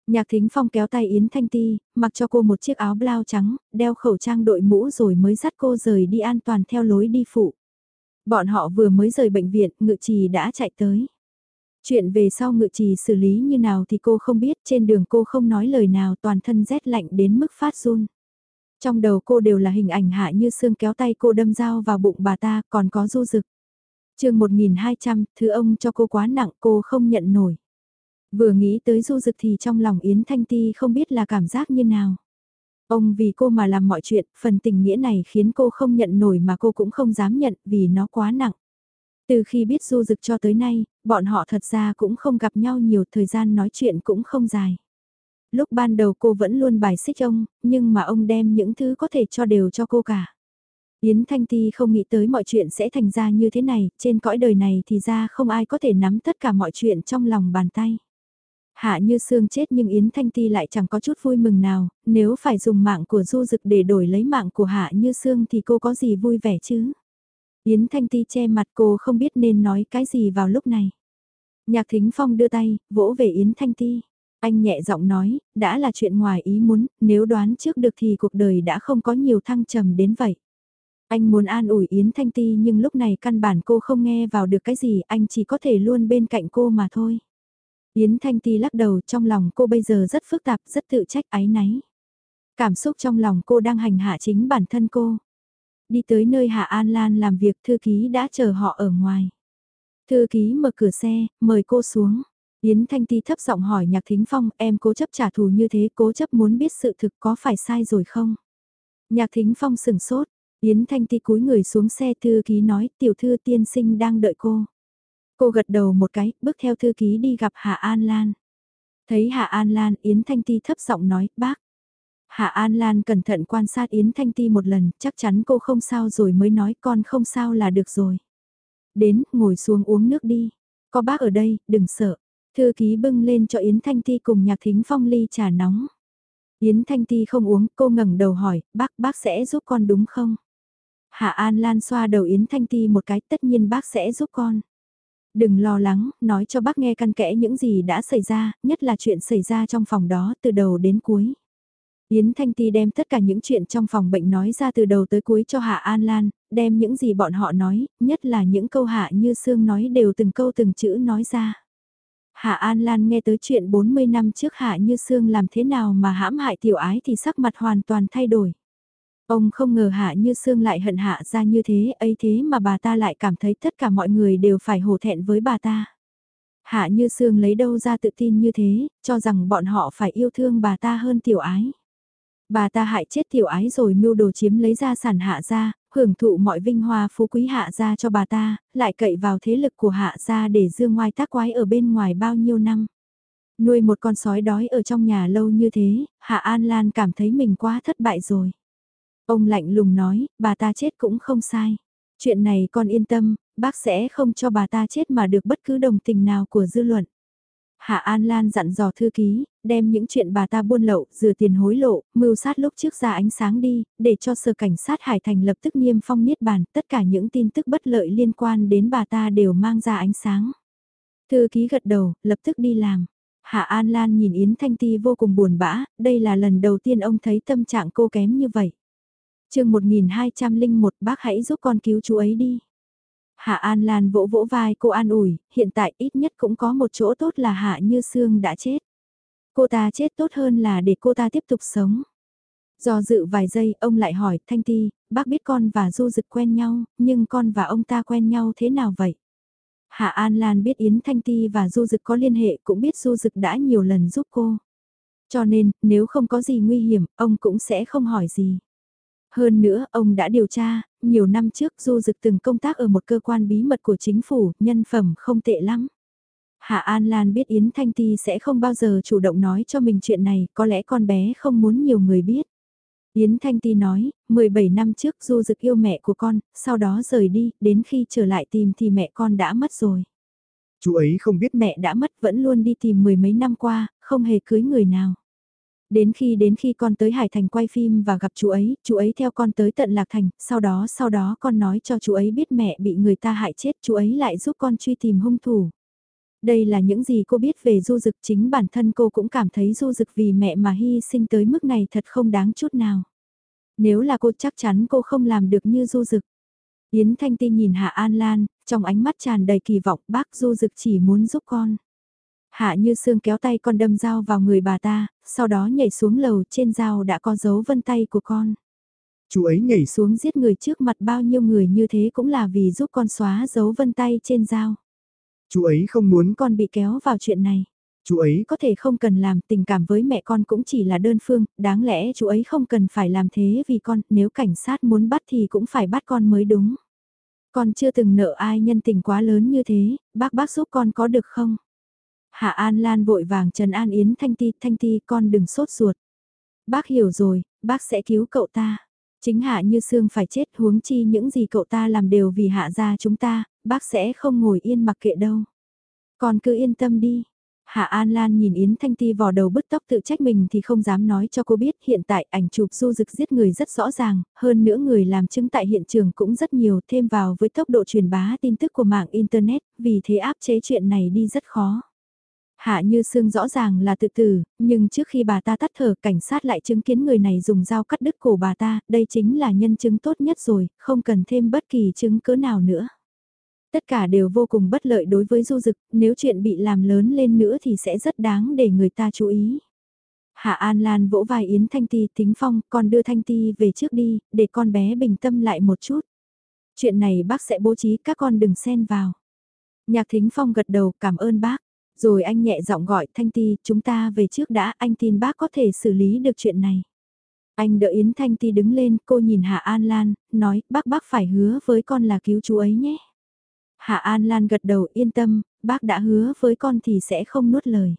Nhạc Thính Phong kéo tay Yến Thanh Ti, mặc cho cô một chiếc áo blau trắng, đeo khẩu trang đội mũ rồi mới dắt cô rời đi an toàn theo lối đi phụ. Bọn họ vừa mới rời bệnh viện, ngự trì đã chạy tới. Chuyện về sau ngự trì xử lý như nào thì cô không biết, trên đường cô không nói lời nào toàn thân rét lạnh đến mức phát run. Trong đầu cô đều là hình ảnh hạ như xương kéo tay cô đâm dao vào bụng bà ta, còn có du rực. chương 1200, thứ ông cho cô quá nặng cô không nhận nổi. Vừa nghĩ tới du dực thì trong lòng Yến Thanh Ti không biết là cảm giác như nào. Ông vì cô mà làm mọi chuyện, phần tình nghĩa này khiến cô không nhận nổi mà cô cũng không dám nhận vì nó quá nặng. Từ khi biết du dực cho tới nay, bọn họ thật ra cũng không gặp nhau nhiều thời gian nói chuyện cũng không dài. Lúc ban đầu cô vẫn luôn bài xích ông, nhưng mà ông đem những thứ có thể cho đều cho cô cả. Yến Thanh Ti không nghĩ tới mọi chuyện sẽ thành ra như thế này, trên cõi đời này thì ra không ai có thể nắm tất cả mọi chuyện trong lòng bàn tay. Hạ như xương chết nhưng Yến Thanh Ti lại chẳng có chút vui mừng nào, nếu phải dùng mạng của Du Dực để đổi lấy mạng của Hạ như xương thì cô có gì vui vẻ chứ? Yến Thanh Ti che mặt cô không biết nên nói cái gì vào lúc này. Nhạc Thính Phong đưa tay, vỗ về Yến Thanh Ti. Anh nhẹ giọng nói, đã là chuyện ngoài ý muốn, nếu đoán trước được thì cuộc đời đã không có nhiều thăng trầm đến vậy. Anh muốn an ủi Yến Thanh Ti nhưng lúc này căn bản cô không nghe vào được cái gì, anh chỉ có thể luôn bên cạnh cô mà thôi. Yến Thanh Ti lắc đầu trong lòng cô bây giờ rất phức tạp, rất tự trách ái náy. Cảm xúc trong lòng cô đang hành hạ chính bản thân cô. Đi tới nơi Hạ An Lan làm việc thư ký đã chờ họ ở ngoài. Thư ký mở cửa xe, mời cô xuống. Yến Thanh Ti thấp giọng hỏi Nhạc Thính Phong em cố chấp trả thù như thế cố chấp muốn biết sự thực có phải sai rồi không? Nhạc Thính Phong sừng sốt, Yến Thanh Ti cúi người xuống xe thư ký nói tiểu thư tiên sinh đang đợi cô. Cô gật đầu một cái, bước theo thư ký đi gặp Hạ An Lan. Thấy Hạ An Lan, Yến Thanh Ti thấp giọng nói, bác. Hạ An Lan cẩn thận quan sát Yến Thanh Ti một lần, chắc chắn cô không sao rồi mới nói con không sao là được rồi. Đến, ngồi xuống uống nước đi. Có bác ở đây, đừng sợ. Thư ký bưng lên cho Yến Thanh Ti cùng nhạc thính phong ly trà nóng. Yến Thanh Ti không uống, cô ngẩng đầu hỏi, bác, bác sẽ giúp con đúng không? Hạ An Lan xoa đầu Yến Thanh Ti một cái, tất nhiên bác sẽ giúp con. Đừng lo lắng, nói cho bác nghe căn kẽ những gì đã xảy ra, nhất là chuyện xảy ra trong phòng đó từ đầu đến cuối. Yến Thanh Ti đem tất cả những chuyện trong phòng bệnh nói ra từ đầu tới cuối cho Hạ An Lan, đem những gì bọn họ nói, nhất là những câu Hạ như Sương nói đều từng câu từng chữ nói ra. Hạ An Lan nghe tới chuyện 40 năm trước Hạ như Sương làm thế nào mà hãm hại tiểu ái thì sắc mặt hoàn toàn thay đổi. Ông không ngờ Hạ Như Sương lại hận Hạ ra như thế, ấy thế mà bà ta lại cảm thấy tất cả mọi người đều phải hổ thẹn với bà ta. Hạ Như Sương lấy đâu ra tự tin như thế, cho rằng bọn họ phải yêu thương bà ta hơn tiểu ái. Bà ta hại chết tiểu ái rồi mưu đồ chiếm lấy gia sản hạ ra, hưởng thụ mọi vinh hoa phú quý hạ ra cho bà ta, lại cậy vào thế lực của hạ ra để dương ngoài tác quái ở bên ngoài bao nhiêu năm. Nuôi một con sói đói ở trong nhà lâu như thế, Hạ An Lan cảm thấy mình quá thất bại rồi. Ông lạnh lùng nói, bà ta chết cũng không sai. Chuyện này con yên tâm, bác sẽ không cho bà ta chết mà được bất cứ đồng tình nào của dư luận. Hạ An Lan dặn dò thư ký, đem những chuyện bà ta buôn lậu, rửa tiền hối lộ, mưu sát lúc trước ra ánh sáng đi, để cho sở cảnh sát Hải Thành lập tức niêm phong niết bàn, tất cả những tin tức bất lợi liên quan đến bà ta đều mang ra ánh sáng. Thư ký gật đầu, lập tức đi làm. Hạ An Lan nhìn Yến Thanh Ti vô cùng buồn bã, đây là lần đầu tiên ông thấy tâm trạng cô kém như vậy chương 1201 bác hãy giúp con cứu chú ấy đi. Hạ An Lan vỗ vỗ vai cô an ủi, hiện tại ít nhất cũng có một chỗ tốt là Hạ Như Sương đã chết. Cô ta chết tốt hơn là để cô ta tiếp tục sống. Do dự vài giây, ông lại hỏi, Thanh Ti, bác biết con và Du Dực quen nhau, nhưng con và ông ta quen nhau thế nào vậy? Hạ An Lan biết Yến Thanh Ti và Du Dực có liên hệ, cũng biết Du Dực đã nhiều lần giúp cô. Cho nên, nếu không có gì nguy hiểm, ông cũng sẽ không hỏi gì. Hơn nữa, ông đã điều tra, nhiều năm trước Du Dực từng công tác ở một cơ quan bí mật của chính phủ, nhân phẩm không tệ lắm. Hạ An Lan biết Yến Thanh Ti sẽ không bao giờ chủ động nói cho mình chuyện này, có lẽ con bé không muốn nhiều người biết. Yến Thanh Ti nói, 17 năm trước Du Dực yêu mẹ của con, sau đó rời đi, đến khi trở lại tìm thì mẹ con đã mất rồi. Chú ấy không biết mẹ đã mất vẫn luôn đi tìm mười mấy năm qua, không hề cưới người nào. Đến khi đến khi con tới Hải Thành quay phim và gặp chú ấy, chú ấy theo con tới tận Lạc Thành, sau đó sau đó con nói cho chú ấy biết mẹ bị người ta hại chết, chú ấy lại giúp con truy tìm hung thủ. Đây là những gì cô biết về du dực chính bản thân cô cũng cảm thấy du dực vì mẹ mà hy sinh tới mức này thật không đáng chút nào. Nếu là cô chắc chắn cô không làm được như du dực. Yến Thanh Ti nhìn Hạ An Lan, trong ánh mắt tràn đầy kỳ vọng bác du dực chỉ muốn giúp con. Hạ như xương kéo tay con đâm dao vào người bà ta, sau đó nhảy xuống lầu trên dao đã có dấu vân tay của con. Chú ấy nhảy xuống giết người trước mặt bao nhiêu người như thế cũng là vì giúp con xóa dấu vân tay trên dao. Chú ấy không muốn con bị kéo vào chuyện này. Chú ấy có thể không cần làm tình cảm với mẹ con cũng chỉ là đơn phương, đáng lẽ chú ấy không cần phải làm thế vì con, nếu cảnh sát muốn bắt thì cũng phải bắt con mới đúng. Con chưa từng nợ ai nhân tình quá lớn như thế, bác bác giúp con có được không? Hạ An Lan vội vàng Trần An Yến Thanh Ti, Thanh Ti con đừng sốt ruột. Bác hiểu rồi, bác sẽ cứu cậu ta. Chính Hạ Như Sương phải chết huống chi những gì cậu ta làm đều vì Hạ gia chúng ta, bác sẽ không ngồi yên mặc kệ đâu. Con cứ yên tâm đi. Hạ An Lan nhìn Yến Thanh Ti vò đầu bứt tóc tự trách mình thì không dám nói cho cô biết hiện tại ảnh chụp du dực giết người rất rõ ràng, hơn nữa người làm chứng tại hiện trường cũng rất nhiều thêm vào với tốc độ truyền bá tin tức của mạng Internet, vì thế áp chế chuyện này đi rất khó. Hạ Như Sương rõ ràng là tự tử, nhưng trước khi bà ta tắt thở cảnh sát lại chứng kiến người này dùng dao cắt đứt cổ bà ta, đây chính là nhân chứng tốt nhất rồi, không cần thêm bất kỳ chứng cứ nào nữa. Tất cả đều vô cùng bất lợi đối với du dực, nếu chuyện bị làm lớn lên nữa thì sẽ rất đáng để người ta chú ý. Hạ An Lan vỗ vai Yến Thanh Ti tính phong, con đưa Thanh Ti về trước đi, để con bé bình tâm lại một chút. Chuyện này bác sẽ bố trí các con đừng xen vào. Nhạc Thính Phong gật đầu cảm ơn bác. Rồi anh nhẹ giọng gọi Thanh Ti, chúng ta về trước đã, anh tin bác có thể xử lý được chuyện này. Anh đợi Yến Thanh Ti đứng lên, cô nhìn Hạ An Lan, nói, bác bác phải hứa với con là cứu chú ấy nhé. Hạ An Lan gật đầu yên tâm, bác đã hứa với con thì sẽ không nuốt lời.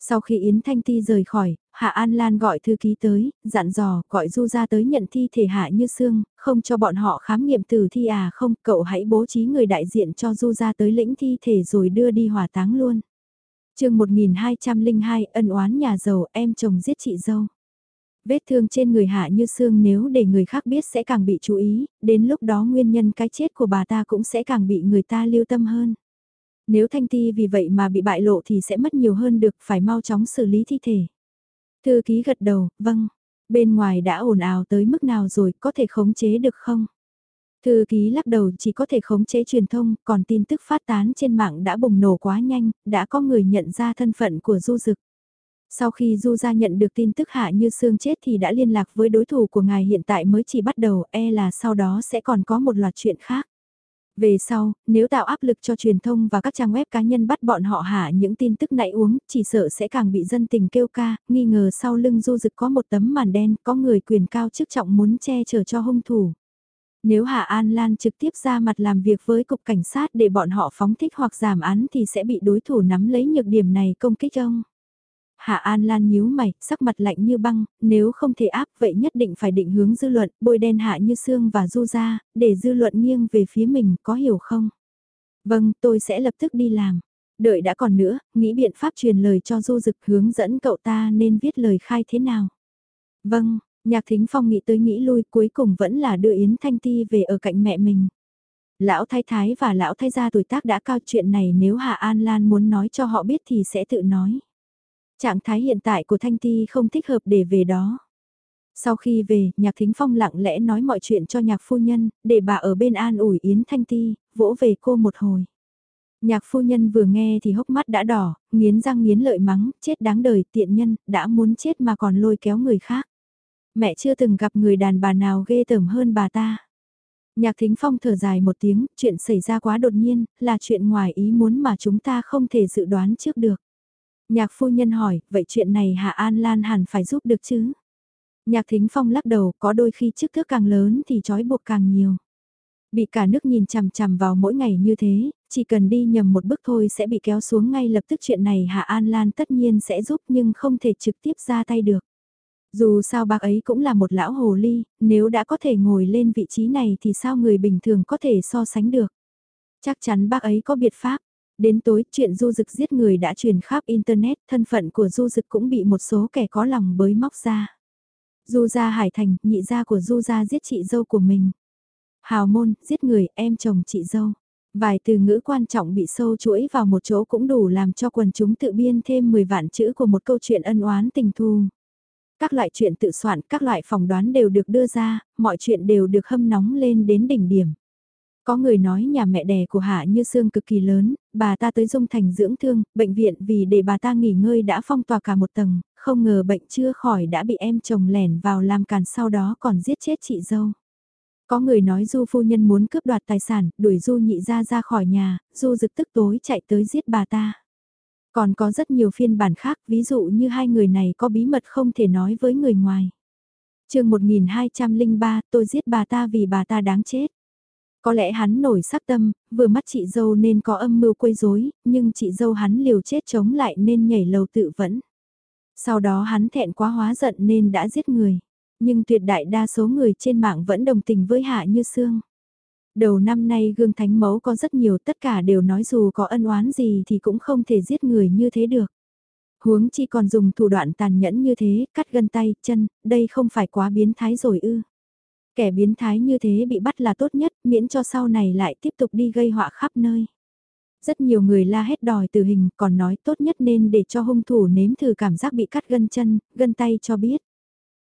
Sau khi Yến Thanh Ti rời khỏi, Hạ An Lan gọi thư ký tới, dặn dò, gọi Du ra tới nhận thi thể Hạ Như Sương, không cho bọn họ khám nghiệm tử thi à không, cậu hãy bố trí người đại diện cho Du ra tới lĩnh thi thể rồi đưa đi hỏa táng luôn chương 1202 ân oán nhà giàu em chồng giết chị dâu. Vết thương trên người hạ như xương nếu để người khác biết sẽ càng bị chú ý, đến lúc đó nguyên nhân cái chết của bà ta cũng sẽ càng bị người ta lưu tâm hơn. Nếu Thanh Ti vì vậy mà bị bại lộ thì sẽ mất nhiều hơn được, phải mau chóng xử lý thi thể. Thư ký gật đầu, vâng. Bên ngoài đã ồn ào tới mức nào rồi, có thể khống chế được không? Thư ký lắc đầu chỉ có thể khống chế truyền thông, còn tin tức phát tán trên mạng đã bùng nổ quá nhanh, đã có người nhận ra thân phận của Du Dực. Sau khi Du gia nhận được tin tức Hạ Như Sương chết thì đã liên lạc với đối thủ của ngài hiện tại mới chỉ bắt đầu, e là sau đó sẽ còn có một loạt chuyện khác. Về sau, nếu tạo áp lực cho truyền thông và các trang web cá nhân bắt bọn họ hạ những tin tức nãy uống, chỉ sợ sẽ càng bị dân tình kêu ca, nghi ngờ sau lưng du dực có một tấm màn đen, có người quyền cao chức trọng muốn che chở cho hung thủ. Nếu Hạ An Lan trực tiếp ra mặt làm việc với cục cảnh sát để bọn họ phóng thích hoặc giảm án thì sẽ bị đối thủ nắm lấy nhược điểm này công kích ông. Hạ An Lan nhíu mày, sắc mặt lạnh như băng, nếu không thể áp vậy nhất định phải định hướng dư luận, bôi đen Hạ như xương và du ra, để dư luận nghiêng về phía mình, có hiểu không? Vâng, tôi sẽ lập tức đi làm. Đợi đã còn nữa, nghĩ biện pháp truyền lời cho du dực hướng dẫn cậu ta nên viết lời khai thế nào. Vâng, Nhạc Thính Phong nghĩ tới nghĩ lui cuối cùng vẫn là đưa Yến Thanh Ti về ở cạnh mẹ mình. Lão thái thái và lão thái gia tuổi tác đã cao chuyện này nếu Hạ An Lan muốn nói cho họ biết thì sẽ tự nói. Trạng thái hiện tại của Thanh Ti không thích hợp để về đó. Sau khi về, nhạc thính phong lặng lẽ nói mọi chuyện cho nhạc phu nhân, để bà ở bên an ủi Yến Thanh Ti, vỗ về cô một hồi. Nhạc phu nhân vừa nghe thì hốc mắt đã đỏ, nghiến răng nghiến lợi mắng, chết đáng đời tiện nhân, đã muốn chết mà còn lôi kéo người khác. Mẹ chưa từng gặp người đàn bà nào ghê tởm hơn bà ta. Nhạc thính phong thở dài một tiếng, chuyện xảy ra quá đột nhiên, là chuyện ngoài ý muốn mà chúng ta không thể dự đoán trước được. Nhạc phu nhân hỏi, vậy chuyện này Hạ An Lan hẳn phải giúp được chứ? Nhạc thính phong lắc đầu, có đôi khi chức thước càng lớn thì trói buộc càng nhiều. Bị cả nước nhìn chằm chằm vào mỗi ngày như thế, chỉ cần đi nhầm một bước thôi sẽ bị kéo xuống ngay lập tức chuyện này Hạ An Lan tất nhiên sẽ giúp nhưng không thể trực tiếp ra tay được. Dù sao bác ấy cũng là một lão hồ ly, nếu đã có thể ngồi lên vị trí này thì sao người bình thường có thể so sánh được. Chắc chắn bác ấy có biệt pháp. Đến tối chuyện du dực giết người đã truyền khắp Internet, thân phận của du dực cũng bị một số kẻ có lòng bới móc ra. Du gia Hải Thành, nhị gia của Du gia giết chị dâu của mình. Hào môn, giết người, em chồng chị dâu. Vài từ ngữ quan trọng bị sâu chuỗi vào một chỗ cũng đủ làm cho quần chúng tự biên thêm 10 vạn chữ của một câu chuyện ân oán tình thù. Các loại chuyện tự soạn, các loại phỏng đoán đều được đưa ra, mọi chuyện đều được hâm nóng lên đến đỉnh điểm. Có người nói nhà mẹ đẻ của Hạ Như Sương cực kỳ lớn, bà ta tới Dung Thành dưỡng thương, bệnh viện vì để bà ta nghỉ ngơi đã phong tỏa cả một tầng, không ngờ bệnh chưa khỏi đã bị em chồng lẻn vào làm càn sau đó còn giết chết chị dâu. Có người nói Du phu nhân muốn cướp đoạt tài sản, đuổi Du nhị ra ra khỏi nhà, Du rực tức tối chạy tới giết bà ta. Còn có rất nhiều phiên bản khác, ví dụ như hai người này có bí mật không thể nói với người ngoài. chương 1203, tôi giết bà ta vì bà ta đáng chết. Có lẽ hắn nổi sắc tâm, vừa mắt chị dâu nên có âm mưu quấy rối, nhưng chị dâu hắn liều chết chống lại nên nhảy lầu tự vẫn. Sau đó hắn thẹn quá hóa giận nên đã giết người. Nhưng tuyệt đại đa số người trên mạng vẫn đồng tình với Hạ Như Sương. Đầu năm nay gương thánh mẫu có rất nhiều tất cả đều nói dù có ân oán gì thì cũng không thể giết người như thế được. Huống chi còn dùng thủ đoạn tàn nhẫn như thế, cắt gân tay, chân, đây không phải quá biến thái rồi ư. Kẻ biến thái như thế bị bắt là tốt nhất, miễn cho sau này lại tiếp tục đi gây họa khắp nơi. Rất nhiều người la hét đòi tử hình, còn nói tốt nhất nên để cho hung thủ nếm thử cảm giác bị cắt gân chân, gân tay cho biết.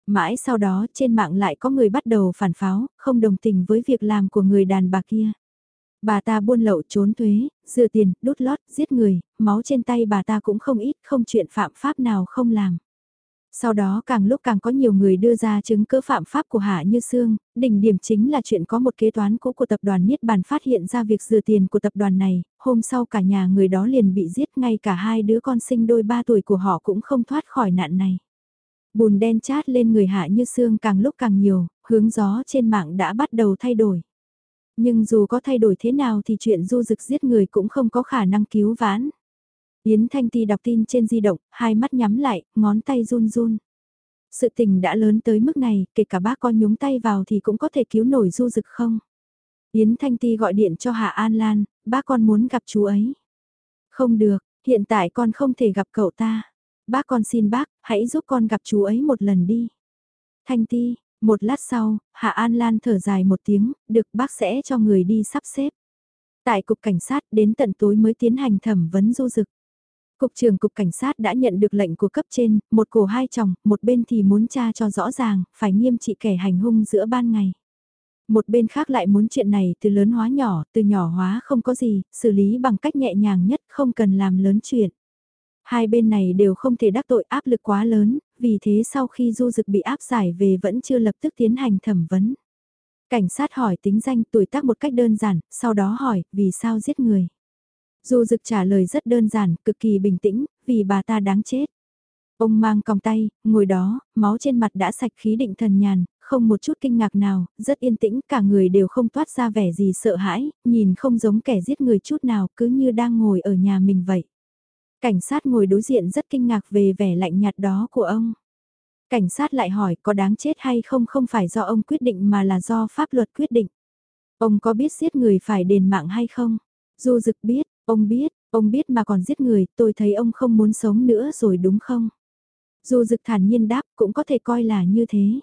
Mãi sau đó trên mạng lại có người bắt đầu phản pháo, không đồng tình với việc làm của người đàn bà kia. Bà ta buôn lậu trốn thuế, dừa tiền, đút lót, giết người, máu trên tay bà ta cũng không ít, không chuyện phạm pháp nào không làm. Sau đó càng lúc càng có nhiều người đưa ra chứng cứ phạm pháp của Hạ Như Sương, đỉnh điểm chính là chuyện có một kế toán cũ của tập đoàn Niết Bàn phát hiện ra việc dừa tiền của tập đoàn này, hôm sau cả nhà người đó liền bị giết ngay cả hai đứa con sinh đôi ba tuổi của họ cũng không thoát khỏi nạn này. Bùn đen chát lên người Hạ Như xương càng lúc càng nhiều, hướng gió trên mạng đã bắt đầu thay đổi. Nhưng dù có thay đổi thế nào thì chuyện du dực giết người cũng không có khả năng cứu vãn. Yến Thanh Ti đọc tin trên di động, hai mắt nhắm lại, ngón tay run run. Sự tình đã lớn tới mức này, kể cả bác con nhúng tay vào thì cũng có thể cứu nổi du dực không? Yến Thanh Ti gọi điện cho Hạ An Lan, bác con muốn gặp chú ấy. Không được, hiện tại con không thể gặp cậu ta. Bác con xin bác, hãy giúp con gặp chú ấy một lần đi. Thanh Ti, một lát sau, Hạ An Lan thở dài một tiếng, được bác sẽ cho người đi sắp xếp. Tại cục cảnh sát đến tận tối mới tiến hành thẩm vấn du dực. Cục trưởng cục cảnh sát đã nhận được lệnh của cấp trên, một cổ hai chồng, một bên thì muốn tra cho rõ ràng, phải nghiêm trị kẻ hành hung giữa ban ngày. Một bên khác lại muốn chuyện này từ lớn hóa nhỏ, từ nhỏ hóa không có gì, xử lý bằng cách nhẹ nhàng nhất, không cần làm lớn chuyện. Hai bên này đều không thể đắc tội áp lực quá lớn, vì thế sau khi du dực bị áp giải về vẫn chưa lập tức tiến hành thẩm vấn. Cảnh sát hỏi tính danh tuổi tác một cách đơn giản, sau đó hỏi vì sao giết người. Du dực trả lời rất đơn giản, cực kỳ bình tĩnh, vì bà ta đáng chết. Ông mang còng tay, ngồi đó, máu trên mặt đã sạch khí định thần nhàn, không một chút kinh ngạc nào, rất yên tĩnh, cả người đều không toát ra vẻ gì sợ hãi, nhìn không giống kẻ giết người chút nào, cứ như đang ngồi ở nhà mình vậy. Cảnh sát ngồi đối diện rất kinh ngạc về vẻ lạnh nhạt đó của ông. Cảnh sát lại hỏi có đáng chết hay không không phải do ông quyết định mà là do pháp luật quyết định. Ông có biết giết người phải đền mạng hay không? Du dực biết, ông biết, ông biết mà còn giết người, tôi thấy ông không muốn sống nữa rồi đúng không? Du dực thản nhiên đáp cũng có thể coi là như thế.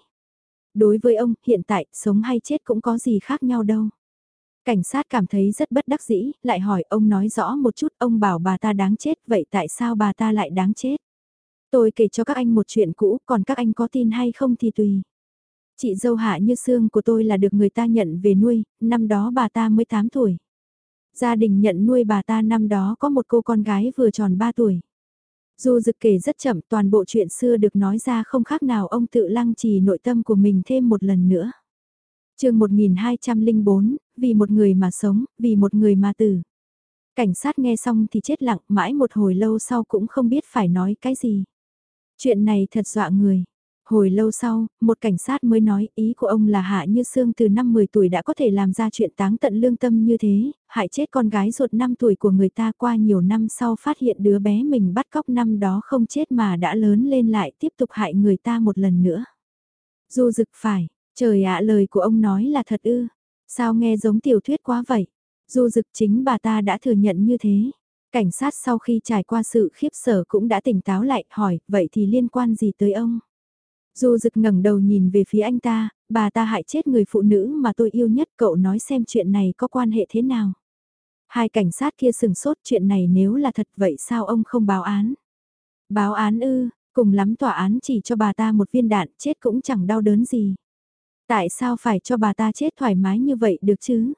Đối với ông, hiện tại, sống hay chết cũng có gì khác nhau đâu. Cảnh sát cảm thấy rất bất đắc dĩ, lại hỏi ông nói rõ một chút, ông bảo bà ta đáng chết, vậy tại sao bà ta lại đáng chết? Tôi kể cho các anh một chuyện cũ, còn các anh có tin hay không thì tùy. Chị dâu hạ như xương của tôi là được người ta nhận về nuôi, năm đó bà ta mới 8 tuổi. Gia đình nhận nuôi bà ta năm đó có một cô con gái vừa tròn 3 tuổi. Dù dực kể rất chậm toàn bộ chuyện xưa được nói ra không khác nào ông tự lăng trì nội tâm của mình thêm một lần nữa. chương 1204, vì một người mà sống, vì một người mà tử. Cảnh sát nghe xong thì chết lặng mãi một hồi lâu sau cũng không biết phải nói cái gì. Chuyện này thật dọa người. Hồi lâu sau, một cảnh sát mới nói ý của ông là Hạ Như Sương từ năm 10 tuổi đã có thể làm ra chuyện táng tận lương tâm như thế, hại chết con gái ruột 5 tuổi của người ta qua nhiều năm sau phát hiện đứa bé mình bắt cóc năm đó không chết mà đã lớn lên lại tiếp tục hại người ta một lần nữa. Du dực phải, trời ạ lời của ông nói là thật ư, sao nghe giống tiểu thuyết quá vậy? Du dực chính bà ta đã thừa nhận như thế. Cảnh sát sau khi trải qua sự khiếp sở cũng đã tỉnh táo lại hỏi, vậy thì liên quan gì tới ông? Du dực ngẩng đầu nhìn về phía anh ta, bà ta hại chết người phụ nữ mà tôi yêu nhất cậu nói xem chuyện này có quan hệ thế nào. Hai cảnh sát kia sừng sốt chuyện này nếu là thật vậy sao ông không báo án? Báo án ư, cùng lắm tòa án chỉ cho bà ta một viên đạn chết cũng chẳng đau đớn gì. Tại sao phải cho bà ta chết thoải mái như vậy được chứ?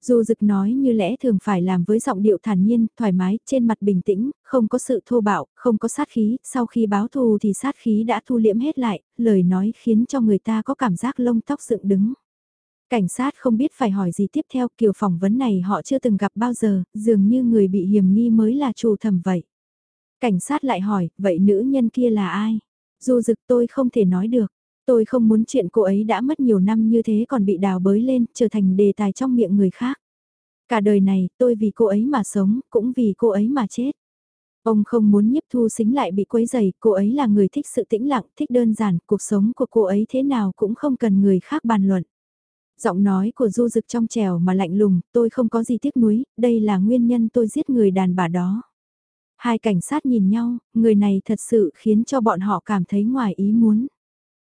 Du Dực nói như lẽ thường phải làm với giọng điệu thản nhiên, thoải mái, trên mặt bình tĩnh, không có sự thô bạo, không có sát khí, sau khi báo thù thì sát khí đã thu liễm hết lại, lời nói khiến cho người ta có cảm giác lông tóc dựng đứng. Cảnh sát không biết phải hỏi gì tiếp theo, kiểu phỏng vấn này họ chưa từng gặp bao giờ, dường như người bị hiểm nghi mới là chủ thẩm vậy. Cảnh sát lại hỏi, vậy nữ nhân kia là ai? Du Dực tôi không thể nói được. Tôi không muốn chuyện cô ấy đã mất nhiều năm như thế còn bị đào bới lên, trở thành đề tài trong miệng người khác. Cả đời này, tôi vì cô ấy mà sống, cũng vì cô ấy mà chết. Ông không muốn nhiếp thu xính lại bị quấy dày, cô ấy là người thích sự tĩnh lặng, thích đơn giản, cuộc sống của cô ấy thế nào cũng không cần người khác bàn luận. Giọng nói của du dực trong trèo mà lạnh lùng, tôi không có gì tiếc nuối, đây là nguyên nhân tôi giết người đàn bà đó. Hai cảnh sát nhìn nhau, người này thật sự khiến cho bọn họ cảm thấy ngoài ý muốn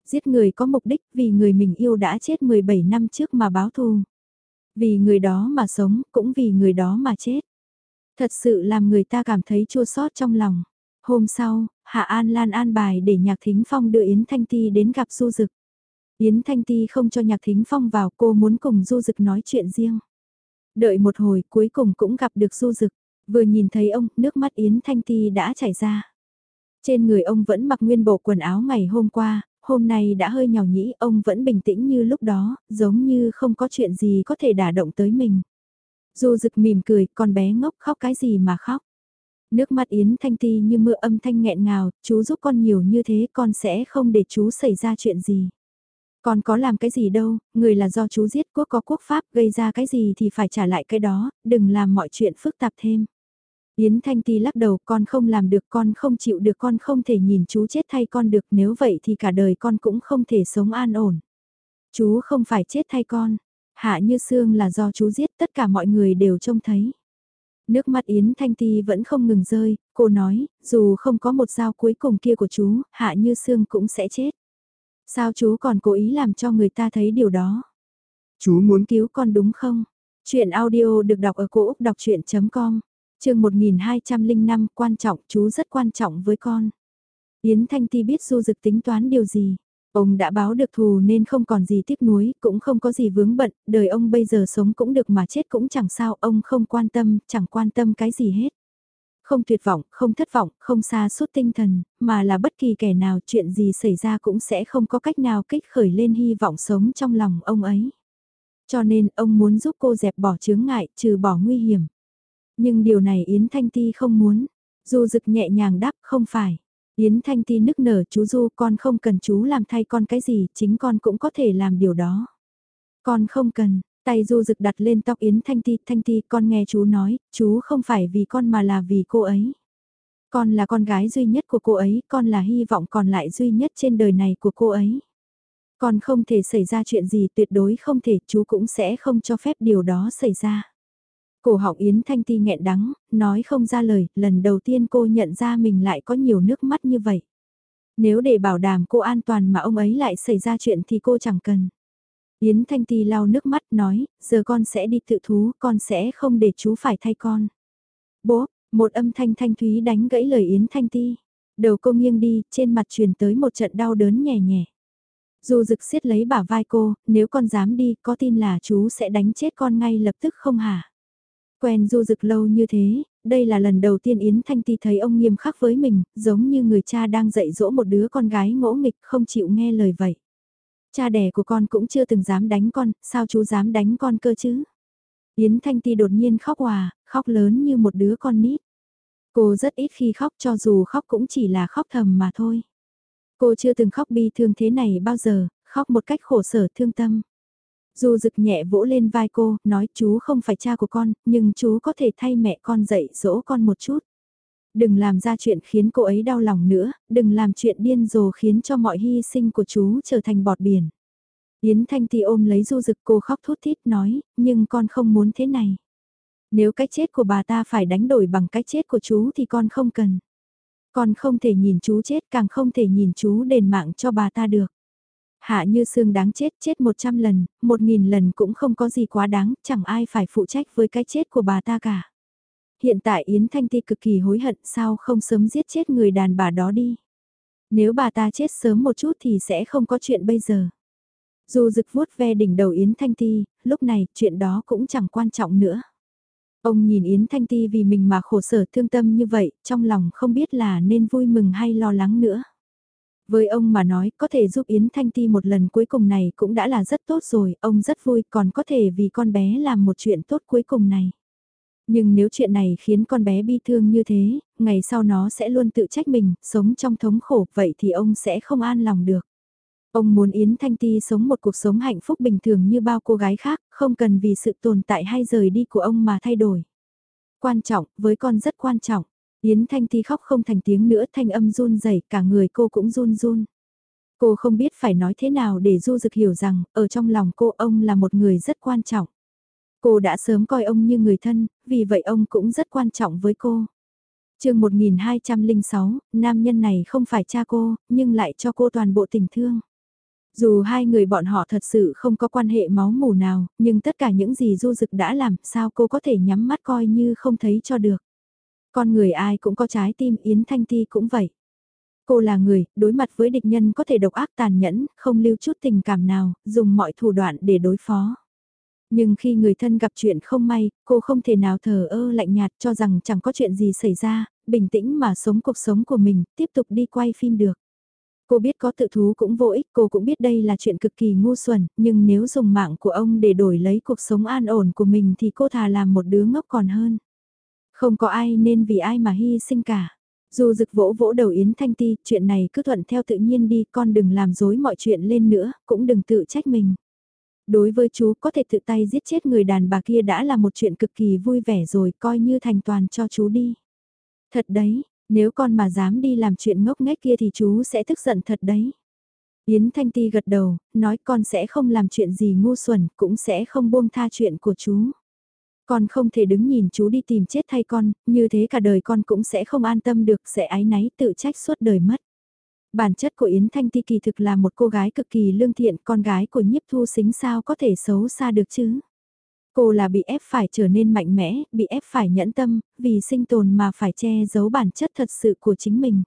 giết người có mục đích vì người mình yêu đã chết 17 năm trước mà báo thù. Vì người đó mà sống, cũng vì người đó mà chết. Thật sự làm người ta cảm thấy chua xót trong lòng. Hôm sau, Hạ An Lan an bài để Nhạc Thính Phong đưa Yến Thanh Ti đến gặp Du Dực. Yến Thanh Ti không cho Nhạc Thính Phong vào cô muốn cùng Du Dực nói chuyện riêng. Đợi một hồi cuối cùng cũng gặp được Du Dực. Vừa nhìn thấy ông, nước mắt Yến Thanh Ti đã chảy ra. Trên người ông vẫn mặc nguyên bộ quần áo ngày hôm qua, hôm nay đã hơi nhỏ nhĩ, ông vẫn bình tĩnh như lúc đó, giống như không có chuyện gì có thể đả động tới mình. dù rực mỉm cười, con bé ngốc khóc cái gì mà khóc. Nước mắt Yến Thanh Ti như mưa âm thanh nghẹn ngào, chú giúp con nhiều như thế con sẽ không để chú xảy ra chuyện gì. Con có làm cái gì đâu, người là do chú giết quốc có quốc pháp gây ra cái gì thì phải trả lại cái đó, đừng làm mọi chuyện phức tạp thêm. Yến Thanh Ti lắc đầu con không làm được con không chịu được con không thể nhìn chú chết thay con được nếu vậy thì cả đời con cũng không thể sống an ổn. Chú không phải chết thay con. Hạ như xương là do chú giết tất cả mọi người đều trông thấy. Nước mắt Yến Thanh Ti vẫn không ngừng rơi, cô nói, dù không có một dao cuối cùng kia của chú, Hạ Như Sương cũng sẽ chết. Sao chú còn cố ý làm cho người ta thấy điều đó? Chú muốn cứu con đúng không? Chuyện audio được đọc ở cổ Úc đọc chuyện.com chương 1205 quan trọng, chú rất quan trọng với con. Yến Thanh Ti biết Du Dực tính toán điều gì. Ông đã báo được thù nên không còn gì tiếc nuối, cũng không có gì vướng bận, đời ông bây giờ sống cũng được mà chết cũng chẳng sao, ông không quan tâm, chẳng quan tâm cái gì hết. Không tuyệt vọng, không thất vọng, không xa suốt tinh thần, mà là bất kỳ kẻ nào chuyện gì xảy ra cũng sẽ không có cách nào kích khởi lên hy vọng sống trong lòng ông ấy. Cho nên ông muốn giúp cô dẹp bỏ chướng ngại, trừ bỏ nguy hiểm. Nhưng điều này Yến Thanh Ti không muốn. Du Dực nhẹ nhàng đáp không phải. Yến Thanh Ti nức nở chú Du con không cần chú làm thay con cái gì, chính con cũng có thể làm điều đó. Con không cần, tay Du Dực đặt lên tóc Yến Thanh Ti, Thanh Ti con nghe chú nói, chú không phải vì con mà là vì cô ấy. Con là con gái duy nhất của cô ấy, con là hy vọng còn lại duy nhất trên đời này của cô ấy. Con không thể xảy ra chuyện gì tuyệt đối không thể, chú cũng sẽ không cho phép điều đó xảy ra. Cổ họng Yến Thanh Ti nghẹn đắng, nói không ra lời, lần đầu tiên cô nhận ra mình lại có nhiều nước mắt như vậy. Nếu để bảo đảm cô an toàn mà ông ấy lại xảy ra chuyện thì cô chẳng cần. Yến Thanh Ti lau nước mắt nói, giờ con sẽ đi tự thú, con sẽ không để chú phải thay con. Bố, một âm thanh thanh thúy đánh gãy lời Yến Thanh Ti. Đầu cô nghiêng đi, trên mặt truyền tới một trận đau đớn nhẹ nhẹ. Du Dực siết lấy bả vai cô, nếu con dám đi, có tin là chú sẽ đánh chết con ngay lập tức không hả? Quen Du Dực lâu như thế, đây là lần đầu tiên Yến Thanh Ti thấy ông nghiêm khắc với mình, giống như người cha đang dạy dỗ một đứa con gái ngỗ nghịch không chịu nghe lời vậy. Cha đẻ của con cũng chưa từng dám đánh con, sao chú dám đánh con cơ chứ? Yến Thanh Ti đột nhiên khóc hòa, khóc lớn như một đứa con nít. Cô rất ít khi khóc cho dù khóc cũng chỉ là khóc thầm mà thôi. Cô chưa từng khóc bi thương thế này bao giờ, khóc một cách khổ sở thương tâm. Du rực nhẹ vỗ lên vai cô, nói chú không phải cha của con, nhưng chú có thể thay mẹ con dạy dỗ con một chút. Đừng làm ra chuyện khiến cô ấy đau lòng nữa, đừng làm chuyện điên rồ khiến cho mọi hy sinh của chú trở thành bọt biển. Yến Thanh Ti ôm lấy du rực cô khóc thút thít nói, nhưng con không muốn thế này. Nếu cái chết của bà ta phải đánh đổi bằng cái chết của chú thì con không cần. Con không thể nhìn chú chết càng không thể nhìn chú đền mạng cho bà ta được. Hạ như xương đáng chết chết 100 lần, 1.000 lần cũng không có gì quá đáng, chẳng ai phải phụ trách với cái chết của bà ta cả. Hiện tại Yến Thanh Ti cực kỳ hối hận sao không sớm giết chết người đàn bà đó đi. Nếu bà ta chết sớm một chút thì sẽ không có chuyện bây giờ. Dù rực vuốt ve đỉnh đầu Yến Thanh Ti, lúc này chuyện đó cũng chẳng quan trọng nữa. Ông nhìn Yến Thanh Ti vì mình mà khổ sở thương tâm như vậy, trong lòng không biết là nên vui mừng hay lo lắng nữa. Với ông mà nói, có thể giúp Yến Thanh Ti một lần cuối cùng này cũng đã là rất tốt rồi, ông rất vui còn có thể vì con bé làm một chuyện tốt cuối cùng này. Nhưng nếu chuyện này khiến con bé bi thương như thế, ngày sau nó sẽ luôn tự trách mình, sống trong thống khổ, vậy thì ông sẽ không an lòng được. Ông muốn Yến Thanh Ti sống một cuộc sống hạnh phúc bình thường như bao cô gái khác, không cần vì sự tồn tại hay rời đi của ông mà thay đổi. Quan trọng, với con rất quan trọng. Yến Thanh Ti khóc không thành tiếng nữa thanh âm run rẩy cả người cô cũng run run. Cô không biết phải nói thế nào để Du Dực hiểu rằng, ở trong lòng cô ông là một người rất quan trọng. Cô đã sớm coi ông như người thân, vì vậy ông cũng rất quan trọng với cô. chương 1206, nam nhân này không phải cha cô, nhưng lại cho cô toàn bộ tình thương. Dù hai người bọn họ thật sự không có quan hệ máu mủ nào, nhưng tất cả những gì Du Dực đã làm, sao cô có thể nhắm mắt coi như không thấy cho được. Con người ai cũng có trái tim, Yến Thanh Ti cũng vậy. Cô là người, đối mặt với địch nhân có thể độc ác tàn nhẫn, không lưu chút tình cảm nào, dùng mọi thủ đoạn để đối phó. Nhưng khi người thân gặp chuyện không may, cô không thể nào thờ ơ lạnh nhạt cho rằng chẳng có chuyện gì xảy ra, bình tĩnh mà sống cuộc sống của mình, tiếp tục đi quay phim được. Cô biết có tự thú cũng vô ích, cô cũng biết đây là chuyện cực kỳ ngu xuẩn, nhưng nếu dùng mạng của ông để đổi lấy cuộc sống an ổn của mình thì cô thà làm một đứa ngốc còn hơn. Không có ai nên vì ai mà hy sinh cả. Dù rực vỗ vỗ đầu Yến Thanh Ti, chuyện này cứ thuận theo tự nhiên đi, con đừng làm dối mọi chuyện lên nữa, cũng đừng tự trách mình. Đối với chú có thể tự tay giết chết người đàn bà kia đã là một chuyện cực kỳ vui vẻ rồi, coi như thành toàn cho chú đi. Thật đấy, nếu con mà dám đi làm chuyện ngốc nghếch kia thì chú sẽ tức giận thật đấy. Yến Thanh Ti gật đầu, nói con sẽ không làm chuyện gì ngu xuẩn, cũng sẽ không buông tha chuyện của chú. Con không thể đứng nhìn chú đi tìm chết thay con, như thế cả đời con cũng sẽ không an tâm được, sẽ ái náy tự trách suốt đời mất. Bản chất của Yến Thanh Ti kỳ thực là một cô gái cực kỳ lương thiện, con gái của nhiếp thu xính sao có thể xấu xa được chứ. Cô là bị ép phải trở nên mạnh mẽ, bị ép phải nhẫn tâm, vì sinh tồn mà phải che giấu bản chất thật sự của chính mình.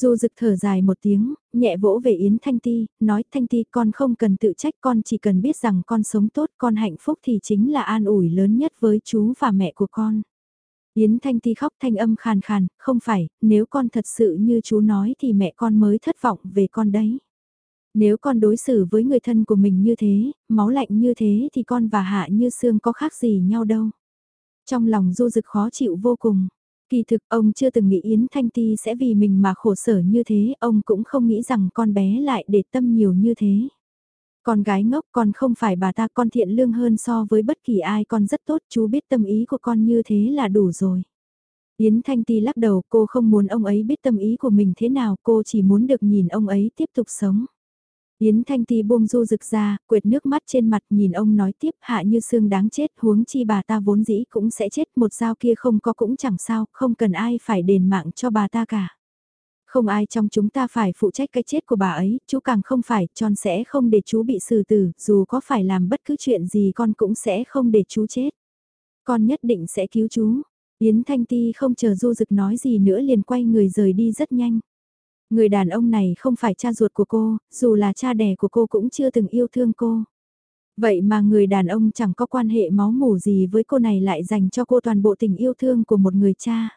Du rực thở dài một tiếng, nhẹ vỗ về Yến Thanh Ti, nói Thanh Ti con không cần tự trách con chỉ cần biết rằng con sống tốt con hạnh phúc thì chính là an ủi lớn nhất với chú và mẹ của con. Yến Thanh Ti khóc thanh âm khàn khàn, không phải, nếu con thật sự như chú nói thì mẹ con mới thất vọng về con đấy. Nếu con đối xử với người thân của mình như thế, máu lạnh như thế thì con và Hạ Như Sương có khác gì nhau đâu. Trong lòng du dực khó chịu vô cùng. Kỳ thực ông chưa từng nghĩ Yến Thanh Ti sẽ vì mình mà khổ sở như thế, ông cũng không nghĩ rằng con bé lại để tâm nhiều như thế. Con gái ngốc con không phải bà ta con thiện lương hơn so với bất kỳ ai con rất tốt chú biết tâm ý của con như thế là đủ rồi. Yến Thanh Ti lắc đầu cô không muốn ông ấy biết tâm ý của mình thế nào cô chỉ muốn được nhìn ông ấy tiếp tục sống. Yến Thanh Ti buông du rực ra, quệt nước mắt trên mặt nhìn ông nói tiếp hạ như xương đáng chết huống chi bà ta vốn dĩ cũng sẽ chết một dao kia không có cũng chẳng sao, không cần ai phải đền mạng cho bà ta cả. Không ai trong chúng ta phải phụ trách cái chết của bà ấy, chú càng không phải, tròn sẽ không để chú bị xử tử, dù có phải làm bất cứ chuyện gì con cũng sẽ không để chú chết. Con nhất định sẽ cứu chú. Yến Thanh Ti không chờ Du Dực nói gì nữa liền quay người rời đi rất nhanh. Người đàn ông này không phải cha ruột của cô, dù là cha đẻ của cô cũng chưa từng yêu thương cô. Vậy mà người đàn ông chẳng có quan hệ máu mủ gì với cô này lại dành cho cô toàn bộ tình yêu thương của một người cha.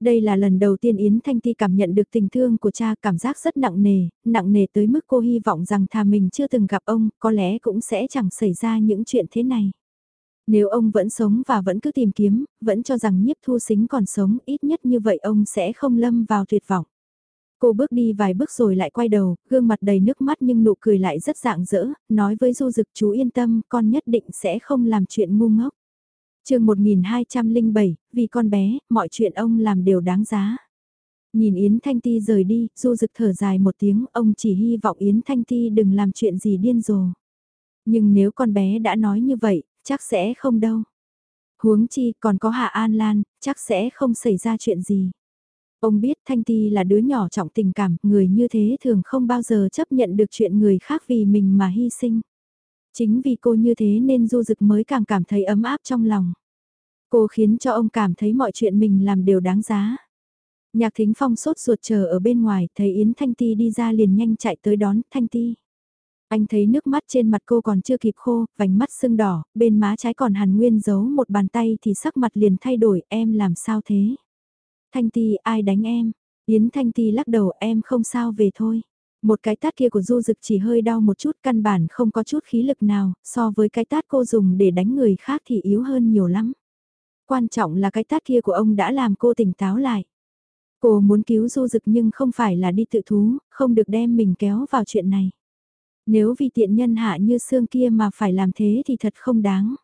Đây là lần đầu tiên Yến Thanh Ti cảm nhận được tình thương của cha cảm giác rất nặng nề, nặng nề tới mức cô hy vọng rằng thà mình chưa từng gặp ông, có lẽ cũng sẽ chẳng xảy ra những chuyện thế này. Nếu ông vẫn sống và vẫn cứ tìm kiếm, vẫn cho rằng nhiếp thu xính còn sống, ít nhất như vậy ông sẽ không lâm vào tuyệt vọng. Cô bước đi vài bước rồi lại quay đầu, gương mặt đầy nước mắt nhưng nụ cười lại rất dạng dỡ, nói với Du Dực chú yên tâm, con nhất định sẽ không làm chuyện ngu ngốc. chương 1207, vì con bé, mọi chuyện ông làm đều đáng giá. Nhìn Yến Thanh Ti rời đi, Du Dực thở dài một tiếng, ông chỉ hy vọng Yến Thanh Ti đừng làm chuyện gì điên rồ. Nhưng nếu con bé đã nói như vậy, chắc sẽ không đâu. Huống chi còn có Hạ An Lan, chắc sẽ không xảy ra chuyện gì. Ông biết Thanh Ti là đứa nhỏ trọng tình cảm, người như thế thường không bao giờ chấp nhận được chuyện người khác vì mình mà hy sinh. Chính vì cô như thế nên Du Dực mới càng cảm thấy ấm áp trong lòng. Cô khiến cho ông cảm thấy mọi chuyện mình làm đều đáng giá. Nhạc Thính Phong sốt ruột chờ ở bên ngoài, thấy Yến Thanh Ti đi ra liền nhanh chạy tới đón Thanh Ti. Anh thấy nước mắt trên mặt cô còn chưa kịp khô, vành mắt sưng đỏ, bên má trái còn hàn nguyên giấu một bàn tay thì sắc mặt liền thay đổi, em làm sao thế? Thanh Ti, ai đánh em? Yến Thanh Ti lắc đầu em không sao về thôi. Một cái tát kia của Du Dực chỉ hơi đau một chút căn bản không có chút khí lực nào, so với cái tát cô dùng để đánh người khác thì yếu hơn nhiều lắm. Quan trọng là cái tát kia của ông đã làm cô tỉnh táo lại. Cô muốn cứu Du Dực nhưng không phải là đi tự thú, không được đem mình kéo vào chuyện này. Nếu vì tiện nhân hạ như xương kia mà phải làm thế thì thật không đáng.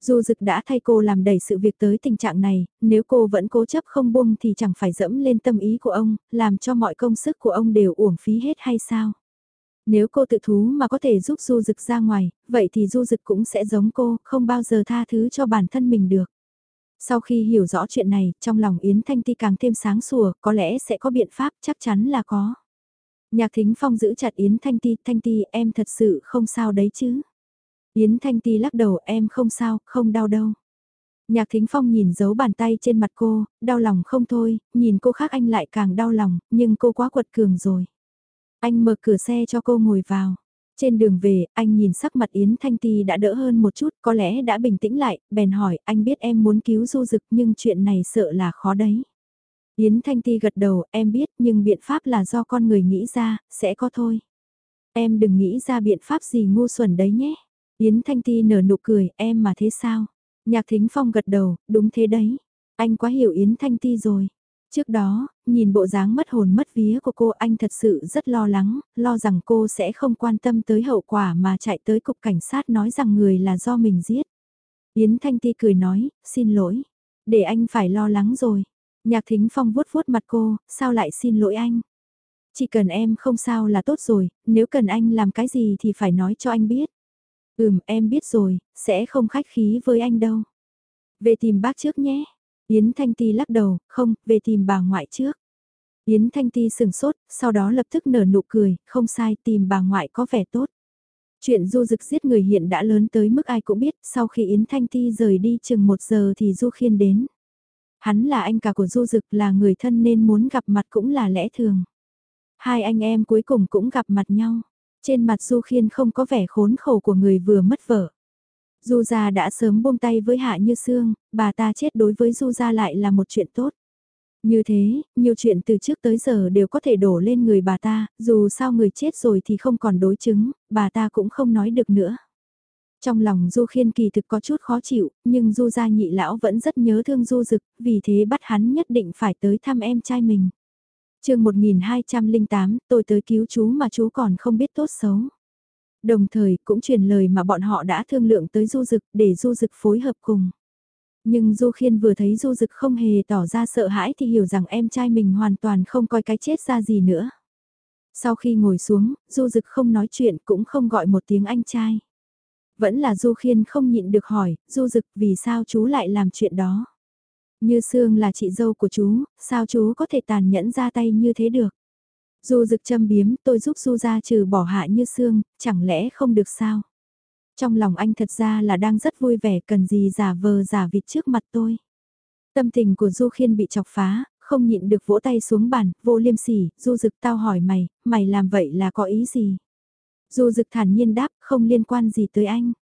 Du dực đã thay cô làm đẩy sự việc tới tình trạng này, nếu cô vẫn cố chấp không buông thì chẳng phải dẫm lên tâm ý của ông, làm cho mọi công sức của ông đều uổng phí hết hay sao? Nếu cô tự thú mà có thể giúp Du Dực ra ngoài, vậy thì Du Dực cũng sẽ giống cô, không bao giờ tha thứ cho bản thân mình được. Sau khi hiểu rõ chuyện này, trong lòng Yến Thanh Ti càng thêm sáng sủa, có lẽ sẽ có biện pháp, chắc chắn là có. Nhạc Thính Phong giữ chặt Yến Thanh Ti, Thanh Ti em thật sự không sao đấy chứ. Yến Thanh Ti lắc đầu em không sao, không đau đâu. Nhạc Thính Phong nhìn dấu bàn tay trên mặt cô, đau lòng không thôi, nhìn cô khác anh lại càng đau lòng, nhưng cô quá quật cường rồi. Anh mở cửa xe cho cô ngồi vào. Trên đường về, anh nhìn sắc mặt Yến Thanh Ti đã đỡ hơn một chút, có lẽ đã bình tĩnh lại, bèn hỏi, anh biết em muốn cứu du dực nhưng chuyện này sợ là khó đấy. Yến Thanh Ti gật đầu, em biết nhưng biện pháp là do con người nghĩ ra, sẽ có thôi. Em đừng nghĩ ra biện pháp gì ngu xuẩn đấy nhé. Yến Thanh Ti nở nụ cười, em mà thế sao? Nhạc Thính Phong gật đầu, đúng thế đấy. Anh quá hiểu Yến Thanh Ti rồi. Trước đó, nhìn bộ dáng mất hồn mất vía của cô anh thật sự rất lo lắng, lo rằng cô sẽ không quan tâm tới hậu quả mà chạy tới cục cảnh sát nói rằng người là do mình giết. Yến Thanh Ti cười nói, xin lỗi, để anh phải lo lắng rồi. Nhạc Thính Phong vuốt vuốt mặt cô, sao lại xin lỗi anh? Chỉ cần em không sao là tốt rồi, nếu cần anh làm cái gì thì phải nói cho anh biết. Ừm em biết rồi, sẽ không khách khí với anh đâu. Về tìm bác trước nhé. Yến Thanh Ti lắc đầu, không, về tìm bà ngoại trước. Yến Thanh Ti sừng sốt, sau đó lập tức nở nụ cười, không sai, tìm bà ngoại có vẻ tốt. Chuyện Du Dực giết người hiện đã lớn tới mức ai cũng biết, sau khi Yến Thanh Ti rời đi chừng một giờ thì Du Khiên đến. Hắn là anh cả của Du Dực là người thân nên muốn gặp mặt cũng là lẽ thường. Hai anh em cuối cùng cũng gặp mặt nhau. Trên mặt Du Khiên không có vẻ khốn khổ của người vừa mất vợ. Du gia đã sớm buông tay với Hạ Như Sương, bà ta chết đối với Du gia lại là một chuyện tốt. Như thế, nhiều chuyện từ trước tới giờ đều có thể đổ lên người bà ta, dù sao người chết rồi thì không còn đối chứng, bà ta cũng không nói được nữa. Trong lòng Du Khiên kỳ thực có chút khó chịu, nhưng Du gia nhị lão vẫn rất nhớ thương Du Dực, vì thế bắt hắn nhất định phải tới thăm em trai mình chương 1208, tôi tới cứu chú mà chú còn không biết tốt xấu. Đồng thời cũng truyền lời mà bọn họ đã thương lượng tới du dực để du dực phối hợp cùng. Nhưng Du Khiên vừa thấy Du Dực không hề tỏ ra sợ hãi thì hiểu rằng em trai mình hoàn toàn không coi cái chết ra gì nữa. Sau khi ngồi xuống, Du Dực không nói chuyện cũng không gọi một tiếng anh trai. Vẫn là Du Khiên không nhịn được hỏi, Du Dực vì sao chú lại làm chuyện đó. Như Sương là chị dâu của chú, sao chú có thể tàn nhẫn ra tay như thế được? Du dực châm biếm, tôi giúp Du ra trừ bỏ hạ Như Sương, chẳng lẽ không được sao? Trong lòng anh thật ra là đang rất vui vẻ cần gì giả vờ giả vịt trước mặt tôi. Tâm tình của Du Khiên bị chọc phá, không nhịn được vỗ tay xuống bàn, vô liêm sỉ, du dực tao hỏi mày, mày làm vậy là có ý gì? Du dực thản nhiên đáp, không liên quan gì tới anh.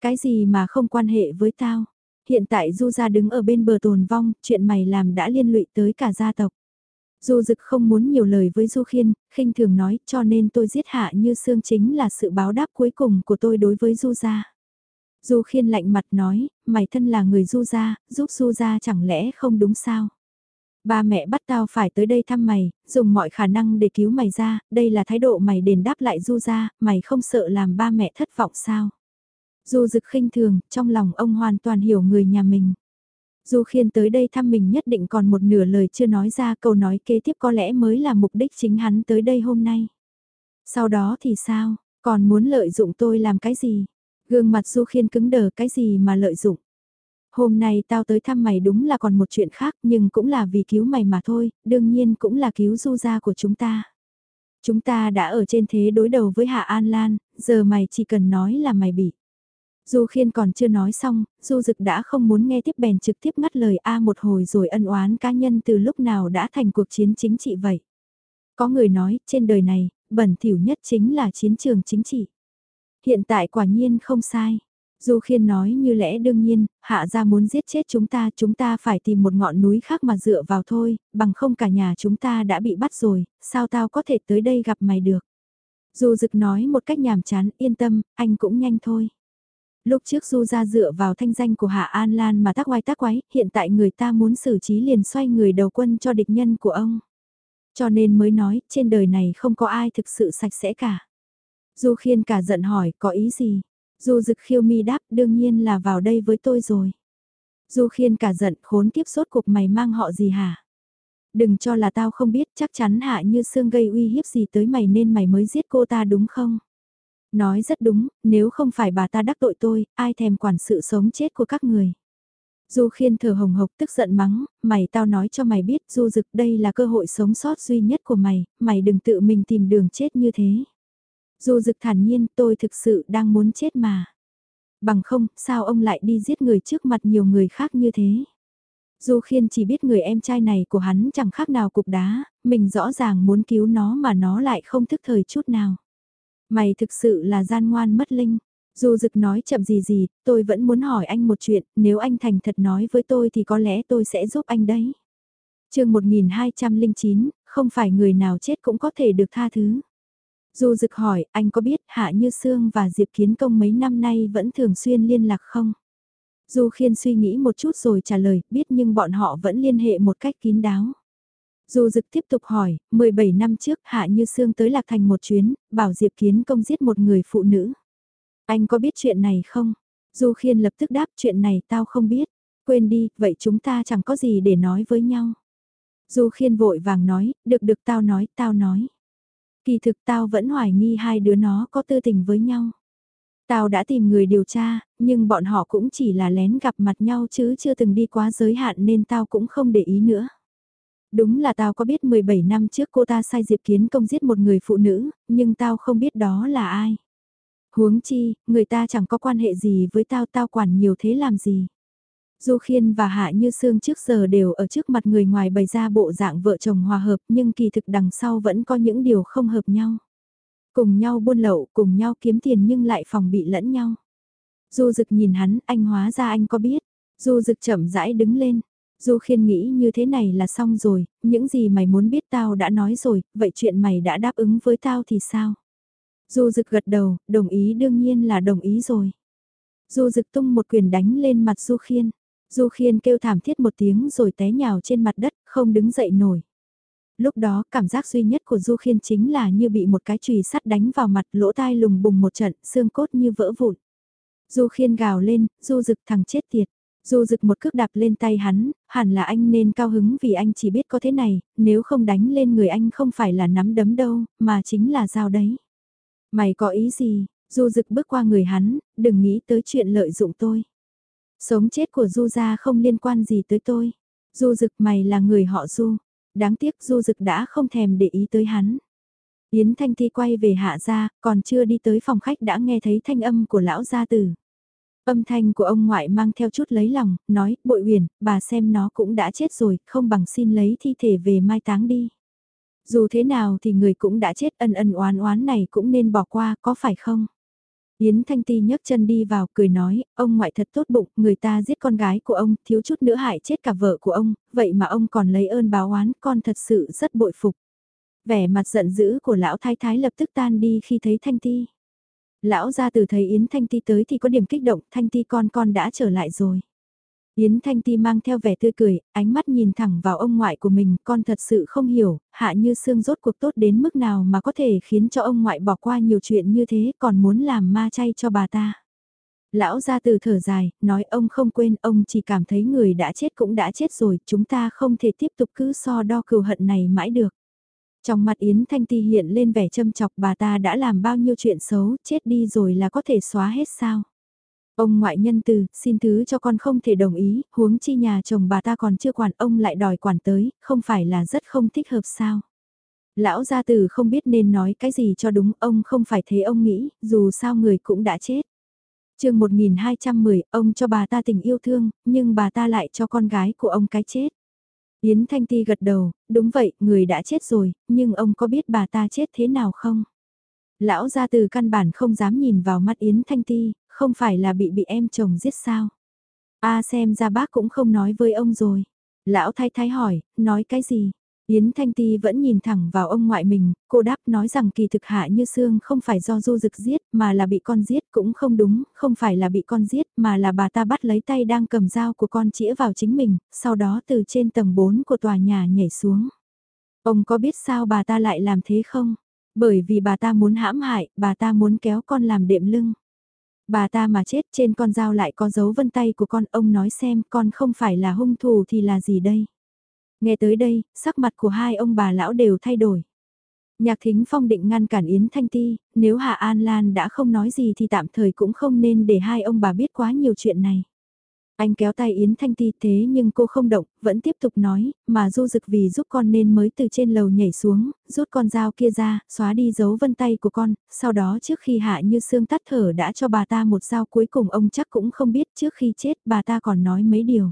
Cái gì mà không quan hệ với tao? Hiện tại Du gia đứng ở bên bờ tồn vong, chuyện mày làm đã liên lụy tới cả gia tộc. Du Dực không muốn nhiều lời với Du Khiên, khinh thường nói cho nên tôi giết Hạ Như Sương chính là sự báo đáp cuối cùng của tôi đối với Du gia. Du Khiên lạnh mặt nói, mày thân là người Du gia, giúp Du gia chẳng lẽ không đúng sao? Ba mẹ bắt tao phải tới đây thăm mày, dùng mọi khả năng để cứu mày ra, đây là thái độ mày đền đáp lại Du gia, mày không sợ làm ba mẹ thất vọng sao? Du Dực khinh thường, trong lòng ông hoàn toàn hiểu người nhà mình. Du Khiên tới đây thăm mình nhất định còn một nửa lời chưa nói ra câu nói kế tiếp có lẽ mới là mục đích chính hắn tới đây hôm nay. Sau đó thì sao, còn muốn lợi dụng tôi làm cái gì? Gương mặt Du Khiên cứng đờ cái gì mà lợi dụng? Hôm nay tao tới thăm mày đúng là còn một chuyện khác nhưng cũng là vì cứu mày mà thôi, đương nhiên cũng là cứu Du gia của chúng ta. Chúng ta đã ở trên thế đối đầu với Hạ An Lan, giờ mày chỉ cần nói là mày bị. Du Khiên còn chưa nói xong, Du Dực đã không muốn nghe tiếp bèn trực tiếp ngắt lời A một hồi rồi ân oán cá nhân từ lúc nào đã thành cuộc chiến chính trị vậy. Có người nói, trên đời này, bẩn thỉu nhất chính là chiến trường chính trị. Hiện tại quả nhiên không sai. Du Khiên nói như lẽ đương nhiên, hạ ra muốn giết chết chúng ta, chúng ta phải tìm một ngọn núi khác mà dựa vào thôi, bằng không cả nhà chúng ta đã bị bắt rồi, sao tao có thể tới đây gặp mày được. Du Dực nói một cách nhàm chán, yên tâm, anh cũng nhanh thôi. Lúc trước Du ra dựa vào thanh danh của Hạ An Lan mà tác oai tác quái, hiện tại người ta muốn xử trí liền xoay người đầu quân cho địch nhân của ông. Cho nên mới nói, trên đời này không có ai thực sự sạch sẽ cả. Du khiên cả giận hỏi, có ý gì? Du dực khiêu mi đáp, đương nhiên là vào đây với tôi rồi. Du khiên cả giận, khốn kiếp sốt cuộc mày mang họ gì hả? Đừng cho là tao không biết, chắc chắn hạ như xương gây uy hiếp gì tới mày nên mày mới giết cô ta đúng không? Nói rất đúng, nếu không phải bà ta đắc tội tôi, ai thèm quản sự sống chết của các người. Du khiên thở hồng hộc tức giận mắng, mày tao nói cho mày biết du dực đây là cơ hội sống sót duy nhất của mày, mày đừng tự mình tìm đường chết như thế. Du dực thản nhiên tôi thực sự đang muốn chết mà. Bằng không, sao ông lại đi giết người trước mặt nhiều người khác như thế? Du khiên chỉ biết người em trai này của hắn chẳng khác nào cục đá, mình rõ ràng muốn cứu nó mà nó lại không thức thời chút nào. Mày thực sự là gian ngoan mất linh. Dù dực nói chậm gì gì, tôi vẫn muốn hỏi anh một chuyện, nếu anh thành thật nói với tôi thì có lẽ tôi sẽ giúp anh đấy. chương 1209, không phải người nào chết cũng có thể được tha thứ. Dù dực hỏi, anh có biết Hạ Như Sương và Diệp Kiến Công mấy năm nay vẫn thường xuyên liên lạc không? Dù Khiên suy nghĩ một chút rồi trả lời, biết nhưng bọn họ vẫn liên hệ một cách kín đáo. Dù Dực tiếp tục hỏi, 17 năm trước Hạ Như Sương tới Lạc Thành một chuyến, bảo Diệp Kiến công giết một người phụ nữ. Anh có biết chuyện này không? Du Khiên lập tức đáp chuyện này tao không biết. Quên đi, vậy chúng ta chẳng có gì để nói với nhau. Du Khiên vội vàng nói, được được tao nói, tao nói. Kỳ thực tao vẫn hoài nghi hai đứa nó có tư tình với nhau. Tao đã tìm người điều tra, nhưng bọn họ cũng chỉ là lén gặp mặt nhau chứ chưa từng đi quá giới hạn nên tao cũng không để ý nữa. Đúng là tao có biết 17 năm trước cô ta sai Diệp Kiến công giết một người phụ nữ, nhưng tao không biết đó là ai. Huống chi, người ta chẳng có quan hệ gì với tao, tao quản nhiều thế làm gì. Du Khiên và Hạ Như Sương trước giờ đều ở trước mặt người ngoài bày ra bộ dạng vợ chồng hòa hợp nhưng kỳ thực đằng sau vẫn có những điều không hợp nhau. Cùng nhau buôn lậu, cùng nhau kiếm tiền nhưng lại phòng bị lẫn nhau. Du Dực nhìn hắn, anh hóa ra anh có biết. Du Dực chậm rãi đứng lên, Du khiên nghĩ như thế này là xong rồi, những gì mày muốn biết tao đã nói rồi, vậy chuyện mày đã đáp ứng với tao thì sao? Du rực gật đầu, đồng ý đương nhiên là đồng ý rồi. Du rực tung một quyền đánh lên mặt Du khiên. Du khiên kêu thảm thiết một tiếng rồi té nhào trên mặt đất, không đứng dậy nổi. Lúc đó cảm giác duy nhất của Du khiên chính là như bị một cái chùy sắt đánh vào mặt lỗ tai lùng bùng một trận, xương cốt như vỡ vụn. Du khiên gào lên, Du rực thằng chết tiệt. Du rực một cước đạp lên tay hắn, hẳn là anh nên cao hứng vì anh chỉ biết có thế này, nếu không đánh lên người anh không phải là nắm đấm đâu, mà chính là dao đấy. Mày có ý gì? Du rực bước qua người hắn, đừng nghĩ tới chuyện lợi dụng tôi. Sống chết của Du gia không liên quan gì tới tôi. Du rực mày là người họ Du. Đáng tiếc Du rực đã không thèm để ý tới hắn. Yến Thanh Thi quay về hạ gia, còn chưa đi tới phòng khách đã nghe thấy thanh âm của lão gia tử. Âm thanh của ông ngoại mang theo chút lấy lòng, nói, bội huyền, bà xem nó cũng đã chết rồi, không bằng xin lấy thi thể về mai táng đi. Dù thế nào thì người cũng đã chết ân ân oán oán này cũng nên bỏ qua, có phải không? Yến Thanh Ti nhấc chân đi vào, cười nói, ông ngoại thật tốt bụng, người ta giết con gái của ông, thiếu chút nữa hại chết cả vợ của ông, vậy mà ông còn lấy ơn báo oán, con thật sự rất bội phục. Vẻ mặt giận dữ của lão thái thái lập tức tan đi khi thấy Thanh Ti. Lão gia từ thấy Yến Thanh Ti tới thì có điểm kích động, Thanh Ti con con đã trở lại rồi. Yến Thanh Ti mang theo vẻ tươi cười, ánh mắt nhìn thẳng vào ông ngoại của mình, con thật sự không hiểu, hạ như xương rốt cuộc tốt đến mức nào mà có thể khiến cho ông ngoại bỏ qua nhiều chuyện như thế còn muốn làm ma chay cho bà ta. Lão gia từ thở dài, nói ông không quên, ông chỉ cảm thấy người đã chết cũng đã chết rồi, chúng ta không thể tiếp tục cứ so đo cừu hận này mãi được. Trong mặt Yến Thanh Ti hiện lên vẻ châm chọc bà ta đã làm bao nhiêu chuyện xấu, chết đi rồi là có thể xóa hết sao. Ông ngoại nhân từ, xin thứ cho con không thể đồng ý, huống chi nhà chồng bà ta còn chưa quản ông lại đòi quản tới, không phải là rất không thích hợp sao. Lão gia tử không biết nên nói cái gì cho đúng, ông không phải thế ông nghĩ, dù sao người cũng đã chết. chương 1210, ông cho bà ta tình yêu thương, nhưng bà ta lại cho con gái của ông cái chết. Yến Thanh Ti gật đầu, đúng vậy, người đã chết rồi, nhưng ông có biết bà ta chết thế nào không? Lão gia từ căn bản không dám nhìn vào mắt Yến Thanh Ti, không phải là bị bị em chồng giết sao? A xem ra bác cũng không nói với ông rồi. Lão thái thái hỏi, nói cái gì? Yến Thanh Ti vẫn nhìn thẳng vào ông ngoại mình, cô đáp nói rằng kỳ thực hạ như xương không phải do du dực giết mà là bị con giết cũng không đúng, không phải là bị con giết mà là bà ta bắt lấy tay đang cầm dao của con chĩa vào chính mình, sau đó từ trên tầng 4 của tòa nhà nhảy xuống. Ông có biết sao bà ta lại làm thế không? Bởi vì bà ta muốn hãm hại, bà ta muốn kéo con làm đệm lưng. Bà ta mà chết trên con dao lại có dấu vân tay của con, ông nói xem con không phải là hung thủ thì là gì đây? Nghe tới đây, sắc mặt của hai ông bà lão đều thay đổi. Nhạc thính phong định ngăn cản Yến Thanh Ti, nếu Hạ An Lan đã không nói gì thì tạm thời cũng không nên để hai ông bà biết quá nhiều chuyện này. Anh kéo tay Yến Thanh Ti thế nhưng cô không động, vẫn tiếp tục nói, mà du dực vì giúp con nên mới từ trên lầu nhảy xuống, rút con dao kia ra, xóa đi dấu vân tay của con, sau đó trước khi hạ như xương tắt thở đã cho bà ta một dao cuối cùng ông chắc cũng không biết trước khi chết bà ta còn nói mấy điều.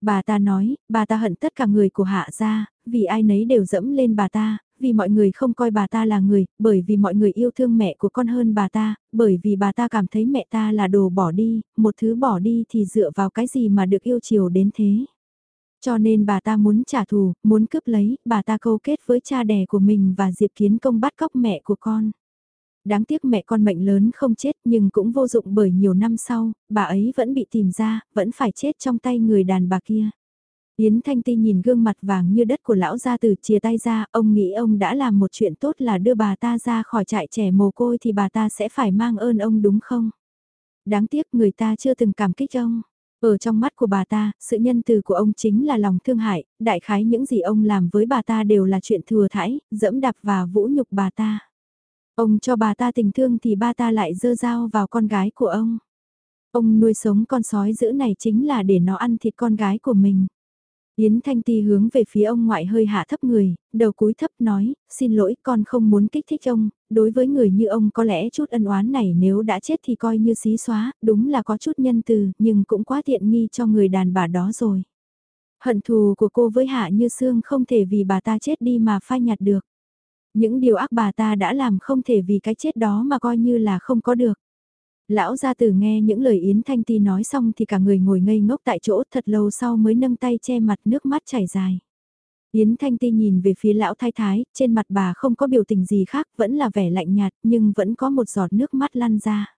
Bà ta nói, bà ta hận tất cả người của hạ gia, vì ai nấy đều dẫm lên bà ta, vì mọi người không coi bà ta là người, bởi vì mọi người yêu thương mẹ của con hơn bà ta, bởi vì bà ta cảm thấy mẹ ta là đồ bỏ đi, một thứ bỏ đi thì dựa vào cái gì mà được yêu chiều đến thế. Cho nên bà ta muốn trả thù, muốn cướp lấy, bà ta câu kết với cha đẻ của mình và Diệp Kiến Công bắt cóc mẹ của con. Đáng tiếc mẹ con mệnh lớn không chết nhưng cũng vô dụng bởi nhiều năm sau, bà ấy vẫn bị tìm ra, vẫn phải chết trong tay người đàn bà kia. Yến Thanh Ti nhìn gương mặt vàng như đất của lão gia từ chia tay ra, ông nghĩ ông đã làm một chuyện tốt là đưa bà ta ra khỏi trại trẻ mồ côi thì bà ta sẽ phải mang ơn ông đúng không? Đáng tiếc người ta chưa từng cảm kích ông. Ở trong mắt của bà ta, sự nhân từ của ông chính là lòng thương hại, đại khái những gì ông làm với bà ta đều là chuyện thừa thãi, dẫm đạp và vũ nhục bà ta. Ông cho bà ta tình thương thì bà ta lại dơ dao vào con gái của ông. Ông nuôi sống con sói dữ này chính là để nó ăn thịt con gái của mình. Yến Thanh Ti hướng về phía ông ngoại hơi hạ thấp người, đầu cúi thấp nói, xin lỗi con không muốn kích thích ông, đối với người như ông có lẽ chút ân oán này nếu đã chết thì coi như xí xóa, đúng là có chút nhân từ, nhưng cũng quá tiện nghi cho người đàn bà đó rồi. Hận thù của cô với Hạ Như Sương không thể vì bà ta chết đi mà phai nhạt được. Những điều ác bà ta đã làm không thể vì cái chết đó mà coi như là không có được. Lão gia tử nghe những lời Yến Thanh Ti nói xong thì cả người ngồi ngây ngốc tại chỗ thật lâu sau mới nâng tay che mặt nước mắt chảy dài. Yến Thanh Ti nhìn về phía lão thái thái, trên mặt bà không có biểu tình gì khác, vẫn là vẻ lạnh nhạt, nhưng vẫn có một giọt nước mắt lăn ra.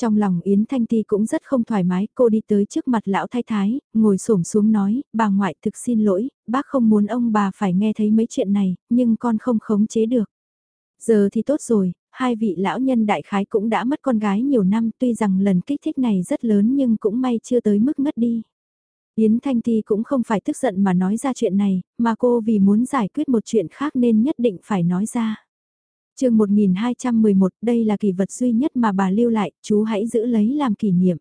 Trong lòng Yến Thanh Ti cũng rất không thoải mái, cô đi tới trước mặt lão thái thái, ngồi xổm xuống nói, bà ngoại thực xin lỗi, bác không muốn ông bà phải nghe thấy mấy chuyện này, nhưng con không khống chế được. Giờ thì tốt rồi, hai vị lão nhân đại khái cũng đã mất con gái nhiều năm tuy rằng lần kích thích này rất lớn nhưng cũng may chưa tới mức ngất đi. Yến Thanh Ti cũng không phải tức giận mà nói ra chuyện này, mà cô vì muốn giải quyết một chuyện khác nên nhất định phải nói ra chương 1211, đây là kỷ vật duy nhất mà bà lưu lại, chú hãy giữ lấy làm kỷ niệm.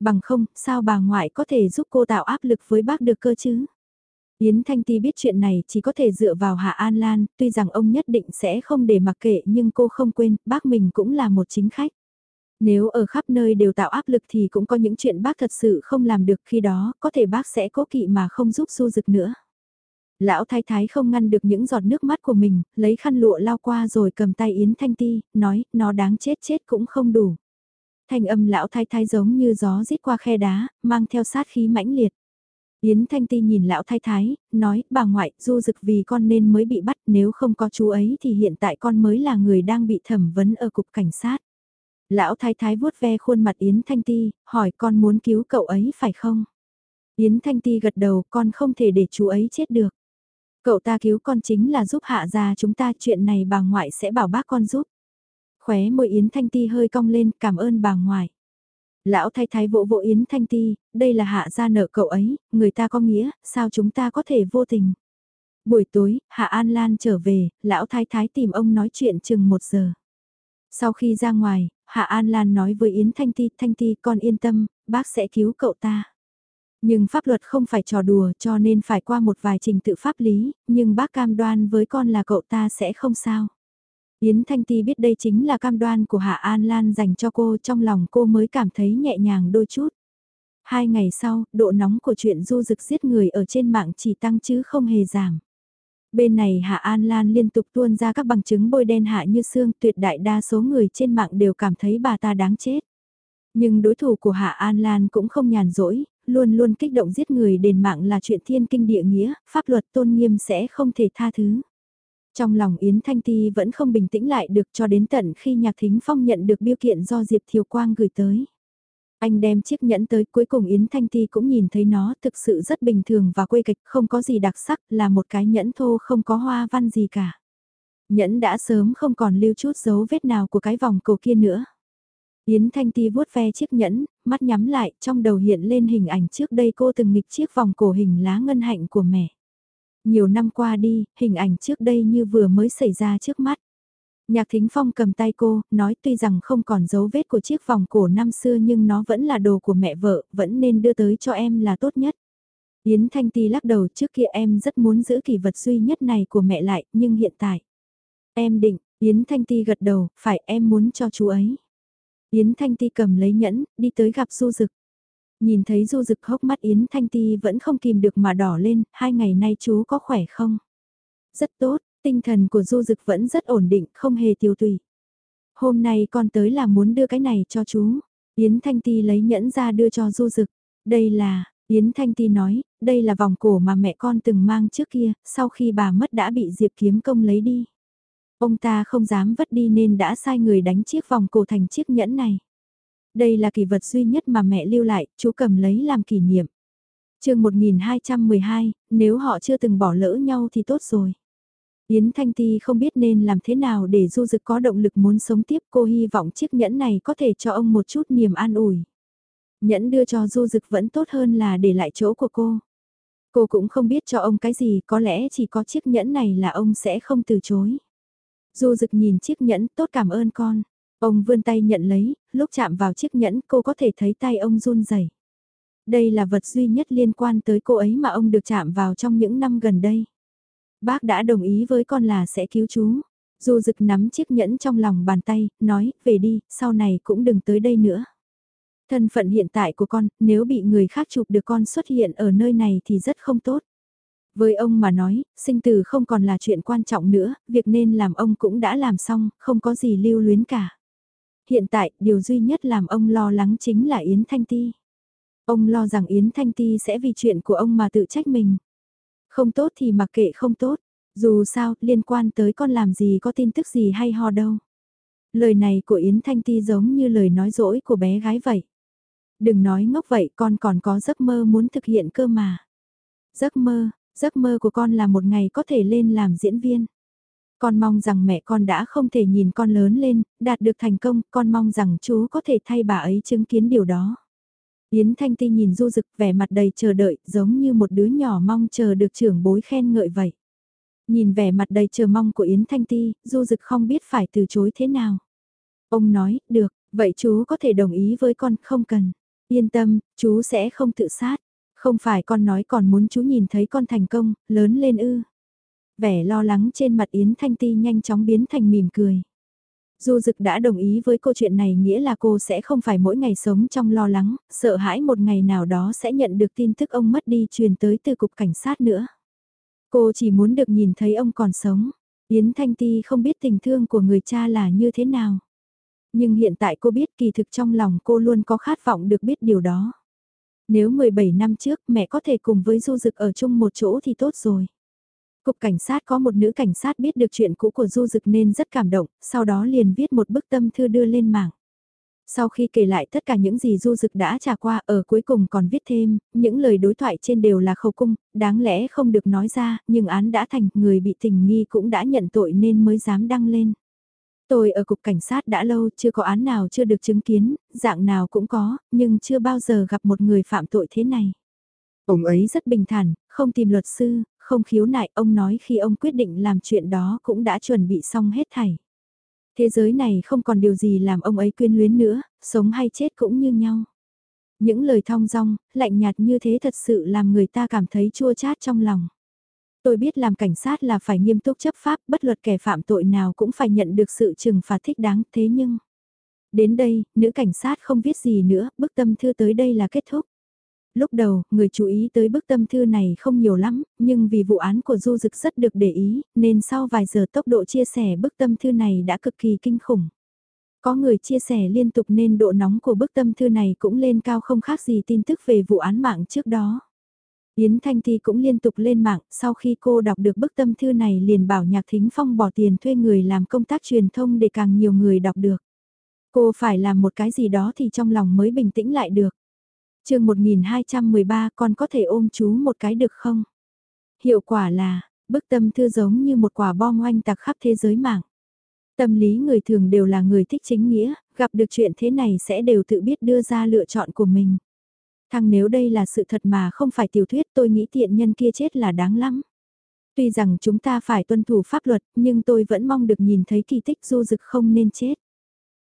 Bằng không, sao bà ngoại có thể giúp cô tạo áp lực với bác được cơ chứ? Yến Thanh Ti biết chuyện này chỉ có thể dựa vào Hạ An Lan, tuy rằng ông nhất định sẽ không để mặc kệ nhưng cô không quên, bác mình cũng là một chính khách. Nếu ở khắp nơi đều tạo áp lực thì cũng có những chuyện bác thật sự không làm được khi đó, có thể bác sẽ cố kỵ mà không giúp du dực nữa. Lão thái thái không ngăn được những giọt nước mắt của mình, lấy khăn lụa lao qua rồi cầm tay Yến Thanh Ti, nói, nó đáng chết chết cũng không đủ. Thanh âm lão thái thái giống như gió rít qua khe đá, mang theo sát khí mãnh liệt. Yến Thanh Ti nhìn lão thái thái, nói, bà ngoại, du dực vì con nên mới bị bắt, nếu không có chú ấy thì hiện tại con mới là người đang bị thẩm vấn ở cục cảnh sát. Lão thái thái vuốt ve khuôn mặt Yến Thanh Ti, hỏi con muốn cứu cậu ấy phải không? Yến Thanh Ti gật đầu, con không thể để chú ấy chết được. Cậu ta cứu con chính là giúp hạ gia chúng ta chuyện này bà ngoại sẽ bảo bác con giúp. Khóe môi Yến Thanh Ti hơi cong lên cảm ơn bà ngoại. Lão thái thái vỗ vỗ Yến Thanh Ti, đây là hạ gia nợ cậu ấy, người ta có nghĩa, sao chúng ta có thể vô tình. Buổi tối, Hạ An Lan trở về, lão thái thái tìm ông nói chuyện chừng một giờ. Sau khi ra ngoài, Hạ An Lan nói với Yến Thanh Ti, Thanh Ti con yên tâm, bác sẽ cứu cậu ta. Nhưng pháp luật không phải trò đùa cho nên phải qua một vài trình tự pháp lý, nhưng bác cam đoan với con là cậu ta sẽ không sao. Yến Thanh Ti biết đây chính là cam đoan của Hạ An Lan dành cho cô trong lòng cô mới cảm thấy nhẹ nhàng đôi chút. Hai ngày sau, độ nóng của chuyện du dực giết người ở trên mạng chỉ tăng chứ không hề giảm. Bên này Hạ An Lan liên tục tuôn ra các bằng chứng bôi đen Hạ Như Sương tuyệt đại đa số người trên mạng đều cảm thấy bà ta đáng chết. Nhưng đối thủ của Hạ An Lan cũng không nhàn rỗi, luôn luôn kích động giết người đền mạng là chuyện thiên kinh địa nghĩa, pháp luật tôn nghiêm sẽ không thể tha thứ. Trong lòng Yến Thanh Ti vẫn không bình tĩnh lại được cho đến tận khi Nhạc Thính Phong nhận được biêu kiện do Diệp Thiều Quang gửi tới. Anh đem chiếc nhẫn tới cuối cùng Yến Thanh Ti cũng nhìn thấy nó thực sự rất bình thường và quê kịch không có gì đặc sắc là một cái nhẫn thô không có hoa văn gì cả. Nhẫn đã sớm không còn lưu chút dấu vết nào của cái vòng cổ kia nữa. Yến Thanh Ti vuốt ve chiếc nhẫn, mắt nhắm lại, trong đầu hiện lên hình ảnh trước đây cô từng nghịch chiếc vòng cổ hình lá ngân hạnh của mẹ. Nhiều năm qua đi, hình ảnh trước đây như vừa mới xảy ra trước mắt. Nhạc Thính Phong cầm tay cô, nói tuy rằng không còn dấu vết của chiếc vòng cổ năm xưa nhưng nó vẫn là đồ của mẹ vợ, vẫn nên đưa tới cho em là tốt nhất. Yến Thanh Ti lắc đầu trước kia em rất muốn giữ kỷ vật duy nhất này của mẹ lại, nhưng hiện tại. Em định, Yến Thanh Ti gật đầu, phải em muốn cho chú ấy. Yến Thanh Ti cầm lấy nhẫn, đi tới gặp Du Dực. Nhìn thấy Du Dực hốc mắt Yến Thanh Ti vẫn không kìm được mà đỏ lên, hai ngày nay chú có khỏe không? Rất tốt, tinh thần của Du Dực vẫn rất ổn định, không hề tiêu tùy. Hôm nay con tới là muốn đưa cái này cho chú. Yến Thanh Ti lấy nhẫn ra đưa cho Du Dực. Đây là, Yến Thanh Ti nói, đây là vòng cổ mà mẹ con từng mang trước kia, sau khi bà mất đã bị Diệp Kiếm Công lấy đi. Ông ta không dám vất đi nên đã sai người đánh chiếc vòng cổ thành chiếc nhẫn này. Đây là kỷ vật duy nhất mà mẹ lưu lại, chú cầm lấy làm kỷ niệm. chương 1212, nếu họ chưa từng bỏ lỡ nhau thì tốt rồi. Yến Thanh Ti không biết nên làm thế nào để Du Dực có động lực muốn sống tiếp cô hy vọng chiếc nhẫn này có thể cho ông một chút niềm an ủi. Nhẫn đưa cho Du Dực vẫn tốt hơn là để lại chỗ của cô. Cô cũng không biết cho ông cái gì có lẽ chỉ có chiếc nhẫn này là ông sẽ không từ chối. Du Dực nhìn chiếc nhẫn tốt cảm ơn con. Ông vươn tay nhận lấy, lúc chạm vào chiếc nhẫn cô có thể thấy tay ông run rẩy. Đây là vật duy nhất liên quan tới cô ấy mà ông được chạm vào trong những năm gần đây. Bác đã đồng ý với con là sẽ cứu chú. Du Dực nắm chiếc nhẫn trong lòng bàn tay, nói, về đi, sau này cũng đừng tới đây nữa. Thân phận hiện tại của con, nếu bị người khác chụp được con xuất hiện ở nơi này thì rất không tốt. Với ông mà nói, sinh tử không còn là chuyện quan trọng nữa, việc nên làm ông cũng đã làm xong, không có gì lưu luyến cả. Hiện tại, điều duy nhất làm ông lo lắng chính là Yến Thanh Ti. Ông lo rằng Yến Thanh Ti sẽ vì chuyện của ông mà tự trách mình. Không tốt thì mặc kệ không tốt, dù sao, liên quan tới con làm gì có tin tức gì hay ho đâu. Lời này của Yến Thanh Ti giống như lời nói dỗi của bé gái vậy. Đừng nói ngốc vậy, con còn có giấc mơ muốn thực hiện cơ mà. Giấc mơ, giấc mơ của con là một ngày có thể lên làm diễn viên. Con mong rằng mẹ con đã không thể nhìn con lớn lên, đạt được thành công, con mong rằng chú có thể thay bà ấy chứng kiến điều đó. Yến Thanh Ti nhìn Du Dực vẻ mặt đầy chờ đợi, giống như một đứa nhỏ mong chờ được trưởng bối khen ngợi vậy. Nhìn vẻ mặt đầy chờ mong của Yến Thanh Ti, Du Dực không biết phải từ chối thế nào. Ông nói, được, vậy chú có thể đồng ý với con, không cần. Yên tâm, chú sẽ không tự sát. Không phải con nói còn muốn chú nhìn thấy con thành công, lớn lên ư. Vẻ lo lắng trên mặt Yến Thanh Ti nhanh chóng biến thành mỉm cười. Du Dực đã đồng ý với câu chuyện này nghĩa là cô sẽ không phải mỗi ngày sống trong lo lắng, sợ hãi một ngày nào đó sẽ nhận được tin tức ông mất đi truyền tới từ cục cảnh sát nữa. Cô chỉ muốn được nhìn thấy ông còn sống. Yến Thanh Ti không biết tình thương của người cha là như thế nào. Nhưng hiện tại cô biết kỳ thực trong lòng cô luôn có khát vọng được biết điều đó. Nếu 17 năm trước mẹ có thể cùng với Du Dực ở chung một chỗ thì tốt rồi. Cục cảnh sát có một nữ cảnh sát biết được chuyện cũ của Du Dực nên rất cảm động, sau đó liền viết một bức tâm thư đưa lên mạng. Sau khi kể lại tất cả những gì Du Dực đã trải qua ở cuối cùng còn viết thêm, những lời đối thoại trên đều là khẩu cung, đáng lẽ không được nói ra, nhưng án đã thành, người bị tình nghi cũng đã nhận tội nên mới dám đăng lên. Tôi ở cục cảnh sát đã lâu chưa có án nào chưa được chứng kiến, dạng nào cũng có, nhưng chưa bao giờ gặp một người phạm tội thế này. Ông ấy rất bình thản, không tìm luật sư, không khiếu nại, ông nói khi ông quyết định làm chuyện đó cũng đã chuẩn bị xong hết thảy. Thế giới này không còn điều gì làm ông ấy quyên luyến nữa, sống hay chết cũng như nhau. Những lời thong dong, lạnh nhạt như thế thật sự làm người ta cảm thấy chua chát trong lòng. Tôi biết làm cảnh sát là phải nghiêm túc chấp pháp, bất luật kẻ phạm tội nào cũng phải nhận được sự trừng phạt thích đáng, thế nhưng... Đến đây, nữ cảnh sát không viết gì nữa, bức tâm thư tới đây là kết thúc. Lúc đầu, người chú ý tới bức tâm thư này không nhiều lắm, nhưng vì vụ án của Du Dực rất được để ý, nên sau vài giờ tốc độ chia sẻ bức tâm thư này đã cực kỳ kinh khủng. Có người chia sẻ liên tục nên độ nóng của bức tâm thư này cũng lên cao không khác gì tin tức về vụ án mạng trước đó. Yến Thanh Ti cũng liên tục lên mạng, sau khi cô đọc được bức tâm thư này liền bảo Nhạc Thính Phong bỏ tiền thuê người làm công tác truyền thông để càng nhiều người đọc được. Cô phải làm một cái gì đó thì trong lòng mới bình tĩnh lại được. chương 1213 con có thể ôm chú một cái được không? Hiệu quả là, bức tâm thư giống như một quả bom oanh tạc khắp thế giới mạng. Tâm lý người thường đều là người thích chính nghĩa, gặp được chuyện thế này sẽ đều tự biết đưa ra lựa chọn của mình. Thằng nếu đây là sự thật mà không phải tiểu thuyết tôi nghĩ tiện nhân kia chết là đáng lắm. Tuy rằng chúng ta phải tuân thủ pháp luật nhưng tôi vẫn mong được nhìn thấy kỳ tích du dực không nên chết.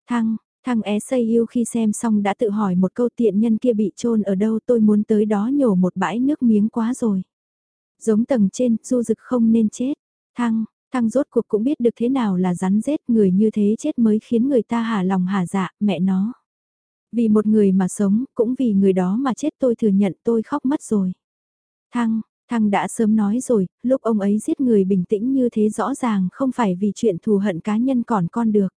Thăng, thằng yêu khi xem xong đã tự hỏi một câu tiện nhân kia bị trôn ở đâu tôi muốn tới đó nhổ một bãi nước miếng quá rồi. Giống tầng trên, du dực không nên chết. Thăng, thăng rốt cuộc cũng biết được thế nào là rắn rết người như thế chết mới khiến người ta hả lòng hả dạ, mẹ nó. Vì một người mà sống, cũng vì người đó mà chết tôi thừa nhận tôi khóc mất rồi. Thăng, Thăng đã sớm nói rồi, lúc ông ấy giết người bình tĩnh như thế rõ ràng không phải vì chuyện thù hận cá nhân còn con được.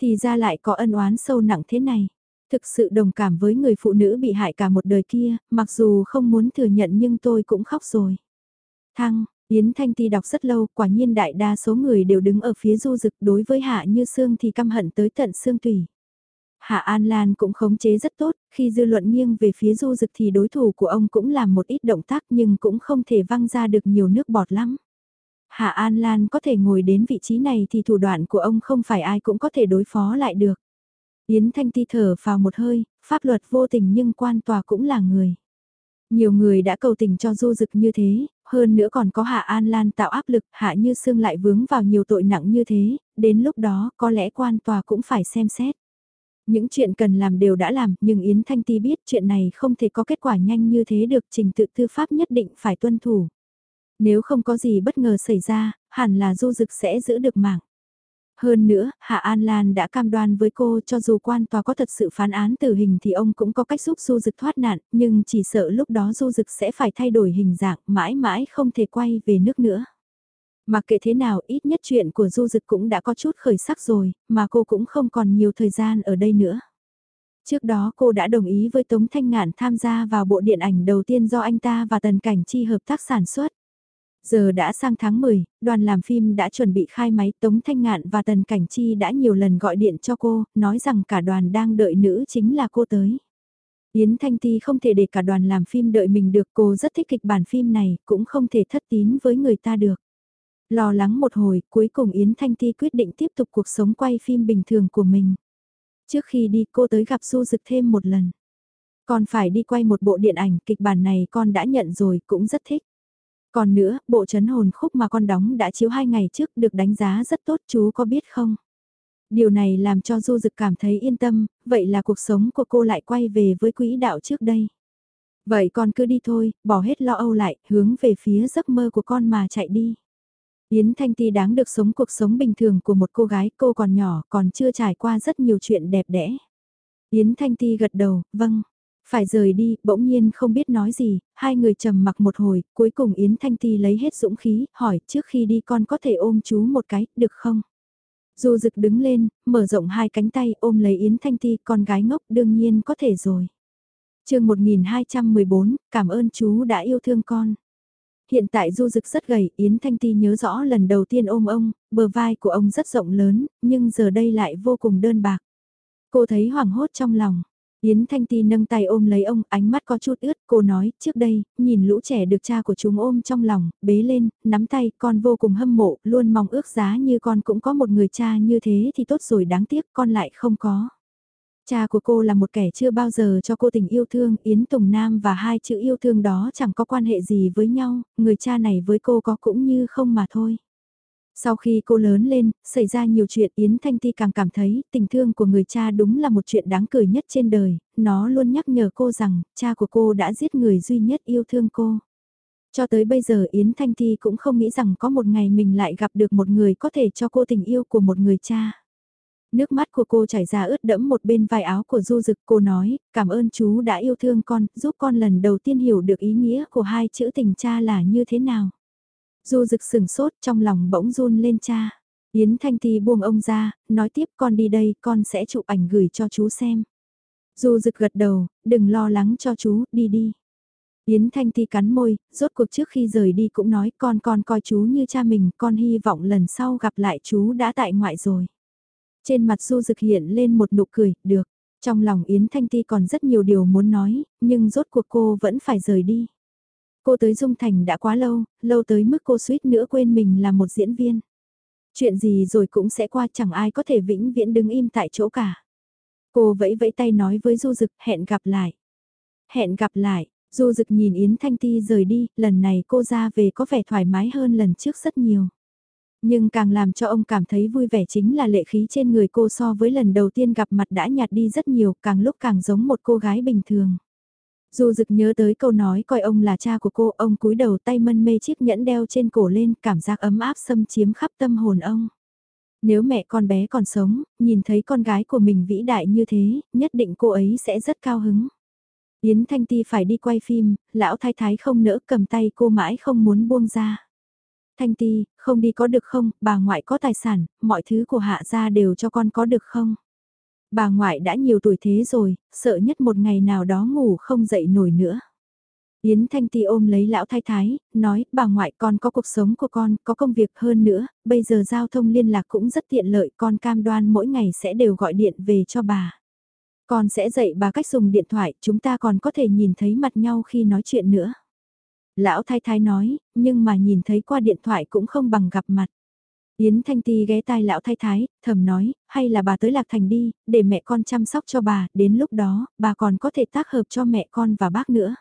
Thì ra lại có ân oán sâu nặng thế này. Thực sự đồng cảm với người phụ nữ bị hại cả một đời kia, mặc dù không muốn thừa nhận nhưng tôi cũng khóc rồi. Thăng, Yến Thanh Ti đọc rất lâu, quả nhiên đại đa số người đều đứng ở phía du dực đối với Hạ Như Sương thì căm hận tới tận xương tủy. Hạ An Lan cũng khống chế rất tốt, khi dư luận nghiêng về phía du dực thì đối thủ của ông cũng làm một ít động tác nhưng cũng không thể văng ra được nhiều nước bọt lắm. Hạ An Lan có thể ngồi đến vị trí này thì thủ đoạn của ông không phải ai cũng có thể đối phó lại được. Yến Thanh Ti thở vào một hơi, pháp luật vô tình nhưng quan tòa cũng là người. Nhiều người đã cầu tình cho du dực như thế, hơn nữa còn có Hạ An Lan tạo áp lực, Hạ Như Sương lại vướng vào nhiều tội nặng như thế, đến lúc đó có lẽ quan tòa cũng phải xem xét. Những chuyện cần làm đều đã làm, nhưng Yến Thanh Ti biết chuyện này không thể có kết quả nhanh như thế được trình tự tư pháp nhất định phải tuân thủ. Nếu không có gì bất ngờ xảy ra, hẳn là du dực sẽ giữ được mạng. Hơn nữa, Hạ An Lan đã cam đoan với cô cho dù quan tòa có thật sự phán án tử hình thì ông cũng có cách giúp du dực thoát nạn, nhưng chỉ sợ lúc đó du dực sẽ phải thay đổi hình dạng, mãi mãi không thể quay về nước nữa. Mà kệ thế nào ít nhất chuyện của du dực cũng đã có chút khởi sắc rồi, mà cô cũng không còn nhiều thời gian ở đây nữa. Trước đó cô đã đồng ý với Tống Thanh Ngạn tham gia vào bộ điện ảnh đầu tiên do anh ta và Tần Cảnh Chi hợp tác sản xuất. Giờ đã sang tháng 10, đoàn làm phim đã chuẩn bị khai máy Tống Thanh Ngạn và Tần Cảnh Chi đã nhiều lần gọi điện cho cô, nói rằng cả đoàn đang đợi nữ chính là cô tới. Yến Thanh Ti không thể để cả đoàn làm phim đợi mình được cô rất thích kịch bản phim này, cũng không thể thất tín với người ta được. Lo lắng một hồi, cuối cùng Yến Thanh Ti quyết định tiếp tục cuộc sống quay phim bình thường của mình. Trước khi đi cô tới gặp Du Dực thêm một lần. Còn phải đi quay một bộ điện ảnh, kịch bản này con đã nhận rồi, cũng rất thích. Còn nữa, bộ chấn hồn khúc mà con đóng đã chiếu hai ngày trước được đánh giá rất tốt chú có biết không? Điều này làm cho Du Dực cảm thấy yên tâm, vậy là cuộc sống của cô lại quay về với quỹ đạo trước đây. Vậy con cứ đi thôi, bỏ hết lo âu lại, hướng về phía giấc mơ của con mà chạy đi. Yến Thanh Ti đáng được sống cuộc sống bình thường của một cô gái, cô còn nhỏ, còn chưa trải qua rất nhiều chuyện đẹp đẽ. Yến Thanh Ti gật đầu, vâng. Phải rời đi, bỗng nhiên không biết nói gì, hai người trầm mặc một hồi, cuối cùng Yến Thanh Ti lấy hết dũng khí, hỏi trước khi đi con có thể ôm chú một cái, được không? Du Dực đứng lên, mở rộng hai cánh tay ôm lấy Yến Thanh Ti, con gái ngốc đương nhiên có thể rồi. chương 1214, cảm ơn chú đã yêu thương con. Hiện tại Du Dực rất gầy, Yến Thanh Ti nhớ rõ lần đầu tiên ôm ông, bờ vai của ông rất rộng lớn, nhưng giờ đây lại vô cùng đơn bạc. Cô thấy hoảng hốt trong lòng. Yến Thanh Ti nâng tay ôm lấy ông, ánh mắt có chút ướt, cô nói, trước đây, nhìn lũ trẻ được cha của chúng ôm trong lòng, bế lên, nắm tay, con vô cùng hâm mộ, luôn mong ước giá như con cũng có một người cha như thế thì tốt rồi đáng tiếc con lại không có. Cha của cô là một kẻ chưa bao giờ cho cô tình yêu thương, Yến Tùng Nam và hai chữ yêu thương đó chẳng có quan hệ gì với nhau, người cha này với cô có cũng như không mà thôi. Sau khi cô lớn lên, xảy ra nhiều chuyện Yến Thanh Ti càng cảm thấy tình thương của người cha đúng là một chuyện đáng cười nhất trên đời, nó luôn nhắc nhở cô rằng cha của cô đã giết người duy nhất yêu thương cô. Cho tới bây giờ Yến Thanh Ti cũng không nghĩ rằng có một ngày mình lại gặp được một người có thể cho cô tình yêu của một người cha. Nước mắt của cô chảy ra ướt đẫm một bên vai áo của Du Dực cô nói, cảm ơn chú đã yêu thương con, giúp con lần đầu tiên hiểu được ý nghĩa của hai chữ tình cha là như thế nào. Du Dực sừng sốt trong lòng bỗng run lên cha. Yến Thanh Ti buông ông ra, nói tiếp con đi đây, con sẽ chụp ảnh gửi cho chú xem. Du Dực gật đầu, đừng lo lắng cho chú, đi đi. Yến Thanh Ti cắn môi, rốt cuộc trước khi rời đi cũng nói con con coi chú như cha mình, con hy vọng lần sau gặp lại chú đã tại ngoại rồi. Trên mặt Du Dực hiện lên một nụ cười, được. Trong lòng Yến Thanh Ti còn rất nhiều điều muốn nói, nhưng rốt cuộc cô vẫn phải rời đi. Cô tới Dung Thành đã quá lâu, lâu tới mức cô suýt nữa quên mình là một diễn viên. Chuyện gì rồi cũng sẽ qua chẳng ai có thể vĩnh viễn đứng im tại chỗ cả. Cô vẫy vẫy tay nói với Du Dực hẹn gặp lại. Hẹn gặp lại, Du Dực nhìn Yến Thanh Ti rời đi, lần này cô ra về có vẻ thoải mái hơn lần trước rất nhiều. Nhưng càng làm cho ông cảm thấy vui vẻ chính là lệ khí trên người cô so với lần đầu tiên gặp mặt đã nhạt đi rất nhiều, càng lúc càng giống một cô gái bình thường. Dù dực nhớ tới câu nói coi ông là cha của cô, ông cúi đầu tay mân mê chiếc nhẫn đeo trên cổ lên, cảm giác ấm áp xâm chiếm khắp tâm hồn ông. Nếu mẹ con bé còn sống, nhìn thấy con gái của mình vĩ đại như thế, nhất định cô ấy sẽ rất cao hứng. Yến Thanh Ti phải đi quay phim, lão thái thái không nỡ cầm tay cô mãi không muốn buông ra. Thanh Ti, không đi có được không, bà ngoại có tài sản, mọi thứ của hạ gia đều cho con có được không? Bà ngoại đã nhiều tuổi thế rồi, sợ nhất một ngày nào đó ngủ không dậy nổi nữa. Yến Thanh Ti ôm lấy lão thái thái, nói, bà ngoại con có cuộc sống của con, có công việc hơn nữa, bây giờ giao thông liên lạc cũng rất tiện lợi, con cam đoan mỗi ngày sẽ đều gọi điện về cho bà. Con sẽ dạy bà cách dùng điện thoại, chúng ta còn có thể nhìn thấy mặt nhau khi nói chuyện nữa. Lão thái thái nói, nhưng mà nhìn thấy qua điện thoại cũng không bằng gặp mặt. Yến Thanh Ti ghé tai lão thái thái, thầm nói, hay là bà tới Lạc Thành đi, để mẹ con chăm sóc cho bà, đến lúc đó, bà còn có thể tác hợp cho mẹ con và bác nữa.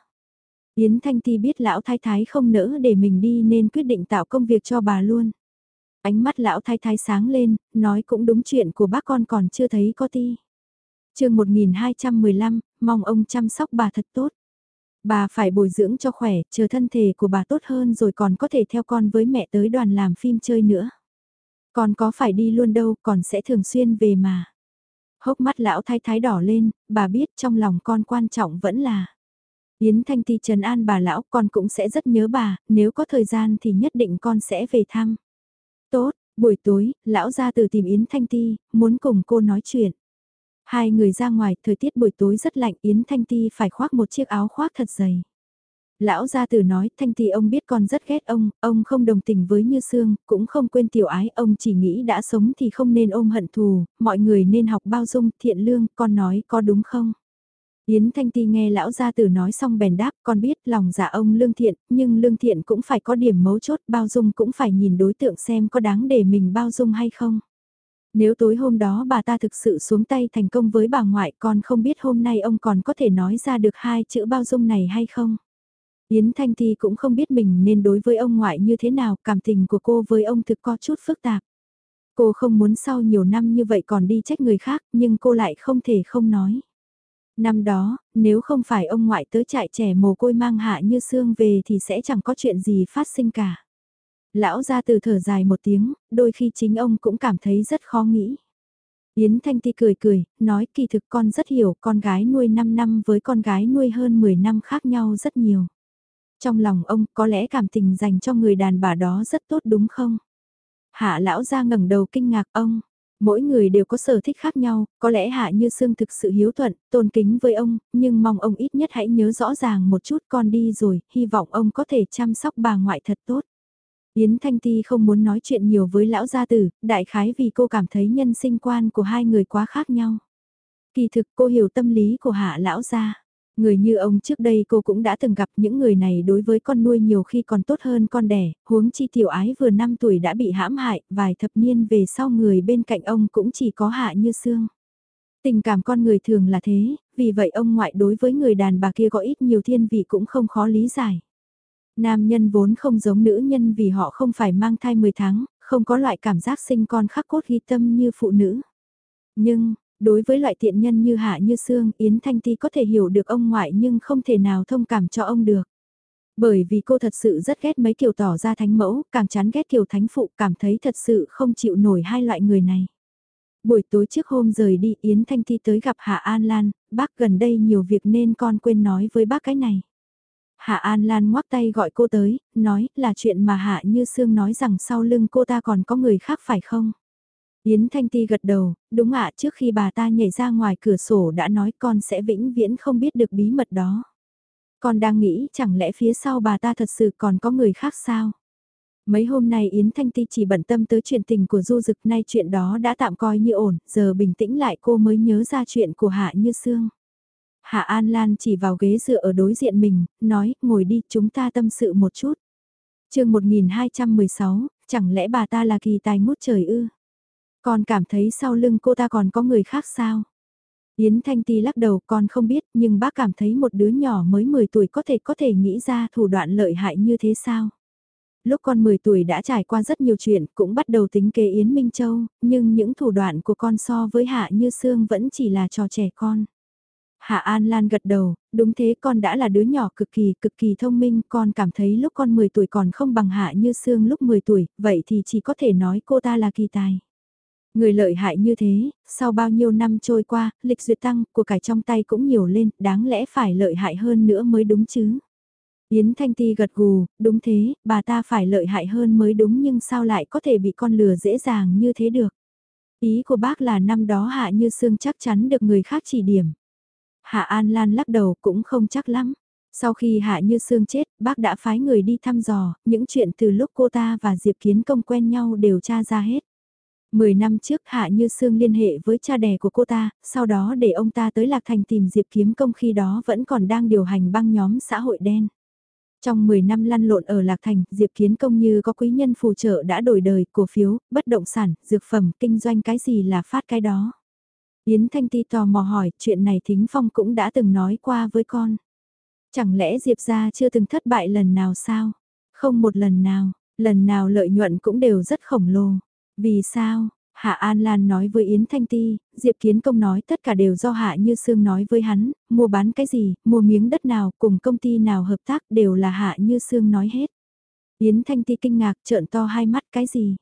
Yến Thanh Ti biết lão thái thái không nỡ để mình đi nên quyết định tạo công việc cho bà luôn. Ánh mắt lão thái thái sáng lên, nói cũng đúng chuyện của bác con còn chưa thấy có ti. chương 1215, mong ông chăm sóc bà thật tốt. Bà phải bồi dưỡng cho khỏe, chờ thân thể của bà tốt hơn rồi còn có thể theo con với mẹ tới đoàn làm phim chơi nữa. Con có phải đi luôn đâu, còn sẽ thường xuyên về mà. Hốc mắt lão thái thái đỏ lên, bà biết trong lòng con quan trọng vẫn là. Yến Thanh Ti trần an bà lão, con cũng sẽ rất nhớ bà, nếu có thời gian thì nhất định con sẽ về thăm. Tốt, buổi tối, lão ra từ tìm Yến Thanh Ti, muốn cùng cô nói chuyện. Hai người ra ngoài, thời tiết buổi tối rất lạnh, Yến Thanh Ti phải khoác một chiếc áo khoác thật dày. Lão gia tử nói, Thanh Ti ông biết con rất ghét ông, ông không đồng tình với Như Sương, cũng không quên tiểu ái, ông chỉ nghĩ đã sống thì không nên ôm hận thù, mọi người nên học bao dung, thiện lương, con nói có đúng không? Yến Thanh Ti nghe lão gia tử nói xong bèn đáp, con biết lòng dạ ông lương thiện, nhưng lương thiện cũng phải có điểm mấu chốt, bao dung cũng phải nhìn đối tượng xem có đáng để mình bao dung hay không. Nếu tối hôm đó bà ta thực sự xuống tay thành công với bà ngoại con không biết hôm nay ông còn có thể nói ra được hai chữ bao dung này hay không. Yến Thanh Ti cũng không biết mình nên đối với ông ngoại như thế nào, cảm tình của cô với ông thực có chút phức tạp. Cô không muốn sau nhiều năm như vậy còn đi trách người khác, nhưng cô lại không thể không nói. Năm đó, nếu không phải ông ngoại tới trại trẻ mồ côi mang hạ như xương về thì sẽ chẳng có chuyện gì phát sinh cả. Lão ra từ thở dài một tiếng, đôi khi chính ông cũng cảm thấy rất khó nghĩ. Yến Thanh Ti cười cười, nói kỳ thực con rất hiểu con gái nuôi 5 năm với con gái nuôi hơn 10 năm khác nhau rất nhiều. Trong lòng ông có lẽ cảm tình dành cho người đàn bà đó rất tốt đúng không? Hạ lão ra ngẩng đầu kinh ngạc ông. Mỗi người đều có sở thích khác nhau, có lẽ Hạ Như Sương thực sự hiếu thuận, tôn kính với ông, nhưng mong ông ít nhất hãy nhớ rõ ràng một chút con đi rồi, hy vọng ông có thể chăm sóc bà ngoại thật tốt. Yến Thanh Ti không muốn nói chuyện nhiều với lão gia tử, đại khái vì cô cảm thấy nhân sinh quan của hai người quá khác nhau. Kỳ thực cô hiểu tâm lý của hạ lão gia. Người như ông trước đây cô cũng đã từng gặp những người này đối với con nuôi nhiều khi còn tốt hơn con đẻ, huống chi tiểu ái vừa 5 tuổi đã bị hãm hại, vài thập niên về sau người bên cạnh ông cũng chỉ có hạ như xương. Tình cảm con người thường là thế, vì vậy ông ngoại đối với người đàn bà kia có ít nhiều thiên vị cũng không khó lý giải. Nam nhân vốn không giống nữ nhân vì họ không phải mang thai 10 tháng, không có loại cảm giác sinh con khắc cốt ghi tâm như phụ nữ. Nhưng, đối với loại tiện nhân như Hạ Như Sương, Yến Thanh Ti có thể hiểu được ông ngoại nhưng không thể nào thông cảm cho ông được. Bởi vì cô thật sự rất ghét mấy kiểu tỏ ra thánh mẫu, càng chán ghét kiểu thánh phụ, cảm thấy thật sự không chịu nổi hai loại người này. Buổi tối trước hôm rời đi Yến Thanh Ti tới gặp Hạ An Lan, bác gần đây nhiều việc nên con quên nói với bác cái này. Hạ An Lan ngoắc tay gọi cô tới, nói là chuyện mà Hạ Như Sương nói rằng sau lưng cô ta còn có người khác phải không? Yến Thanh Ti gật đầu, đúng ạ trước khi bà ta nhảy ra ngoài cửa sổ đã nói con sẽ vĩnh viễn không biết được bí mật đó. Con đang nghĩ chẳng lẽ phía sau bà ta thật sự còn có người khác sao? Mấy hôm nay Yến Thanh Ti chỉ bận tâm tới chuyện tình của Du Dực nay chuyện đó đã tạm coi như ổn, giờ bình tĩnh lại cô mới nhớ ra chuyện của Hạ Như Sương. Hạ An Lan chỉ vào ghế dựa ở đối diện mình, nói, ngồi đi, chúng ta tâm sự một chút. chương 1216, chẳng lẽ bà ta là kỳ tài ngút trời ư? Con cảm thấy sau lưng cô ta còn có người khác sao? Yến Thanh Ti lắc đầu con không biết nhưng bác cảm thấy một đứa nhỏ mới 10 tuổi có thể có thể nghĩ ra thủ đoạn lợi hại như thế sao? Lúc con 10 tuổi đã trải qua rất nhiều chuyện cũng bắt đầu tính kế Yến Minh Châu, nhưng những thủ đoạn của con so với Hạ Như Sương vẫn chỉ là trò trẻ con. Hạ An Lan gật đầu, đúng thế con đã là đứa nhỏ cực kỳ cực kỳ thông minh, con cảm thấy lúc con 10 tuổi còn không bằng Hạ Như Sương lúc 10 tuổi, vậy thì chỉ có thể nói cô ta là kỳ tài. Người lợi hại như thế, sau bao nhiêu năm trôi qua, lịch duyệt tăng, của cải trong tay cũng nhiều lên, đáng lẽ phải lợi hại hơn nữa mới đúng chứ. Yến Thanh Ti gật gù, đúng thế, bà ta phải lợi hại hơn mới đúng nhưng sao lại có thể bị con lừa dễ dàng như thế được. Ý của bác là năm đó Hạ Như Sương chắc chắn được người khác chỉ điểm. Hạ An Lan lắc đầu cũng không chắc lắm. Sau khi Hạ Như Sương chết, bác đã phái người đi thăm dò, những chuyện từ lúc cô ta và Diệp Kiến Công quen nhau đều tra ra hết. Mười năm trước Hạ Như Sương liên hệ với cha đẻ của cô ta, sau đó để ông ta tới Lạc Thành tìm Diệp Kiếm Công khi đó vẫn còn đang điều hành băng nhóm xã hội đen. Trong 10 năm lăn lộn ở Lạc Thành, Diệp Kiến Công như có quý nhân phù trợ đã đổi đời, cổ phiếu, bất động sản, dược phẩm, kinh doanh cái gì là phát cái đó. Yến Thanh Ti tò mò hỏi, chuyện này Thính Phong cũng đã từng nói qua với con. Chẳng lẽ Diệp gia chưa từng thất bại lần nào sao? Không một lần nào, lần nào lợi nhuận cũng đều rất khổng lồ. Vì sao? Hạ An Lan nói với Yến Thanh Ti, Diệp Kiến Công nói tất cả đều do Hạ Như Sương nói với hắn, mua bán cái gì, mua miếng đất nào, cùng công ty nào hợp tác đều là Hạ Như Sương nói hết. Yến Thanh Ti kinh ngạc trợn to hai mắt cái gì?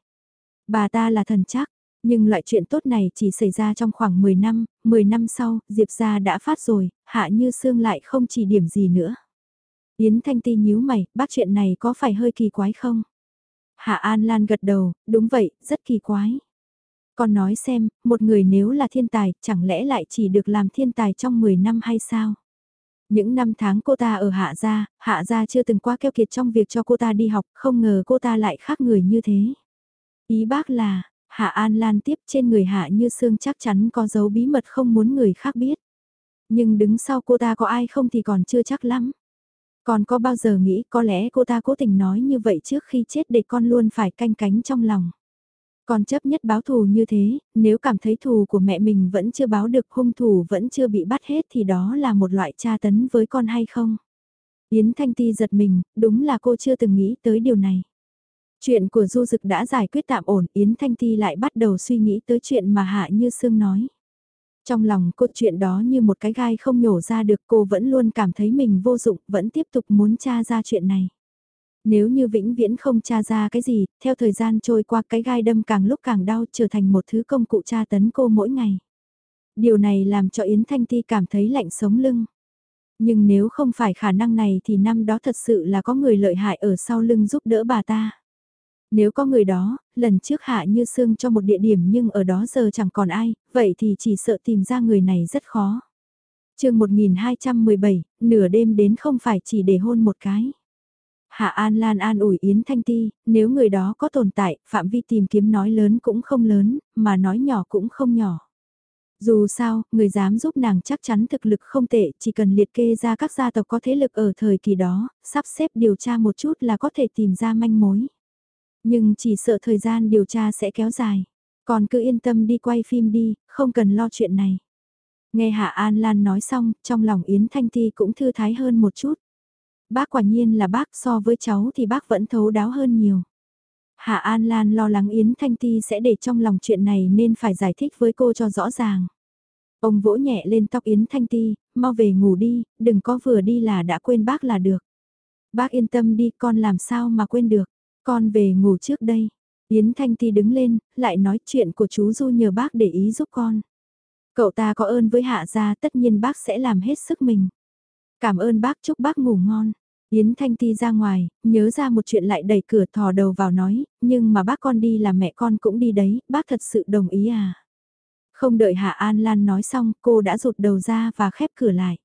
Bà ta là thần chắc, nhưng loại chuyện tốt này chỉ xảy ra trong khoảng 10 năm, 10 năm sau, Diệp gia đã phát rồi, Hạ Như Sương lại không chỉ điểm gì nữa. Yến Thanh Ti nhíu mày, bác chuyện này có phải hơi kỳ quái không? Hạ An Lan gật đầu, đúng vậy, rất kỳ quái. Con nói xem, một người nếu là thiên tài, chẳng lẽ lại chỉ được làm thiên tài trong 10 năm hay sao? Những năm tháng cô ta ở Hạ Gia, Hạ Gia chưa từng quá keo kiệt trong việc cho cô ta đi học, không ngờ cô ta lại khác người như thế. Ý bác là, Hạ An Lan tiếp trên người Hạ Như Sương chắc chắn có dấu bí mật không muốn người khác biết. Nhưng đứng sau cô ta có ai không thì còn chưa chắc lắm. Còn có bao giờ nghĩ có lẽ cô ta cố tình nói như vậy trước khi chết để con luôn phải canh cánh trong lòng. Con chấp nhất báo thù như thế, nếu cảm thấy thù của mẹ mình vẫn chưa báo được hung thủ vẫn chưa bị bắt hết thì đó là một loại tra tấn với con hay không? Yến Thanh Ti giật mình, đúng là cô chưa từng nghĩ tới điều này. Chuyện của Du Dực đã giải quyết tạm ổn, Yến Thanh Ti lại bắt đầu suy nghĩ tới chuyện mà Hạ Như Sương nói. Trong lòng cô chuyện đó như một cái gai không nhổ ra được cô vẫn luôn cảm thấy mình vô dụng, vẫn tiếp tục muốn tra ra chuyện này. Nếu như vĩnh viễn không tra ra cái gì, theo thời gian trôi qua cái gai đâm càng lúc càng đau trở thành một thứ công cụ tra tấn cô mỗi ngày. Điều này làm cho Yến Thanh Ti cảm thấy lạnh sống lưng. Nhưng nếu không phải khả năng này thì năm đó thật sự là có người lợi hại ở sau lưng giúp đỡ bà ta. Nếu có người đó, lần trước hạ như xương cho một địa điểm nhưng ở đó giờ chẳng còn ai, vậy thì chỉ sợ tìm ra người này rất khó. chương 1217, nửa đêm đến không phải chỉ để hôn một cái. Hạ An Lan an ủi Yến Thanh Ti, nếu người đó có tồn tại, phạm vi tìm kiếm nói lớn cũng không lớn, mà nói nhỏ cũng không nhỏ. Dù sao, người dám giúp nàng chắc chắn thực lực không tệ, chỉ cần liệt kê ra các gia tộc có thế lực ở thời kỳ đó, sắp xếp điều tra một chút là có thể tìm ra manh mối. Nhưng chỉ sợ thời gian điều tra sẽ kéo dài. Còn cứ yên tâm đi quay phim đi, không cần lo chuyện này. Nghe Hạ An Lan nói xong, trong lòng Yến Thanh Ti cũng thư thái hơn một chút. Bác quả nhiên là bác so với cháu thì bác vẫn thấu đáo hơn nhiều. Hạ An Lan lo lắng Yến Thanh Ti sẽ để trong lòng chuyện này nên phải giải thích với cô cho rõ ràng. Ông vỗ nhẹ lên tóc Yến Thanh Ti, mau về ngủ đi, đừng có vừa đi là đã quên bác là được. Bác yên tâm đi, con làm sao mà quên được, con về ngủ trước đây. Yến Thanh Ti đứng lên, lại nói chuyện của chú Du nhờ bác để ý giúp con. Cậu ta có ơn với hạ gia tất nhiên bác sẽ làm hết sức mình. Cảm ơn bác chúc bác ngủ ngon. Yến Thanh Ti ra ngoài, nhớ ra một chuyện lại đẩy cửa thò đầu vào nói, nhưng mà bác con đi là mẹ con cũng đi đấy, bác thật sự đồng ý à. Không đợi Hạ An Lan nói xong, cô đã rụt đầu ra và khép cửa lại.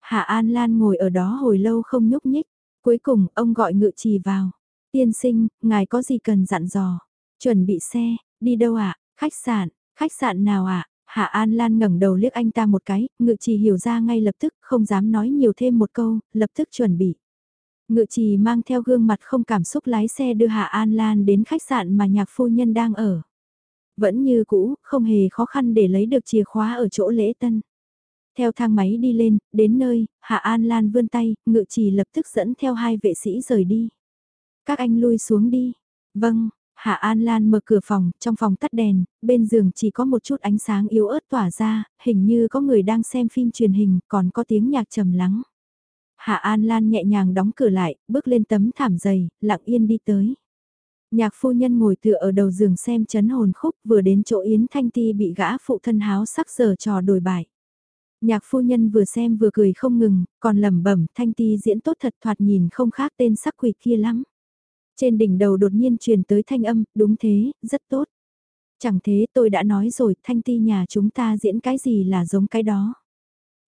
Hạ An Lan ngồi ở đó hồi lâu không nhúc nhích, cuối cùng ông gọi ngự trì vào. Tiên sinh, ngài có gì cần dặn dò? Chuẩn bị xe, đi đâu ạ? À? Khách sạn, khách sạn nào ạ? À? Hạ An Lan ngẩng đầu liếc anh ta một cái, ngự trì hiểu ra ngay lập tức, không dám nói nhiều thêm một câu, lập tức chuẩn bị. Ngự trì mang theo gương mặt không cảm xúc lái xe đưa Hạ An Lan đến khách sạn mà nhạc phu nhân đang ở. Vẫn như cũ, không hề khó khăn để lấy được chìa khóa ở chỗ lễ tân. Theo thang máy đi lên, đến nơi, Hạ An Lan vươn tay, ngự trì lập tức dẫn theo hai vệ sĩ rời đi. Các anh lui xuống đi. Vâng, Hạ An Lan mở cửa phòng, trong phòng tắt đèn, bên giường chỉ có một chút ánh sáng yếu ớt tỏa ra, hình như có người đang xem phim truyền hình, còn có tiếng nhạc trầm lắng. Hạ An Lan nhẹ nhàng đóng cửa lại, bước lên tấm thảm dày, lặng yên đi tới. Nhạc phu nhân ngồi tựa ở đầu giường xem chấn hồn khúc vừa đến chỗ Yến Thanh Ti bị gã phụ thân háo sắc giờ trò đổi bại. Nhạc phu nhân vừa xem vừa cười không ngừng, còn lẩm bẩm Thanh Ti diễn tốt thật thoạt nhìn không khác tên sắc quỷ kia lắm. Trên đỉnh đầu đột nhiên truyền tới thanh âm, đúng thế, rất tốt. Chẳng thế tôi đã nói rồi, Thanh Ti nhà chúng ta diễn cái gì là giống cái đó.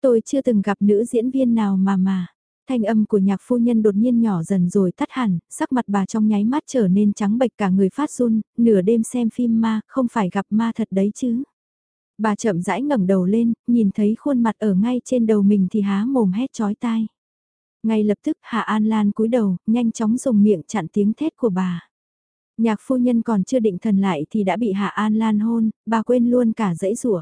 Tôi chưa từng gặp nữ diễn viên nào mà mà. Thanh âm của nhạc phu nhân đột nhiên nhỏ dần rồi tắt hẳn, sắc mặt bà trong nháy mắt trở nên trắng bệch cả người phát run, nửa đêm xem phim ma, không phải gặp ma thật đấy chứ. Bà chậm rãi ngẩng đầu lên, nhìn thấy khuôn mặt ở ngay trên đầu mình thì há mồm hét chói tai. Ngay lập tức Hạ An Lan cúi đầu, nhanh chóng dùng miệng chặn tiếng thét của bà. Nhạc phu nhân còn chưa định thần lại thì đã bị Hạ An Lan hôn, bà quên luôn cả dãy rủa.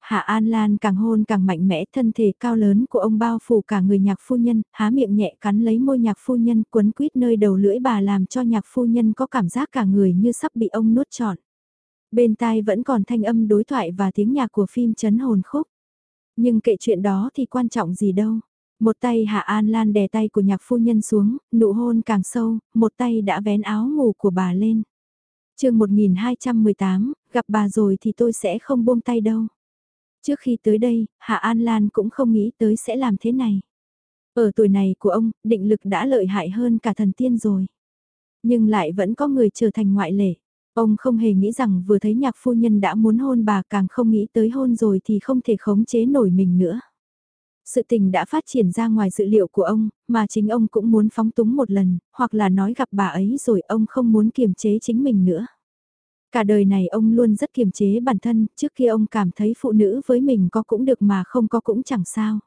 Hạ An Lan càng hôn càng mạnh mẽ thân thể cao lớn của ông bao phủ cả người nhạc phu nhân, há miệng nhẹ cắn lấy môi nhạc phu nhân quấn quýt nơi đầu lưỡi bà làm cho nhạc phu nhân có cảm giác cả người như sắp bị ông nuốt trọn. Bên tai vẫn còn thanh âm đối thoại và tiếng nhạc của phim chấn hồn khúc. Nhưng kệ chuyện đó thì quan trọng gì đâu. Một tay Hạ An Lan đè tay của nhạc phu nhân xuống, nụ hôn càng sâu, một tay đã vén áo ngủ của bà lên. chương 1218, gặp bà rồi thì tôi sẽ không buông tay đâu. Trước khi tới đây, Hạ An Lan cũng không nghĩ tới sẽ làm thế này. Ở tuổi này của ông, định lực đã lợi hại hơn cả thần tiên rồi. Nhưng lại vẫn có người trở thành ngoại lệ. Ông không hề nghĩ rằng vừa thấy nhạc phu nhân đã muốn hôn bà càng không nghĩ tới hôn rồi thì không thể khống chế nổi mình nữa. Sự tình đã phát triển ra ngoài dự liệu của ông, mà chính ông cũng muốn phóng túng một lần, hoặc là nói gặp bà ấy rồi ông không muốn kiềm chế chính mình nữa. Cả đời này ông luôn rất kiềm chế bản thân, trước kia ông cảm thấy phụ nữ với mình có cũng được mà không có cũng chẳng sao.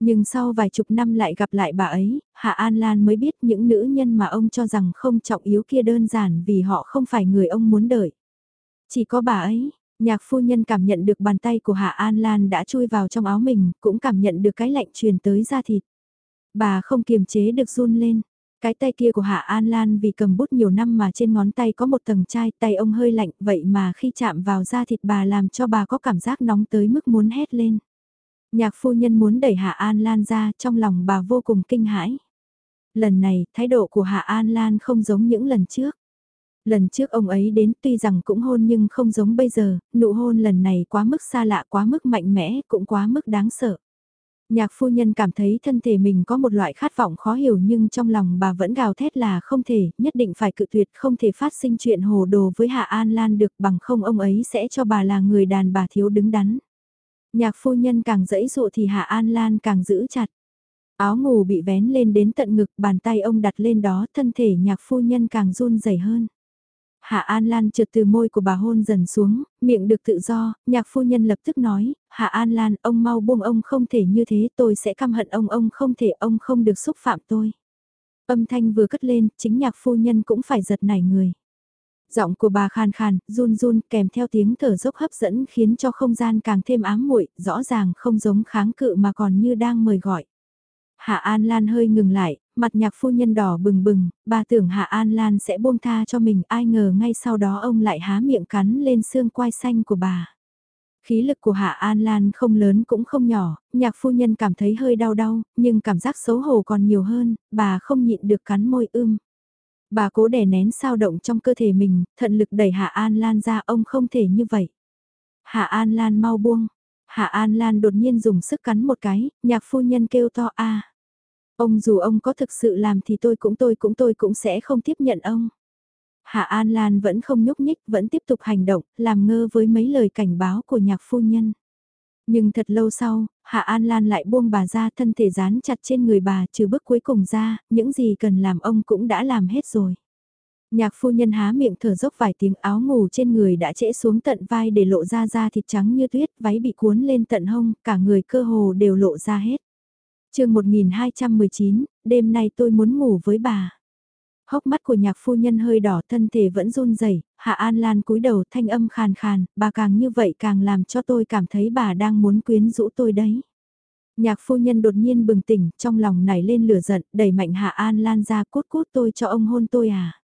Nhưng sau vài chục năm lại gặp lại bà ấy, Hạ An Lan mới biết những nữ nhân mà ông cho rằng không trọng yếu kia đơn giản vì họ không phải người ông muốn đợi. Chỉ có bà ấy, nhạc phu nhân cảm nhận được bàn tay của Hạ An Lan đã chui vào trong áo mình, cũng cảm nhận được cái lạnh truyền tới da thịt. Bà không kiềm chế được run lên, cái tay kia của Hạ An Lan vì cầm bút nhiều năm mà trên ngón tay có một tầng chai tay ông hơi lạnh vậy mà khi chạm vào da thịt bà làm cho bà có cảm giác nóng tới mức muốn hét lên. Nhạc phu nhân muốn đẩy Hạ An Lan ra trong lòng bà vô cùng kinh hãi. Lần này, thái độ của Hạ An Lan không giống những lần trước. Lần trước ông ấy đến tuy rằng cũng hôn nhưng không giống bây giờ, nụ hôn lần này quá mức xa lạ quá mức mạnh mẽ cũng quá mức đáng sợ. Nhạc phu nhân cảm thấy thân thể mình có một loại khát vọng khó hiểu nhưng trong lòng bà vẫn gào thét là không thể, nhất định phải cự tuyệt không thể phát sinh chuyện hồ đồ với Hạ An Lan được bằng không ông ấy sẽ cho bà là người đàn bà thiếu đứng đắn. Nhạc phu nhân càng dẫy dụ thì Hạ An Lan càng giữ chặt. Áo ngủ bị vén lên đến tận ngực bàn tay ông đặt lên đó thân thể nhạc phu nhân càng run rẩy hơn. Hạ An Lan trượt từ môi của bà hôn dần xuống, miệng được tự do, nhạc phu nhân lập tức nói, Hạ An Lan, ông mau buông ông không thể như thế, tôi sẽ căm hận ông, ông không thể, ông không được xúc phạm tôi. Âm thanh vừa cất lên, chính nhạc phu nhân cũng phải giật nảy người. Giọng của bà khàn khàn, run run kèm theo tiếng thở dốc hấp dẫn khiến cho không gian càng thêm ám muội, rõ ràng không giống kháng cự mà còn như đang mời gọi. Hạ An Lan hơi ngừng lại, mặt nhạc phu nhân đỏ bừng bừng, bà tưởng Hạ An Lan sẽ buông tha cho mình, ai ngờ ngay sau đó ông lại há miệng cắn lên xương quai xanh của bà. Khí lực của Hạ An Lan không lớn cũng không nhỏ, nhạc phu nhân cảm thấy hơi đau đau, nhưng cảm giác xấu hổ còn nhiều hơn, bà không nhịn được cắn môi ưm. Bà cố đè nén sao động trong cơ thể mình, thận lực đẩy Hạ An Lan ra ông không thể như vậy. Hạ An Lan mau buông. Hạ An Lan đột nhiên dùng sức cắn một cái, nhạc phu nhân kêu to a. Ông dù ông có thực sự làm thì tôi cũng tôi cũng tôi cũng sẽ không tiếp nhận ông. Hạ An Lan vẫn không nhúc nhích, vẫn tiếp tục hành động, làm ngơ với mấy lời cảnh báo của nhạc phu nhân. Nhưng thật lâu sau, Hạ An Lan lại buông bà ra thân thể dán chặt trên người bà trừ bước cuối cùng ra, những gì cần làm ông cũng đã làm hết rồi. Nhạc phu nhân há miệng thở dốc vài tiếng áo ngủ trên người đã trễ xuống tận vai để lộ ra da thịt trắng như tuyết, váy bị cuốn lên tận hông, cả người cơ hồ đều lộ ra hết chương 1219, đêm nay tôi muốn ngủ với bà. Hốc mắt của nhạc phu nhân hơi đỏ thân thể vẫn run rẩy Hạ An Lan cúi đầu thanh âm khàn khàn, bà càng như vậy càng làm cho tôi cảm thấy bà đang muốn quyến rũ tôi đấy. Nhạc phu nhân đột nhiên bừng tỉnh, trong lòng nảy lên lửa giận, đẩy mạnh Hạ An Lan ra cút cút tôi cho ông hôn tôi à.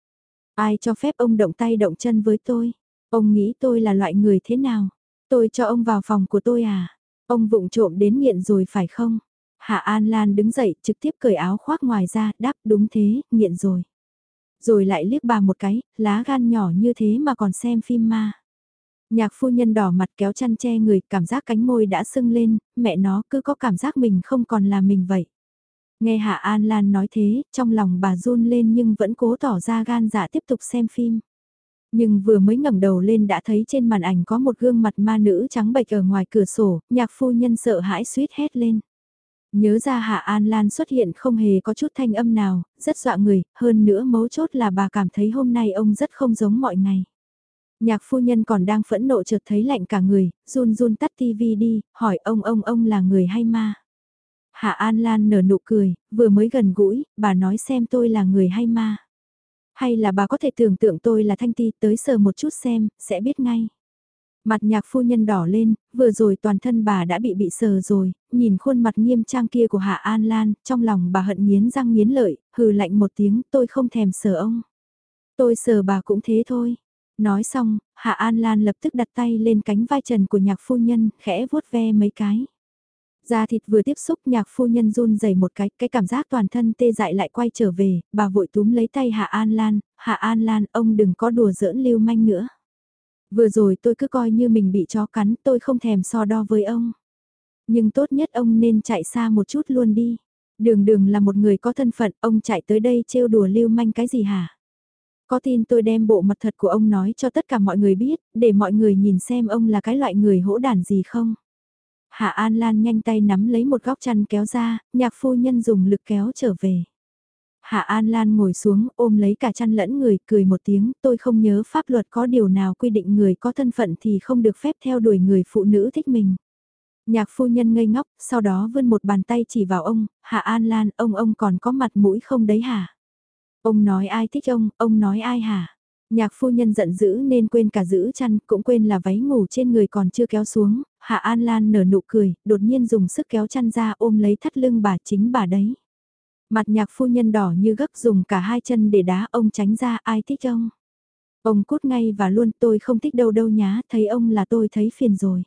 Ai cho phép ông động tay động chân với tôi? Ông nghĩ tôi là loại người thế nào? Tôi cho ông vào phòng của tôi à? Ông vụng trộm đến nghiện rồi phải không? Hạ An Lan đứng dậy trực tiếp cởi áo khoác ngoài ra, đáp đúng thế, nghiện rồi. Rồi lại liếc bà một cái, lá gan nhỏ như thế mà còn xem phim ma. Nhạc phu nhân đỏ mặt kéo chăn che người, cảm giác cánh môi đã sưng lên, mẹ nó cứ có cảm giác mình không còn là mình vậy. Nghe Hạ An Lan nói thế, trong lòng bà run lên nhưng vẫn cố tỏ ra gan dạ tiếp tục xem phim. Nhưng vừa mới ngẩng đầu lên đã thấy trên màn ảnh có một gương mặt ma nữ trắng bệch ở ngoài cửa sổ, nhạc phu nhân sợ hãi suýt hét lên. Nhớ ra Hạ An Lan xuất hiện không hề có chút thanh âm nào, rất dọa người, hơn nữa mấu chốt là bà cảm thấy hôm nay ông rất không giống mọi ngày. Nhạc phu nhân còn đang phẫn nộ chợt thấy lạnh cả người, run run tắt tivi đi, hỏi ông ông ông là người hay ma. Hạ An Lan nở nụ cười, vừa mới gần gũi, bà nói xem tôi là người hay ma. Hay là bà có thể tưởng tượng tôi là Thanh Ti tới sờ một chút xem, sẽ biết ngay. Mặt nhạc phu nhân đỏ lên, vừa rồi toàn thân bà đã bị bị sờ rồi, nhìn khuôn mặt nghiêm trang kia của Hạ An Lan, trong lòng bà hận nghiến răng nghiến lợi, hừ lạnh một tiếng, tôi không thèm sờ ông. Tôi sờ bà cũng thế thôi. Nói xong, Hạ An Lan lập tức đặt tay lên cánh vai trần của nhạc phu nhân, khẽ vuốt ve mấy cái. Da thịt vừa tiếp xúc nhạc phu nhân run dày một cái, cái cảm giác toàn thân tê dại lại quay trở về, bà vội túm lấy tay Hạ An Lan, Hạ An Lan, ông đừng có đùa giỡn lưu manh nữa. Vừa rồi tôi cứ coi như mình bị chó cắn, tôi không thèm so đo với ông. Nhưng tốt nhất ông nên chạy xa một chút luôn đi. Đường đường là một người có thân phận, ông chạy tới đây trêu đùa lưu manh cái gì hả? Có tin tôi đem bộ mặt thật của ông nói cho tất cả mọi người biết, để mọi người nhìn xem ông là cái loại người hỗn đản gì không? Hạ An Lan nhanh tay nắm lấy một góc chăn kéo ra, nhạc phu nhân dùng lực kéo trở về. Hạ An Lan ngồi xuống ôm lấy cả chăn lẫn người, cười một tiếng, tôi không nhớ pháp luật có điều nào quy định người có thân phận thì không được phép theo đuổi người phụ nữ thích mình. Nhạc phu nhân ngây ngốc, sau đó vươn một bàn tay chỉ vào ông, Hạ An Lan, ông ông còn có mặt mũi không đấy hả? Ông nói ai thích ông, ông nói ai hả? Nhạc phu nhân giận dữ nên quên cả giữ chăn, cũng quên là váy ngủ trên người còn chưa kéo xuống, Hạ An Lan nở nụ cười, đột nhiên dùng sức kéo chăn ra ôm lấy thắt lưng bà chính bà đấy. Mặt nhạc phu nhân đỏ như gấc dùng cả hai chân để đá ông tránh ra ai thích ông. Ông cút ngay và luôn tôi không thích đâu đâu nhá, thấy ông là tôi thấy phiền rồi.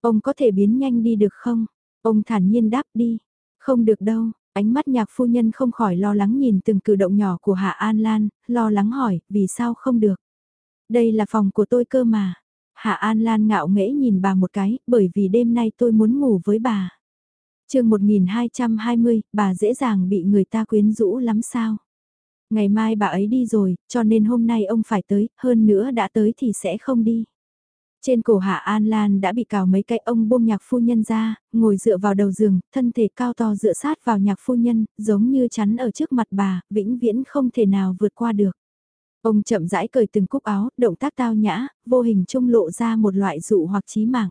Ông có thể biến nhanh đi được không? Ông thản nhiên đáp đi. Không được đâu, Ánh mắt nhạc phu nhân không khỏi lo lắng nhìn từng cử động nhỏ của Hạ An Lan, lo lắng hỏi, vì sao không được? Đây là phòng của tôi cơ mà. Hạ An Lan ngạo nghễ nhìn bà một cái, bởi vì đêm nay tôi muốn ngủ với bà chương 1220, bà dễ dàng bị người ta quyến rũ lắm sao? Ngày mai bà ấy đi rồi, cho nên hôm nay ông phải tới, hơn nữa đã tới thì sẽ không đi. Trên cổ Hạ An Lan đã bị cào mấy cái ông buông nhạc phu nhân ra, ngồi dựa vào đầu giường, thân thể cao to dựa sát vào nhạc phu nhân, giống như chắn ở trước mặt bà, vĩnh viễn không thể nào vượt qua được. Ông chậm rãi cởi từng cúc áo, động tác tao nhã, vô hình trung lộ ra một loại dụ hoặc chí mạng.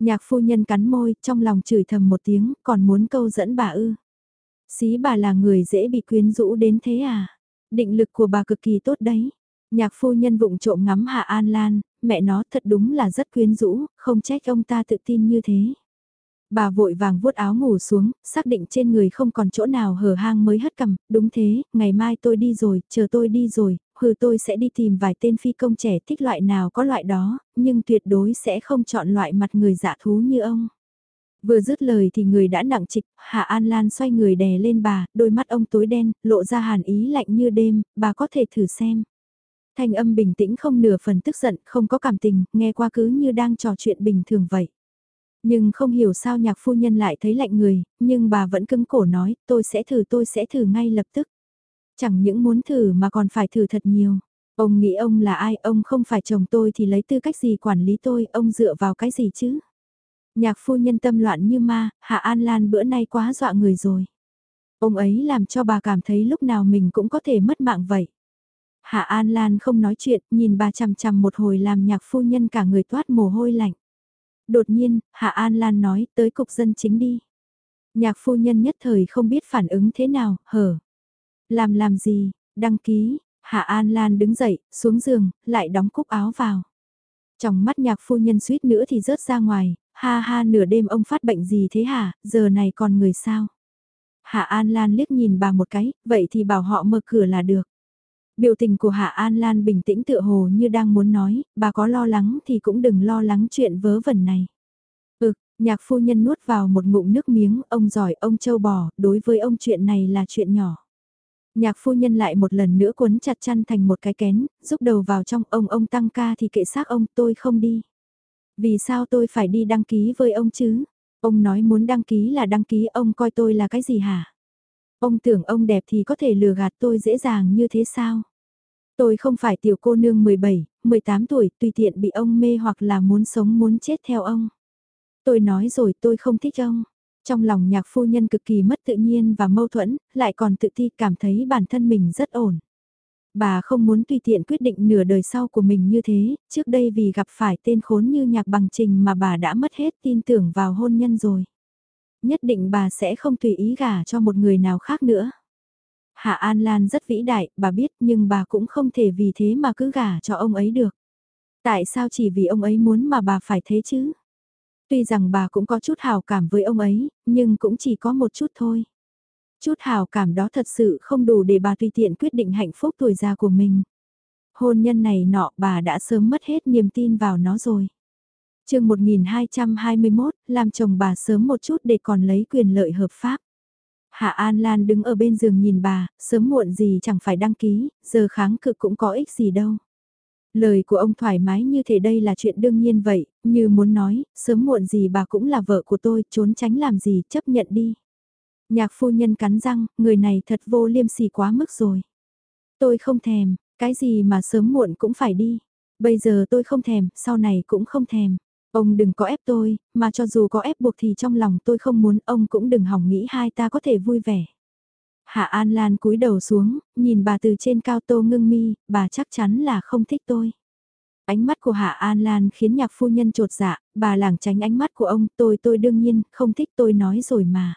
Nhạc phu nhân cắn môi, trong lòng chửi thầm một tiếng, còn muốn câu dẫn bà ư. Xí bà là người dễ bị quyến rũ đến thế à? Định lực của bà cực kỳ tốt đấy. Nhạc phu nhân vụng trộm ngắm Hạ An Lan, mẹ nó thật đúng là rất quyến rũ, không trách ông ta tự tin như thế. Bà vội vàng vuốt áo ngủ xuống, xác định trên người không còn chỗ nào hở hang mới hất cầm, đúng thế, ngày mai tôi đi rồi, chờ tôi đi rồi, hừ tôi sẽ đi tìm vài tên phi công trẻ thích loại nào có loại đó, nhưng tuyệt đối sẽ không chọn loại mặt người dạ thú như ông. Vừa dứt lời thì người đã nặng trịch, Hạ An Lan xoay người đè lên bà, đôi mắt ông tối đen, lộ ra hàn ý lạnh như đêm, bà có thể thử xem. Thanh âm bình tĩnh không nửa phần tức giận, không có cảm tình, nghe qua cứ như đang trò chuyện bình thường vậy. Nhưng không hiểu sao nhạc phu nhân lại thấy lạnh người, nhưng bà vẫn cứng cổ nói, tôi sẽ thử tôi sẽ thử ngay lập tức. Chẳng những muốn thử mà còn phải thử thật nhiều. Ông nghĩ ông là ai, ông không phải chồng tôi thì lấy tư cách gì quản lý tôi, ông dựa vào cái gì chứ? Nhạc phu nhân tâm loạn như ma, Hạ An Lan bữa nay quá dọa người rồi. Ông ấy làm cho bà cảm thấy lúc nào mình cũng có thể mất mạng vậy. Hạ An Lan không nói chuyện, nhìn bà chằm chằm một hồi làm nhạc phu nhân cả người toát mồ hôi lạnh. Đột nhiên, Hạ An Lan nói tới cục dân chính đi. Nhạc phu nhân nhất thời không biết phản ứng thế nào, hở. Làm làm gì, đăng ký, Hạ An Lan đứng dậy, xuống giường, lại đóng cúc áo vào. Trong mắt nhạc phu nhân suýt nữa thì rớt ra ngoài, ha ha nửa đêm ông phát bệnh gì thế hả, giờ này còn người sao? Hạ An Lan liếc nhìn bà một cái, vậy thì bảo họ mở cửa là được. Biểu tình của Hạ An Lan bình tĩnh tựa hồ như đang muốn nói, bà có lo lắng thì cũng đừng lo lắng chuyện vớ vẩn này. Ừ, nhạc phu nhân nuốt vào một ngụm nước miếng, ông giỏi, ông châu bò, đối với ông chuyện này là chuyện nhỏ. Nhạc phu nhân lại một lần nữa cuốn chặt chăn thành một cái kén, giúp đầu vào trong ông ông tăng ca thì kệ xác ông tôi không đi. Vì sao tôi phải đi đăng ký với ông chứ? Ông nói muốn đăng ký là đăng ký ông coi tôi là cái gì hả? Ông tưởng ông đẹp thì có thể lừa gạt tôi dễ dàng như thế sao? Tôi không phải tiểu cô nương 17, 18 tuổi tùy tiện bị ông mê hoặc là muốn sống muốn chết theo ông. Tôi nói rồi tôi không thích ông. Trong lòng nhạc phu nhân cực kỳ mất tự nhiên và mâu thuẫn, lại còn tự ti cảm thấy bản thân mình rất ổn. Bà không muốn tùy tiện quyết định nửa đời sau của mình như thế, trước đây vì gặp phải tên khốn như nhạc bằng trình mà bà đã mất hết tin tưởng vào hôn nhân rồi. Nhất định bà sẽ không tùy ý gả cho một người nào khác nữa. Hạ An Lan rất vĩ đại, bà biết nhưng bà cũng không thể vì thế mà cứ gả cho ông ấy được. Tại sao chỉ vì ông ấy muốn mà bà phải thế chứ? Tuy rằng bà cũng có chút hào cảm với ông ấy, nhưng cũng chỉ có một chút thôi. Chút hào cảm đó thật sự không đủ để bà tùy tiện quyết định hạnh phúc tuổi già của mình. Hôn nhân này nọ bà đã sớm mất hết niềm tin vào nó rồi. chương 1221, làm chồng bà sớm một chút để còn lấy quyền lợi hợp pháp. Hạ An Lan đứng ở bên giường nhìn bà, sớm muộn gì chẳng phải đăng ký, giờ kháng cự cũng có ích gì đâu. Lời của ông thoải mái như thế đây là chuyện đương nhiên vậy, như muốn nói, sớm muộn gì bà cũng là vợ của tôi, trốn tránh làm gì, chấp nhận đi. Nhạc phu nhân cắn răng, người này thật vô liêm sỉ quá mức rồi. Tôi không thèm, cái gì mà sớm muộn cũng phải đi. Bây giờ tôi không thèm, sau này cũng không thèm. Ông đừng có ép tôi, mà cho dù có ép buộc thì trong lòng tôi không muốn ông cũng đừng hỏng nghĩ hai ta có thể vui vẻ. Hạ An Lan cúi đầu xuống, nhìn bà từ trên cao tô ngưng mi, bà chắc chắn là không thích tôi. Ánh mắt của Hạ An Lan khiến nhạc phu nhân trột dạ, bà lảng tránh ánh mắt của ông, tôi tôi đương nhiên, không thích tôi nói rồi mà.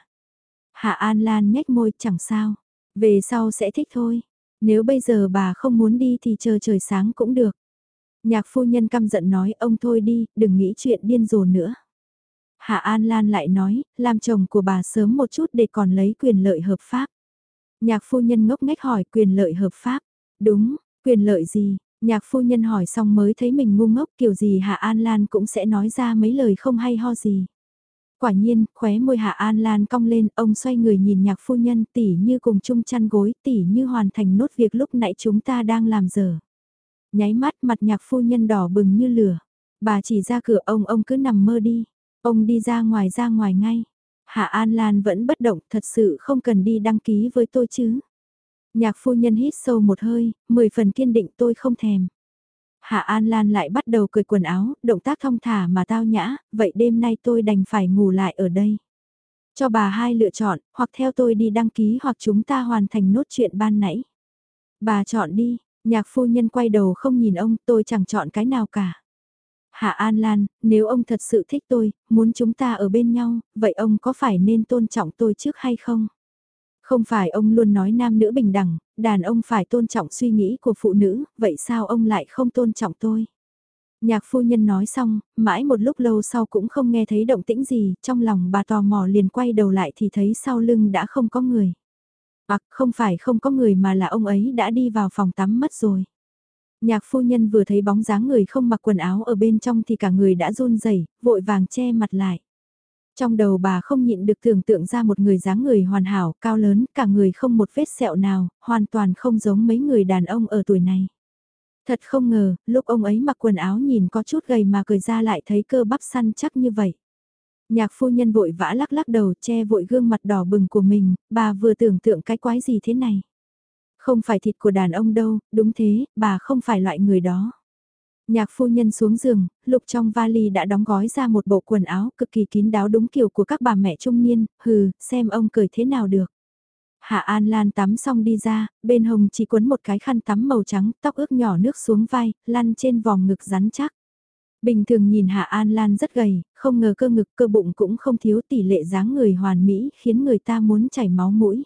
Hạ An Lan nhếch môi, chẳng sao, về sau sẽ thích thôi. Nếu bây giờ bà không muốn đi thì chờ trời sáng cũng được. Nhạc phu nhân căm giận nói ông thôi đi, đừng nghĩ chuyện điên rồ nữa. Hạ An Lan lại nói, làm chồng của bà sớm một chút để còn lấy quyền lợi hợp pháp. Nhạc phu nhân ngốc nghếch hỏi quyền lợi hợp pháp. Đúng, quyền lợi gì? Nhạc phu nhân hỏi xong mới thấy mình ngu ngốc kiểu gì Hạ An Lan cũng sẽ nói ra mấy lời không hay ho gì. Quả nhiên, khóe môi Hạ An Lan cong lên, ông xoay người nhìn nhạc phu nhân tỉ như cùng chung chăn gối, tỉ như hoàn thành nốt việc lúc nãy chúng ta đang làm giờ. Nháy mắt mặt nhạc phu nhân đỏ bừng như lửa. Bà chỉ ra cửa ông, ông cứ nằm mơ đi. Ông đi ra ngoài ra ngoài ngay. Hạ An Lan vẫn bất động, thật sự không cần đi đăng ký với tôi chứ. Nhạc phu nhân hít sâu một hơi, mười phần kiên định tôi không thèm. Hạ An Lan lại bắt đầu cười quần áo, động tác thong thả mà tao nhã, vậy đêm nay tôi đành phải ngủ lại ở đây. Cho bà hai lựa chọn, hoặc theo tôi đi đăng ký hoặc chúng ta hoàn thành nốt chuyện ban nãy. Bà chọn đi, nhạc phu nhân quay đầu không nhìn ông, tôi chẳng chọn cái nào cả. Hạ An Lan, nếu ông thật sự thích tôi, muốn chúng ta ở bên nhau, vậy ông có phải nên tôn trọng tôi trước hay không? Không phải ông luôn nói nam nữ bình đẳng, đàn ông phải tôn trọng suy nghĩ của phụ nữ, vậy sao ông lại không tôn trọng tôi? Nhạc phu nhân nói xong, mãi một lúc lâu sau cũng không nghe thấy động tĩnh gì, trong lòng bà tò mò liền quay đầu lại thì thấy sau lưng đã không có người. À, không phải không có người mà là ông ấy đã đi vào phòng tắm mất rồi. Nhạc phu nhân vừa thấy bóng dáng người không mặc quần áo ở bên trong thì cả người đã run rẩy, vội vàng che mặt lại. Trong đầu bà không nhịn được tưởng tượng ra một người dáng người hoàn hảo, cao lớn, cả người không một vết sẹo nào, hoàn toàn không giống mấy người đàn ông ở tuổi này. Thật không ngờ, lúc ông ấy mặc quần áo nhìn có chút gầy mà cười ra lại thấy cơ bắp săn chắc như vậy. Nhạc phu nhân vội vã lắc lắc đầu che vội gương mặt đỏ bừng của mình, bà vừa tưởng tượng cái quái gì thế này. Không phải thịt của đàn ông đâu, đúng thế, bà không phải loại người đó. Nhạc phu nhân xuống giường, lục trong vali đã đóng gói ra một bộ quần áo cực kỳ kín đáo đúng kiểu của các bà mẹ trung niên, hừ, xem ông cười thế nào được. Hạ An Lan tắm xong đi ra, bên hồng chỉ quấn một cái khăn tắm màu trắng, tóc ướt nhỏ nước xuống vai, lăn trên vòng ngực rắn chắc. Bình thường nhìn Hạ An Lan rất gầy, không ngờ cơ ngực cơ bụng cũng không thiếu tỷ lệ dáng người hoàn mỹ khiến người ta muốn chảy máu mũi.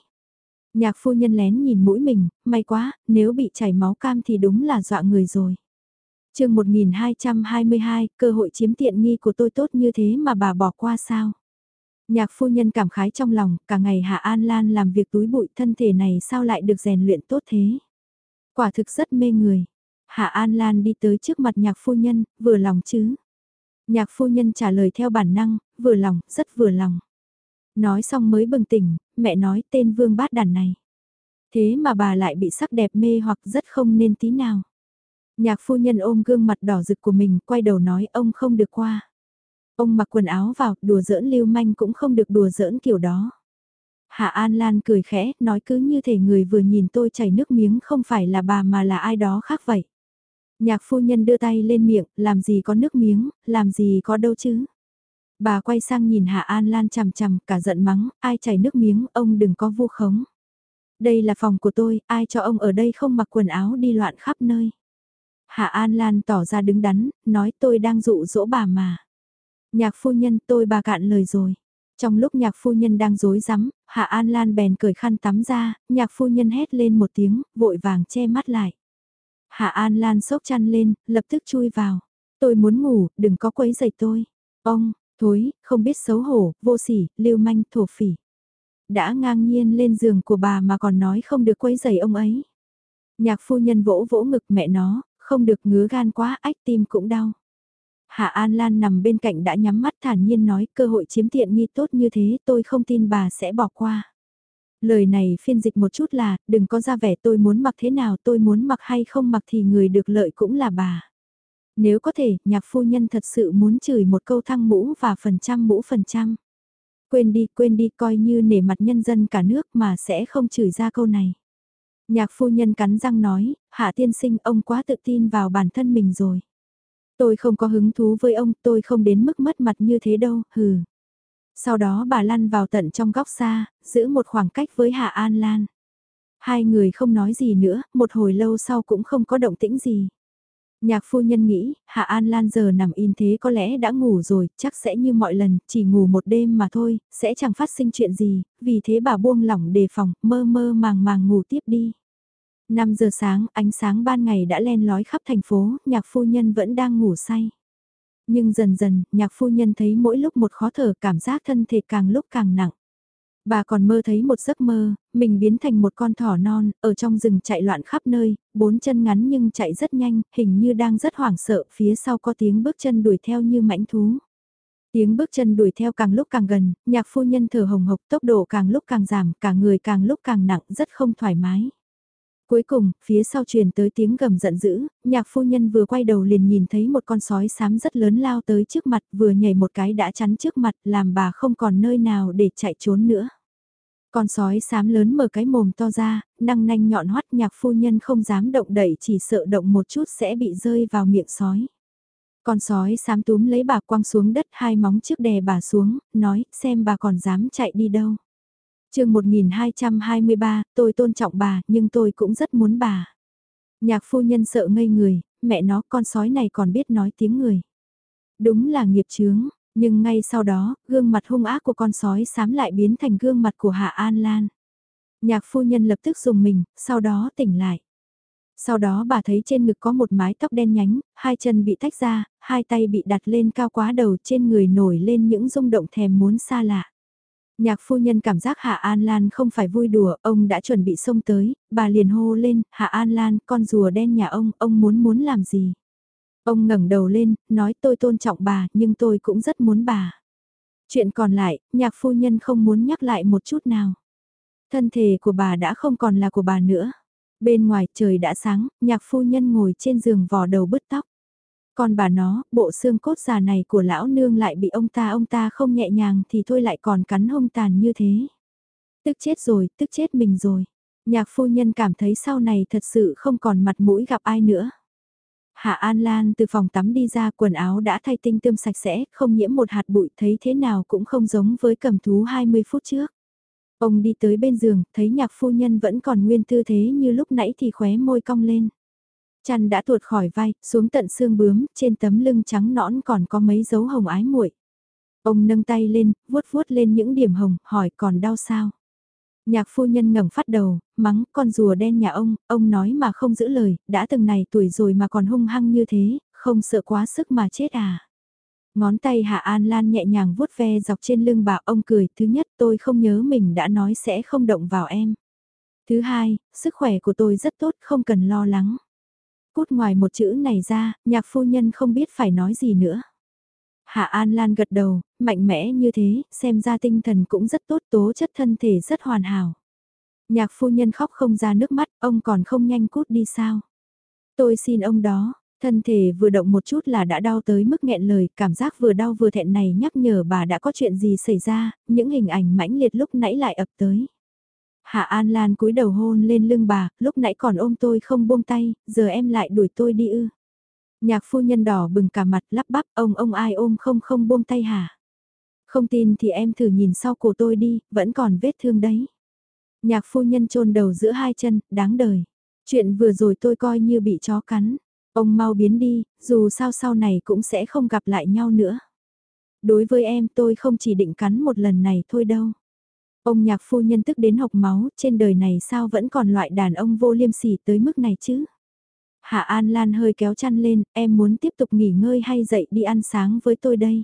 Nhạc phu nhân lén nhìn mũi mình, may quá, nếu bị chảy máu cam thì đúng là dọa người rồi chương 1222, cơ hội chiếm tiện nghi của tôi tốt như thế mà bà bỏ qua sao? Nhạc phu nhân cảm khái trong lòng, cả ngày Hạ An Lan làm việc túi bụi thân thể này sao lại được rèn luyện tốt thế? Quả thực rất mê người. Hạ An Lan đi tới trước mặt nhạc phu nhân, vừa lòng chứ? Nhạc phu nhân trả lời theo bản năng, vừa lòng, rất vừa lòng. Nói xong mới bừng tỉnh, mẹ nói tên vương bát đàn này. Thế mà bà lại bị sắc đẹp mê hoặc rất không nên tí nào. Nhạc phu nhân ôm gương mặt đỏ rực của mình, quay đầu nói ông không được qua. Ông mặc quần áo vào, đùa giỡn lưu manh cũng không được đùa giỡn kiểu đó. Hạ An Lan cười khẽ, nói cứ như thể người vừa nhìn tôi chảy nước miếng không phải là bà mà là ai đó khác vậy. Nhạc phu nhân đưa tay lên miệng, làm gì có nước miếng, làm gì có đâu chứ. Bà quay sang nhìn Hạ An Lan chằm chằm, cả giận mắng, ai chảy nước miếng, ông đừng có vu khống. Đây là phòng của tôi, ai cho ông ở đây không mặc quần áo đi loạn khắp nơi. Hạ An Lan tỏ ra đứng đắn, nói tôi đang dụ dỗ bà mà. Nhạc phu nhân tôi bà cạn lời rồi. Trong lúc nhạc phu nhân đang dối rắm Hạ An Lan bèn cởi khăn tắm ra, nhạc phu nhân hét lên một tiếng, vội vàng che mắt lại. Hạ An Lan sốc chăn lên, lập tức chui vào. Tôi muốn ngủ, đừng có quấy giày tôi. Ông, thối, không biết xấu hổ, vô sỉ, lưu manh, thổ phỉ. Đã ngang nhiên lên giường của bà mà còn nói không được quấy giày ông ấy. Nhạc phu nhân vỗ vỗ ngực mẹ nó, không được ngứa gan quá ách tim cũng đau. Hạ An Lan nằm bên cạnh đã nhắm mắt thản nhiên nói cơ hội chiếm tiện nghi tốt như thế tôi không tin bà sẽ bỏ qua. Lời này phiên dịch một chút là, đừng có ra vẻ tôi muốn mặc thế nào tôi muốn mặc hay không mặc thì người được lợi cũng là bà. Nếu có thể, nhạc phu nhân thật sự muốn chửi một câu thăng mũ và phần trăm mũ phần trăm. Quên đi, quên đi coi như nể mặt nhân dân cả nước mà sẽ không chửi ra câu này. Nhạc phu nhân cắn răng nói, hạ tiên sinh ông quá tự tin vào bản thân mình rồi. Tôi không có hứng thú với ông, tôi không đến mức mất mặt như thế đâu, hừ. Sau đó bà lăn vào tận trong góc xa, giữ một khoảng cách với Hạ An Lan. Hai người không nói gì nữa, một hồi lâu sau cũng không có động tĩnh gì. Nhạc phu nhân nghĩ, Hạ An Lan giờ nằm in thế có lẽ đã ngủ rồi, chắc sẽ như mọi lần, chỉ ngủ một đêm mà thôi, sẽ chẳng phát sinh chuyện gì, vì thế bà buông lỏng đề phòng, mơ mơ màng màng ngủ tiếp đi. 5 giờ sáng, ánh sáng ban ngày đã len lói khắp thành phố, nhạc phu nhân vẫn đang ngủ say. Nhưng dần dần, nhạc phu nhân thấy mỗi lúc một khó thở cảm giác thân thể càng lúc càng nặng. Bà còn mơ thấy một giấc mơ, mình biến thành một con thỏ non, ở trong rừng chạy loạn khắp nơi, bốn chân ngắn nhưng chạy rất nhanh, hình như đang rất hoảng sợ, phía sau có tiếng bước chân đuổi theo như mãnh thú. Tiếng bước chân đuổi theo càng lúc càng gần, nhạc phu nhân thở hồng hộc tốc độ càng lúc càng giảm, cả người càng lúc càng nặng, rất không thoải mái. Cuối cùng, phía sau truyền tới tiếng gầm giận dữ, nhạc phu nhân vừa quay đầu liền nhìn thấy một con sói xám rất lớn lao tới trước mặt vừa nhảy một cái đã chắn trước mặt làm bà không còn nơi nào để chạy trốn nữa. Con sói xám lớn mở cái mồm to ra, năng nanh nhọn hoắt nhạc phu nhân không dám động đậy chỉ sợ động một chút sẽ bị rơi vào miệng sói. Con sói xám túm lấy bà quăng xuống đất hai móng trước đè bà xuống, nói xem bà còn dám chạy đi đâu chương 1223, tôi tôn trọng bà nhưng tôi cũng rất muốn bà. Nhạc phu nhân sợ ngây người, mẹ nó con sói này còn biết nói tiếng người. Đúng là nghiệp chướng, nhưng ngay sau đó, gương mặt hung ác của con sói xám lại biến thành gương mặt của Hạ An Lan. Nhạc phu nhân lập tức dùng mình, sau đó tỉnh lại. Sau đó bà thấy trên ngực có một mái tóc đen nhánh, hai chân bị tách ra, hai tay bị đặt lên cao quá đầu trên người nổi lên những rung động thèm muốn xa lạ. Nhạc phu nhân cảm giác Hạ An Lan không phải vui đùa, ông đã chuẩn bị xông tới, bà liền hô lên, Hạ An Lan, con rùa đen nhà ông, ông muốn muốn làm gì? Ông ngẩng đầu lên, nói tôi tôn trọng bà, nhưng tôi cũng rất muốn bà. Chuyện còn lại, nhạc phu nhân không muốn nhắc lại một chút nào. Thân thể của bà đã không còn là của bà nữa. Bên ngoài trời đã sáng, nhạc phu nhân ngồi trên giường vò đầu bứt tóc. Còn bà nó, bộ xương cốt già này của lão nương lại bị ông ta ông ta không nhẹ nhàng thì thôi lại còn cắn hông tàn như thế. Tức chết rồi, tức chết mình rồi. Nhạc phu nhân cảm thấy sau này thật sự không còn mặt mũi gặp ai nữa. Hạ An Lan từ phòng tắm đi ra quần áo đã thay tinh tươm sạch sẽ, không nhiễm một hạt bụi thấy thế nào cũng không giống với cầm thú 20 phút trước. Ông đi tới bên giường, thấy nhạc phu nhân vẫn còn nguyên tư thế như lúc nãy thì khóe môi cong lên. Chăn đã tuột khỏi vai, xuống tận xương bướm, trên tấm lưng trắng nõn còn có mấy dấu hồng ái muội. Ông nâng tay lên, vuốt vuốt lên những điểm hồng, hỏi còn đau sao? Nhạc phu nhân ngẩng phát đầu, mắng con rùa đen nhà ông, ông nói mà không giữ lời, đã từng này tuổi rồi mà còn hung hăng như thế, không sợ quá sức mà chết à. Ngón tay Hạ An Lan nhẹ nhàng vuốt ve dọc trên lưng bà ông cười, thứ nhất tôi không nhớ mình đã nói sẽ không động vào em. Thứ hai, sức khỏe của tôi rất tốt, không cần lo lắng. Cút ngoài một chữ này ra, nhạc phu nhân không biết phải nói gì nữa. Hạ An Lan gật đầu, mạnh mẽ như thế, xem ra tinh thần cũng rất tốt tố chất thân thể rất hoàn hảo. Nhạc phu nhân khóc không ra nước mắt, ông còn không nhanh cút đi sao. Tôi xin ông đó, thân thể vừa động một chút là đã đau tới mức nghẹn lời, cảm giác vừa đau vừa thẹn này nhắc nhở bà đã có chuyện gì xảy ra, những hình ảnh mãnh liệt lúc nãy lại ập tới. Hạ An Lan cúi đầu hôn lên lưng bà, lúc nãy còn ôm tôi không buông tay, giờ em lại đuổi tôi đi ư. Nhạc phu nhân đỏ bừng cả mặt lắp bắp ông ông ai ôm không không buông tay hả? Không tin thì em thử nhìn sau cổ tôi đi, vẫn còn vết thương đấy. Nhạc phu nhân chôn đầu giữa hai chân, đáng đời. Chuyện vừa rồi tôi coi như bị chó cắn. Ông mau biến đi, dù sao sau này cũng sẽ không gặp lại nhau nữa. Đối với em tôi không chỉ định cắn một lần này thôi đâu. Ông nhạc phu nhân tức đến học máu, trên đời này sao vẫn còn loại đàn ông vô liêm sỉ tới mức này chứ? Hạ An Lan hơi kéo chăn lên, em muốn tiếp tục nghỉ ngơi hay dậy đi ăn sáng với tôi đây?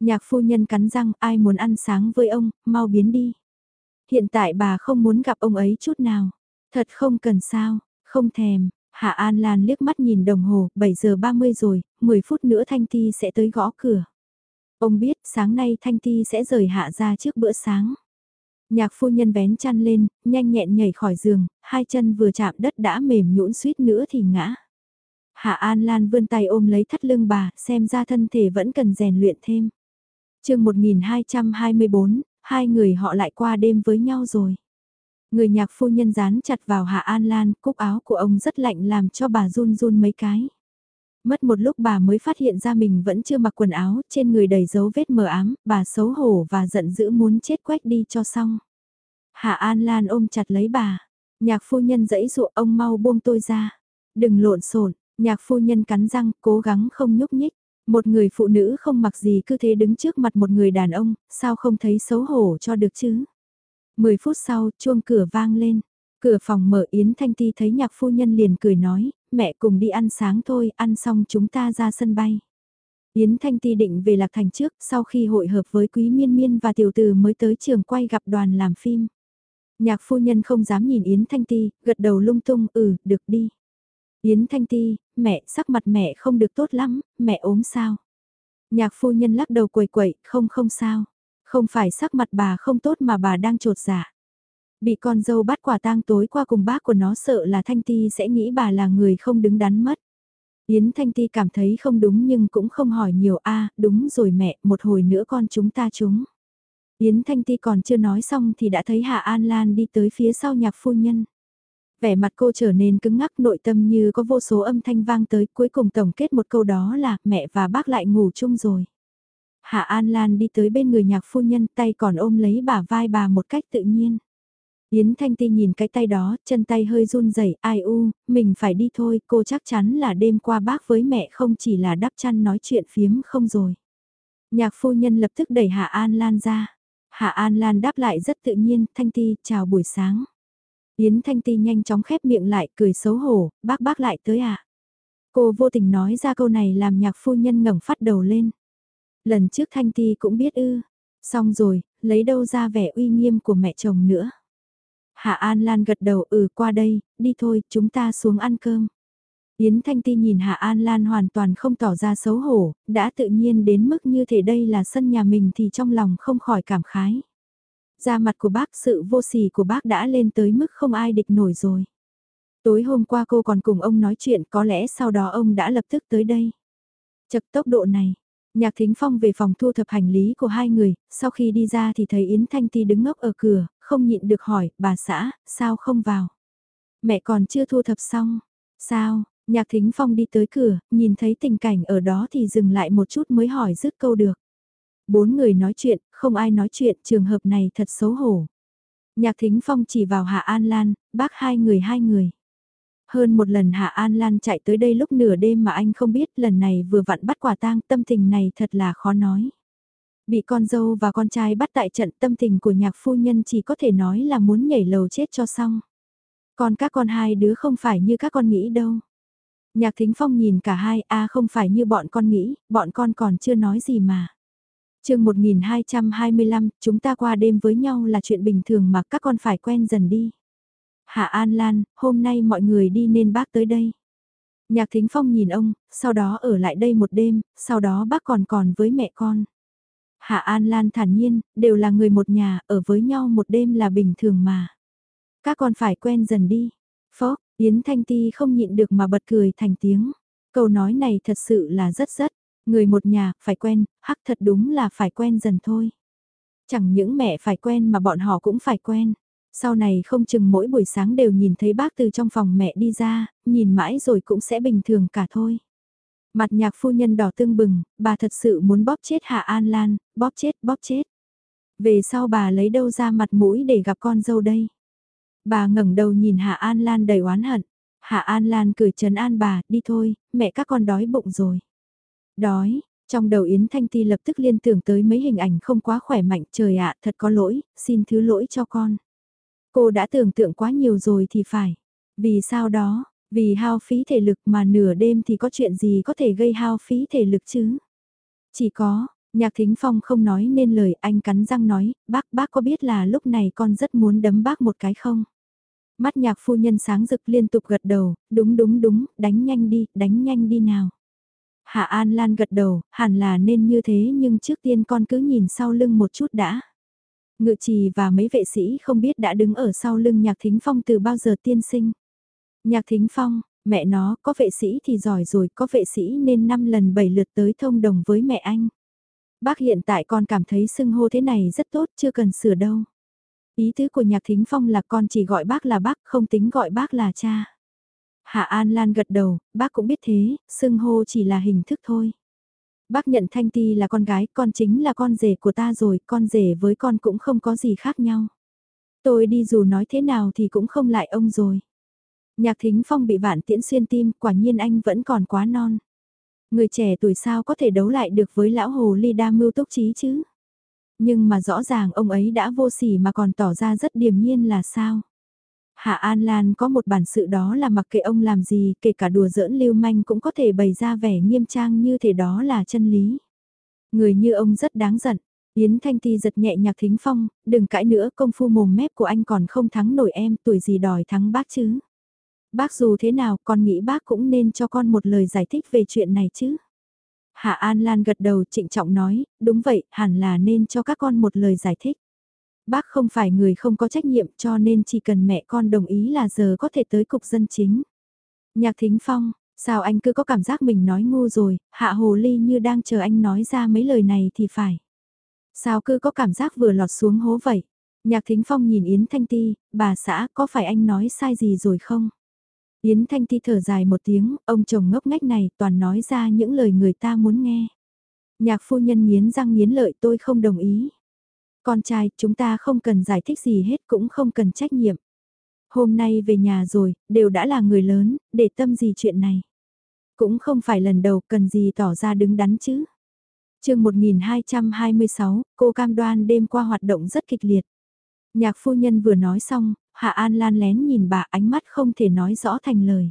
Nhạc phu nhân cắn răng, ai muốn ăn sáng với ông, mau biến đi. Hiện tại bà không muốn gặp ông ấy chút nào. Thật không cần sao, không thèm. Hạ An Lan liếc mắt nhìn đồng hồ, 7 giờ 30 rồi, 10 phút nữa Thanh Ti sẽ tới gõ cửa. Ông biết sáng nay Thanh Ti sẽ rời Hạ ra trước bữa sáng. Nhạc phu nhân vén chăn lên, nhanh nhẹn nhảy khỏi giường, hai chân vừa chạm đất đã mềm nhũn suýt nữa thì ngã. Hạ An Lan vươn tay ôm lấy thắt lưng bà, xem ra thân thể vẫn cần rèn luyện thêm. chương 1224, hai người họ lại qua đêm với nhau rồi. Người nhạc phu nhân dán chặt vào Hạ An Lan, cúc áo của ông rất lạnh làm cho bà run run mấy cái. Mất một lúc bà mới phát hiện ra mình vẫn chưa mặc quần áo, trên người đầy dấu vết mờ ám, bà xấu hổ và giận dữ muốn chết quách đi cho xong. Hạ An Lan ôm chặt lấy bà, nhạc phu nhân dẫy dụ ông mau buông tôi ra. Đừng lộn xộn nhạc phu nhân cắn răng, cố gắng không nhúc nhích. Một người phụ nữ không mặc gì cứ thế đứng trước mặt một người đàn ông, sao không thấy xấu hổ cho được chứ? Mười phút sau, chuông cửa vang lên. Cửa phòng mở Yến Thanh Ti thấy nhạc phu nhân liền cười nói, mẹ cùng đi ăn sáng thôi, ăn xong chúng ta ra sân bay. Yến Thanh Ti định về Lạc Thành trước, sau khi hội hợp với Quý Miên Miên và Tiểu Từ mới tới trường quay gặp đoàn làm phim. Nhạc phu nhân không dám nhìn Yến Thanh Ti, gật đầu lung tung, ừ, được đi. Yến Thanh Ti, mẹ, sắc mặt mẹ không được tốt lắm, mẹ ốm sao? Nhạc phu nhân lắc đầu quầy quậy, không không sao. Không phải sắc mặt bà không tốt mà bà đang trột dạ. Bị con dâu bắt quả tang tối qua cùng bác của nó sợ là Thanh Ti sẽ nghĩ bà là người không đứng đắn mất. Yến Thanh Ti cảm thấy không đúng nhưng cũng không hỏi nhiều a đúng rồi mẹ, một hồi nữa con chúng ta chúng. Yến Thanh Ti còn chưa nói xong thì đã thấy Hạ An Lan đi tới phía sau nhạc phu nhân. Vẻ mặt cô trở nên cứng ngắc nội tâm như có vô số âm thanh vang tới cuối cùng tổng kết một câu đó là mẹ và bác lại ngủ chung rồi. Hạ An Lan đi tới bên người nhạc phu nhân tay còn ôm lấy bả vai bà một cách tự nhiên. Yến Thanh Ti nhìn cái tay đó, chân tay hơi run rẩy, ai u, mình phải đi thôi, cô chắc chắn là đêm qua bác với mẹ không chỉ là đắp chăn nói chuyện phiếm không rồi. Nhạc phu nhân lập tức đẩy Hạ An Lan ra. Hạ An Lan đáp lại rất tự nhiên, Thanh Ti, chào buổi sáng. Yến Thanh Ti nhanh chóng khép miệng lại, cười xấu hổ, bác bác lại tới à. Cô vô tình nói ra câu này làm nhạc phu nhân ngẩng phát đầu lên. Lần trước Thanh Ti cũng biết ư. Xong rồi, lấy đâu ra vẻ uy nghiêm của mẹ chồng nữa. Hạ An Lan gật đầu ừ qua đây, đi thôi, chúng ta xuống ăn cơm. Yến Thanh Ti nhìn Hạ An Lan hoàn toàn không tỏ ra xấu hổ, đã tự nhiên đến mức như thể đây là sân nhà mình thì trong lòng không khỏi cảm khái. Da mặt của bác sự vô sỉ của bác đã lên tới mức không ai địch nổi rồi. Tối hôm qua cô còn cùng ông nói chuyện có lẽ sau đó ông đã lập tức tới đây. Chật tốc độ này, Nhạc Thính Phong về phòng thu thập hành lý của hai người, sau khi đi ra thì thấy Yến Thanh Ti đứng ngốc ở cửa, không nhịn được hỏi, bà xã, sao không vào? Mẹ còn chưa thu thập xong. Sao? Nhạc Thính Phong đi tới cửa, nhìn thấy tình cảnh ở đó thì dừng lại một chút mới hỏi dứt câu được. Bốn người nói chuyện, không ai nói chuyện, trường hợp này thật xấu hổ. Nhạc Thính Phong chỉ vào Hạ An Lan, bác hai người hai người. Hơn một lần Hạ An Lan chạy tới đây lúc nửa đêm mà anh không biết lần này vừa vặn bắt quả tang tâm tình này thật là khó nói. Bị con dâu và con trai bắt tại trận tâm tình của nhạc phu nhân chỉ có thể nói là muốn nhảy lầu chết cho xong. Còn các con hai đứa không phải như các con nghĩ đâu. Nhạc Thính Phong nhìn cả hai, a không phải như bọn con nghĩ, bọn con còn chưa nói gì mà. chương 1225, chúng ta qua đêm với nhau là chuyện bình thường mà các con phải quen dần đi. Hạ An Lan, hôm nay mọi người đi nên bác tới đây. Nhạc Thính Phong nhìn ông, sau đó ở lại đây một đêm, sau đó bác còn còn với mẹ con. Hạ An Lan thản nhiên, đều là người một nhà, ở với nhau một đêm là bình thường mà. Các con phải quen dần đi. Phó, Yến Thanh Ti không nhịn được mà bật cười thành tiếng. Câu nói này thật sự là rất rất, người một nhà, phải quen, hắc thật đúng là phải quen dần thôi. Chẳng những mẹ phải quen mà bọn họ cũng phải quen. Sau này không chừng mỗi buổi sáng đều nhìn thấy bác từ trong phòng mẹ đi ra, nhìn mãi rồi cũng sẽ bình thường cả thôi. Mặt nhạc phu nhân đỏ tương bừng, bà thật sự muốn bóp chết Hạ An Lan, bóp chết, bóp chết. Về sau bà lấy đâu ra mặt mũi để gặp con dâu đây? Bà ngẩng đầu nhìn Hạ An Lan đầy oán hận. Hạ An Lan cười trấn an bà, đi thôi, mẹ các con đói bụng rồi. Đói, trong đầu Yến Thanh Ti lập tức liên tưởng tới mấy hình ảnh không quá khỏe mạnh, trời ạ, thật có lỗi, xin thứ lỗi cho con. Cô đã tưởng tượng quá nhiều rồi thì phải. Vì sao đó, vì hao phí thể lực mà nửa đêm thì có chuyện gì có thể gây hao phí thể lực chứ? Chỉ có, nhạc thính phong không nói nên lời anh cắn răng nói, bác bác có biết là lúc này con rất muốn đấm bác một cái không? Mắt nhạc phu nhân sáng rực liên tục gật đầu, đúng đúng đúng, đánh nhanh đi, đánh nhanh đi nào. Hạ An Lan gật đầu, hẳn là nên như thế nhưng trước tiên con cứ nhìn sau lưng một chút đã. Ngự trì và mấy vệ sĩ không biết đã đứng ở sau lưng nhạc thính phong từ bao giờ tiên sinh. Nhạc thính phong, mẹ nó có vệ sĩ thì giỏi rồi, có vệ sĩ nên 5 lần 7 lượt tới thông đồng với mẹ anh. Bác hiện tại con cảm thấy xưng hô thế này rất tốt, chưa cần sửa đâu. Ý tứ của nhạc thính phong là con chỉ gọi bác là bác, không tính gọi bác là cha. Hạ An Lan gật đầu, bác cũng biết thế, xưng hô chỉ là hình thức thôi. Bác nhận Thanh Ti là con gái, con chính là con rể của ta rồi, con rể với con cũng không có gì khác nhau. Tôi đi dù nói thế nào thì cũng không lại ông rồi. Nhạc thính phong bị vạn tiễn xuyên tim, quả nhiên anh vẫn còn quá non. Người trẻ tuổi sao có thể đấu lại được với lão hồ ly đa mưu túc trí chứ? Nhưng mà rõ ràng ông ấy đã vô sỉ mà còn tỏ ra rất điềm nhiên là sao? Hạ An Lan có một bản sự đó là mặc kệ ông làm gì, kể cả đùa giỡn lưu manh cũng có thể bày ra vẻ nghiêm trang như thể đó là chân lý. Người như ông rất đáng giận. Yến Thanh Ti giật nhẹ nhạc thính phong, đừng cãi nữa công phu mồm mép của anh còn không thắng nổi em, tuổi gì đòi thắng bác chứ. Bác dù thế nào, con nghĩ bác cũng nên cho con một lời giải thích về chuyện này chứ. Hạ An Lan gật đầu trịnh trọng nói, đúng vậy, hẳn là nên cho các con một lời giải thích. Bác không phải người không có trách nhiệm cho nên chỉ cần mẹ con đồng ý là giờ có thể tới cục dân chính. Nhạc Thính Phong, sao anh cứ có cảm giác mình nói ngu rồi, Hạ Hồ Ly như đang chờ anh nói ra mấy lời này thì phải. Sao cứ có cảm giác vừa lọt xuống hố vậy? Nhạc Thính Phong nhìn Yến Thanh Ti, bà xã có phải anh nói sai gì rồi không? Yến Thanh Ti thở dài một tiếng, ông chồng ngốc ngách này toàn nói ra những lời người ta muốn nghe. Nhạc phu nhân nghiến răng nghiến lợi tôi không đồng ý. Con trai, chúng ta không cần giải thích gì hết cũng không cần trách nhiệm. Hôm nay về nhà rồi, đều đã là người lớn, để tâm gì chuyện này. Cũng không phải lần đầu cần gì tỏ ra đứng đắn chứ. chương 1226, cô cam đoan đêm qua hoạt động rất kịch liệt. Nhạc phu nhân vừa nói xong, Hạ An Lan lén nhìn bà ánh mắt không thể nói rõ thành lời.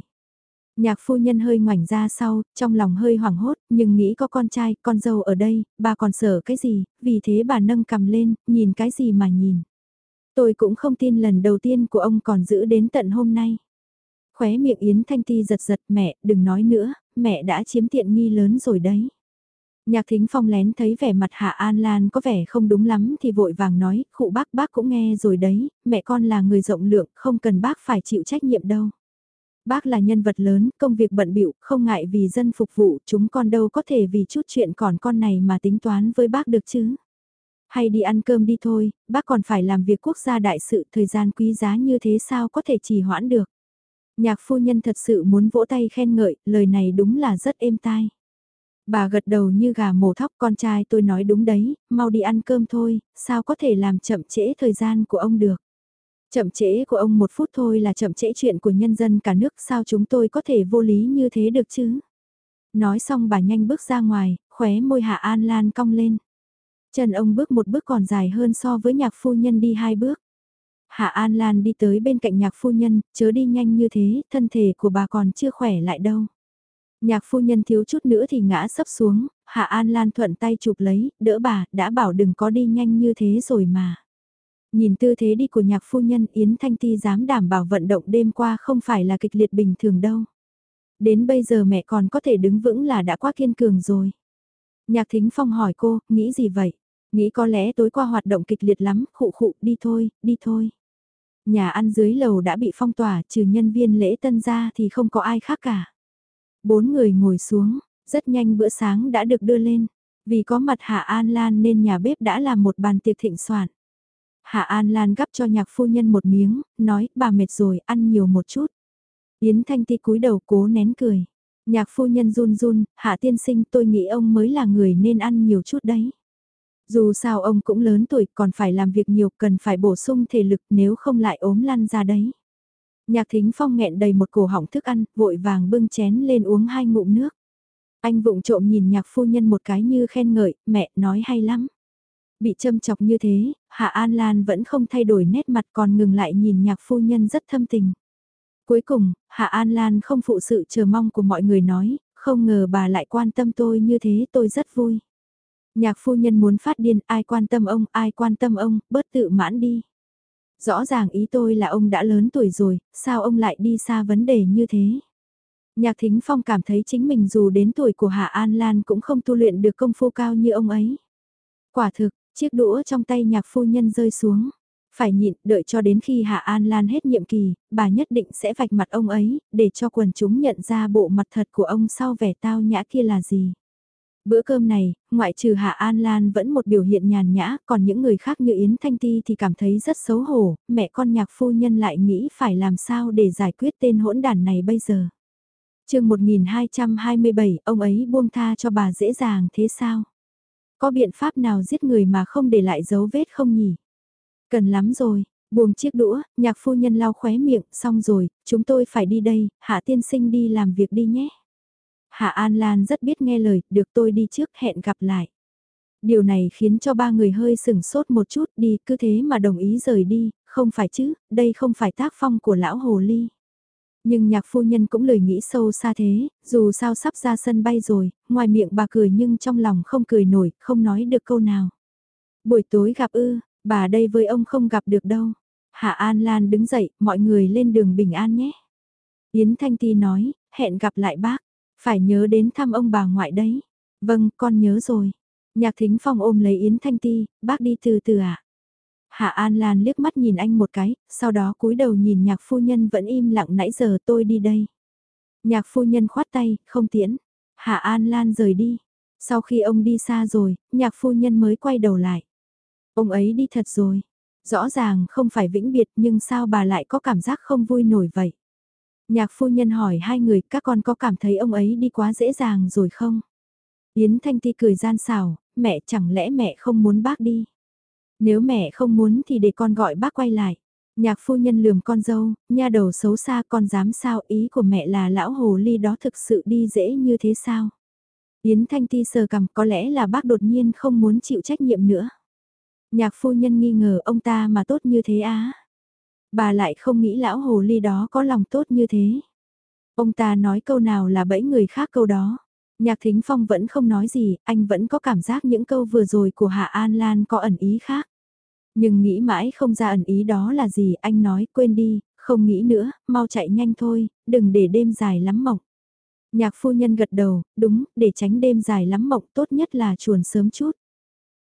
Nhạc phu nhân hơi ngoảnh ra sau, trong lòng hơi hoảng hốt, nhưng nghĩ có con trai, con dâu ở đây, bà còn sợ cái gì, vì thế bà nâng cầm lên, nhìn cái gì mà nhìn. Tôi cũng không tin lần đầu tiên của ông còn giữ đến tận hôm nay. Khóe miệng Yến Thanh Ti giật giật mẹ, đừng nói nữa, mẹ đã chiếm tiện nghi lớn rồi đấy. Nhạc thính phong lén thấy vẻ mặt Hạ An Lan có vẻ không đúng lắm thì vội vàng nói, khụ bác bác cũng nghe rồi đấy, mẹ con là người rộng lượng, không cần bác phải chịu trách nhiệm đâu. Bác là nhân vật lớn, công việc bận bịu không ngại vì dân phục vụ, chúng con đâu có thể vì chút chuyện còn con này mà tính toán với bác được chứ. Hay đi ăn cơm đi thôi, bác còn phải làm việc quốc gia đại sự, thời gian quý giá như thế sao có thể trì hoãn được. Nhạc phu nhân thật sự muốn vỗ tay khen ngợi, lời này đúng là rất êm tai. Bà gật đầu như gà mổ thóc con trai tôi nói đúng đấy, mau đi ăn cơm thôi, sao có thể làm chậm trễ thời gian của ông được. Chậm trễ của ông một phút thôi là chậm trễ chuyện của nhân dân cả nước sao chúng tôi có thể vô lý như thế được chứ. Nói xong bà nhanh bước ra ngoài, khóe môi Hạ An Lan cong lên. Chân ông bước một bước còn dài hơn so với nhạc phu nhân đi hai bước. Hạ An Lan đi tới bên cạnh nhạc phu nhân, chớ đi nhanh như thế, thân thể của bà còn chưa khỏe lại đâu. Nhạc phu nhân thiếu chút nữa thì ngã sấp xuống, Hạ An Lan thuận tay chụp lấy, đỡ bà, đã bảo đừng có đi nhanh như thế rồi mà. Nhìn tư thế đi của nhạc phu nhân Yến Thanh Ti dám đảm bảo vận động đêm qua không phải là kịch liệt bình thường đâu. Đến bây giờ mẹ còn có thể đứng vững là đã quá kiên cường rồi. Nhạc Thính Phong hỏi cô, nghĩ gì vậy? Nghĩ có lẽ tối qua hoạt động kịch liệt lắm, khụ khụ, đi thôi, đi thôi. Nhà ăn dưới lầu đã bị phong tỏa, trừ nhân viên lễ tân ra thì không có ai khác cả. Bốn người ngồi xuống, rất nhanh bữa sáng đã được đưa lên. Vì có mặt Hạ An Lan nên nhà bếp đã làm một bàn tiệc thịnh soạn. Hạ An Lan gắp cho nhạc phu nhân một miếng, nói bà mệt rồi, ăn nhiều một chút. Yến Thanh Ti cúi đầu cố nén cười. Nhạc phu nhân run run, Hạ tiên sinh tôi nghĩ ông mới là người nên ăn nhiều chút đấy. Dù sao ông cũng lớn tuổi còn phải làm việc nhiều cần phải bổ sung thể lực nếu không lại ốm lăn ra đấy. Nhạc thính phong nghẹn đầy một cổ họng thức ăn, vội vàng bưng chén lên uống hai ngụm nước. Anh vụng trộm nhìn nhạc phu nhân một cái như khen ngợi, mẹ nói hay lắm. Bị châm chọc như thế, Hạ An Lan vẫn không thay đổi nét mặt còn ngừng lại nhìn nhạc phu nhân rất thâm tình. Cuối cùng, Hạ An Lan không phụ sự chờ mong của mọi người nói, không ngờ bà lại quan tâm tôi như thế tôi rất vui. Nhạc phu nhân muốn phát điên ai quan tâm ông, ai quan tâm ông, bớt tự mãn đi. Rõ ràng ý tôi là ông đã lớn tuổi rồi, sao ông lại đi xa vấn đề như thế? Nhạc Thính Phong cảm thấy chính mình dù đến tuổi của Hạ An Lan cũng không tu luyện được công phu cao như ông ấy. Quả thực, chiếc đũa trong tay nhạc phu nhân rơi xuống. Phải nhịn, đợi cho đến khi Hạ An Lan hết nhiệm kỳ, bà nhất định sẽ vạch mặt ông ấy, để cho quần chúng nhận ra bộ mặt thật của ông sau vẻ tao nhã kia là gì. Bữa cơm này, ngoại trừ Hạ An Lan vẫn một biểu hiện nhàn nhã, còn những người khác như Yến Thanh Ti thì cảm thấy rất xấu hổ, mẹ con nhạc phu nhân lại nghĩ phải làm sao để giải quyết tên hỗn đàn này bây giờ. chương 1227, ông ấy buông tha cho bà dễ dàng thế sao? Có biện pháp nào giết người mà không để lại dấu vết không nhỉ? Cần lắm rồi, buông chiếc đũa, nhạc phu nhân lau khóe miệng, xong rồi, chúng tôi phải đi đây, Hạ tiên sinh đi làm việc đi nhé. Hạ An Lan rất biết nghe lời, được tôi đi trước hẹn gặp lại. Điều này khiến cho ba người hơi sừng sốt một chút đi, cứ thế mà đồng ý rời đi, không phải chứ, đây không phải tác phong của lão hồ ly. Nhưng nhạc phu nhân cũng lời nghĩ sâu xa thế, dù sao sắp ra sân bay rồi, ngoài miệng bà cười nhưng trong lòng không cười nổi, không nói được câu nào. Buổi tối gặp ư, bà đây với ông không gặp được đâu. Hạ An Lan đứng dậy, mọi người lên đường bình an nhé. Yến Thanh Ti nói, hẹn gặp lại bác. Phải nhớ đến thăm ông bà ngoại đấy. Vâng, con nhớ rồi. Nhạc Thính Phong ôm lấy Yến Thanh Ti, bác đi từ từ ạ. À? Hạ An Lan liếc mắt nhìn anh một cái, sau đó cúi đầu nhìn nhạc phu nhân vẫn im lặng nãy giờ tôi đi đây. Nhạc phu nhân khoát tay, không tiễn. Hạ An Lan rời đi. Sau khi ông đi xa rồi, nhạc phu nhân mới quay đầu lại. Ông ấy đi thật rồi. Rõ ràng không phải vĩnh biệt nhưng sao bà lại có cảm giác không vui nổi vậy? Nhạc phu nhân hỏi hai người các con có cảm thấy ông ấy đi quá dễ dàng rồi không? Yến Thanh Ti cười gian xảo, mẹ chẳng lẽ mẹ không muốn bác đi? Nếu mẹ không muốn thì để con gọi bác quay lại. Nhạc phu nhân lườm con dâu, nha đầu xấu xa con dám sao ý của mẹ là lão hồ ly đó thực sự đi dễ như thế sao? Yến Thanh Ti sờ cằm có lẽ là bác đột nhiên không muốn chịu trách nhiệm nữa. Nhạc phu nhân nghi ngờ ông ta mà tốt như thế á. Bà lại không nghĩ lão hồ ly đó có lòng tốt như thế. Ông ta nói câu nào là bẫy người khác câu đó. Nhạc Thính Phong vẫn không nói gì, anh vẫn có cảm giác những câu vừa rồi của Hạ An Lan có ẩn ý khác. Nhưng nghĩ mãi không ra ẩn ý đó là gì, anh nói quên đi, không nghĩ nữa, mau chạy nhanh thôi, đừng để đêm dài lắm mộng. Nhạc phu nhân gật đầu, đúng, để tránh đêm dài lắm mộng tốt nhất là chuồn sớm chút.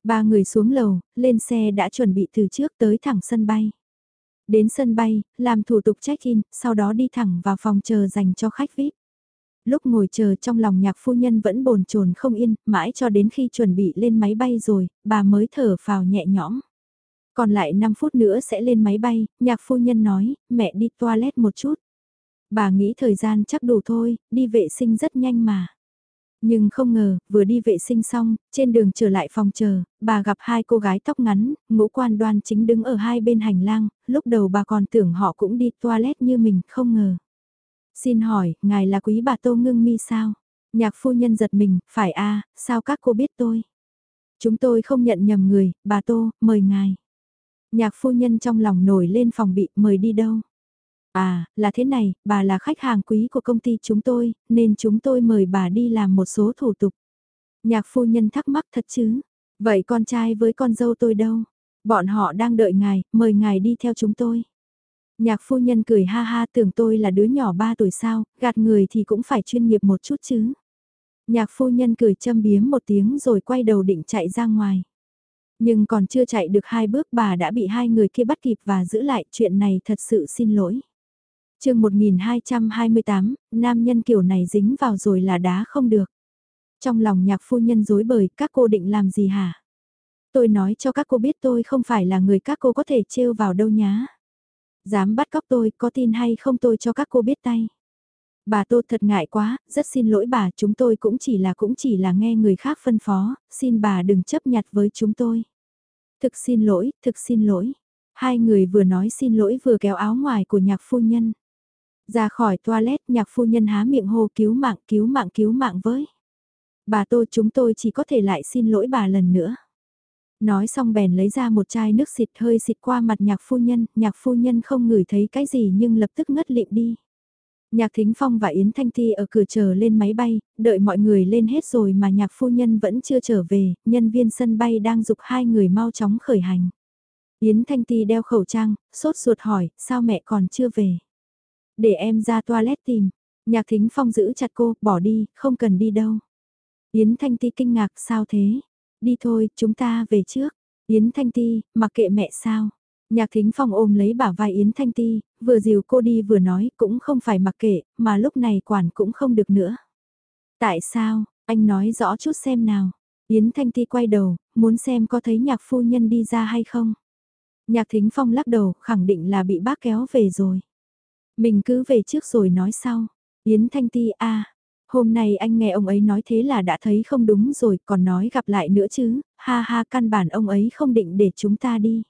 Ba người xuống lầu, lên xe đã chuẩn bị từ trước tới thẳng sân bay. Đến sân bay, làm thủ tục check-in, sau đó đi thẳng vào phòng chờ dành cho khách VIP. Lúc ngồi chờ trong lòng nhạc phu nhân vẫn bồn chồn không yên, mãi cho đến khi chuẩn bị lên máy bay rồi, bà mới thở phào nhẹ nhõm. Còn lại 5 phút nữa sẽ lên máy bay, nhạc phu nhân nói, mẹ đi toilet một chút. Bà nghĩ thời gian chắc đủ thôi, đi vệ sinh rất nhanh mà. Nhưng không ngờ, vừa đi vệ sinh xong, trên đường trở lại phòng chờ, bà gặp hai cô gái tóc ngắn, ngũ quan đoan chính đứng ở hai bên hành lang, lúc đầu bà còn tưởng họ cũng đi toilet như mình, không ngờ. Xin hỏi, ngài là quý bà Tô Ngưng Mi sao? Nhạc phu nhân giật mình, phải a sao các cô biết tôi? Chúng tôi không nhận nhầm người, bà Tô, mời ngài. Nhạc phu nhân trong lòng nổi lên phòng bị, mời đi đâu? À, là thế này, bà là khách hàng quý của công ty chúng tôi, nên chúng tôi mời bà đi làm một số thủ tục. Nhạc phu nhân thắc mắc thật chứ? Vậy con trai với con dâu tôi đâu? Bọn họ đang đợi ngài, mời ngài đi theo chúng tôi. Nhạc phu nhân cười ha ha tưởng tôi là đứa nhỏ 3 tuổi sao, gạt người thì cũng phải chuyên nghiệp một chút chứ. Nhạc phu nhân cười châm biếm một tiếng rồi quay đầu định chạy ra ngoài. Nhưng còn chưa chạy được hai bước bà đã bị hai người kia bắt kịp và giữ lại chuyện này thật sự xin lỗi chương 1228, nam nhân kiểu này dính vào rồi là đá không được. Trong lòng nhạc phu nhân dối bời, các cô định làm gì hả? Tôi nói cho các cô biết tôi không phải là người các cô có thể trêu vào đâu nhá. Dám bắt cóc tôi, có tin hay không tôi cho các cô biết tay. Bà Tô thật ngại quá, rất xin lỗi bà, chúng tôi cũng chỉ là cũng chỉ là nghe người khác phân phó, xin bà đừng chấp nhặt với chúng tôi. Thực xin lỗi, thực xin lỗi. Hai người vừa nói xin lỗi vừa kéo áo ngoài của nhạc phu nhân. Ra khỏi toilet nhạc phu nhân há miệng hô cứu mạng cứu mạng cứu mạng với. Bà Tô chúng tôi chỉ có thể lại xin lỗi bà lần nữa. Nói xong bèn lấy ra một chai nước xịt hơi xịt qua mặt nhạc phu nhân, nhạc phu nhân không ngửi thấy cái gì nhưng lập tức ngất lịm đi. Nhạc Thính Phong và Yến Thanh Ti ở cửa chờ lên máy bay, đợi mọi người lên hết rồi mà nhạc phu nhân vẫn chưa trở về, nhân viên sân bay đang dục hai người mau chóng khởi hành. Yến Thanh Ti đeo khẩu trang, sốt ruột hỏi, sao mẹ còn chưa về? Để em ra toilet tìm. Nhạc thính phong giữ chặt cô, bỏ đi, không cần đi đâu. Yến Thanh Ti kinh ngạc, sao thế? Đi thôi, chúng ta về trước. Yến Thanh Ti, mặc kệ mẹ sao? Nhạc thính phong ôm lấy bả vai Yến Thanh Ti, vừa dìu cô đi vừa nói, cũng không phải mặc kệ, mà lúc này quản cũng không được nữa. Tại sao, anh nói rõ chút xem nào. Yến Thanh Ti quay đầu, muốn xem có thấy nhạc phu nhân đi ra hay không. Nhạc thính phong lắc đầu, khẳng định là bị bác kéo về rồi. Mình cứ về trước rồi nói sau. Yến Thanh Ti a hôm nay anh nghe ông ấy nói thế là đã thấy không đúng rồi, còn nói gặp lại nữa chứ, ha ha căn bản ông ấy không định để chúng ta đi.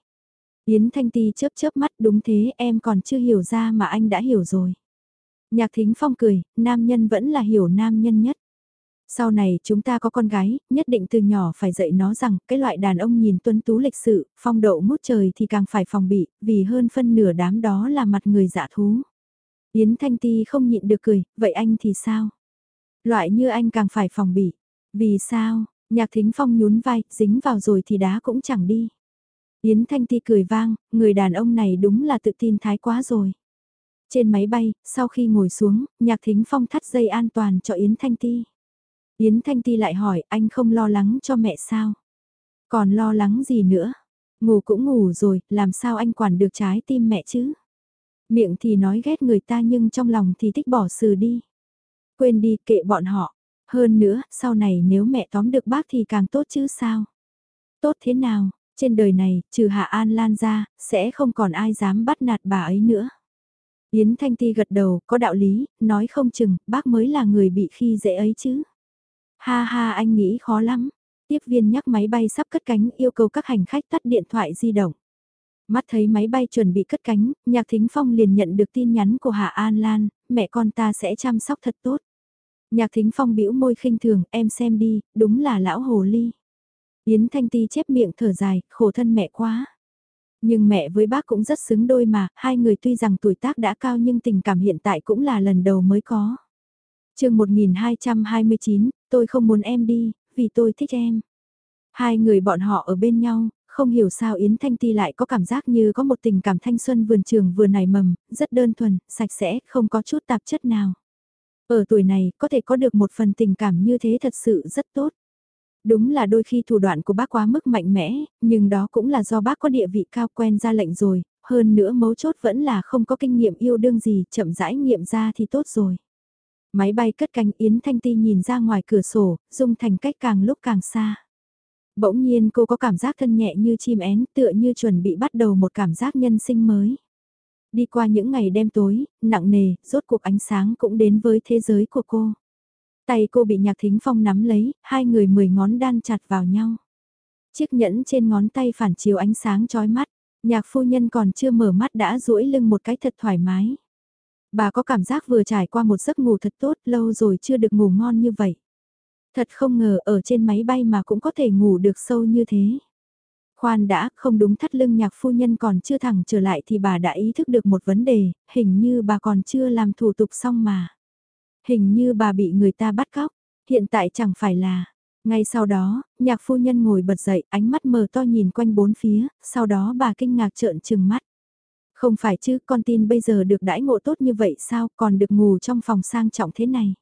Yến Thanh Ti chớp chớp mắt đúng thế em còn chưa hiểu ra mà anh đã hiểu rồi. Nhạc Thính Phong cười, nam nhân vẫn là hiểu nam nhân nhất. Sau này chúng ta có con gái, nhất định từ nhỏ phải dạy nó rằng cái loại đàn ông nhìn tuấn tú lịch sự, phong độ mút trời thì càng phải phòng bị, vì hơn phân nửa đám đó là mặt người giả thú. Yến Thanh Ti không nhịn được cười, vậy anh thì sao? Loại như anh càng phải phòng bị. Vì sao? Nhạc Thính Phong nhún vai, dính vào rồi thì đá cũng chẳng đi. Yến Thanh Ti cười vang, người đàn ông này đúng là tự tin thái quá rồi. Trên máy bay, sau khi ngồi xuống, Nhạc Thính Phong thắt dây an toàn cho Yến Thanh Ti. Yến Thanh Ti lại hỏi anh không lo lắng cho mẹ sao? Còn lo lắng gì nữa? Ngủ cũng ngủ rồi, làm sao anh quản được trái tim mẹ chứ? Miệng thì nói ghét người ta nhưng trong lòng thì thích bỏ xử đi. Quên đi kệ bọn họ. Hơn nữa, sau này nếu mẹ tóm được bác thì càng tốt chứ sao? Tốt thế nào, trên đời này, trừ Hạ An Lan ra, sẽ không còn ai dám bắt nạt bà ấy nữa. Yến Thanh Ti gật đầu, có đạo lý, nói không chừng, bác mới là người bị khi dễ ấy chứ. Ha ha anh nghĩ khó lắm. Tiếp viên nhắc máy bay sắp cất cánh yêu cầu các hành khách tắt điện thoại di động. Mắt thấy máy bay chuẩn bị cất cánh, Nhạc Thính Phong liền nhận được tin nhắn của Hạ An Lan, mẹ con ta sẽ chăm sóc thật tốt. Nhạc Thính Phong bĩu môi khinh thường, em xem đi, đúng là lão hồ ly. Yến Thanh Ti chép miệng thở dài, khổ thân mẹ quá. Nhưng mẹ với bác cũng rất xứng đôi mà, hai người tuy rằng tuổi tác đã cao nhưng tình cảm hiện tại cũng là lần đầu mới có. chương 1229, tôi không muốn em đi, vì tôi thích em. Hai người bọn họ ở bên nhau, không hiểu sao Yến Thanh Ti lại có cảm giác như có một tình cảm thanh xuân vườn trường vừa nảy mầm, rất đơn thuần, sạch sẽ, không có chút tạp chất nào. Ở tuổi này, có thể có được một phần tình cảm như thế thật sự rất tốt. Đúng là đôi khi thủ đoạn của bác quá mức mạnh mẽ, nhưng đó cũng là do bác có địa vị cao quen ra lệnh rồi, hơn nữa mấu chốt vẫn là không có kinh nghiệm yêu đương gì, chậm rãi nghiệm ra thì tốt rồi. Máy bay cất cánh Yến Thanh Ti nhìn ra ngoài cửa sổ, dung thành cách càng lúc càng xa. Bỗng nhiên cô có cảm giác thân nhẹ như chim én tựa như chuẩn bị bắt đầu một cảm giác nhân sinh mới. Đi qua những ngày đêm tối, nặng nề, rốt cuộc ánh sáng cũng đến với thế giới của cô. Tay cô bị nhạc thính phong nắm lấy, hai người mười ngón đan chặt vào nhau. Chiếc nhẫn trên ngón tay phản chiếu ánh sáng chói mắt, nhạc phu nhân còn chưa mở mắt đã duỗi lưng một cái thật thoải mái. Bà có cảm giác vừa trải qua một giấc ngủ thật tốt, lâu rồi chưa được ngủ ngon như vậy. Thật không ngờ ở trên máy bay mà cũng có thể ngủ được sâu như thế. Khoan đã, không đúng thắt lưng nhạc phu nhân còn chưa thẳng trở lại thì bà đã ý thức được một vấn đề, hình như bà còn chưa làm thủ tục xong mà. Hình như bà bị người ta bắt cóc, hiện tại chẳng phải là. Ngay sau đó, nhạc phu nhân ngồi bật dậy, ánh mắt mờ to nhìn quanh bốn phía, sau đó bà kinh ngạc trợn trừng mắt. Không phải chứ, con tin bây giờ được đãi ngộ tốt như vậy sao, còn được ngủ trong phòng sang trọng thế này.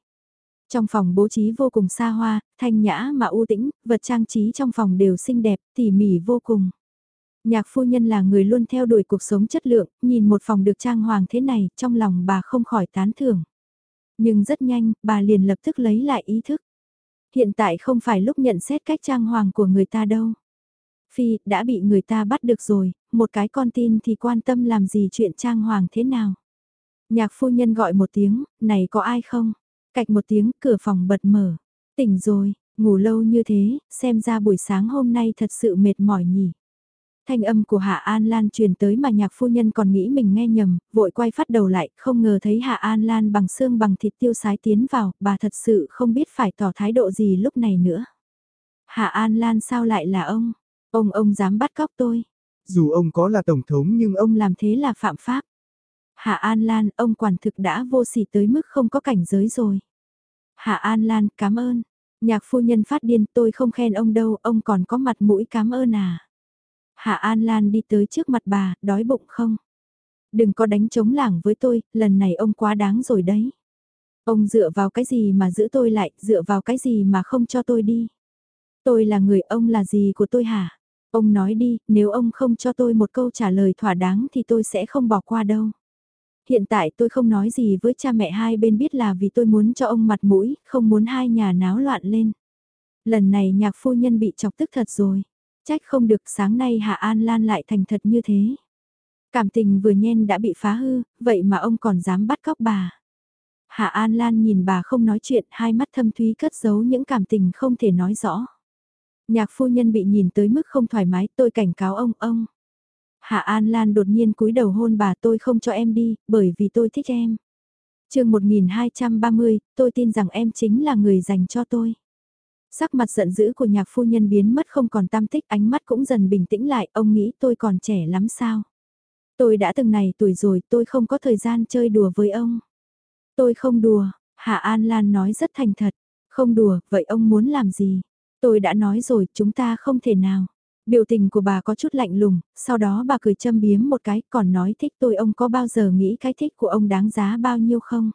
Trong phòng bố trí vô cùng xa hoa, thanh nhã mà u tĩnh, vật trang trí trong phòng đều xinh đẹp, tỉ mỉ vô cùng. Nhạc phu nhân là người luôn theo đuổi cuộc sống chất lượng, nhìn một phòng được trang hoàng thế này, trong lòng bà không khỏi tán thưởng. Nhưng rất nhanh, bà liền lập tức lấy lại ý thức. Hiện tại không phải lúc nhận xét cách trang hoàng của người ta đâu. Phi, đã bị người ta bắt được rồi, một cái con tin thì quan tâm làm gì chuyện trang hoàng thế nào. Nhạc phu nhân gọi một tiếng, này có ai không? Cạch một tiếng, cửa phòng bật mở. Tỉnh rồi, ngủ lâu như thế, xem ra buổi sáng hôm nay thật sự mệt mỏi nhỉ. Thanh âm của Hạ An Lan truyền tới mà nhạc phu nhân còn nghĩ mình nghe nhầm, vội quay phát đầu lại, không ngờ thấy Hạ An Lan bằng xương bằng thịt tiêu sái tiến vào, bà thật sự không biết phải tỏ thái độ gì lúc này nữa. Hạ An Lan sao lại là ông? Ông ông dám bắt cóc tôi. Dù ông có là tổng thống nhưng ông làm thế là phạm pháp. Hạ An Lan, ông quản thực đã vô sỉ tới mức không có cảnh giới rồi. Hạ An Lan, cảm ơn. Nhạc phu nhân phát điên, tôi không khen ông đâu, ông còn có mặt mũi cảm ơn à. Hạ An Lan đi tới trước mặt bà, đói bụng không? Đừng có đánh chống lảng với tôi, lần này ông quá đáng rồi đấy. Ông dựa vào cái gì mà giữ tôi lại, dựa vào cái gì mà không cho tôi đi? Tôi là người ông là gì của tôi hả? Ông nói đi, nếu ông không cho tôi một câu trả lời thỏa đáng thì tôi sẽ không bỏ qua đâu. Hiện tại tôi không nói gì với cha mẹ hai bên biết là vì tôi muốn cho ông mặt mũi, không muốn hai nhà náo loạn lên. Lần này nhạc phu nhân bị chọc tức thật rồi. Trách không được sáng nay Hạ An Lan lại thành thật như thế. Cảm tình vừa nhen đã bị phá hư, vậy mà ông còn dám bắt cóc bà. Hạ An Lan nhìn bà không nói chuyện, hai mắt thâm thúy cất giấu những cảm tình không thể nói rõ. Nhạc phu nhân bị nhìn tới mức không thoải mái, tôi cảnh cáo ông, ông. Hạ An Lan đột nhiên cúi đầu hôn bà tôi không cho em đi, bởi vì tôi thích em. chương 1230, tôi tin rằng em chính là người dành cho tôi. Sắc mặt giận dữ của nhạc phu nhân biến mất không còn tam tích ánh mắt cũng dần bình tĩnh lại, ông nghĩ tôi còn trẻ lắm sao. Tôi đã từng này tuổi rồi tôi không có thời gian chơi đùa với ông. Tôi không đùa, Hạ An Lan nói rất thành thật, không đùa, vậy ông muốn làm gì? Tôi đã nói rồi, chúng ta không thể nào. Biểu tình của bà có chút lạnh lùng, sau đó bà cười châm biếm một cái, còn nói thích tôi ông có bao giờ nghĩ cái thích của ông đáng giá bao nhiêu không?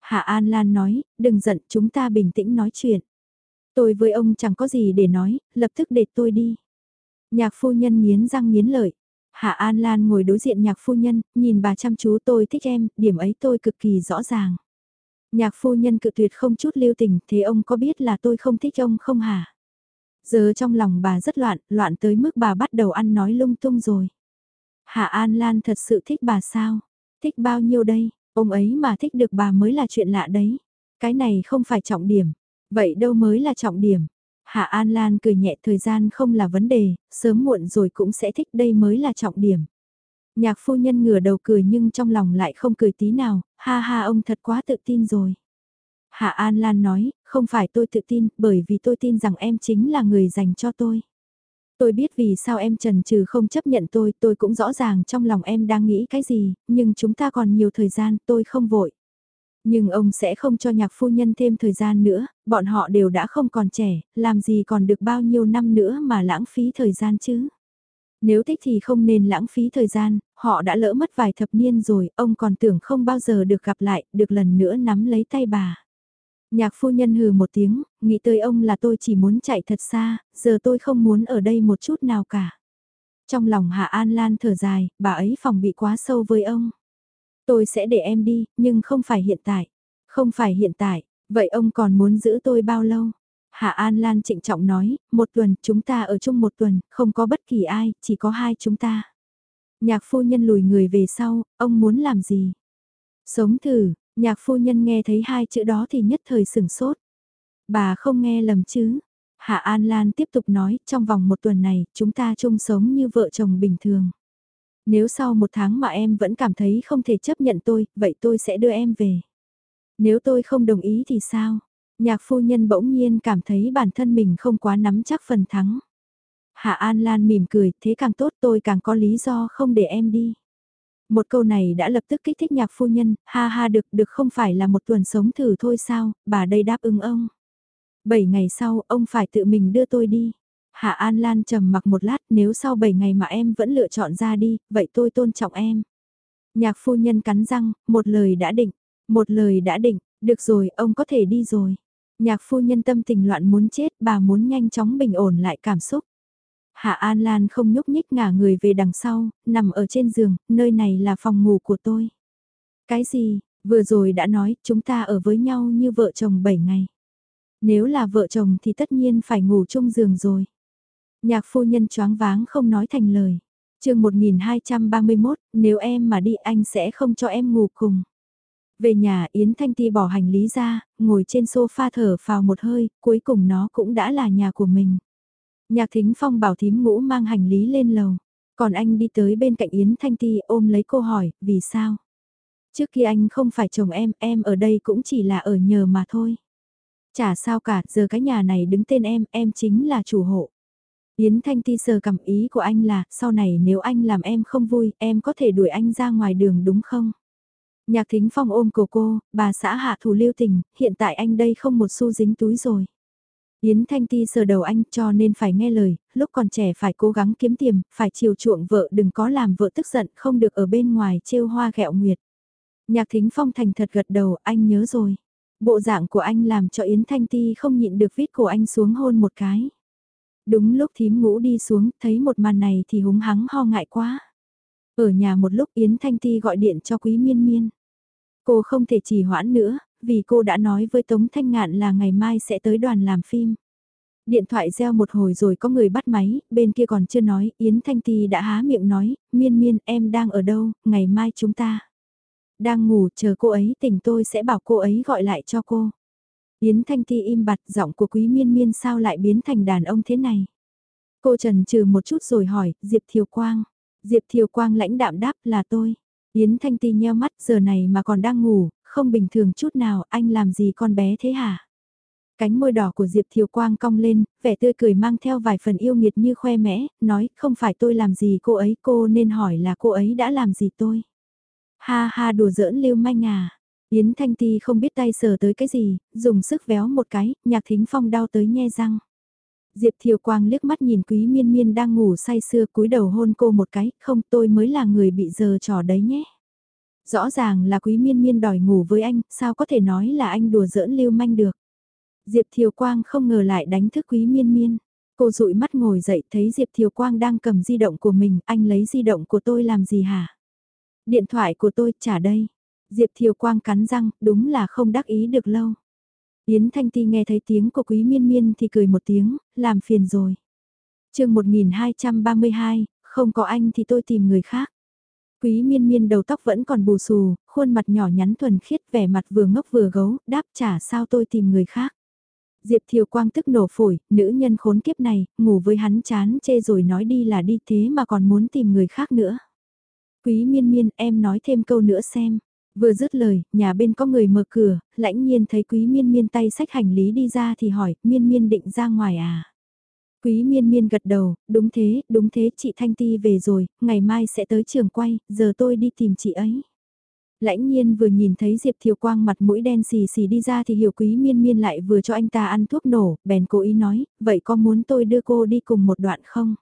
Hạ An Lan nói, đừng giận, chúng ta bình tĩnh nói chuyện. Tôi với ông chẳng có gì để nói, lập tức để tôi đi. Nhạc phu nhân nghiến răng nghiến lợi. Hạ An Lan ngồi đối diện nhạc phu nhân, nhìn bà chăm chú tôi thích em, điểm ấy tôi cực kỳ rõ ràng. Nhạc phu nhân cự tuyệt không chút lưu tình, thế ông có biết là tôi không thích ông không hả? Giờ trong lòng bà rất loạn, loạn tới mức bà bắt đầu ăn nói lung tung rồi. Hạ An Lan thật sự thích bà sao? Thích bao nhiêu đây? Ông ấy mà thích được bà mới là chuyện lạ đấy. Cái này không phải trọng điểm. Vậy đâu mới là trọng điểm? Hạ An Lan cười nhẹ thời gian không là vấn đề, sớm muộn rồi cũng sẽ thích đây mới là trọng điểm. Nhạc phu nhân ngửa đầu cười nhưng trong lòng lại không cười tí nào, ha ha ông thật quá tự tin rồi. Hạ An Lan nói, không phải tôi tự tin, bởi vì tôi tin rằng em chính là người dành cho tôi. Tôi biết vì sao em trần trừ không chấp nhận tôi, tôi cũng rõ ràng trong lòng em đang nghĩ cái gì, nhưng chúng ta còn nhiều thời gian, tôi không vội. Nhưng ông sẽ không cho nhạc phu nhân thêm thời gian nữa, bọn họ đều đã không còn trẻ, làm gì còn được bao nhiêu năm nữa mà lãng phí thời gian chứ. Nếu thích thì không nên lãng phí thời gian, họ đã lỡ mất vài thập niên rồi, ông còn tưởng không bao giờ được gặp lại, được lần nữa nắm lấy tay bà. Nhạc phu nhân hừ một tiếng, nghĩ tới ông là tôi chỉ muốn chạy thật xa, giờ tôi không muốn ở đây một chút nào cả. Trong lòng Hạ An Lan thở dài, bà ấy phòng bị quá sâu với ông. Tôi sẽ để em đi, nhưng không phải hiện tại. Không phải hiện tại, vậy ông còn muốn giữ tôi bao lâu? Hạ An Lan trịnh trọng nói, một tuần, chúng ta ở chung một tuần, không có bất kỳ ai, chỉ có hai chúng ta. Nhạc phu nhân lùi người về sau, ông muốn làm gì? Sống thử, nhạc phu nhân nghe thấy hai chữ đó thì nhất thời sửng sốt. Bà không nghe lầm chứ? Hạ An Lan tiếp tục nói, trong vòng một tuần này, chúng ta chung sống như vợ chồng bình thường. Nếu sau một tháng mà em vẫn cảm thấy không thể chấp nhận tôi, vậy tôi sẽ đưa em về. Nếu tôi không đồng ý thì sao? Nhạc phu nhân bỗng nhiên cảm thấy bản thân mình không quá nắm chắc phần thắng. Hạ An Lan mỉm cười, thế càng tốt tôi càng có lý do không để em đi. Một câu này đã lập tức kích thích nhạc phu nhân, ha ha được được không phải là một tuần sống thử thôi sao, bà đây đáp ứng ông. Bảy ngày sau, ông phải tự mình đưa tôi đi. Hạ An Lan trầm mặc một lát, nếu sau 7 ngày mà em vẫn lựa chọn ra đi, vậy tôi tôn trọng em. Nhạc phu nhân cắn răng, một lời đã định, một lời đã định, được rồi, ông có thể đi rồi. Nhạc phu nhân tâm tình loạn muốn chết, bà muốn nhanh chóng bình ổn lại cảm xúc. Hạ An Lan không nhúc nhích ngả người về đằng sau, nằm ở trên giường, nơi này là phòng ngủ của tôi. Cái gì, vừa rồi đã nói, chúng ta ở với nhau như vợ chồng 7 ngày. Nếu là vợ chồng thì tất nhiên phải ngủ chung giường rồi. Nhạc phu nhân choáng váng không nói thành lời. chương 1231, nếu em mà đi anh sẽ không cho em ngủ cùng. Về nhà Yến Thanh Ti bỏ hành lý ra, ngồi trên sofa thở phào một hơi, cuối cùng nó cũng đã là nhà của mình. Nhạc Thính Phong bảo thím ngũ mang hành lý lên lầu, còn anh đi tới bên cạnh Yến Thanh Ti ôm lấy cô hỏi, vì sao? Trước khi anh không phải chồng em, em ở đây cũng chỉ là ở nhờ mà thôi. Chả sao cả, giờ cái nhà này đứng tên em, em chính là chủ hộ. Yến Thanh Ti sờ cảm ý của anh là, sau này nếu anh làm em không vui, em có thể đuổi anh ra ngoài đường đúng không? Nhạc Thính Phong ôm cổ cô, bà xã hạ thủ lưu tình, hiện tại anh đây không một xu dính túi rồi. Yến Thanh Ti sờ đầu anh cho nên phải nghe lời, lúc còn trẻ phải cố gắng kiếm tiền, phải chiều chuộng vợ đừng có làm vợ tức giận không được ở bên ngoài trêu hoa ghẹo nguyệt. Nhạc Thính Phong thành thật gật đầu, anh nhớ rồi. Bộ dạng của anh làm cho Yến Thanh Ti không nhịn được vít cổ anh xuống hôn một cái. Đúng lúc thím ngũ đi xuống, thấy một màn này thì húng hắng ho ngại quá. Ở nhà một lúc Yến Thanh Ti gọi điện cho Quý Miên Miên. Cô không thể trì hoãn nữa, vì cô đã nói với Tống Thanh Ngạn là ngày mai sẽ tới đoàn làm phim. Điện thoại reo một hồi rồi có người bắt máy, bên kia còn chưa nói, Yến Thanh Ti đã há miệng nói, miên miên em đang ở đâu, ngày mai chúng ta. Đang ngủ chờ cô ấy tỉnh tôi sẽ bảo cô ấy gọi lại cho cô. Yến Thanh Ti im bặt giọng của quý miên miên sao lại biến thành đàn ông thế này. Cô trần trừ một chút rồi hỏi, Diệp Thiều Quang. Diệp Thiều Quang lãnh đạm đáp là tôi. Yến Thanh Ti nheo mắt giờ này mà còn đang ngủ, không bình thường chút nào, anh làm gì con bé thế hả? Cánh môi đỏ của Diệp Thiều Quang cong lên, vẻ tươi cười mang theo vài phần yêu nghiệt như khoe mẽ, nói không phải tôi làm gì cô ấy cô nên hỏi là cô ấy đã làm gì tôi. Ha ha đùa giỡn lưu manh à. Yến Thanh Ti không biết tay sờ tới cái gì, dùng sức véo một cái, nhạc thính phong đau tới nhe răng. Diệp Thiều Quang liếc mắt nhìn Quý Miên Miên đang ngủ say sưa cúi đầu hôn cô một cái, không tôi mới là người bị giờ trò đấy nhé. Rõ ràng là Quý Miên Miên đòi ngủ với anh, sao có thể nói là anh đùa giỡn lưu manh được. Diệp Thiều Quang không ngờ lại đánh thức quý miên miên. Cô dụi mắt ngồi dậy thấy Diệp Thiều Quang đang cầm di động của mình, anh lấy di động của tôi làm gì hả? Điện thoại của tôi trả đây. Diệp Thiều Quang cắn răng, đúng là không đắc ý được lâu. Yến Thanh Ti nghe thấy tiếng của Quý Miên Miên thì cười một tiếng, làm phiền rồi. chương 1232, không có anh thì tôi tìm người khác. Quý Miên Miên đầu tóc vẫn còn bù xù, khuôn mặt nhỏ nhắn thuần khiết vẻ mặt vừa ngốc vừa gấu, đáp trả sao tôi tìm người khác. Diệp Thiều Quang tức nổ phổi, nữ nhân khốn kiếp này, ngủ với hắn chán chê rồi nói đi là đi thế mà còn muốn tìm người khác nữa. Quý miên miên em nói thêm câu nữa xem. Vừa dứt lời, nhà bên có người mở cửa, lãnh nhiên thấy quý miên miên tay sách hành lý đi ra thì hỏi, miên miên định ra ngoài à? Quý miên miên gật đầu, đúng thế, đúng thế, chị Thanh Ti về rồi, ngày mai sẽ tới trường quay, giờ tôi đi tìm chị ấy. Lãnh nhiên vừa nhìn thấy Diệp Thiều Quang mặt mũi đen xì xì đi ra thì hiểu quý miên miên lại vừa cho anh ta ăn thuốc nổ, bèn cố ý nói, vậy có muốn tôi đưa cô đi cùng một đoạn không?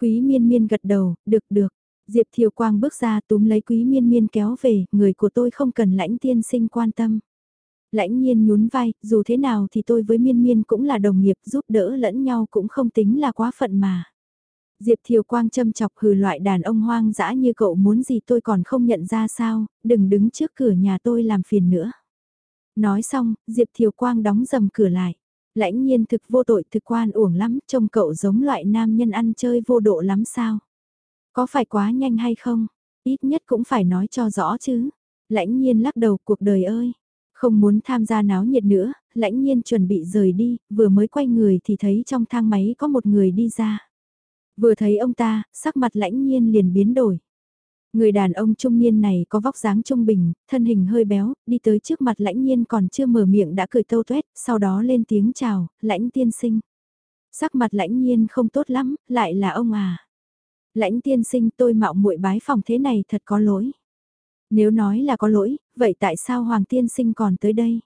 Quý miên miên gật đầu, được được. Diệp Thiều Quang bước ra túm lấy quý miên miên kéo về, người của tôi không cần lãnh tiên sinh quan tâm. Lãnh nhiên nhún vai, dù thế nào thì tôi với miên miên cũng là đồng nghiệp giúp đỡ lẫn nhau cũng không tính là quá phận mà. Diệp Thiều Quang châm chọc hừ loại đàn ông hoang dã như cậu muốn gì tôi còn không nhận ra sao, đừng đứng trước cửa nhà tôi làm phiền nữa. Nói xong, Diệp Thiều Quang đóng dầm cửa lại. Lãnh nhiên thực vô tội thực quan uổng lắm, trông cậu giống loại nam nhân ăn chơi vô độ lắm sao. Có phải quá nhanh hay không? Ít nhất cũng phải nói cho rõ chứ. Lãnh nhiên lắc đầu cuộc đời ơi. Không muốn tham gia náo nhiệt nữa, lãnh nhiên chuẩn bị rời đi, vừa mới quay người thì thấy trong thang máy có một người đi ra. Vừa thấy ông ta, sắc mặt lãnh nhiên liền biến đổi. Người đàn ông trung niên này có vóc dáng trung bình, thân hình hơi béo, đi tới trước mặt lãnh nhiên còn chưa mở miệng đã cười tâu tuét, sau đó lên tiếng chào, lãnh tiên sinh. Sắc mặt lãnh nhiên không tốt lắm, lại là ông à. Lãnh tiên sinh tôi mạo muội bái phòng thế này thật có lỗi. Nếu nói là có lỗi, vậy tại sao Hoàng tiên sinh còn tới đây?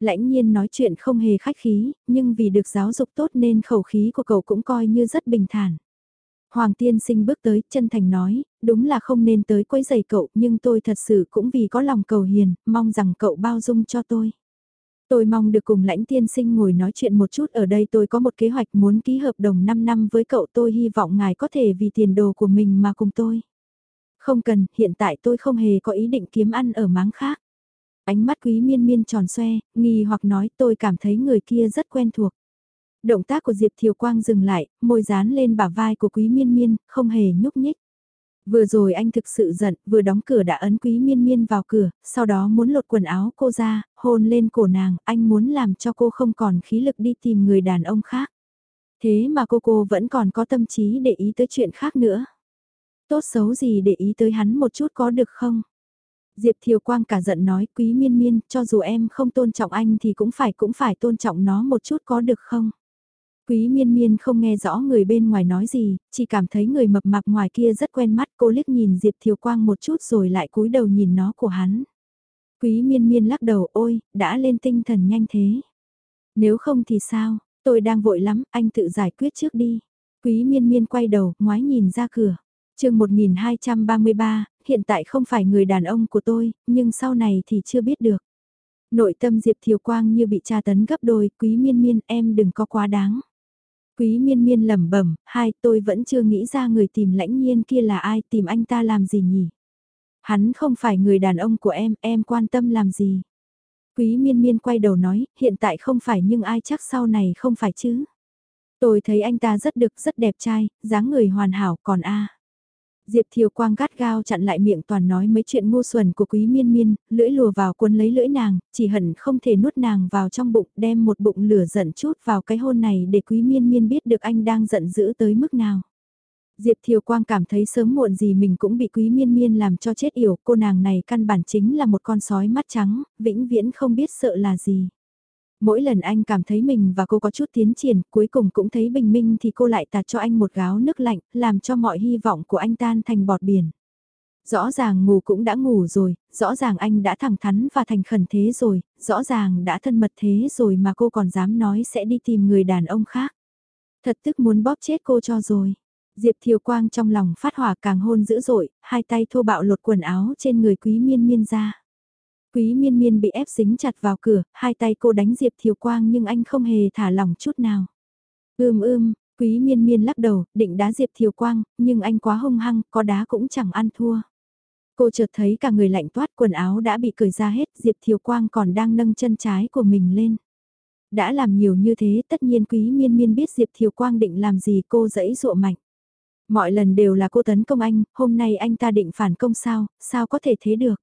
Lãnh nhiên nói chuyện không hề khách khí, nhưng vì được giáo dục tốt nên khẩu khí của cậu cũng coi như rất bình thản. Hoàng tiên sinh bước tới, chân thành nói, đúng là không nên tới quấy giày cậu, nhưng tôi thật sự cũng vì có lòng cầu hiền, mong rằng cậu bao dung cho tôi. Tôi mong được cùng lãnh tiên sinh ngồi nói chuyện một chút ở đây tôi có một kế hoạch muốn ký hợp đồng 5 năm với cậu tôi hy vọng ngài có thể vì tiền đồ của mình mà cùng tôi. Không cần, hiện tại tôi không hề có ý định kiếm ăn ở máng khác. Ánh mắt quý miên miên tròn xoe, nghi hoặc nói tôi cảm thấy người kia rất quen thuộc. Động tác của Diệp Thiều Quang dừng lại, môi dán lên bả vai của quý miên miên, không hề nhúc nhích. Vừa rồi anh thực sự giận, vừa đóng cửa đã ấn quý miên miên vào cửa, sau đó muốn lột quần áo cô ra, hôn lên cổ nàng, anh muốn làm cho cô không còn khí lực đi tìm người đàn ông khác. Thế mà cô cô vẫn còn có tâm trí để ý tới chuyện khác nữa. Tốt xấu gì để ý tới hắn một chút có được không? Diệp Thiều Quang cả giận nói quý miên miên, cho dù em không tôn trọng anh thì cũng phải cũng phải tôn trọng nó một chút có được không? Quý miên miên không nghe rõ người bên ngoài nói gì, chỉ cảm thấy người mập mạp ngoài kia rất quen mắt cô liếc nhìn Diệp Thiều Quang một chút rồi lại cúi đầu nhìn nó của hắn. Quý miên miên lắc đầu ôi, đã lên tinh thần nhanh thế. Nếu không thì sao, tôi đang vội lắm, anh tự giải quyết trước đi. Quý miên miên quay đầu, ngoái nhìn ra cửa chương 1233, hiện tại không phải người đàn ông của tôi, nhưng sau này thì chưa biết được. Nội tâm Diệp Thiều Quang như bị tra tấn gấp đôi, quý miên miên em đừng có quá đáng. Quý miên miên lẩm bẩm, hai tôi vẫn chưa nghĩ ra người tìm lãnh nhiên kia là ai, tìm anh ta làm gì nhỉ? Hắn không phải người đàn ông của em, em quan tâm làm gì? Quý miên miên quay đầu nói, hiện tại không phải nhưng ai chắc sau này không phải chứ? Tôi thấy anh ta rất được, rất đẹp trai, dáng người hoàn hảo, còn a Diệp Thiều Quang gắt gao chặn lại miệng toàn nói mấy chuyện ngu xuẩn của quý miên miên, lưỡi lùa vào cuốn lấy lưỡi nàng, chỉ hận không thể nuốt nàng vào trong bụng, đem một bụng lửa giận chút vào cái hôn này để quý miên miên biết được anh đang giận dữ tới mức nào. Diệp Thiều Quang cảm thấy sớm muộn gì mình cũng bị quý miên miên làm cho chết yểu, cô nàng này căn bản chính là một con sói mắt trắng, vĩnh viễn không biết sợ là gì. Mỗi lần anh cảm thấy mình và cô có chút tiến triển, cuối cùng cũng thấy bình minh thì cô lại tạt cho anh một gáo nước lạnh, làm cho mọi hy vọng của anh tan thành bọt biển. Rõ ràng ngủ cũng đã ngủ rồi, rõ ràng anh đã thẳng thắn và thành khẩn thế rồi, rõ ràng đã thân mật thế rồi mà cô còn dám nói sẽ đi tìm người đàn ông khác. Thật tức muốn bóp chết cô cho rồi. Diệp Thiều Quang trong lòng phát hỏa càng hôn dữ dội, hai tay thô bạo lột quần áo trên người quý miên miên ra. Quý miên miên bị ép dính chặt vào cửa, hai tay cô đánh Diệp Thiều Quang nhưng anh không hề thả lỏng chút nào. Ưm ưm, quý miên miên lắc đầu, định đá Diệp Thiều Quang, nhưng anh quá hung hăng, có đá cũng chẳng ăn thua. Cô chợt thấy cả người lạnh toát quần áo đã bị cởi ra hết, Diệp Thiều Quang còn đang nâng chân trái của mình lên. Đã làm nhiều như thế, tất nhiên quý miên miên biết Diệp Thiều Quang định làm gì cô dẫy dụa mạnh. Mọi lần đều là cô tấn công anh, hôm nay anh ta định phản công sao, sao có thể thế được.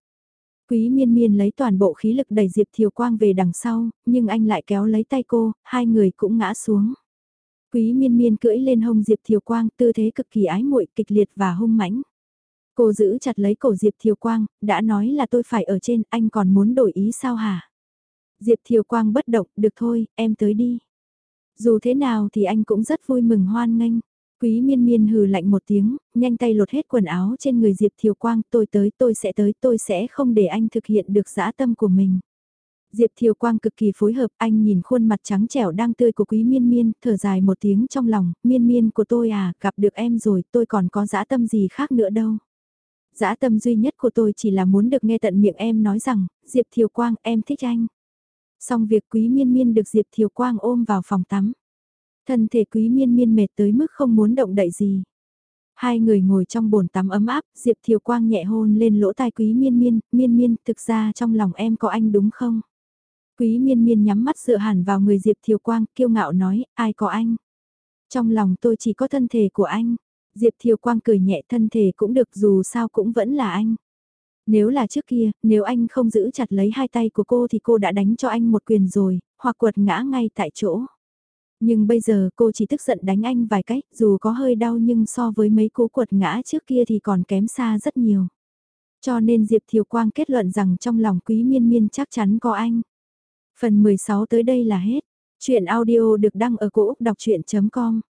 Quý miên miên lấy toàn bộ khí lực đẩy Diệp Thiều Quang về đằng sau, nhưng anh lại kéo lấy tay cô, hai người cũng ngã xuống. Quý miên miên cưỡi lên hông Diệp Thiều Quang, tư thế cực kỳ ái muội kịch liệt và hung mãnh. Cô giữ chặt lấy cổ Diệp Thiều Quang, đã nói là tôi phải ở trên, anh còn muốn đổi ý sao hả? Diệp Thiều Quang bất động, được thôi, em tới đi. Dù thế nào thì anh cũng rất vui mừng hoan nghênh. Quý miên miên hừ lạnh một tiếng, nhanh tay lột hết quần áo trên người Diệp Thiều Quang, tôi tới, tôi sẽ tới, tôi sẽ không để anh thực hiện được dã tâm của mình. Diệp Thiều Quang cực kỳ phối hợp, anh nhìn khuôn mặt trắng trẻo đang tươi của quý miên miên, thở dài một tiếng trong lòng, miên miên của tôi à, gặp được em rồi, tôi còn có dã tâm gì khác nữa đâu. Dã tâm duy nhất của tôi chỉ là muốn được nghe tận miệng em nói rằng, Diệp Thiều Quang, em thích anh. Xong việc quý miên miên được Diệp Thiều Quang ôm vào phòng tắm. Thân thể quý miên miên mệt tới mức không muốn động đậy gì. Hai người ngồi trong bồn tắm ấm áp, Diệp Thiều Quang nhẹ hôn lên lỗ tai quý miên miên, miên miên, thực ra trong lòng em có anh đúng không? Quý miên miên nhắm mắt dựa hẳn vào người Diệp Thiều Quang, kiêu ngạo nói, ai có anh? Trong lòng tôi chỉ có thân thể của anh. Diệp Thiều Quang cười nhẹ thân thể cũng được dù sao cũng vẫn là anh. Nếu là trước kia, nếu anh không giữ chặt lấy hai tay của cô thì cô đã đánh cho anh một quyền rồi, hoặc quật ngã ngay tại chỗ. Nhưng bây giờ cô chỉ tức giận đánh anh vài cách, dù có hơi đau nhưng so với mấy cú quật ngã trước kia thì còn kém xa rất nhiều. Cho nên Diệp Thiều Quang kết luận rằng trong lòng quý miên miên chắc chắn có anh. Phần 16 tới đây là hết. Chuyện audio được đăng ở cổ Úc đọc chuyện.com